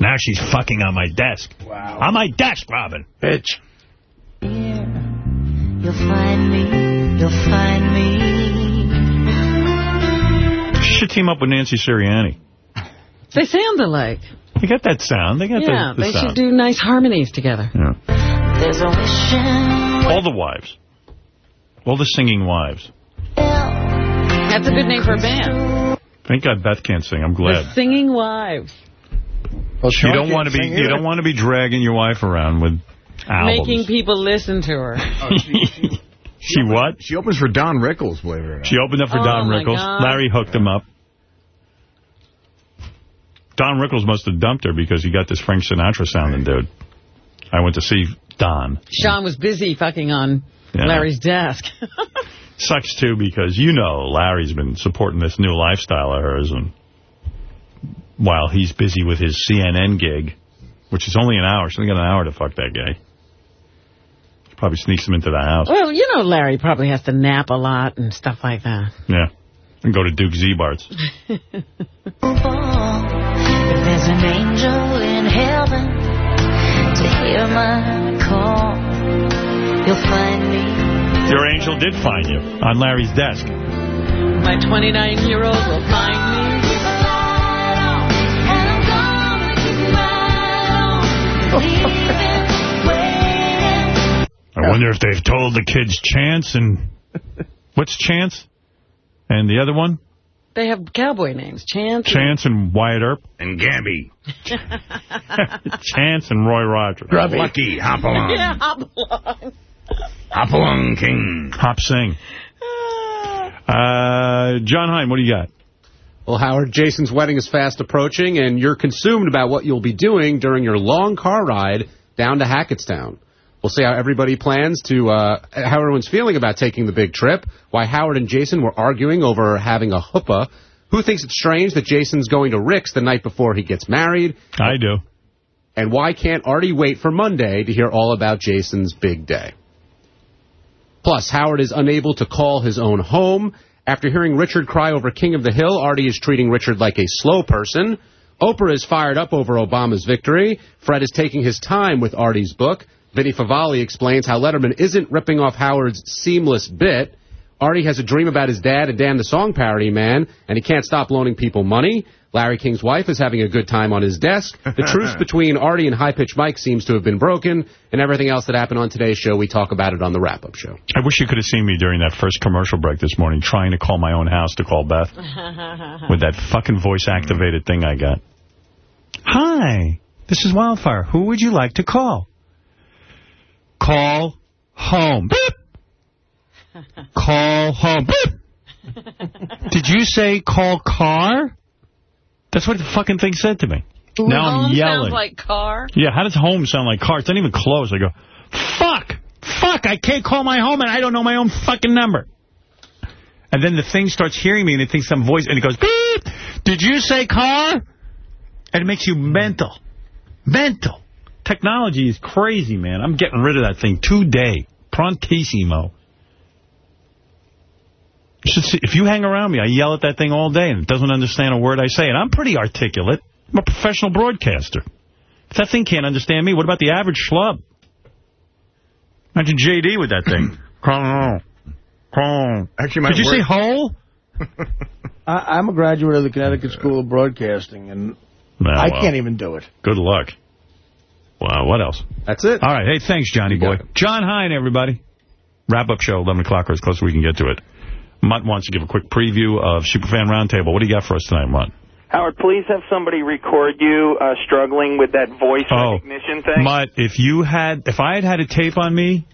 S1: Now she's fucking on my desk. Wow. On my desk, Robin. Bitch.
S47: you'll find me, you'll find me.
S1: She should team up with Nancy Sirianni.
S5: They sound alike.
S1: They got that sound. They got
S5: Yeah,
S1: the, the
S5: they
S1: sound.
S5: should do nice harmonies together.
S1: Yeah.
S47: There's a wishing
S1: All the wives. All the singing wives.
S5: That's a good name for a band.
S1: Thank God Beth can't sing. I'm glad.
S5: The Singing Wives.
S1: You don't want to be you don't want to be dragging your wife around with albums.
S5: Making people listen to her.
S1: she what?
S4: She opens for Don Rickles, believe it or not.
S1: She opened up for
S5: Oh,
S1: Don Rickles.
S5: God.
S1: Larry hooked him up. Don Rickles must have dumped her because he got this Frank Sinatra sounding dude. I went to see Don.
S5: Shawn was busy fucking on
S1: Yeah.
S5: Larry's desk.
S1: Sucks, too, because you know Larry's been supporting this new lifestyle of hers, and while he's busy with his CNN gig, which is only an hour. She's only got an hour to fuck that guy. Probably sneaks him into the house.
S5: well, you know Larry probably has to nap a lot and stuff like that.
S1: Yeah. And go to Duke
S47: Zeibert's. There's an angel in heaven to hear my call, you'll find me.
S1: Your angel did find you on Larry's desk.
S5: My 29-year-old will find me.
S1: I wonder if they've told the kids Chance and... What's Chance? And the other one?
S5: They have cowboy names. Chance.
S1: Chance and Wyatt Earp.
S4: And Gabby.
S1: Chance and Roy Rogers.
S4: Lucky, hop along.
S5: yeah, hop along.
S4: Hop along, King.
S1: Hop sing. Uh, John Hein, what do you got?
S41: Well, Howard, Jason's wedding is fast approaching, and you're consumed about what you'll be doing during your long car ride down to Hackettstown. We'll see how everybody plans to, uh, how everyone's feeling about taking the big trip, why Howard and Jason were arguing over having a chuppah, who thinks it's strange that Jason's going to Rick's the night before he gets married.
S1: I do.
S41: And why can't Artie wait for Monday to hear all about Jason's big day? Plus, Howard is unable to call his own home. After hearing Richard cry over King of the Hill, Artie is treating Richard like a slow person. Oprah is fired up over Obama's victory. Fred is taking his time with Artie's book. Vinny Favale explains how Letterman isn't ripping off Howard's seamless bit. Artie has a dream about his dad, and Dan the Song parody man, and he can't stop loaning people money. Larry King's wife is having a good time on his desk. The truce between Artie and High Pitch Mike seems to have been broken, and everything else that happened on today's show, we talk about it on the wrap-up show.
S1: I wish you could have seen me during that first commercial break this morning trying to call my own house to call Beth with that fucking voice-activated thing I got. Hi, this is Wildfire. Who would you like to call? Call home. Beep. Call home. Beep. Did you say call car? That's what the fucking thing said to me. now I'm yelling.
S5: sounds like car.
S1: Yeah, how does home sound like car? It's not even close. I go, fuck, fuck, I can't call my home and I don't know my own fucking number. And then the thing starts hearing me and it thinks some voice, and it goes, beep, did you say car? And it makes you mental. Mental. Technology is crazy, man. I'm getting rid of that thing today. Prontissimo. You should see, if you hang around me, I yell at that thing all day and it doesn't understand a word I say. And I'm pretty articulate. I'm a professional broadcaster. If that thing can't understand me, what about the average schlub? Imagine JD with that thing.
S4: Actually,
S1: Did you say hole?
S2: I, I'm a graduate of the Connecticut School of Broadcasting, and
S1: Well,
S2: I can't even do it.
S1: Good luck. Wow, what else?
S41: That's it.
S1: All right. Hey, thanks, Johnny boy. John Hein, everybody. Wrap-up show, 11 o'clock, or as close as we can get to it. Mutt wants to give a quick preview of Superfan Roundtable. What do you got for us tonight, Mutt?
S48: Howard, please have somebody record you uh, struggling with that voice
S1: Oh,
S48: recognition thing.
S1: Mutt, if you had, if I had had a tape on me,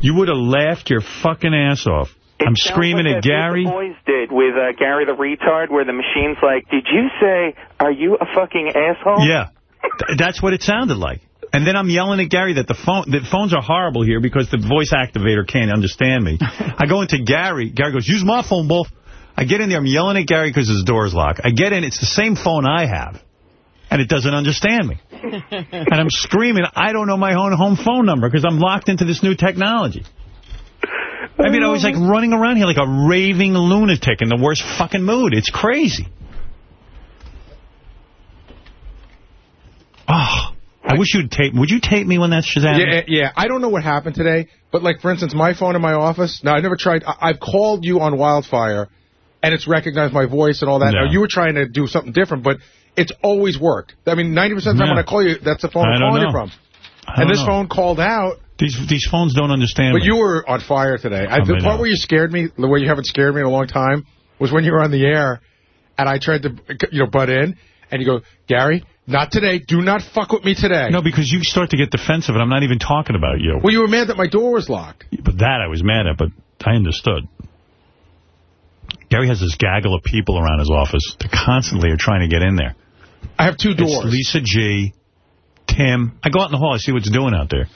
S1: you would have laughed your fucking ass off. I'm screaming
S48: like
S1: at Gary.
S48: The boys did with uh, Gary the retard, where the machine's like, "Did you say, are you a fucking asshole?"
S1: Yeah, Th- that's what it sounded like. And then I'm yelling at Gary that the phone, the phones are horrible here because the voice activator can't understand me. I go into Gary. Gary goes, use my phone, Wolf. I get in there. I'm yelling at Gary because his door's locked. I get in. It's the same phone I have. And it doesn't understand me. And I'm screaming, I don't know my own home phone number because I'm locked into this new technology. I mean, I was like running around here like a raving lunatic in the worst fucking mood. It's crazy. Oh, I wish you'd tape. Would you tape me when that's Shazam?
S18: Yeah, yeah. I don't know what happened today, but like for instance, my phone in my office. Now I never tried. I, I've called you on Wildfire, and it's recognized my voice and all that.
S1: Yeah.
S18: Now you were trying to do something different, but it's always worked. I mean, 90% of the time
S1: Yeah.
S18: when I call you, that's the phone
S1: I
S18: I'm calling you from. And this
S1: know.
S18: phone called out.
S1: These these phones don't understand
S18: But
S1: me.
S18: you were on fire today. I,
S1: I
S18: the part where you scared me, the way you haven't scared me in a long time, was when you were on the air, and I tried to, you know, butt in, and you go, Gary, not today. Do not fuck with me today.
S1: No, because you start to get defensive, and I'm not even talking about you.
S18: Well, you were mad that my door was locked.
S1: But that I was mad at, but I understood. Gary has this gaggle of people around his office that constantly are trying to get in there.
S18: I have two doors.
S1: It's Lisa G, Tim. I go out in the hall, I see what's doing out there.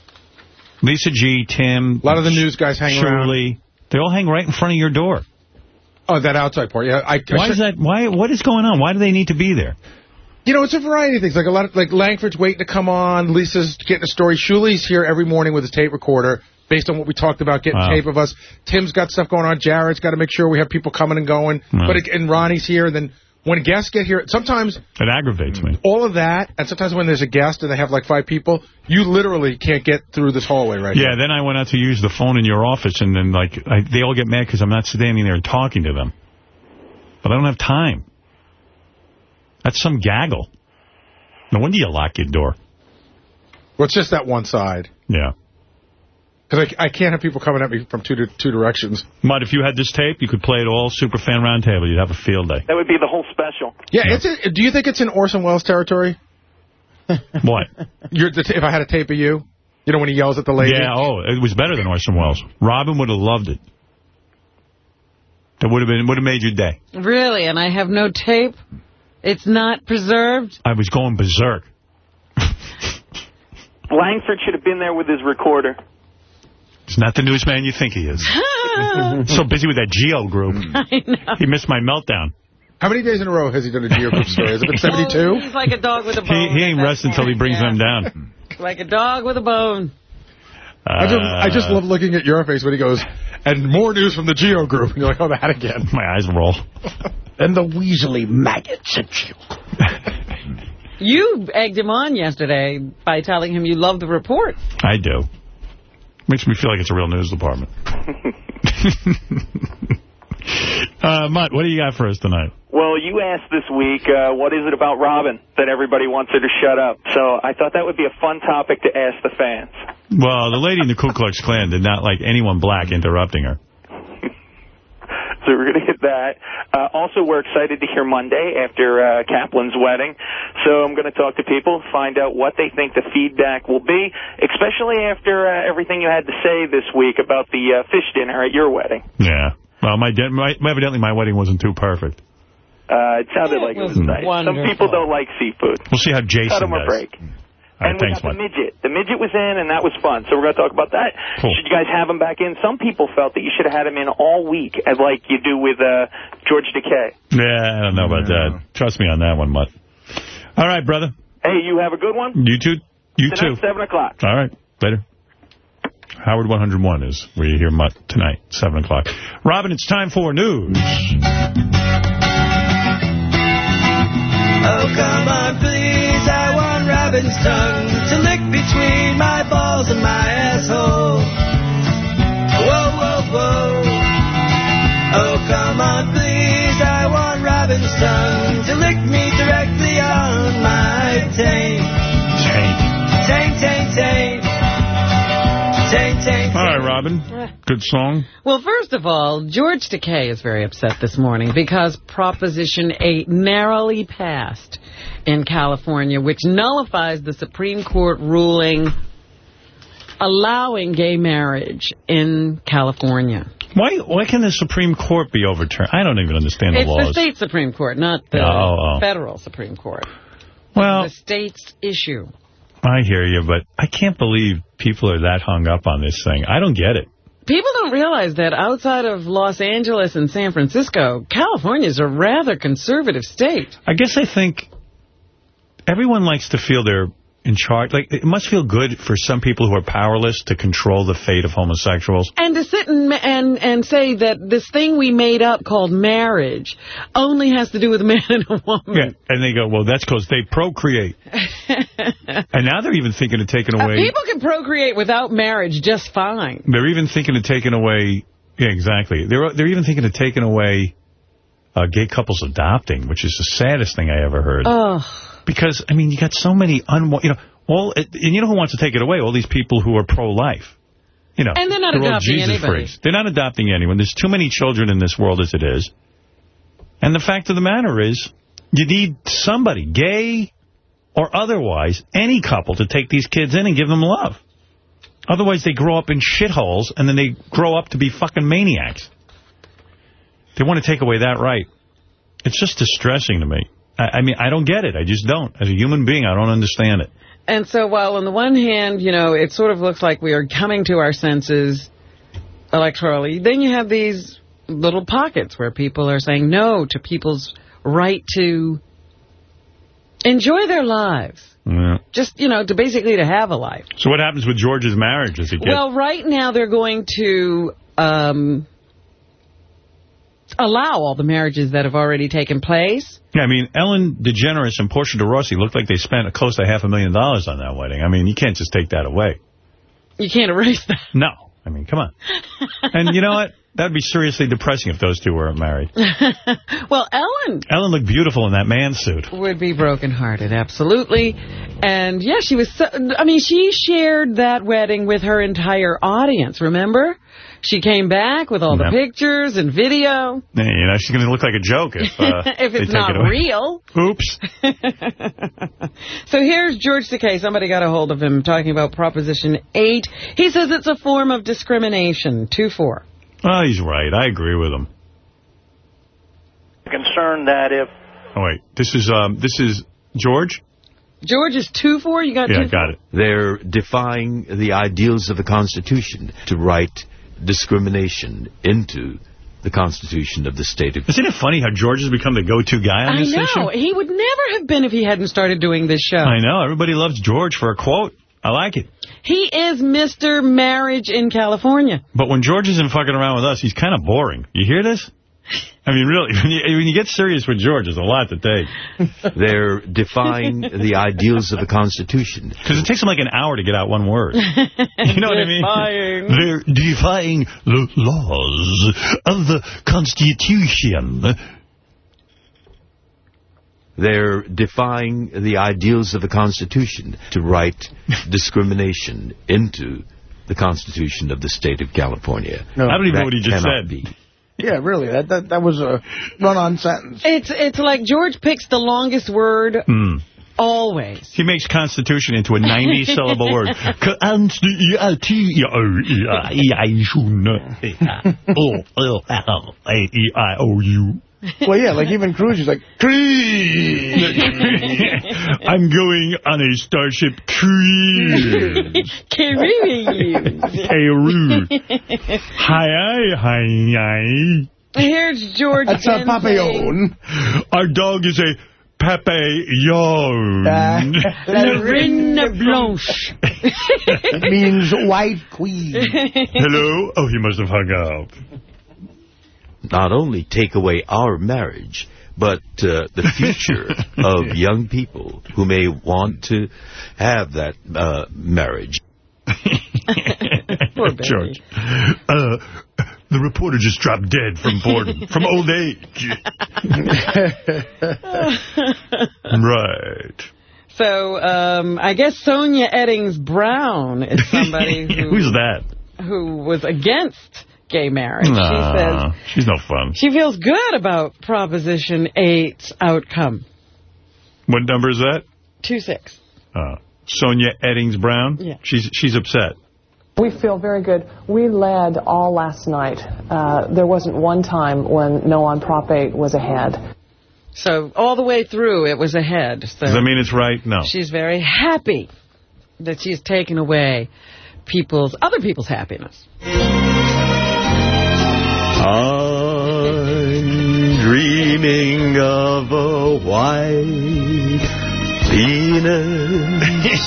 S1: Lisa G, Tim.
S18: A lot of the news guys hang around.
S1: Shuli. They all hang right in front of your door.
S18: Oh, that outside part. Yeah, I, I
S1: Why is that? Why? What is going on? Why do they need to be there?
S18: You know, it's a variety of things. Like a lot of, like Langford's waiting to come on. Lisa's getting a story. Shuli's here every morning with his tape recorder based on what we talked about, getting
S1: Wow.
S18: tape of us. Tim's got stuff going on. Jared's got to make sure we have people coming and going.
S1: Wow.
S18: But it, and Ronnie's here. And then when guests get here, sometimes
S1: It aggravates me.
S18: all of that, and sometimes when there's a guest and they have like five people, you literally can't get through this hallway right
S1: Yeah, then I went out to use the phone in your office, and then like I, they all get mad because I'm not standing there and talking to them. But I don't have time. That's some gaggle. No wonder you lock your door.
S18: Well, it's just that one side.
S1: Yeah.
S18: Because I, I can't have people coming at me from two, two directions.
S1: Mutt, if you had this tape, you could play it all Superfan Roundtable. You'd have a field day.
S48: That would be the whole special.
S18: Yeah, it's a, do you think it's in Orson Welles territory?
S1: What?
S18: You're the t- if I had a tape of you, you know when he yells at the lady.
S1: Yeah, oh, it was better than Orson Welles. Robin would have loved it. That would have been would have made your day.
S5: Really? And I have no tape? It's not preserved?
S1: I was going berserk.
S48: Langford should have been there with his recorder.
S1: He's not the newsman you think he is. so busy with that Geo group.
S5: I know.
S1: He missed my meltdown.
S18: How many days in a row has he done a Geo Group story? Has it been 72?
S5: He's like a dog with a bone.
S1: he ain't resting until he brings them down.
S5: Like a dog with a bone.
S18: I just, I just uh, love looking at your face when he goes, and more news from the Geo Group. And you're like, oh, that again.
S1: My eyes roll.
S2: And the Weasley maggots at you.
S5: You egged him on yesterday by telling him you love the report.
S1: I do. Makes me feel like it's a real news department. uh, Mutt, what do you got for us tonight?
S48: Well, you asked this week, uh, what is it about Robin that everybody wants her to shut up? So I thought that would be a fun topic to ask the fans.
S1: Well, the lady in the Ku Klux Klan did not like anyone black interrupting her.
S48: So we're going to hit that. Uh, also, we're excited to hear Monday after uh, Kaplan's wedding. So I'm going to talk to people, find out what they think the feedback will be, especially after uh, everything you had to say this week about the uh, fish dinner at your wedding.
S1: Yeah. Well, my, my evidently my wedding wasn't too perfect.
S48: Uh, it sounded like it was nice. Some people don't like seafood.
S1: We'll see how Jason
S48: Cut them
S1: does.
S48: a break.
S1: All right,
S48: and we
S1: thanks,
S48: got the
S1: Mutt.
S48: midget. The midget was in, and that was fun. So we're going to talk about that. Should you guys have him back in? Some people felt that you should have had him in all week, as like you do with uh, George Takei.
S1: Yeah, I don't know about that. Trust me on that one, Mutt. All right, brother.
S48: Hey, you have a good one.
S1: You too. You
S48: Tonight,
S1: too.
S48: 7 o'clock.
S1: All right. Later. Howard 101 is where you hear Mutt tonight, 7 o'clock. Robin, it's time for news.
S49: Oh, come on, please. I want Robin's tongue to lick between my balls and my asshole. Whoa, whoa, whoa. Oh, come on, please. I want Robin's tongue
S1: Robin. Eh. Good song.
S5: Well, first of all, George Takei is very upset this morning because Proposition 8 narrowly passed in California, which nullifies the Supreme Court ruling allowing gay marriage in California.
S1: Why why can the Supreme Court be overturned? I don't even understand the
S5: It's
S1: laws.
S5: the state Supreme Court, not the
S1: Oh, oh.
S5: federal Supreme Court.
S1: Well,
S5: the state's issue.
S1: I hear you, but I can't believe people are that hung up on this thing. I don't get it.
S5: People don't realize that outside of Los Angeles and San Francisco, California is a rather conservative state.
S1: I guess I think everyone likes to feel they're in charge. Like, it must feel good for some people who are powerless to control the fate of homosexuals.
S5: And to sit and, and and say that this thing we made up called marriage only has to do with a man and a woman.
S1: Yeah, and they go, well, that's because they procreate. and now they're even thinking of taking
S5: Uh,
S1: away...
S5: people can procreate without marriage just fine.
S1: They're even thinking of taking away... Yeah, exactly. They're they're even thinking of taking away uh, gay couples adopting, which is the saddest thing I ever heard.
S5: Oh.
S1: Because, I mean, you got so many... Unwa you know, all, and you know who wants to take it away? All these people who are pro-life. You know,
S5: And they're not
S1: all
S5: adopting
S1: Jesus
S5: anybody.
S1: freaks. They're not adopting anyone. There's too many children in this world as it is. And the fact of the matter is, you need somebody, gay or otherwise, any couple to take these kids in and give them love. Otherwise, they grow up in shitholes, and then they grow up to be fucking maniacs. They want to take away that right. It's just distressing to me. I, I mean, I don't get it. I just don't. As a human being, I don't understand it.
S5: And so while on the one hand, you know, it sort of looks like we are coming to our senses electorally, then you have these little pockets where people are saying no to people's right to enjoy their lives.
S1: Yeah.
S5: Just, you know, to basically to have a life.
S1: So what happens with George's marriage? Does he.
S5: Well, right now they're going to um, allow all the marriages that have already taken place.
S1: Yeah, I mean, Ellen DeGeneres and Portia de Rossi looked like they spent a close to half a million dollars on that wedding. I mean, you can't just take that away.
S5: You can't erase that.
S1: No. I mean, come on. and you know what? That would be seriously depressing if those two weren't married.
S5: well, Ellen
S1: Ellen looked beautiful in that man suit.
S5: would be brokenhearted, absolutely. And, yeah, she was so... I mean, she shared that wedding with her entire audience, remember? She came back with all the
S1: Yep.
S5: pictures and video.
S1: Yeah, You know, she's going to look like a joke if, uh,
S5: if it's not
S1: it
S5: real.
S1: Oops.
S5: So here's George Takei. Somebody got a hold of him talking about Proposition 8. He says it's a form of discrimination. 2-4.
S1: Oh, he's right. I agree with him.
S48: Concerned that if
S1: Oh, wait. This is, um, this is George?
S5: George is 2-4? You got
S1: Yeah,
S5: 2
S1: got it.
S50: They're defying the ideals of the Constitution to write discrimination into the Constitution of the state of...
S1: Isn't it funny how George has become the go-to guy on
S5: I
S1: this
S5: know.
S1: issue?
S5: He would never have been if he hadn't started doing this show.
S1: I know. Everybody loves George for a quote. I like it.
S5: He is Mr. Marriage in California.
S1: But when George isn't fucking around with us, he's kind of boring. You hear this? I mean, really, when you, when you get serious with George, there's a lot to take.
S50: They're defying the ideals of the Constitution.
S1: Because it takes them like an hour to get out one word. You know what I mean?
S5: Defying.
S1: They're defying the laws of the Constitution.
S50: They're defying the ideals of the Constitution to write discrimination into the Constitution of the state of California.
S2: No. I don't even know what he just said.
S50: Be.
S2: Yeah, really. That that, that was a run-on sentence.
S5: It's it's like George picks the longest word
S1: Hmm.
S5: always.
S1: He makes Constitution into a 90-syllable word. Constitution.
S2: Well, yeah, like even Cruz is like, Creed!
S1: I'm going on a Starship cruise. Peru. Hi, hi, hi.
S5: Here's George
S2: That's a papillon.
S1: Our dog is a papillon.
S5: Uh, Lorena Blanche.
S2: it means white queen.
S1: Hello? Oh, he must have hung up.
S50: Not only take away our marriage, but uh, the future of young people who may want to have that uh, marriage.
S1: George. Uh, the reporter just dropped dead from boredom, from old age. right.
S5: So um, I guess Sonia Eddings Brown is somebody who,
S1: Who's that?
S5: who was against gay marriage. she says
S1: she's no fun.
S5: she feels good about Proposition 8's outcome.
S1: What number is that?
S5: 2-6.
S1: Uh, Sonia Eddings Brown?
S5: Yeah.
S1: She's she's upset.
S51: We feel very good. We led all last night. Uh, there wasn't one time when No on Prop 8 was ahead.
S5: So all the way through, it was ahead. So
S1: Does that mean it's right? No.
S5: she's very happy that she's taken away people's other people's happiness.
S50: I'm dreaming of a white penis,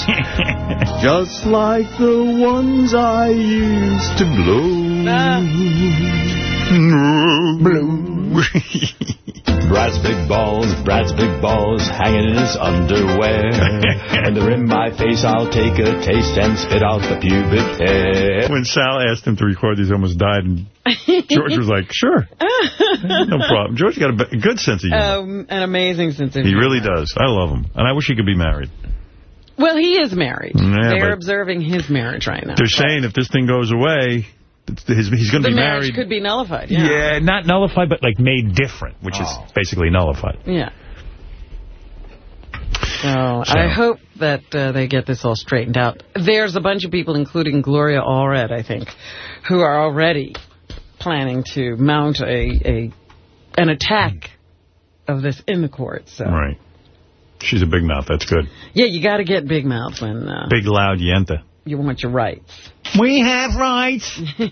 S50: just like the ones I used to blow. Ah.
S1: Blue.
S52: Brad's big balls, Brad's big balls hanging in his underwear. when they're in my face, I'll take a taste and spit out the pubic hair.
S1: When Sal asked him to record these, he almost died, and George was like, sure, no problem. George got a good sense of humor.
S5: Um, an amazing sense of humor.
S1: he really does. I love him. And I wish he could be married.
S5: Well, he is married.
S1: Yeah,
S5: They're observing his marriage right now.
S1: They're saying if this thing goes away, it's- he's, going to
S5: the
S1: be
S5: marriage
S1: married.
S5: could be nullified. Yeah.
S1: Yeah, not nullified, but like made different, which is basically nullified.
S5: Yeah. So, I hope that uh, they get this all straightened out. There's a bunch of people, including Gloria Allred, I think, who are already planning to mount a, a an attack of this in the courts. So.
S1: Right. She's a big mouth. That's good.
S5: Yeah, you got to get big mouth when uh,
S1: Big, loud yenta.
S5: you want your rights.
S1: We have rights. All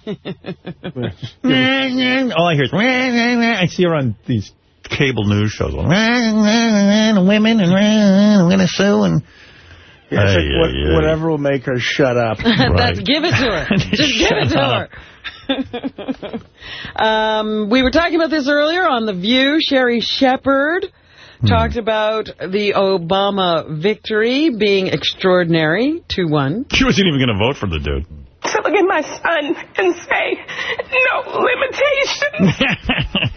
S1: I hear is, I see her on these cable news shows. Women and I'm going to sue and...
S2: Yeah, it's like
S1: Ay,
S2: what,
S1: ay, ay.
S2: whatever will make her shut up.
S5: That's give it to her. Just give it to her. um, we were talking about this earlier on The View. Sherri Shepherd talked about the Obama victory being extraordinary, 2-1.
S1: She wasn't even going to vote for the dude.
S53: To look at my son and say, no limitations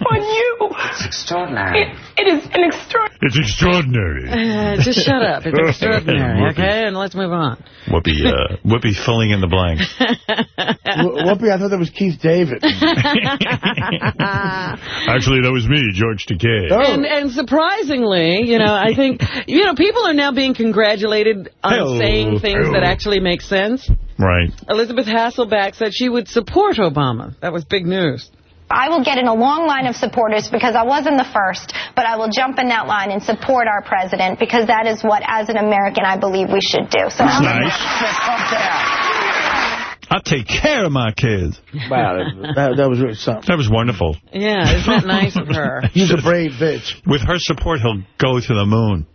S53: on you.
S44: It's extraordinary.
S53: It, it is an extraordinary.
S1: It's extraordinary.
S5: Uh, just shut up. It's extraordinary, okay? And let's move on.
S1: Whoopi, uh, Whoopi filling in the blank.
S2: Wh- Whoopi, I thought that was Keith David.
S1: Actually, that was me, George Takei.
S5: And, and surprisingly, you know, I think, you know, people are now being congratulated on
S1: Hello.
S5: saying things that actually make sense.
S1: Right.
S5: Elisabeth Hasselbeck said she would support Obama. That was big news.
S54: I will get in a long line of supporters because I wasn't the first, but I will jump in that line and support our president because that is what, as an American, I believe we should do. So
S1: That's um, nice. I'll take care of my kids.
S2: Wow, that, that was really something.
S1: That was wonderful.
S5: Yeah, isn't that nice of her?
S2: He's a brave bitch.
S1: With her support, he'll go to the moon.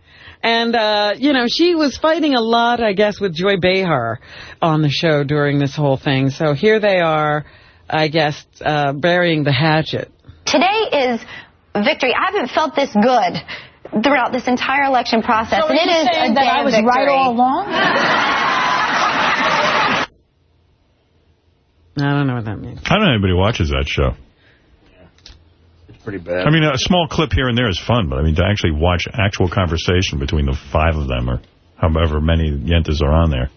S5: And, uh, you know, she was fighting a lot, I guess, with Joy Behar on the show during this whole thing. So here they are, I guess, uh, burying the hatchet.
S54: Today is victory. I haven't felt this good throughout this entire election process,
S55: So
S54: and
S55: are
S54: it
S55: saying
S54: a
S55: that I was
S54: victory.
S55: right all along?
S5: I don't know what that means.
S1: I don't know anybody watches that show.
S2: It's pretty bad.
S1: I mean, a small clip here and there is fun, but I mean, to actually watch actual conversation between the five of them or however many Yentas are on there,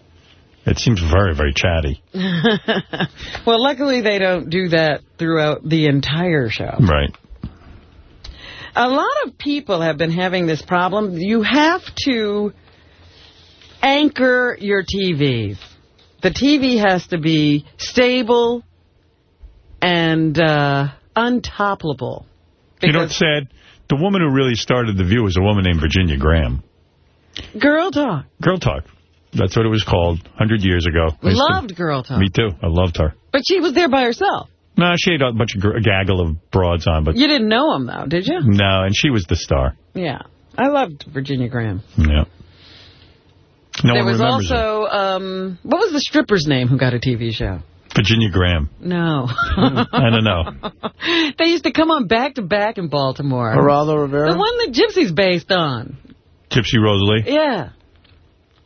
S1: it seems very, very chatty.
S5: well, luckily they don't do that throughout the entire show.
S1: Right.
S5: A lot of people have been having this problem. You have to anchor your TVs. The TV has to be stable and uh, untoppable.
S1: You know what's sad? The woman who really started The View was a woman named Virginia Graham.
S5: Girl Talk.
S1: Girl Talk. That's what it was called 100 years ago. Used to-
S5: Loved Girl Talk.
S1: Me too. I loved her.
S5: But she was there by herself.
S1: No, she had a bunch of a gaggle of broads on, but
S5: You didn't know them, though, did you?
S1: no, and she was the star.
S5: Yeah. I loved Virginia Graham.
S1: Yeah. No
S5: there
S1: one
S5: was also, um, what was the stripper's name who got a TV show?
S1: It. Virginia Graham.
S5: No.
S1: I don't know.
S5: they used to come on back to back in Baltimore.
S2: Geraldo Rivera?
S5: The one that Gypsy's based on.
S1: Gypsy Rose Lee.
S5: Yeah.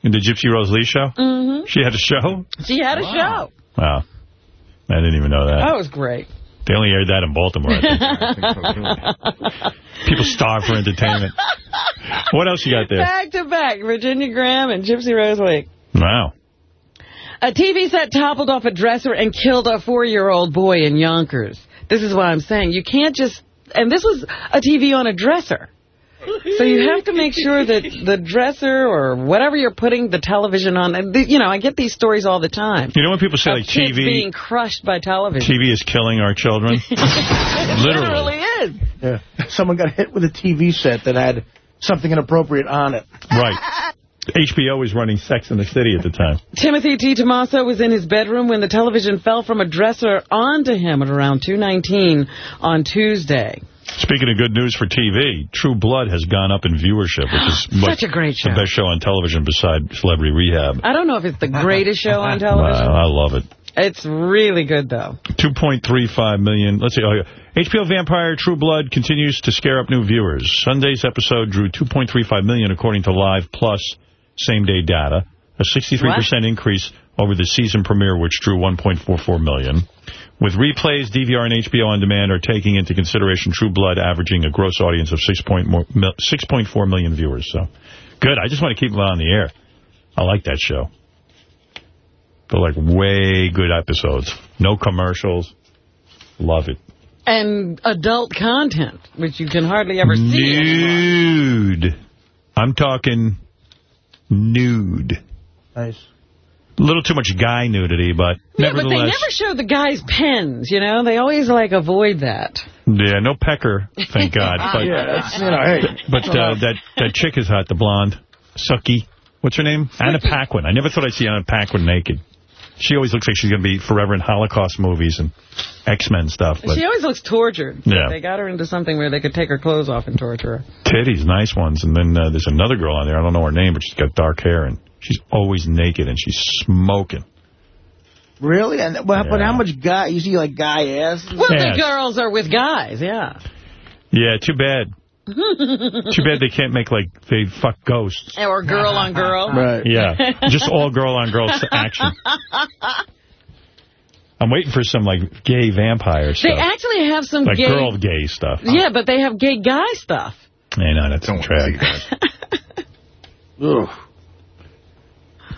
S1: In the Gypsy Rose Lee show?
S5: Mm -hmm.
S1: She had a show?
S5: She had a show.
S1: Wow. I didn't even know that.
S5: That was great.
S1: They only aired that in Baltimore, I think. People starve for entertainment. What else you got there?
S5: Back to back, Virginia Graham and Gypsy Rose Lee.
S1: Wow.
S5: A TV set toppled off a dresser and killed a four-year-old boy in Yonkers. This is why I'm saying you can't just... And this was a TV on a dresser. So you have to make sure that the dresser or whatever you're putting the television on... and You know, I get these stories all the time.
S1: You know when people say
S5: of
S1: like TV
S5: being crushed by television.
S1: TV is killing our children?
S5: It
S1: Literally.
S5: literally is.
S2: Yeah. Someone got hit with a TV set that had something inappropriate on it.
S1: Right. HBO was running Sex in the City at the time.
S5: Timothy T. Tomaso was in his bedroom when the television fell from a dresser onto him at around 2.19 on Tuesday.
S1: Speaking of good news for TV, True Blood has gone up in viewership, which is
S5: Such a great show.
S1: the best show on television beside Celebrity Rehab.
S5: I don't know if it's the greatest show on
S1: Wow,
S5: television.
S1: I love it.
S5: It's really good, though.
S1: 2.35 million. Let's see. Oh, yeah. HBO Vampire True Blood continues to scare up new viewers. Sunday's episode drew 2.35 million according to Live Plus same-day data, a 63% increase over the season premiere, which drew 1.44 million. With replays, DVR and HBO On Demand are taking into consideration True Blood averaging a gross audience of 6.4 million viewers. So, good. I just want to keep it on the air. I like that show. They're like way good episodes. No commercials. Love it.
S5: And adult content, which you can hardly ever see. anymore.
S1: Nude. I'm talking nude.
S2: Nice.
S1: A little too much guy nudity, but
S5: Yeah, but they never show the guy's pens, you know? They always, like, avoid that.
S1: Yeah, no pecker, thank God. But,
S2: Yeah, that's, you know, hey.
S1: but uh, that, that chick is hot, the blonde. Sucky. What's her name? Anna Paquin. I never thought I'd see Anna Paquin naked. She always looks like she's going to be forever in Holocaust movies and X-Men stuff. But
S5: she always looks tortured.
S1: Yeah.
S5: They got her into something where they could take her clothes off and torture her.
S1: titties, nice ones. And then uh, there's another girl on there. I don't know her name, but she's got dark hair, and she's always naked, and she's smoking.
S2: Really? And but, but how much guy? You see like guy ass?
S5: Well,
S1: Yes.
S5: the girls are with guys, yeah.
S1: Yeah, too bad. Too bad they can't make, like, they fuck ghosts.
S5: or girl on girl.
S2: Right.
S1: Yeah, just all girl on girl action. I'm waiting for some, like, gay vampire
S5: They actually have some
S1: Like
S5: gay...
S1: girl gay stuff.
S5: Yeah, but they have gay guy stuff.
S1: I know, that's some drag.
S2: Ugh.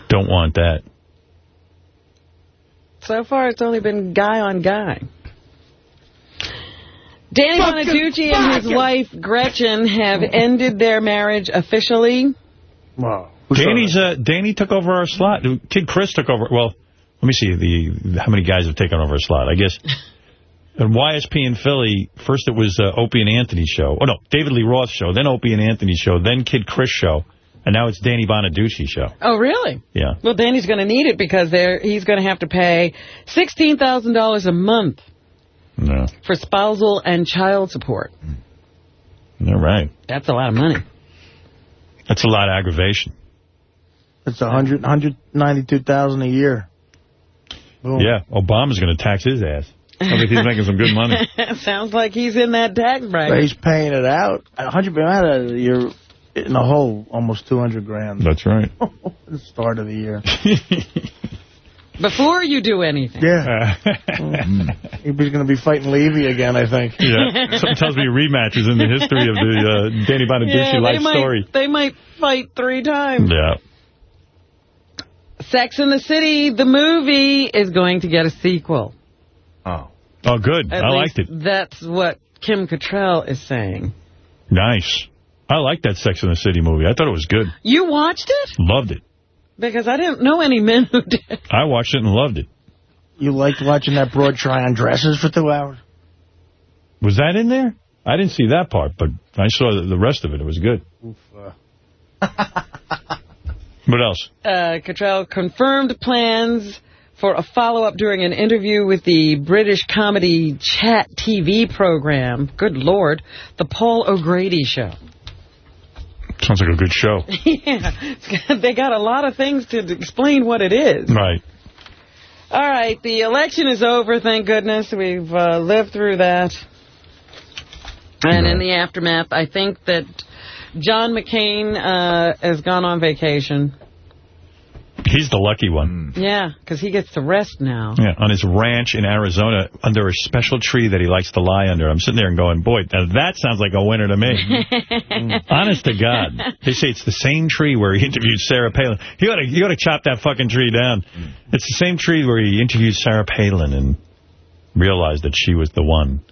S1: Don't want that.
S5: So far, it's only been guy on guy. Danny
S55: Fucking
S5: Bonaduce and his
S55: fucking-
S5: wife, Gretchen, have ended their marriage officially.
S2: Wow.
S1: Danny's, uh, Danny took over our slot. Kid Chris took over. Well, let me see the how many guys have taken over our slot. I guess at YSP in Philly, first it was uh, Opie and Anthony show. Oh, no, David Lee Roth show, then Opie and Anthony show, then Kid Chris show, and now it's Danny Bonaduce show.
S5: Oh, really?
S1: Yeah.
S5: Well, Danny's going to need it because they're, he's going to have to pay $16,000 a month
S1: No.
S5: for spousal and child support. Mm.
S1: All right.
S5: That's a lot of money.
S1: That's a lot of aggravation.
S2: It's a hundred, hundred ninety-two thousand a year. Boom.
S1: Yeah, Obama's going to tax his ass. I think he's making some good money.
S5: Sounds like he's in that tax
S2: But
S5: bracket.
S2: he's paying it out. A hundred grand out of you're in the hole almost 200 grand.
S1: That's right.
S2: the start of the year.
S5: Before you do anything.
S2: Yeah. He's going to be fighting Levy again, I think.
S1: Yeah. Something tells me rematch is in the history of the uh, Danny Bonaduce
S5: Yeah,
S1: life
S5: they might,
S1: story.
S5: They might fight three times.
S1: Yeah.
S5: Sex in the City, the movie, is going to get a sequel.
S1: Oh. Oh, good.
S5: At
S1: I liked it.
S5: That's what Kim Cattrall is saying.
S1: Nice. I liked that Sex in the City movie. I thought it was good.
S5: You watched it?
S1: Loved it.
S5: Because I didn't know any men who did.
S1: I watched it and loved it.
S2: You liked watching that broad try on dresses for two hours?
S1: Was that in there? I didn't see that part, but I saw the- the rest of it. It was good. What else?
S5: Uh, Cattrall confirmed plans for a follow-up during an interview with the British comedy chat TV program, good Lord, The Paul O'Grady Show.
S1: Sounds like a good show.
S5: yeah, they got a lot of things to explain what it is.
S1: Right.
S5: All right, the election is over, thank goodness. We've uh, lived through that. And in the aftermath, I think that John McCain uh, has gone on vacation.
S1: He's the lucky one. Hmm.
S5: Yeah, because he gets to rest now.
S1: Yeah, on his ranch in Arizona under a special tree that he likes to lie under. I'm sitting there and going, boy, now that sounds like a winner to me. Hmm. Honest to God. They say it's the same tree where he interviewed Sarah Palin. You ought to, you ought to chop that fucking tree down. Hmm. It's the same tree where he interviewed Sarah Palin and realized that she was the one.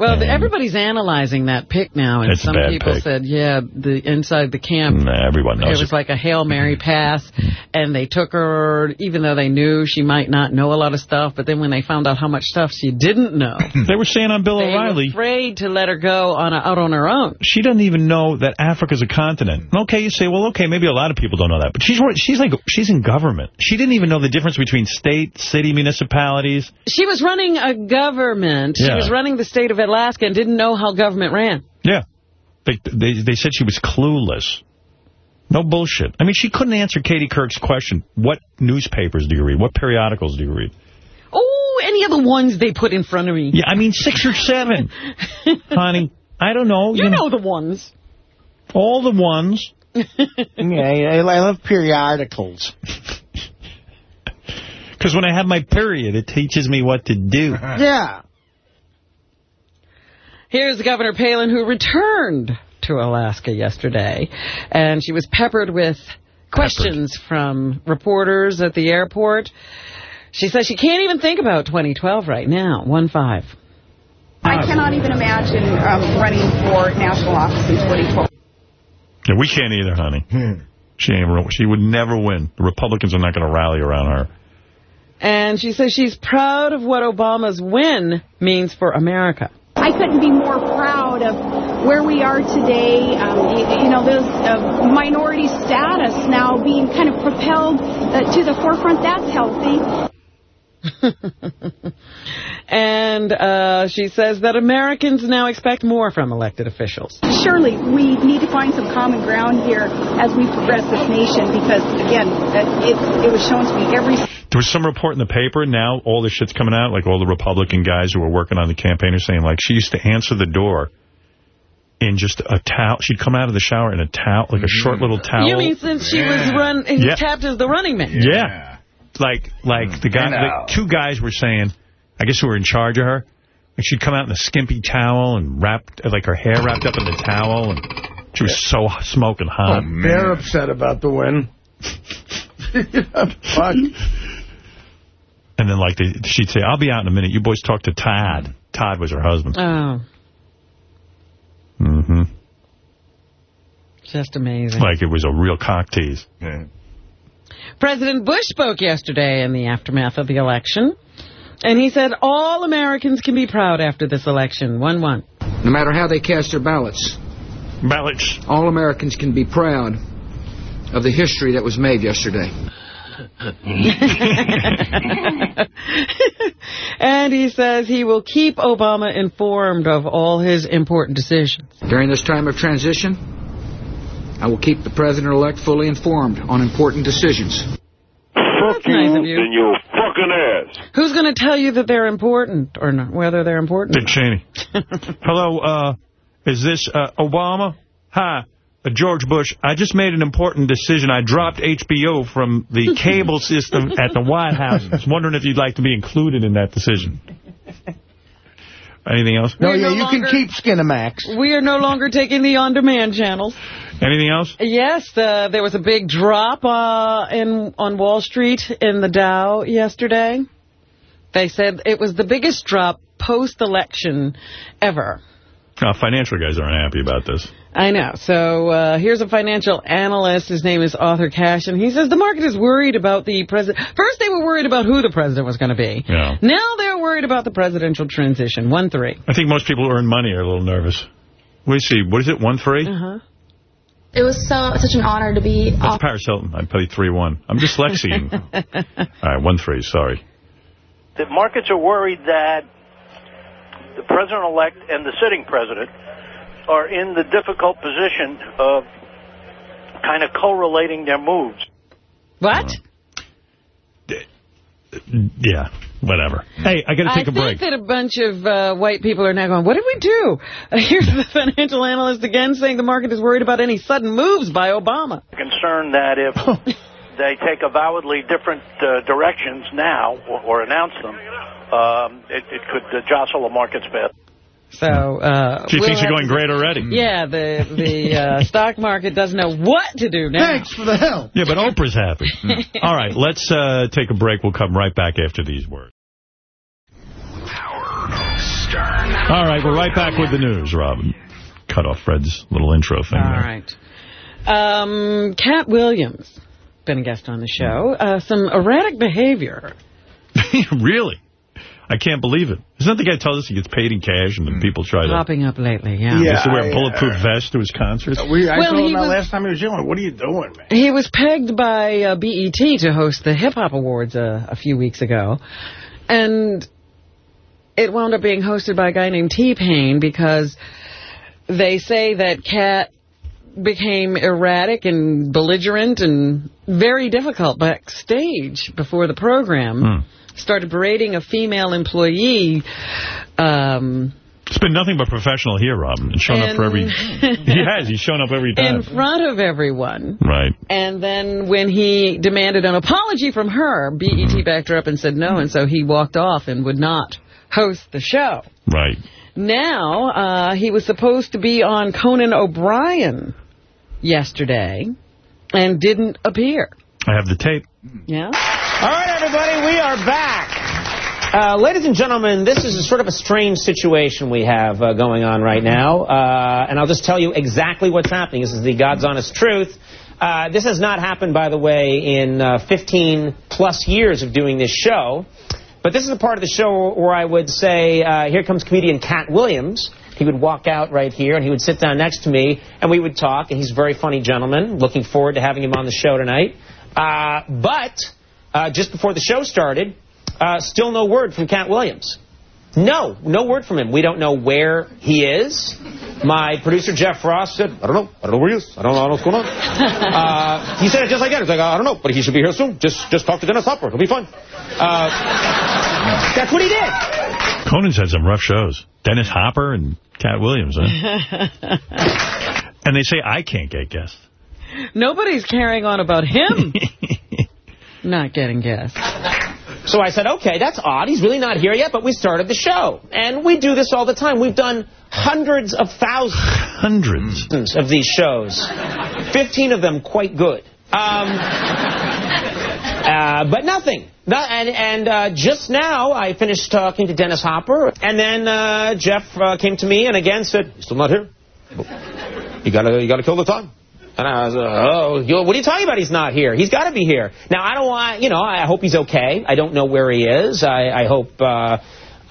S5: Well, the, mm. everybody's analyzing that pick now, and
S1: It's a
S5: some people
S1: pick.
S5: said, yeah, the inside the camp,
S1: Nah, everyone
S5: it
S1: knows
S5: was
S1: it.
S5: like a Hail Mary mm-hmm. pass, and they took her, even though they knew she might not know a lot of stuff, but then when they found out how much stuff she didn't know,
S1: They were saying on Bill O'Reilly,
S5: afraid to let her go on a, out on her own.
S1: she doesn't even know that Africa's a continent. Okay, you say, well, okay, maybe a lot of people don't know that, but she's she's like she's in government. She didn't even know the difference between state, city, municipalities.
S5: She was running a government. She was running the state of Alaska and didn't know how government ran.
S1: Yeah, they they they said she was clueless. No bullshit. I mean, she couldn't answer Katie Couric's question. What newspapers do you read? What periodicals do you read?
S5: Oh, any of the ones they put in front of me.
S1: Yeah, I mean six or seven, honey. I don't know.
S5: You know the ones.
S1: All the ones.
S2: yeah, I, I love periodicals.
S1: Because when I have my period, it teaches me what to do.
S2: Yeah.
S5: Here's Governor Palin, who returned to Alaska yesterday, and she was peppered with questions from reporters at the airport. She says she can't even think about 2012 right now. One five.
S55: I cannot even imagine um, running for national office in 2012.
S1: Yeah, we can't either, honey. She ain't, she would never win. The Republicans are not going to rally around her.
S5: And she says she's proud of what Obama's win means for America.
S55: I couldn't be more proud of where we are today. Um, you, you know, those uh, minority status now being kind of propelled uh, to the forefront. That's healthy.
S5: and uh, she says that Americans now expect more from elected officials.
S55: Surely we need to find some common ground here as we progress this nation because, again, it, it was shown to me every
S1: There was some report in the paper. Now all the shit's coming out. Like all the Republican guys who were working on the campaign are saying, like, she used to answer the door in just a towel. She'd come out of the shower in a towel, like a short little towel.
S5: You mean since she was run
S1: Yeah.
S5: tapped as the running man?
S1: Yeah. Like, like the guy, the two guys were saying, I guess who were in charge of her, like she'd come out in a skimpy towel and wrapped, like her hair wrapped up in the towel, and she was so smoking hot.
S2: They're upset about the win. Fuck.
S1: And then, like, they, she'd say, I'll be out in a minute. You boys talk to Todd. Todd was her husband.
S5: Oh,
S1: Mm-hmm.
S5: just amazing.
S1: Like it was a real cock tease.
S5: President Bush spoke yesterday in the aftermath of the election, and he said all Americans can be proud after this election. 1-1.
S56: No matter how they cast their ballots.
S1: Ballots.
S56: All Americans can be proud of the history that was made yesterday.
S5: and he says he will keep Obama informed of all his important decisions.
S56: During this time of transition, I will keep the President-elect fully informed on important decisions.
S57: fuck you,
S5: nice of you.
S57: then your fucking ass.
S5: Who's going to tell you that they're important or not, whether they're important?
S1: Dick Cheney. Hello, uh, is this uh, Obama? Hi, George Bush. I just made an important decision. I dropped HBO from the cable system at the White House. I was wondering if you'd like to be included in that decision. Anything else?
S2: No, yeah,
S5: no
S2: you
S5: longer-
S2: can keep Skinamax.
S5: We are no longer taking the on-demand channels.
S1: Anything else?
S5: Yes, uh, there was a big drop uh, in on Wall Street in the Dow yesterday. They said it was the biggest drop post-election ever.
S1: Uh, financial guys aren't happy about this.
S5: I know. So uh, here's a financial analyst. His name is Arthur Cash, and he says the market is worried about the president. First, they were worried about who the president was going to be.
S1: Yeah.
S5: Now they're worried about the presidential transition. One three.
S1: I think most people who earn money are a little nervous. We see. What is it? One three.
S5: Uh-huh.
S58: It was so such an honor to be
S1: That's Paris Hilton. I played three one. I'm dyslexic. All right, one three. Sorry.
S59: The markets are worried that the president-elect and the sitting president are in the difficult position of kind of correlating their moves.
S5: What?
S1: Yeah. Whatever. Hey, I got to take
S5: I
S1: a break.
S5: I think that a bunch of uh, white people are now going, what did we do? Here's the financial analyst again saying the market is worried about any sudden moves by Obama.
S59: Concerned that if they take avowedly different uh, directions now or, or announce them, um, it, it could uh, jostle the markets a bit.
S5: So, uh,
S1: She
S5: we'll
S1: thinks you're going
S5: to-
S1: great already.
S5: Yeah, the the uh, stock market doesn't know what to do now.
S2: Thanks for the help.
S1: Yeah, but Oprah's happy. All right, let's uh, take a break. We'll come right back after these words. All right, we're right back with the news, Robin. Cut off Fred's little intro thing
S5: All
S1: there.
S5: right. Um, Katt Williams, been a guest on the show. Uh, some erratic behavior.
S1: really? I can't believe it. Isn't that the guy tells us he gets paid in cash and then people try to...
S5: Popping up lately, yeah.
S1: He used to wear a
S2: Yeah,
S1: bulletproof vest to his concerts.
S2: We, I
S5: Well,
S2: told
S5: he
S2: him that
S5: was-
S2: last time he was here. What are you doing, man?
S5: He was pegged by uh, BET to host the Hip Hop Awards uh, a few weeks ago. And it wound up being hosted by a guy named T-Pain because they say that Katt became erratic and belligerent and very difficult backstage before the program. Started berating a female employee. Um,
S1: It's been nothing but professional here, Robin. And shown up for every... he has. He's shown up every time.
S5: in front of everyone.
S1: Right.
S5: And then when he demanded an apology from her, BET backed her up and said no, and so he walked off and would not host the show.
S1: Right.
S5: Now, uh, he was supposed to be on Conan O'Brien yesterday and didn't appear.
S1: I have the tape.
S5: Yeah?
S60: All right, everybody, we are back. Uh, ladies and gentlemen, this is sort of a strange situation we have uh, going on right now, uh, and I'll just tell you exactly what's happening. This is the God's honest truth. Uh, this has not happened, by the way, in uh, 15 plus years of doing this show. But this is a part of the show where I would say, uh, here comes comedian Katt Williams. He would walk out right here, and he would sit down next to me, and we would talk. And he's a very funny gentleman. Looking forward to having him on the show tonight. Uh, but uh, just before the show started, uh, still no word from Katt Williams. No, no word from him. We don't know where he is. My producer, Jeff Ross, said, I don't know. I don't know where he is. I don't know, I don't know what's going on. Uh, he said it just like that. He's like, I don't know, but he should be here soon. Just just talk to Dennis Hopper. It'll be fun. Uh, that's what he did.
S1: Conan's had some rough shows. Dennis Hopper and Katt Williams, huh? and they say I can't get guests.
S5: Nobody's carrying on about him not getting gas.
S60: So I said, okay, that's odd. He's really not here yet, but we started the show. And we do this all the time. We've done hundreds of thousands
S1: hundreds
S60: of these shows. 15 of them quite good. Um, uh, but nothing. No, and and uh, just now, I finished talking to Dennis Hopper, and then uh, Jeff uh, came to me and again said, "You're still not here? You gotta, you gotta kill the time." And I was, like, oh, you- what are you talking about? He's not here. He's got to be here. Now, I don't want, you know, I hope he's okay. I don't know where he is. I, I hope uh,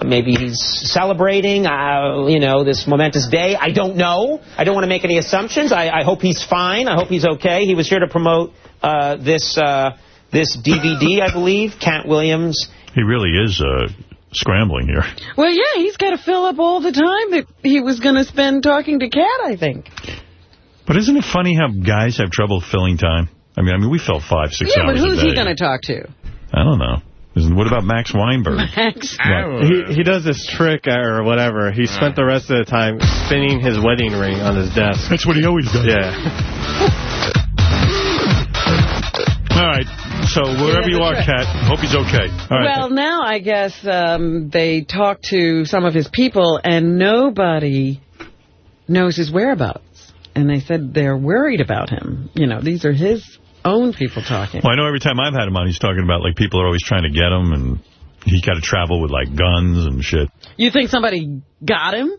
S60: maybe he's celebrating, uh, you know, this momentous day. I don't know. I don't want to make any assumptions. I, I hope he's fine. I hope he's okay. He was here to promote uh, this uh, this DVD, I believe. Katt Williams.
S1: He really is uh, scrambling here.
S5: Well, yeah, he's got to fill up all the time that he was going to spend talking to Katt, I think.
S1: But isn't it funny how guys have trouble filling time? I mean, I mean, we fill five, six
S5: yeah,
S1: hours
S5: but who's he going to talk to?
S1: I don't know. Isn't- What about Max Weinberg?
S5: Max.
S61: He, he does this trick or whatever. He spent the rest of the time spinning his wedding ring on his desk.
S1: That's what he always does.
S61: Yeah.
S1: All right. So wherever you are, Katt, hope he's okay. All right.
S5: Well, now I guess um, they talked to some of his people, and nobody knows his whereabouts. And they said they're worried about him. You know, these are his own people talking.
S1: Well, I know every time I've had him on, he's talking about, like, people are always trying to get him, and he's got to travel with, like, guns and shit.
S5: You think somebody got him?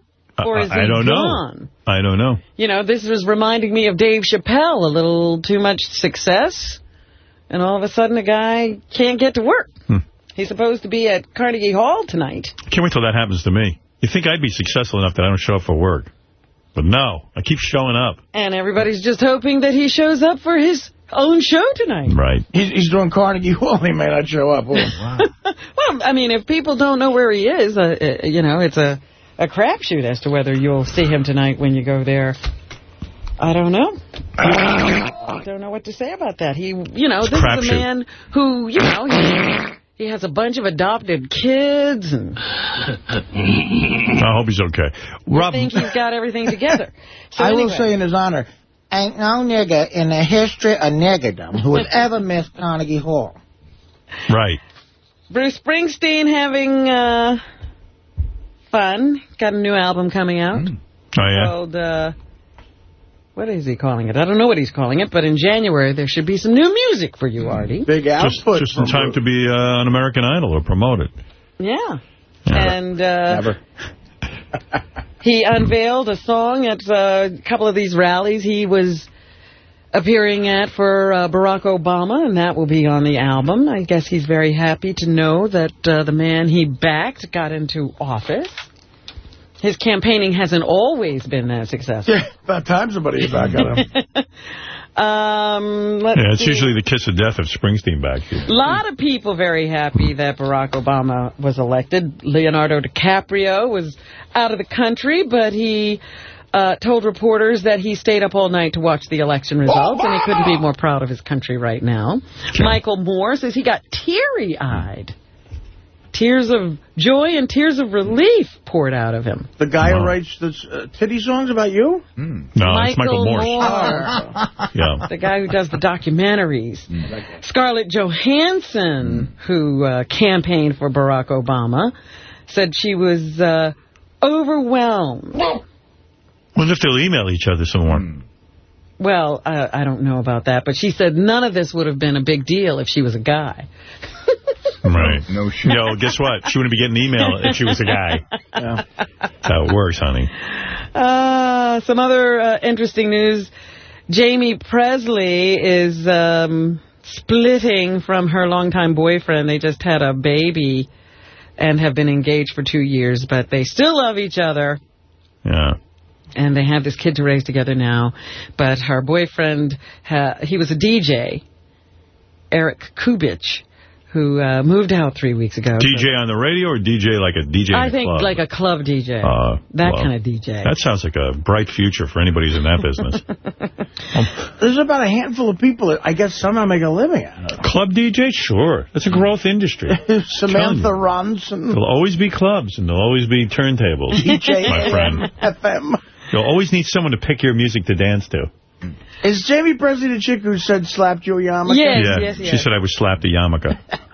S5: Or
S1: I-
S5: is he
S1: I don't
S5: gone?
S1: know. I don't know.
S5: You know, this was reminding me of Dave Chappelle, a little too much success, and all of a sudden a guy can't get to work.
S1: Hmm.
S5: He's supposed to be at Carnegie Hall tonight.
S1: Can't wait till that happens to me. You think I'd be successful enough that I don't show up for work. But no, I keep showing up.
S5: And everybody's just hoping that he shows up for his own show tonight.
S1: Right.
S2: He's, he's doing Carnegie Hall. He may not show up. Oh, wow.
S5: Well, I mean, if people don't know where he is, uh, uh, you know, it's a, a crapshoot as to whether you'll see him tonight when you go there. I don't know. I don't know what to say about that. He, you know,
S1: It's
S5: this is a man who, you know, he, he has a bunch of adopted kids and
S1: I hope he's okay. Rob,
S5: think he's got everything together. So
S2: I will say in his honor, ain't no nigger in the history of niggerdom who has ever missed Carnegie Hall.
S1: right.
S5: Bruce Springsteen having uh, fun. Got a new album coming out.
S1: Oh, yeah?
S5: Called, uh, what is he calling it? I don't know what he's calling it, but in January there should be some new music for you, Artie.
S2: Big
S1: Just, just in time to be uh, on American Idol or promoted.
S5: Yeah. And uh, he unveiled a song at uh, a couple of these rallies he was appearing at for uh, Barack Obama, and that will be on the album. I guess he's very happy to know that uh, the man he backed got into office. His campaigning hasn't always been that successful.
S2: Yeah, about time somebody is back on him.
S5: Um, let's
S1: Yeah, it's
S5: see.
S1: usually the kiss of death if Springsteen backs you.
S5: A lot of people very happy that Barack Obama was elected. Leonardo DiCaprio was out of the country, but he uh, told reporters that he stayed up all night to watch the election results, and he couldn't be more proud of his country right now. Michael Moore says he got teary-eyed. Tears of joy and tears of relief poured out of him.
S2: The guy who writes the uh, titty songs about you?
S1: No, it's Michael Morse. Yeah.
S5: the guy who does the documentaries. Scarlett Johansson, who uh, campaigned for Barack Obama, said she was uh, overwhelmed.
S1: Wonder if they'll email each other some more.
S5: Well, uh, I don't know about that, but she said none of this would have been a big deal if she was a guy.
S1: Right. No shit. Yo, guess what? She wouldn't be getting email if she was a guy. That's how it works, honey.
S5: Uh, some other uh, interesting news. Jaime Pressly is um, splitting from her longtime boyfriend. They just had a baby and have been engaged for two years, but they still love each other.
S1: Yeah.
S5: And they have this kid to raise together now. But her boyfriend, ha he was a DJ, Eric Kubich, who uh, moved out three weeks ago.
S1: DJ on the radio or DJ like a DJ in
S5: I
S1: a
S5: think
S1: club?
S5: like a club DJ.
S1: Uh,
S5: that
S1: well,
S5: kind of DJ.
S1: That sounds like a bright future for anybody who's in that business.
S2: There's about a handful of people that I guess somehow make a living out of it.
S1: Club DJ? Sure. That's a growth industry.
S2: Samantha
S1: you.
S2: Ronson,
S1: There'll always be clubs and there'll always be turntables,
S2: DJ
S1: my friend.
S2: FM.
S1: You'll always need someone to pick your music to dance to.
S2: Is Jaime Pressly the chick who said slapped you a yarmulke?
S1: yeah. She said I was slapped a yarmulke.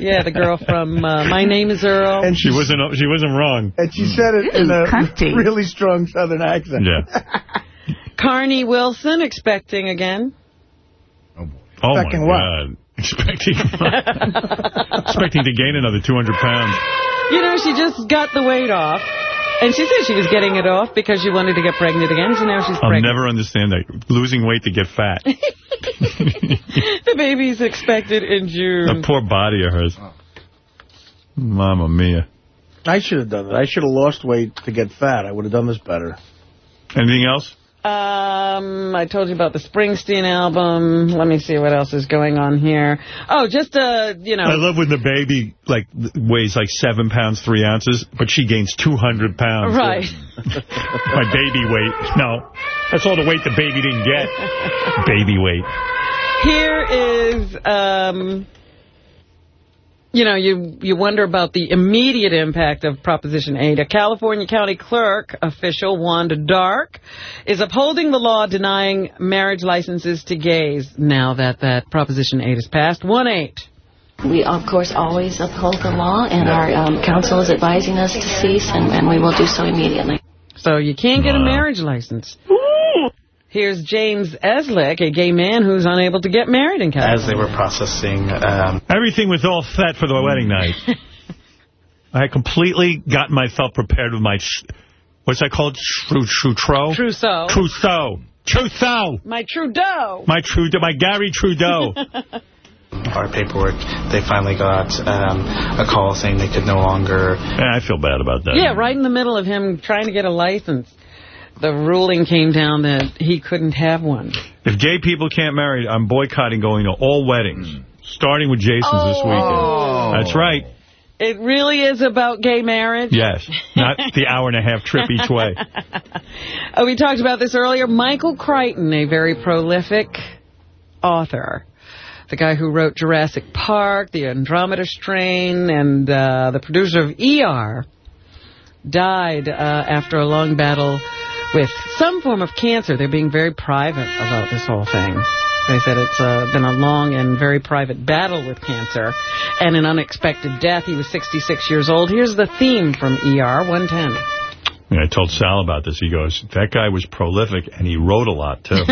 S5: Yeah, the girl from uh, My Name is Earl.
S2: And
S1: She wasn't. She wasn't wrong.
S2: And she said it in a
S5: cunty.
S2: really strong southern accent.
S1: Yeah.
S5: Carnie Wilson expecting again.
S1: Oh boy!
S2: Expecting
S1: my
S2: what?
S1: God. Expecting expecting to gain another 200 pounds.
S5: You know, she just got the weight off. And she said she was getting it off because she wanted to get pregnant again, so now she's pregnant.
S1: I'll never understand that. Losing weight to get fat.
S5: the baby's expected in June.
S1: That poor body of hers. Mamma mia.
S2: I should have done that. I should have lost weight to get fat. I would have done this better.
S1: Anything else?
S5: Um, I told you about the Springsteen album. Let me see what else is going on here. Oh, just, uh, you know.
S1: I love when the baby like weighs like seven pounds, three ounces, but she gains 200 pounds.
S5: Right.
S1: My baby weight. No, that's all the weight the baby didn't get. Baby weight.
S5: Here is um, you know, you, you wonder about the immediate impact of Proposition 8. A California County Clerk official, Wanda Dark, is upholding the law denying marriage licenses to gays now that that Proposition 8 is passed. 1-8.
S57: We, of course, always uphold the law, and our um, council is advising us to cease, and, and we will do so immediately.
S5: So you can't get a marriage license. Here's James Eslick, a gay man who's unable to get married in California.
S62: As they were processing... Um,
S1: Everything was all set for the wedding night. I had completely gotten myself prepared with my, sh- what's that called? Trou Trousseau?
S5: Trousseau.
S1: Trousseau. Trousseau.
S5: My Trudeau.
S1: My Trudeau. My Garry Trudeau.
S62: our paperwork, they finally got um, a call saying they could no longer...
S1: Yeah, I feel bad about that.
S5: Yeah, right in the middle of him trying to get a license. The ruling came down that he couldn't have one.
S1: If gay people can't marry, I'm boycotting going to all weddings, starting with Jason's this weekend.
S5: Oh.
S1: That's right.
S5: It really is about gay marriage?
S1: Yes, not the hour and a half trip each way.
S5: Oh, we talked about this earlier. Michael Crichton, a very prolific author. The guy who wrote Jurassic Park, The Andromeda Strain, and uh, the producer of ER, died uh, after a long battle with some form of cancer. They're being very private about this whole thing. They said it's uh, been a long and very private battle with cancer and an unexpected death. He was 66 years old. Here's the theme from ER 110.
S1: I told Sal about this. He goes, that guy was prolific, and he wrote a lot, too. All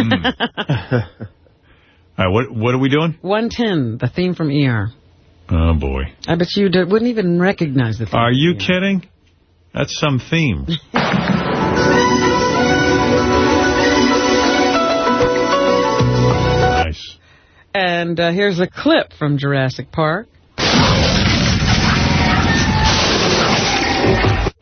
S1: right, what, what are we doing?
S5: 110, the theme from ER.
S1: Oh, boy.
S5: I bet you wouldn't even recognize the theme.
S1: Are you kidding? That's some theme.
S5: And uh, here's a clip from Jurassic Park.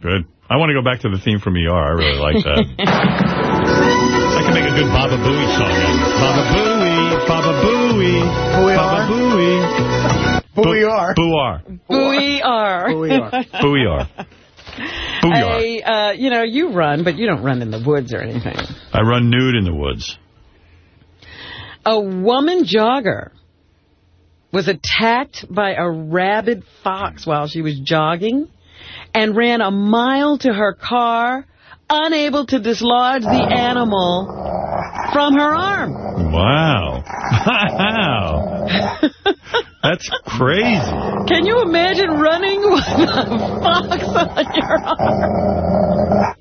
S1: Good. I want to go back to the theme from ER. I really like that. I can make a good Baba Booey song. Baba Booey, Baba Booey, Baba Booey.
S2: Booey-R.
S1: Boo-R.
S5: Booey-R.
S1: Booey-R. Booyah.
S5: Hey, uh, you know, you run, but you don't run in the woods or anything.
S1: I run nude in the woods.
S5: A woman jogger was attacked by a rabid fox while she was jogging and ran a mile to her car, unable to dislodge the animal from her arm.
S1: Wow. Wow. That's crazy.
S5: Can you imagine running with a fox on your arm?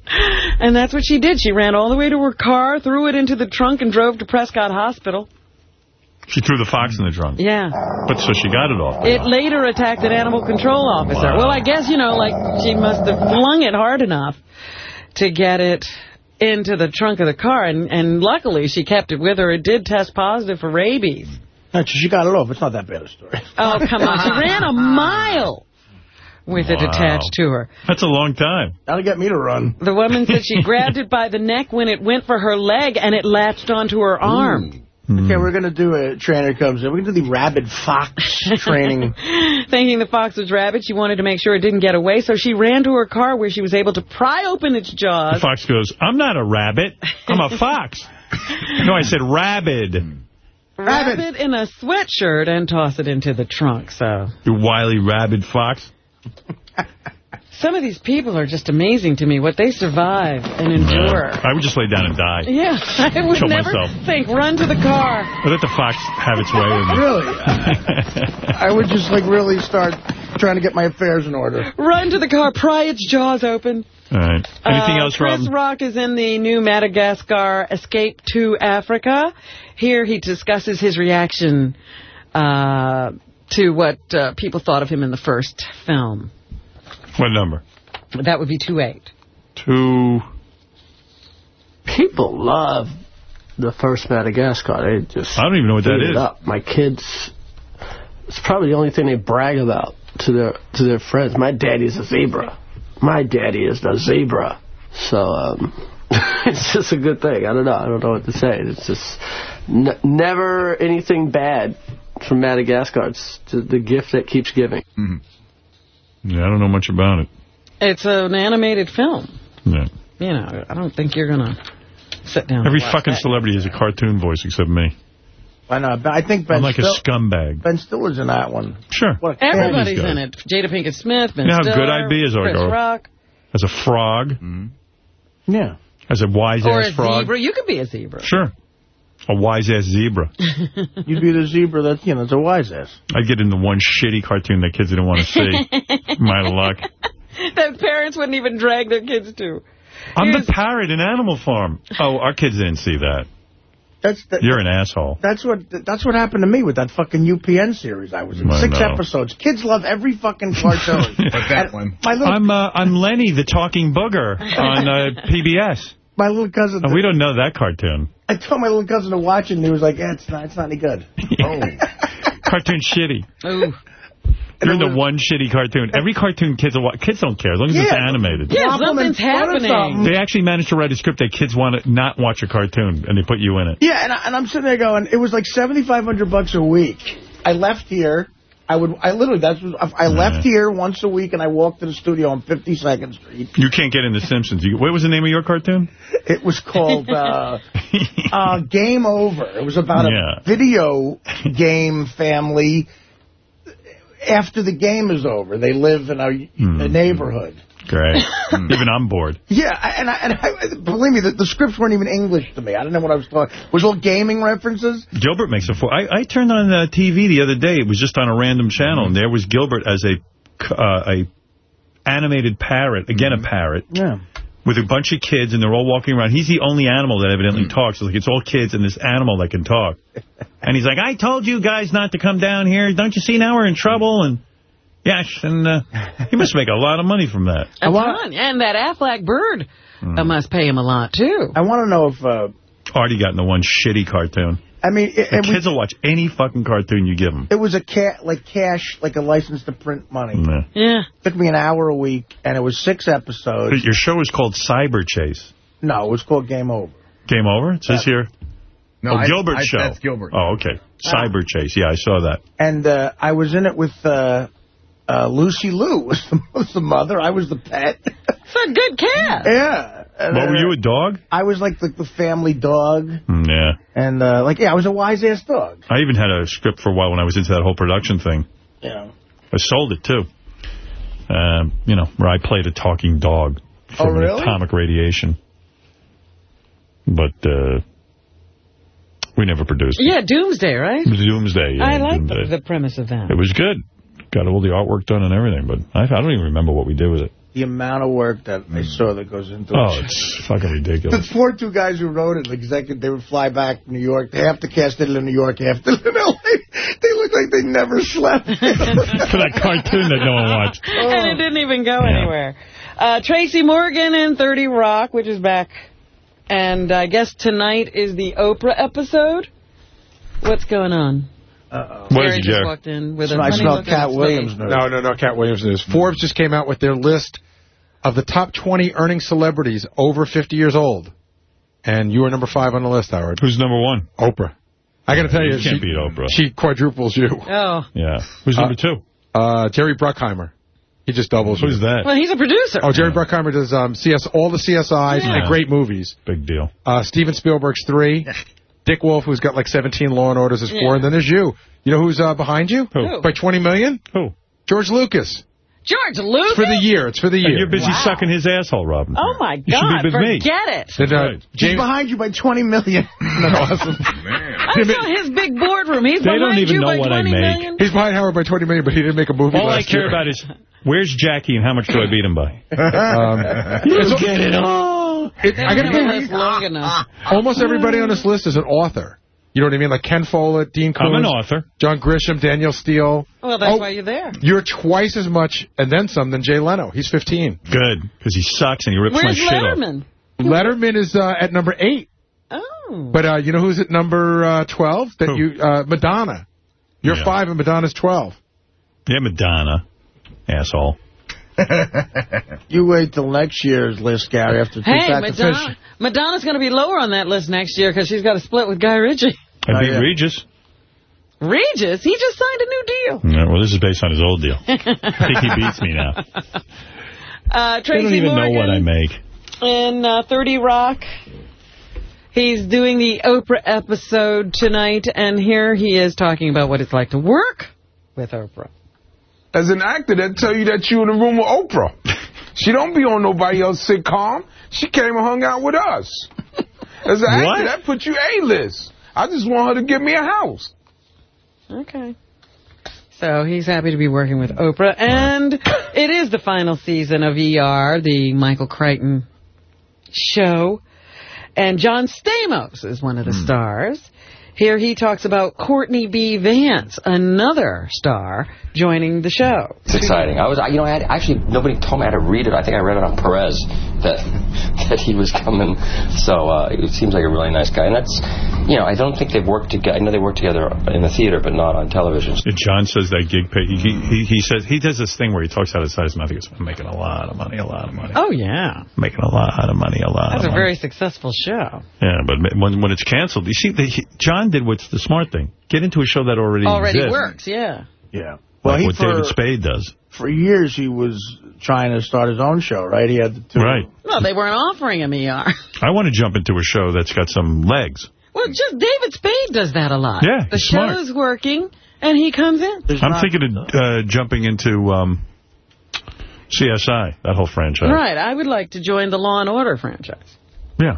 S5: And that's what she did. She ran all the way to her car, threw it into the trunk, and drove to Prescott Hospital.
S1: She threw the fox in the trunk.
S5: Yeah.
S1: But so she got it off.
S5: It later attacked an animal control officer.
S1: Wow.
S5: Well, I guess, you know, like, she must have flung it hard enough to get it into the trunk of the car. And, and luckily, she kept it with her. It did test positive for rabies.
S2: Actually, she got it off. It's not that bad a story.
S5: Oh, come on. She ran a mile with it attached to her.
S1: That's a long time.
S2: That'll get me to run.
S5: The woman said she grabbed it by the neck when it went for her leg, and it latched onto her hmm. arm. Hmm.
S2: Okay, we're going to do a trainer comes in. We're going to do the rabid fox training.
S5: Thinking the fox was rabid, she wanted to make sure it didn't get away, so she ran to her car where she was able to pry open its jaws.
S1: The fox goes, I'm not a rabbit. I'm a fox. no, I said rabid.
S5: Wrap it in a sweatshirt and toss it into the trunk. So
S1: You wily rabid fox.
S5: some of these people are just amazing to me, what they survive and endure.
S1: I would just lay down and die.
S5: Yeah, I would
S1: Kill
S5: never
S1: myself.
S5: think, run to the car.
S1: But let the fox have its way with me.
S2: Really? I would just, like, really start trying to get my affairs in order.
S5: Run to the car, pry its jaws open.
S1: All right. Anything
S5: Uh,
S1: else,
S5: Chris Rock is in the new Madagascar Escape to Africa. Here he discusses his reaction uh, to what uh, people thought of him in the first film.
S1: What number?
S5: That would be 2-8.
S1: Two.
S63: People love the first Madagascar. They just
S1: I don't even know what that
S63: eat it
S1: is.
S63: Up. My kids, it's probably the only thing they brag about to their to their friends. My daddy's a zebra. My daddy is the zebra. So um, it's just a good thing. I don't know. I don't know what to say. It's just n- never anything bad from Madagascar. It's the, the gift that keeps giving. Mm-hmm.
S1: Yeah, I don't know much about it.
S5: It's an animated film.
S1: Yeah.
S5: You know, I don't think you're going to sit down.
S1: Every
S5: and watch
S1: fucking
S5: that.
S1: celebrity has a cartoon voice except me.
S2: I know. but I think Ben
S1: I'm like
S2: Still-
S1: a scumbag.
S2: Ben Stiller's in that one.
S1: Sure.
S5: Everybody's
S1: good.
S5: in it. Jada Pinkett Smith, Ben
S1: You know how
S5: Stiller,
S1: good I'd be as a-
S5: Chris
S1: or-
S5: Rock.
S1: As a frog. Mm-hmm.
S2: Yeah.
S1: As a
S5: Or a
S1: wise-ass frog.
S5: zebra. You could be a zebra.
S1: Sure. A wise-ass zebra.
S2: You'd be the zebra that's, you know, it's a wise ass.
S1: I'd get into one shitty cartoon that kids didn't want to see. My luck.
S5: that parents wouldn't even drag their kids to.
S1: I'm
S5: Here's-
S1: the parrot in Animal Farm. Oh, our kids didn't see that.
S2: That's the,
S1: You're an asshole.
S2: That's what that's what happened to me with that fucking UPN series I was in.
S1: I
S2: Six
S1: know.
S2: episodes. Kids love every fucking cartoon.
S1: But
S2: that one. My little,
S1: I'm uh, I'm Lenny, the talking booger on uh, PBS.
S2: my little cousin.
S1: Oh, we don't know that cartoon.
S2: I told my little cousin to watch it, and he was like, yeah, it's not, it's not any good. Oh.
S1: Cartoon shitty.
S5: Ooh.
S1: You're the one shitty cartoon. Every cartoon kids will watch. Kids don't care as long as it's animated.
S5: Yeah,
S2: Whop 'em
S5: something's
S2: in front of
S5: happening.
S2: something.
S1: They actually managed to write a script that kids want to not watch a cartoon, and they put you in it.
S2: Yeah, and, I, and I'm sitting there going, it was like 7,500 bucks a week. I left here. I would, I literally, that's what, I left here once a week, and I walked to the studio on 52nd Street.
S1: You can't get in The Simpsons. You, what was the name of your cartoon?
S2: It was called uh, uh, Game Over. It was about
S1: Yeah.
S2: a video game family. After the game is over, they live in a,
S1: Hmm.
S2: a neighborhood.
S1: Great. Even I'm bored.
S2: Yeah, and I, and I, believe me, the, the scripts weren't even English to me. I do not know what I was talking. It was all gaming references.
S1: Gilbert makes a four. I, I turned on the TV the other day. It was just on a random channel, and there was Gilbert as a uh, a animated parrot, again a parrot,
S2: Yeah.
S1: with a bunch of kids, and they're all walking around. He's the only animal that evidently talks. Like it's all kids and this animal that can talk. And he's like, I told you guys not to come down here. Don't you see now we're in trouble? And yes, and uh, he must make a lot of money from that.
S5: A ton. And that Aflac bird uh, must pay him a lot, too.
S2: I want to know if, uh,
S1: Artie got in the one shitty cartoon.
S2: I mean, it,
S1: The
S2: it,
S1: kids
S2: was,
S1: will watch any fucking cartoon you give them.
S2: it was a ca like cash, like a license to print money.
S5: Yeah.
S2: It took me an hour a week, and it was six episodes.
S1: Your show is called Cyberchase.
S2: No, it was called Game Over.
S1: Game over? It says here.
S2: No,
S1: oh,
S2: I-
S1: Gilbert's
S2: I-
S1: show.
S2: that's Gilbert.
S1: Oh, okay. Cyberchase. Yeah, I saw that.
S2: And uh, I was in it with uh, uh, Lucy Liu was the, was the mother. I was the pet.
S5: It's a good cast.
S2: yeah. And,
S1: What, were
S2: uh,
S1: you, a dog?
S2: I was like the, the family dog.
S1: Mm, Yeah.
S2: And, uh, like, yeah, I was a wise-ass dog.
S1: I even had a script for a while when I was into that whole production thing.
S2: You know.
S1: I sold it, too. Um, you know, where I played a talking dog
S2: Oh,
S1: from
S2: really?
S1: atomic radiation. But uh, we never produced it.
S5: Yeah, Doomsday, right?
S1: Doomsday. Yeah,
S5: I like the, the premise of that.
S1: It was good. Got all the artwork done and everything, but I, I don't even remember what we did with it.
S2: The amount of work that I saw that goes into it.
S1: Oh, it's fucking ridiculous.
S2: The four two guys who wrote it, the executive, they would fly back to New York. Half the cast did it in New York, half did it in L.A. They looked like they never slept.
S1: For that cartoon that no one watched.
S5: And it didn't even go anywhere. Uh, Tracy Morgan in 30 Rock, which is back. And I guess tonight is the Oprah episode. What's going on?
S2: Uh-oh.
S64: What is
S5: Jerry
S64: it,
S5: just
S64: Jerry?
S5: walked in with a
S2: I
S5: funny
S2: smell
S5: look Katt
S2: Williams news.
S64: No, no, no, Katt Williams news. Forbes just came out with their list of the top 20 earning celebrities over 50 years old. And you are number five on the list, Howard.
S1: Who's number one?
S64: Oprah. I got to tell you,
S1: You can't
S64: she,
S1: beat Oprah.
S64: she quadruples you.
S5: Oh.
S1: Yeah. Who's number two?
S64: Uh, Jerry Bruckheimer. He just doubles
S1: Who's
S64: you.
S1: that?
S5: Well, he's a producer.
S64: Oh, Jerry Bruckheimer does um, CS all the CSIs
S5: Yeah.
S64: and great movies.
S1: Big deal.
S64: Uh, Steven Spielberg's three. Dick Wolf, who's got like 17 Law and Orders, is four.
S5: Yeah.
S64: And then there's you. You know who's uh, behind you?
S5: Who?
S64: By 20 million?
S1: Who?
S64: George Lucas.
S5: George Lucas?
S64: It's for the year. It's for the
S1: Hey,
S64: year.
S1: you're busy
S5: Wow.
S1: sucking his asshole, Robin.
S5: Oh, my
S1: You should
S5: God.
S1: be with me.
S5: Forget it.
S64: Then, uh,
S1: Right.
S2: He's behind you by 20 million.
S64: Isn't that awesome?
S5: I saw his big boardroom. He's
S1: They don't
S5: behind
S1: even
S5: you
S1: know
S5: by
S1: what I make.
S5: million?
S64: He's behind Howard by 20 million, but he didn't make a movie
S1: All I care
S64: year.
S1: about is where's Jackie and how much do I beat him by?
S64: Um, it's-
S1: get it all.
S64: It- I gotta
S5: Never
S64: tell
S5: lasts
S64: you,
S5: long enough.
S64: almost everybody on this list is an author. You know what I mean? Like Ken Follett, Dean
S1: I'm an author.
S64: John Grisham, Danielle Steel.
S5: Well, that's
S64: Oh,
S5: why you're there.
S64: You're twice as much and then some than Jay Leno. He's 15.
S1: Good, because he sucks and he rips my
S5: Where's
S1: shit off.
S5: Letterman?
S64: Letterman is uh, at number eight.
S5: Oh.
S64: But uh, you know who's at number uh, 12? That
S1: Who?
S64: you uh, Madonna. You're
S1: Yeah.
S64: five and Madonna's 12.
S1: Yeah, Madonna. Asshole.
S2: you wait till next year's list, Gary, after
S5: Hey,
S2: Too Fat to Fish.
S5: Madonna, Madonna's going to be lower on that list next year because she's got a split with Guy Ritchie.
S1: I
S2: Oh,
S1: beat
S2: yeah.
S1: Regis.
S5: Regis, he just signed a new deal.
S1: Yeah, well, this is based on his old deal. I think he beats me now.
S5: Uh,
S1: They
S5: Tracy
S1: don't even
S5: Morgan
S1: know what I make.
S5: in uh, 30 Rock. He's doing the Oprah episode tonight, and here he is talking about what it's like to work with Oprah.
S65: As an actor, that tell you that you in the room with Oprah. She don't be on nobody else's sitcom. She came and hung out with us. As an
S5: What?
S65: actor, that put you A-list. I just want her to give me a house.
S5: Okay. So he's happy to be working with Oprah. And it is the final season of ER, the Michael Crichton show. And John Stamos is one of the stars. Here he talks about Courtney B. Vance, another star, joining the show.
S66: It's exciting. I was, you know, I had, actually nobody told me how to read it. I think I read it on Perez that that he was coming. So uh, it seems like a really nice guy, and that's, you know, I don't think they've worked together. I know they worked together in the theater, but not on television.
S1: John says that gig pay. He, he he says he does this thing where he talks out of his mouth. He goes, "I'm making a lot of money, a lot of money,
S5: Oh, yeah.
S1: making a lot of money, a lot
S5: That's
S1: of
S5: a
S1: money."
S5: very successful show.
S1: Yeah, but when when it's canceled, you see, they, he, John did what's the smart thing: get into a show that already
S5: Already
S1: exists,
S5: works, yeah.
S2: Yeah.
S1: like
S2: he
S1: what
S2: for-
S1: David Spade does.
S2: For years, he was trying to start his own show, right? He had the two.
S1: Right.
S5: Well, they weren't offering him ER.
S1: I want to jump into a show that's got some legs.
S5: Well, just David Spade does that a lot.
S1: Yeah,
S5: The
S1: he's smart.
S5: show's working, and he comes in.
S1: I'm thinking of uh, jumping into um, CSI, that whole franchise.
S5: Right, I would like to join the Law and Order franchise.
S1: Yeah.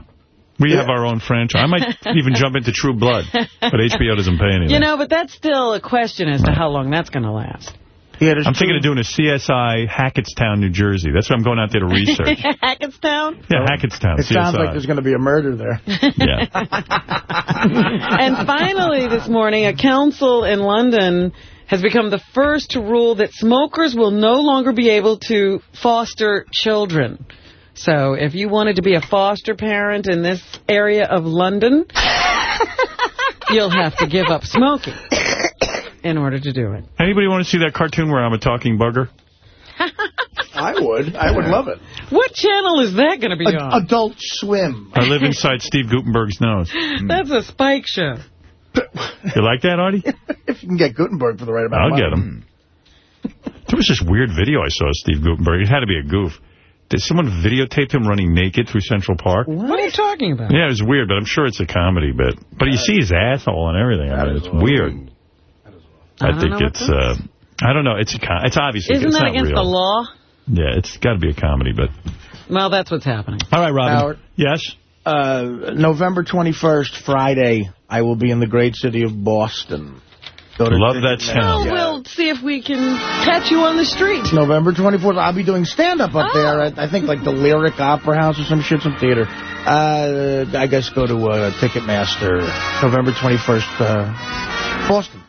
S1: We have our own franchise. I might even jump into True Blood, but HBO doesn't pay anything.
S5: You know, but that's still a question as to how long that's going to last.
S1: I'm thinking of doing a CSI Hackettstown, New Jersey. That's what I'm going out there to research.
S5: Hackettstown?
S1: yeah, Hackettstown,
S2: It sounds like there's going to be a murder there. Yeah.
S5: and finally this morning, a council in London has become the first to rule that smokers will no longer be able to foster children. So if you wanted to be a foster parent in this area of London, you'll have to give up smoking in order to do it.
S1: Anybody want to see that cartoon where I'm a talking bugger?
S2: I would. I would love it.
S5: What channel is that going to be on?
S2: Adult Swim.
S1: I live inside Steve Guttenberg's nose.
S5: That's a Spike show.
S1: You like that, Artie?
S2: If you can get Guttenberg for the right amount
S1: I'll
S2: of
S1: get him. There was this weird video I saw of Steve Guttenberg. It had to be a goof. Did someone videotape him running naked through Central Park?
S5: What are you talking about?
S1: Yeah, it was weird, but I'm sure it's a comedy bit. But you uh, see his asshole and everything. I mean, it's weird.
S5: I
S1: I, think it's, uh, I don't know. It's a com It's obviously,
S5: Isn't
S1: it's
S5: that
S1: not
S5: against
S1: real.
S5: the law?
S1: Yeah, it's got to be a comedy, but.
S5: Well, that's what's happening.
S1: All right, Robin.
S2: Howard?
S1: Yes?
S2: Uh, November 21st, Friday, I will be in the great city of Boston. Go to
S1: Love that
S2: Ticketmaster.
S5: Well, we'll see if we can catch you on the street.
S2: November 24th, I'll be doing stand-up up there at, I think, like the Lyric Opera House or some shit, some theater. Uh, I guess go to uh, Ticketmaster, November 21st, uh, Boston.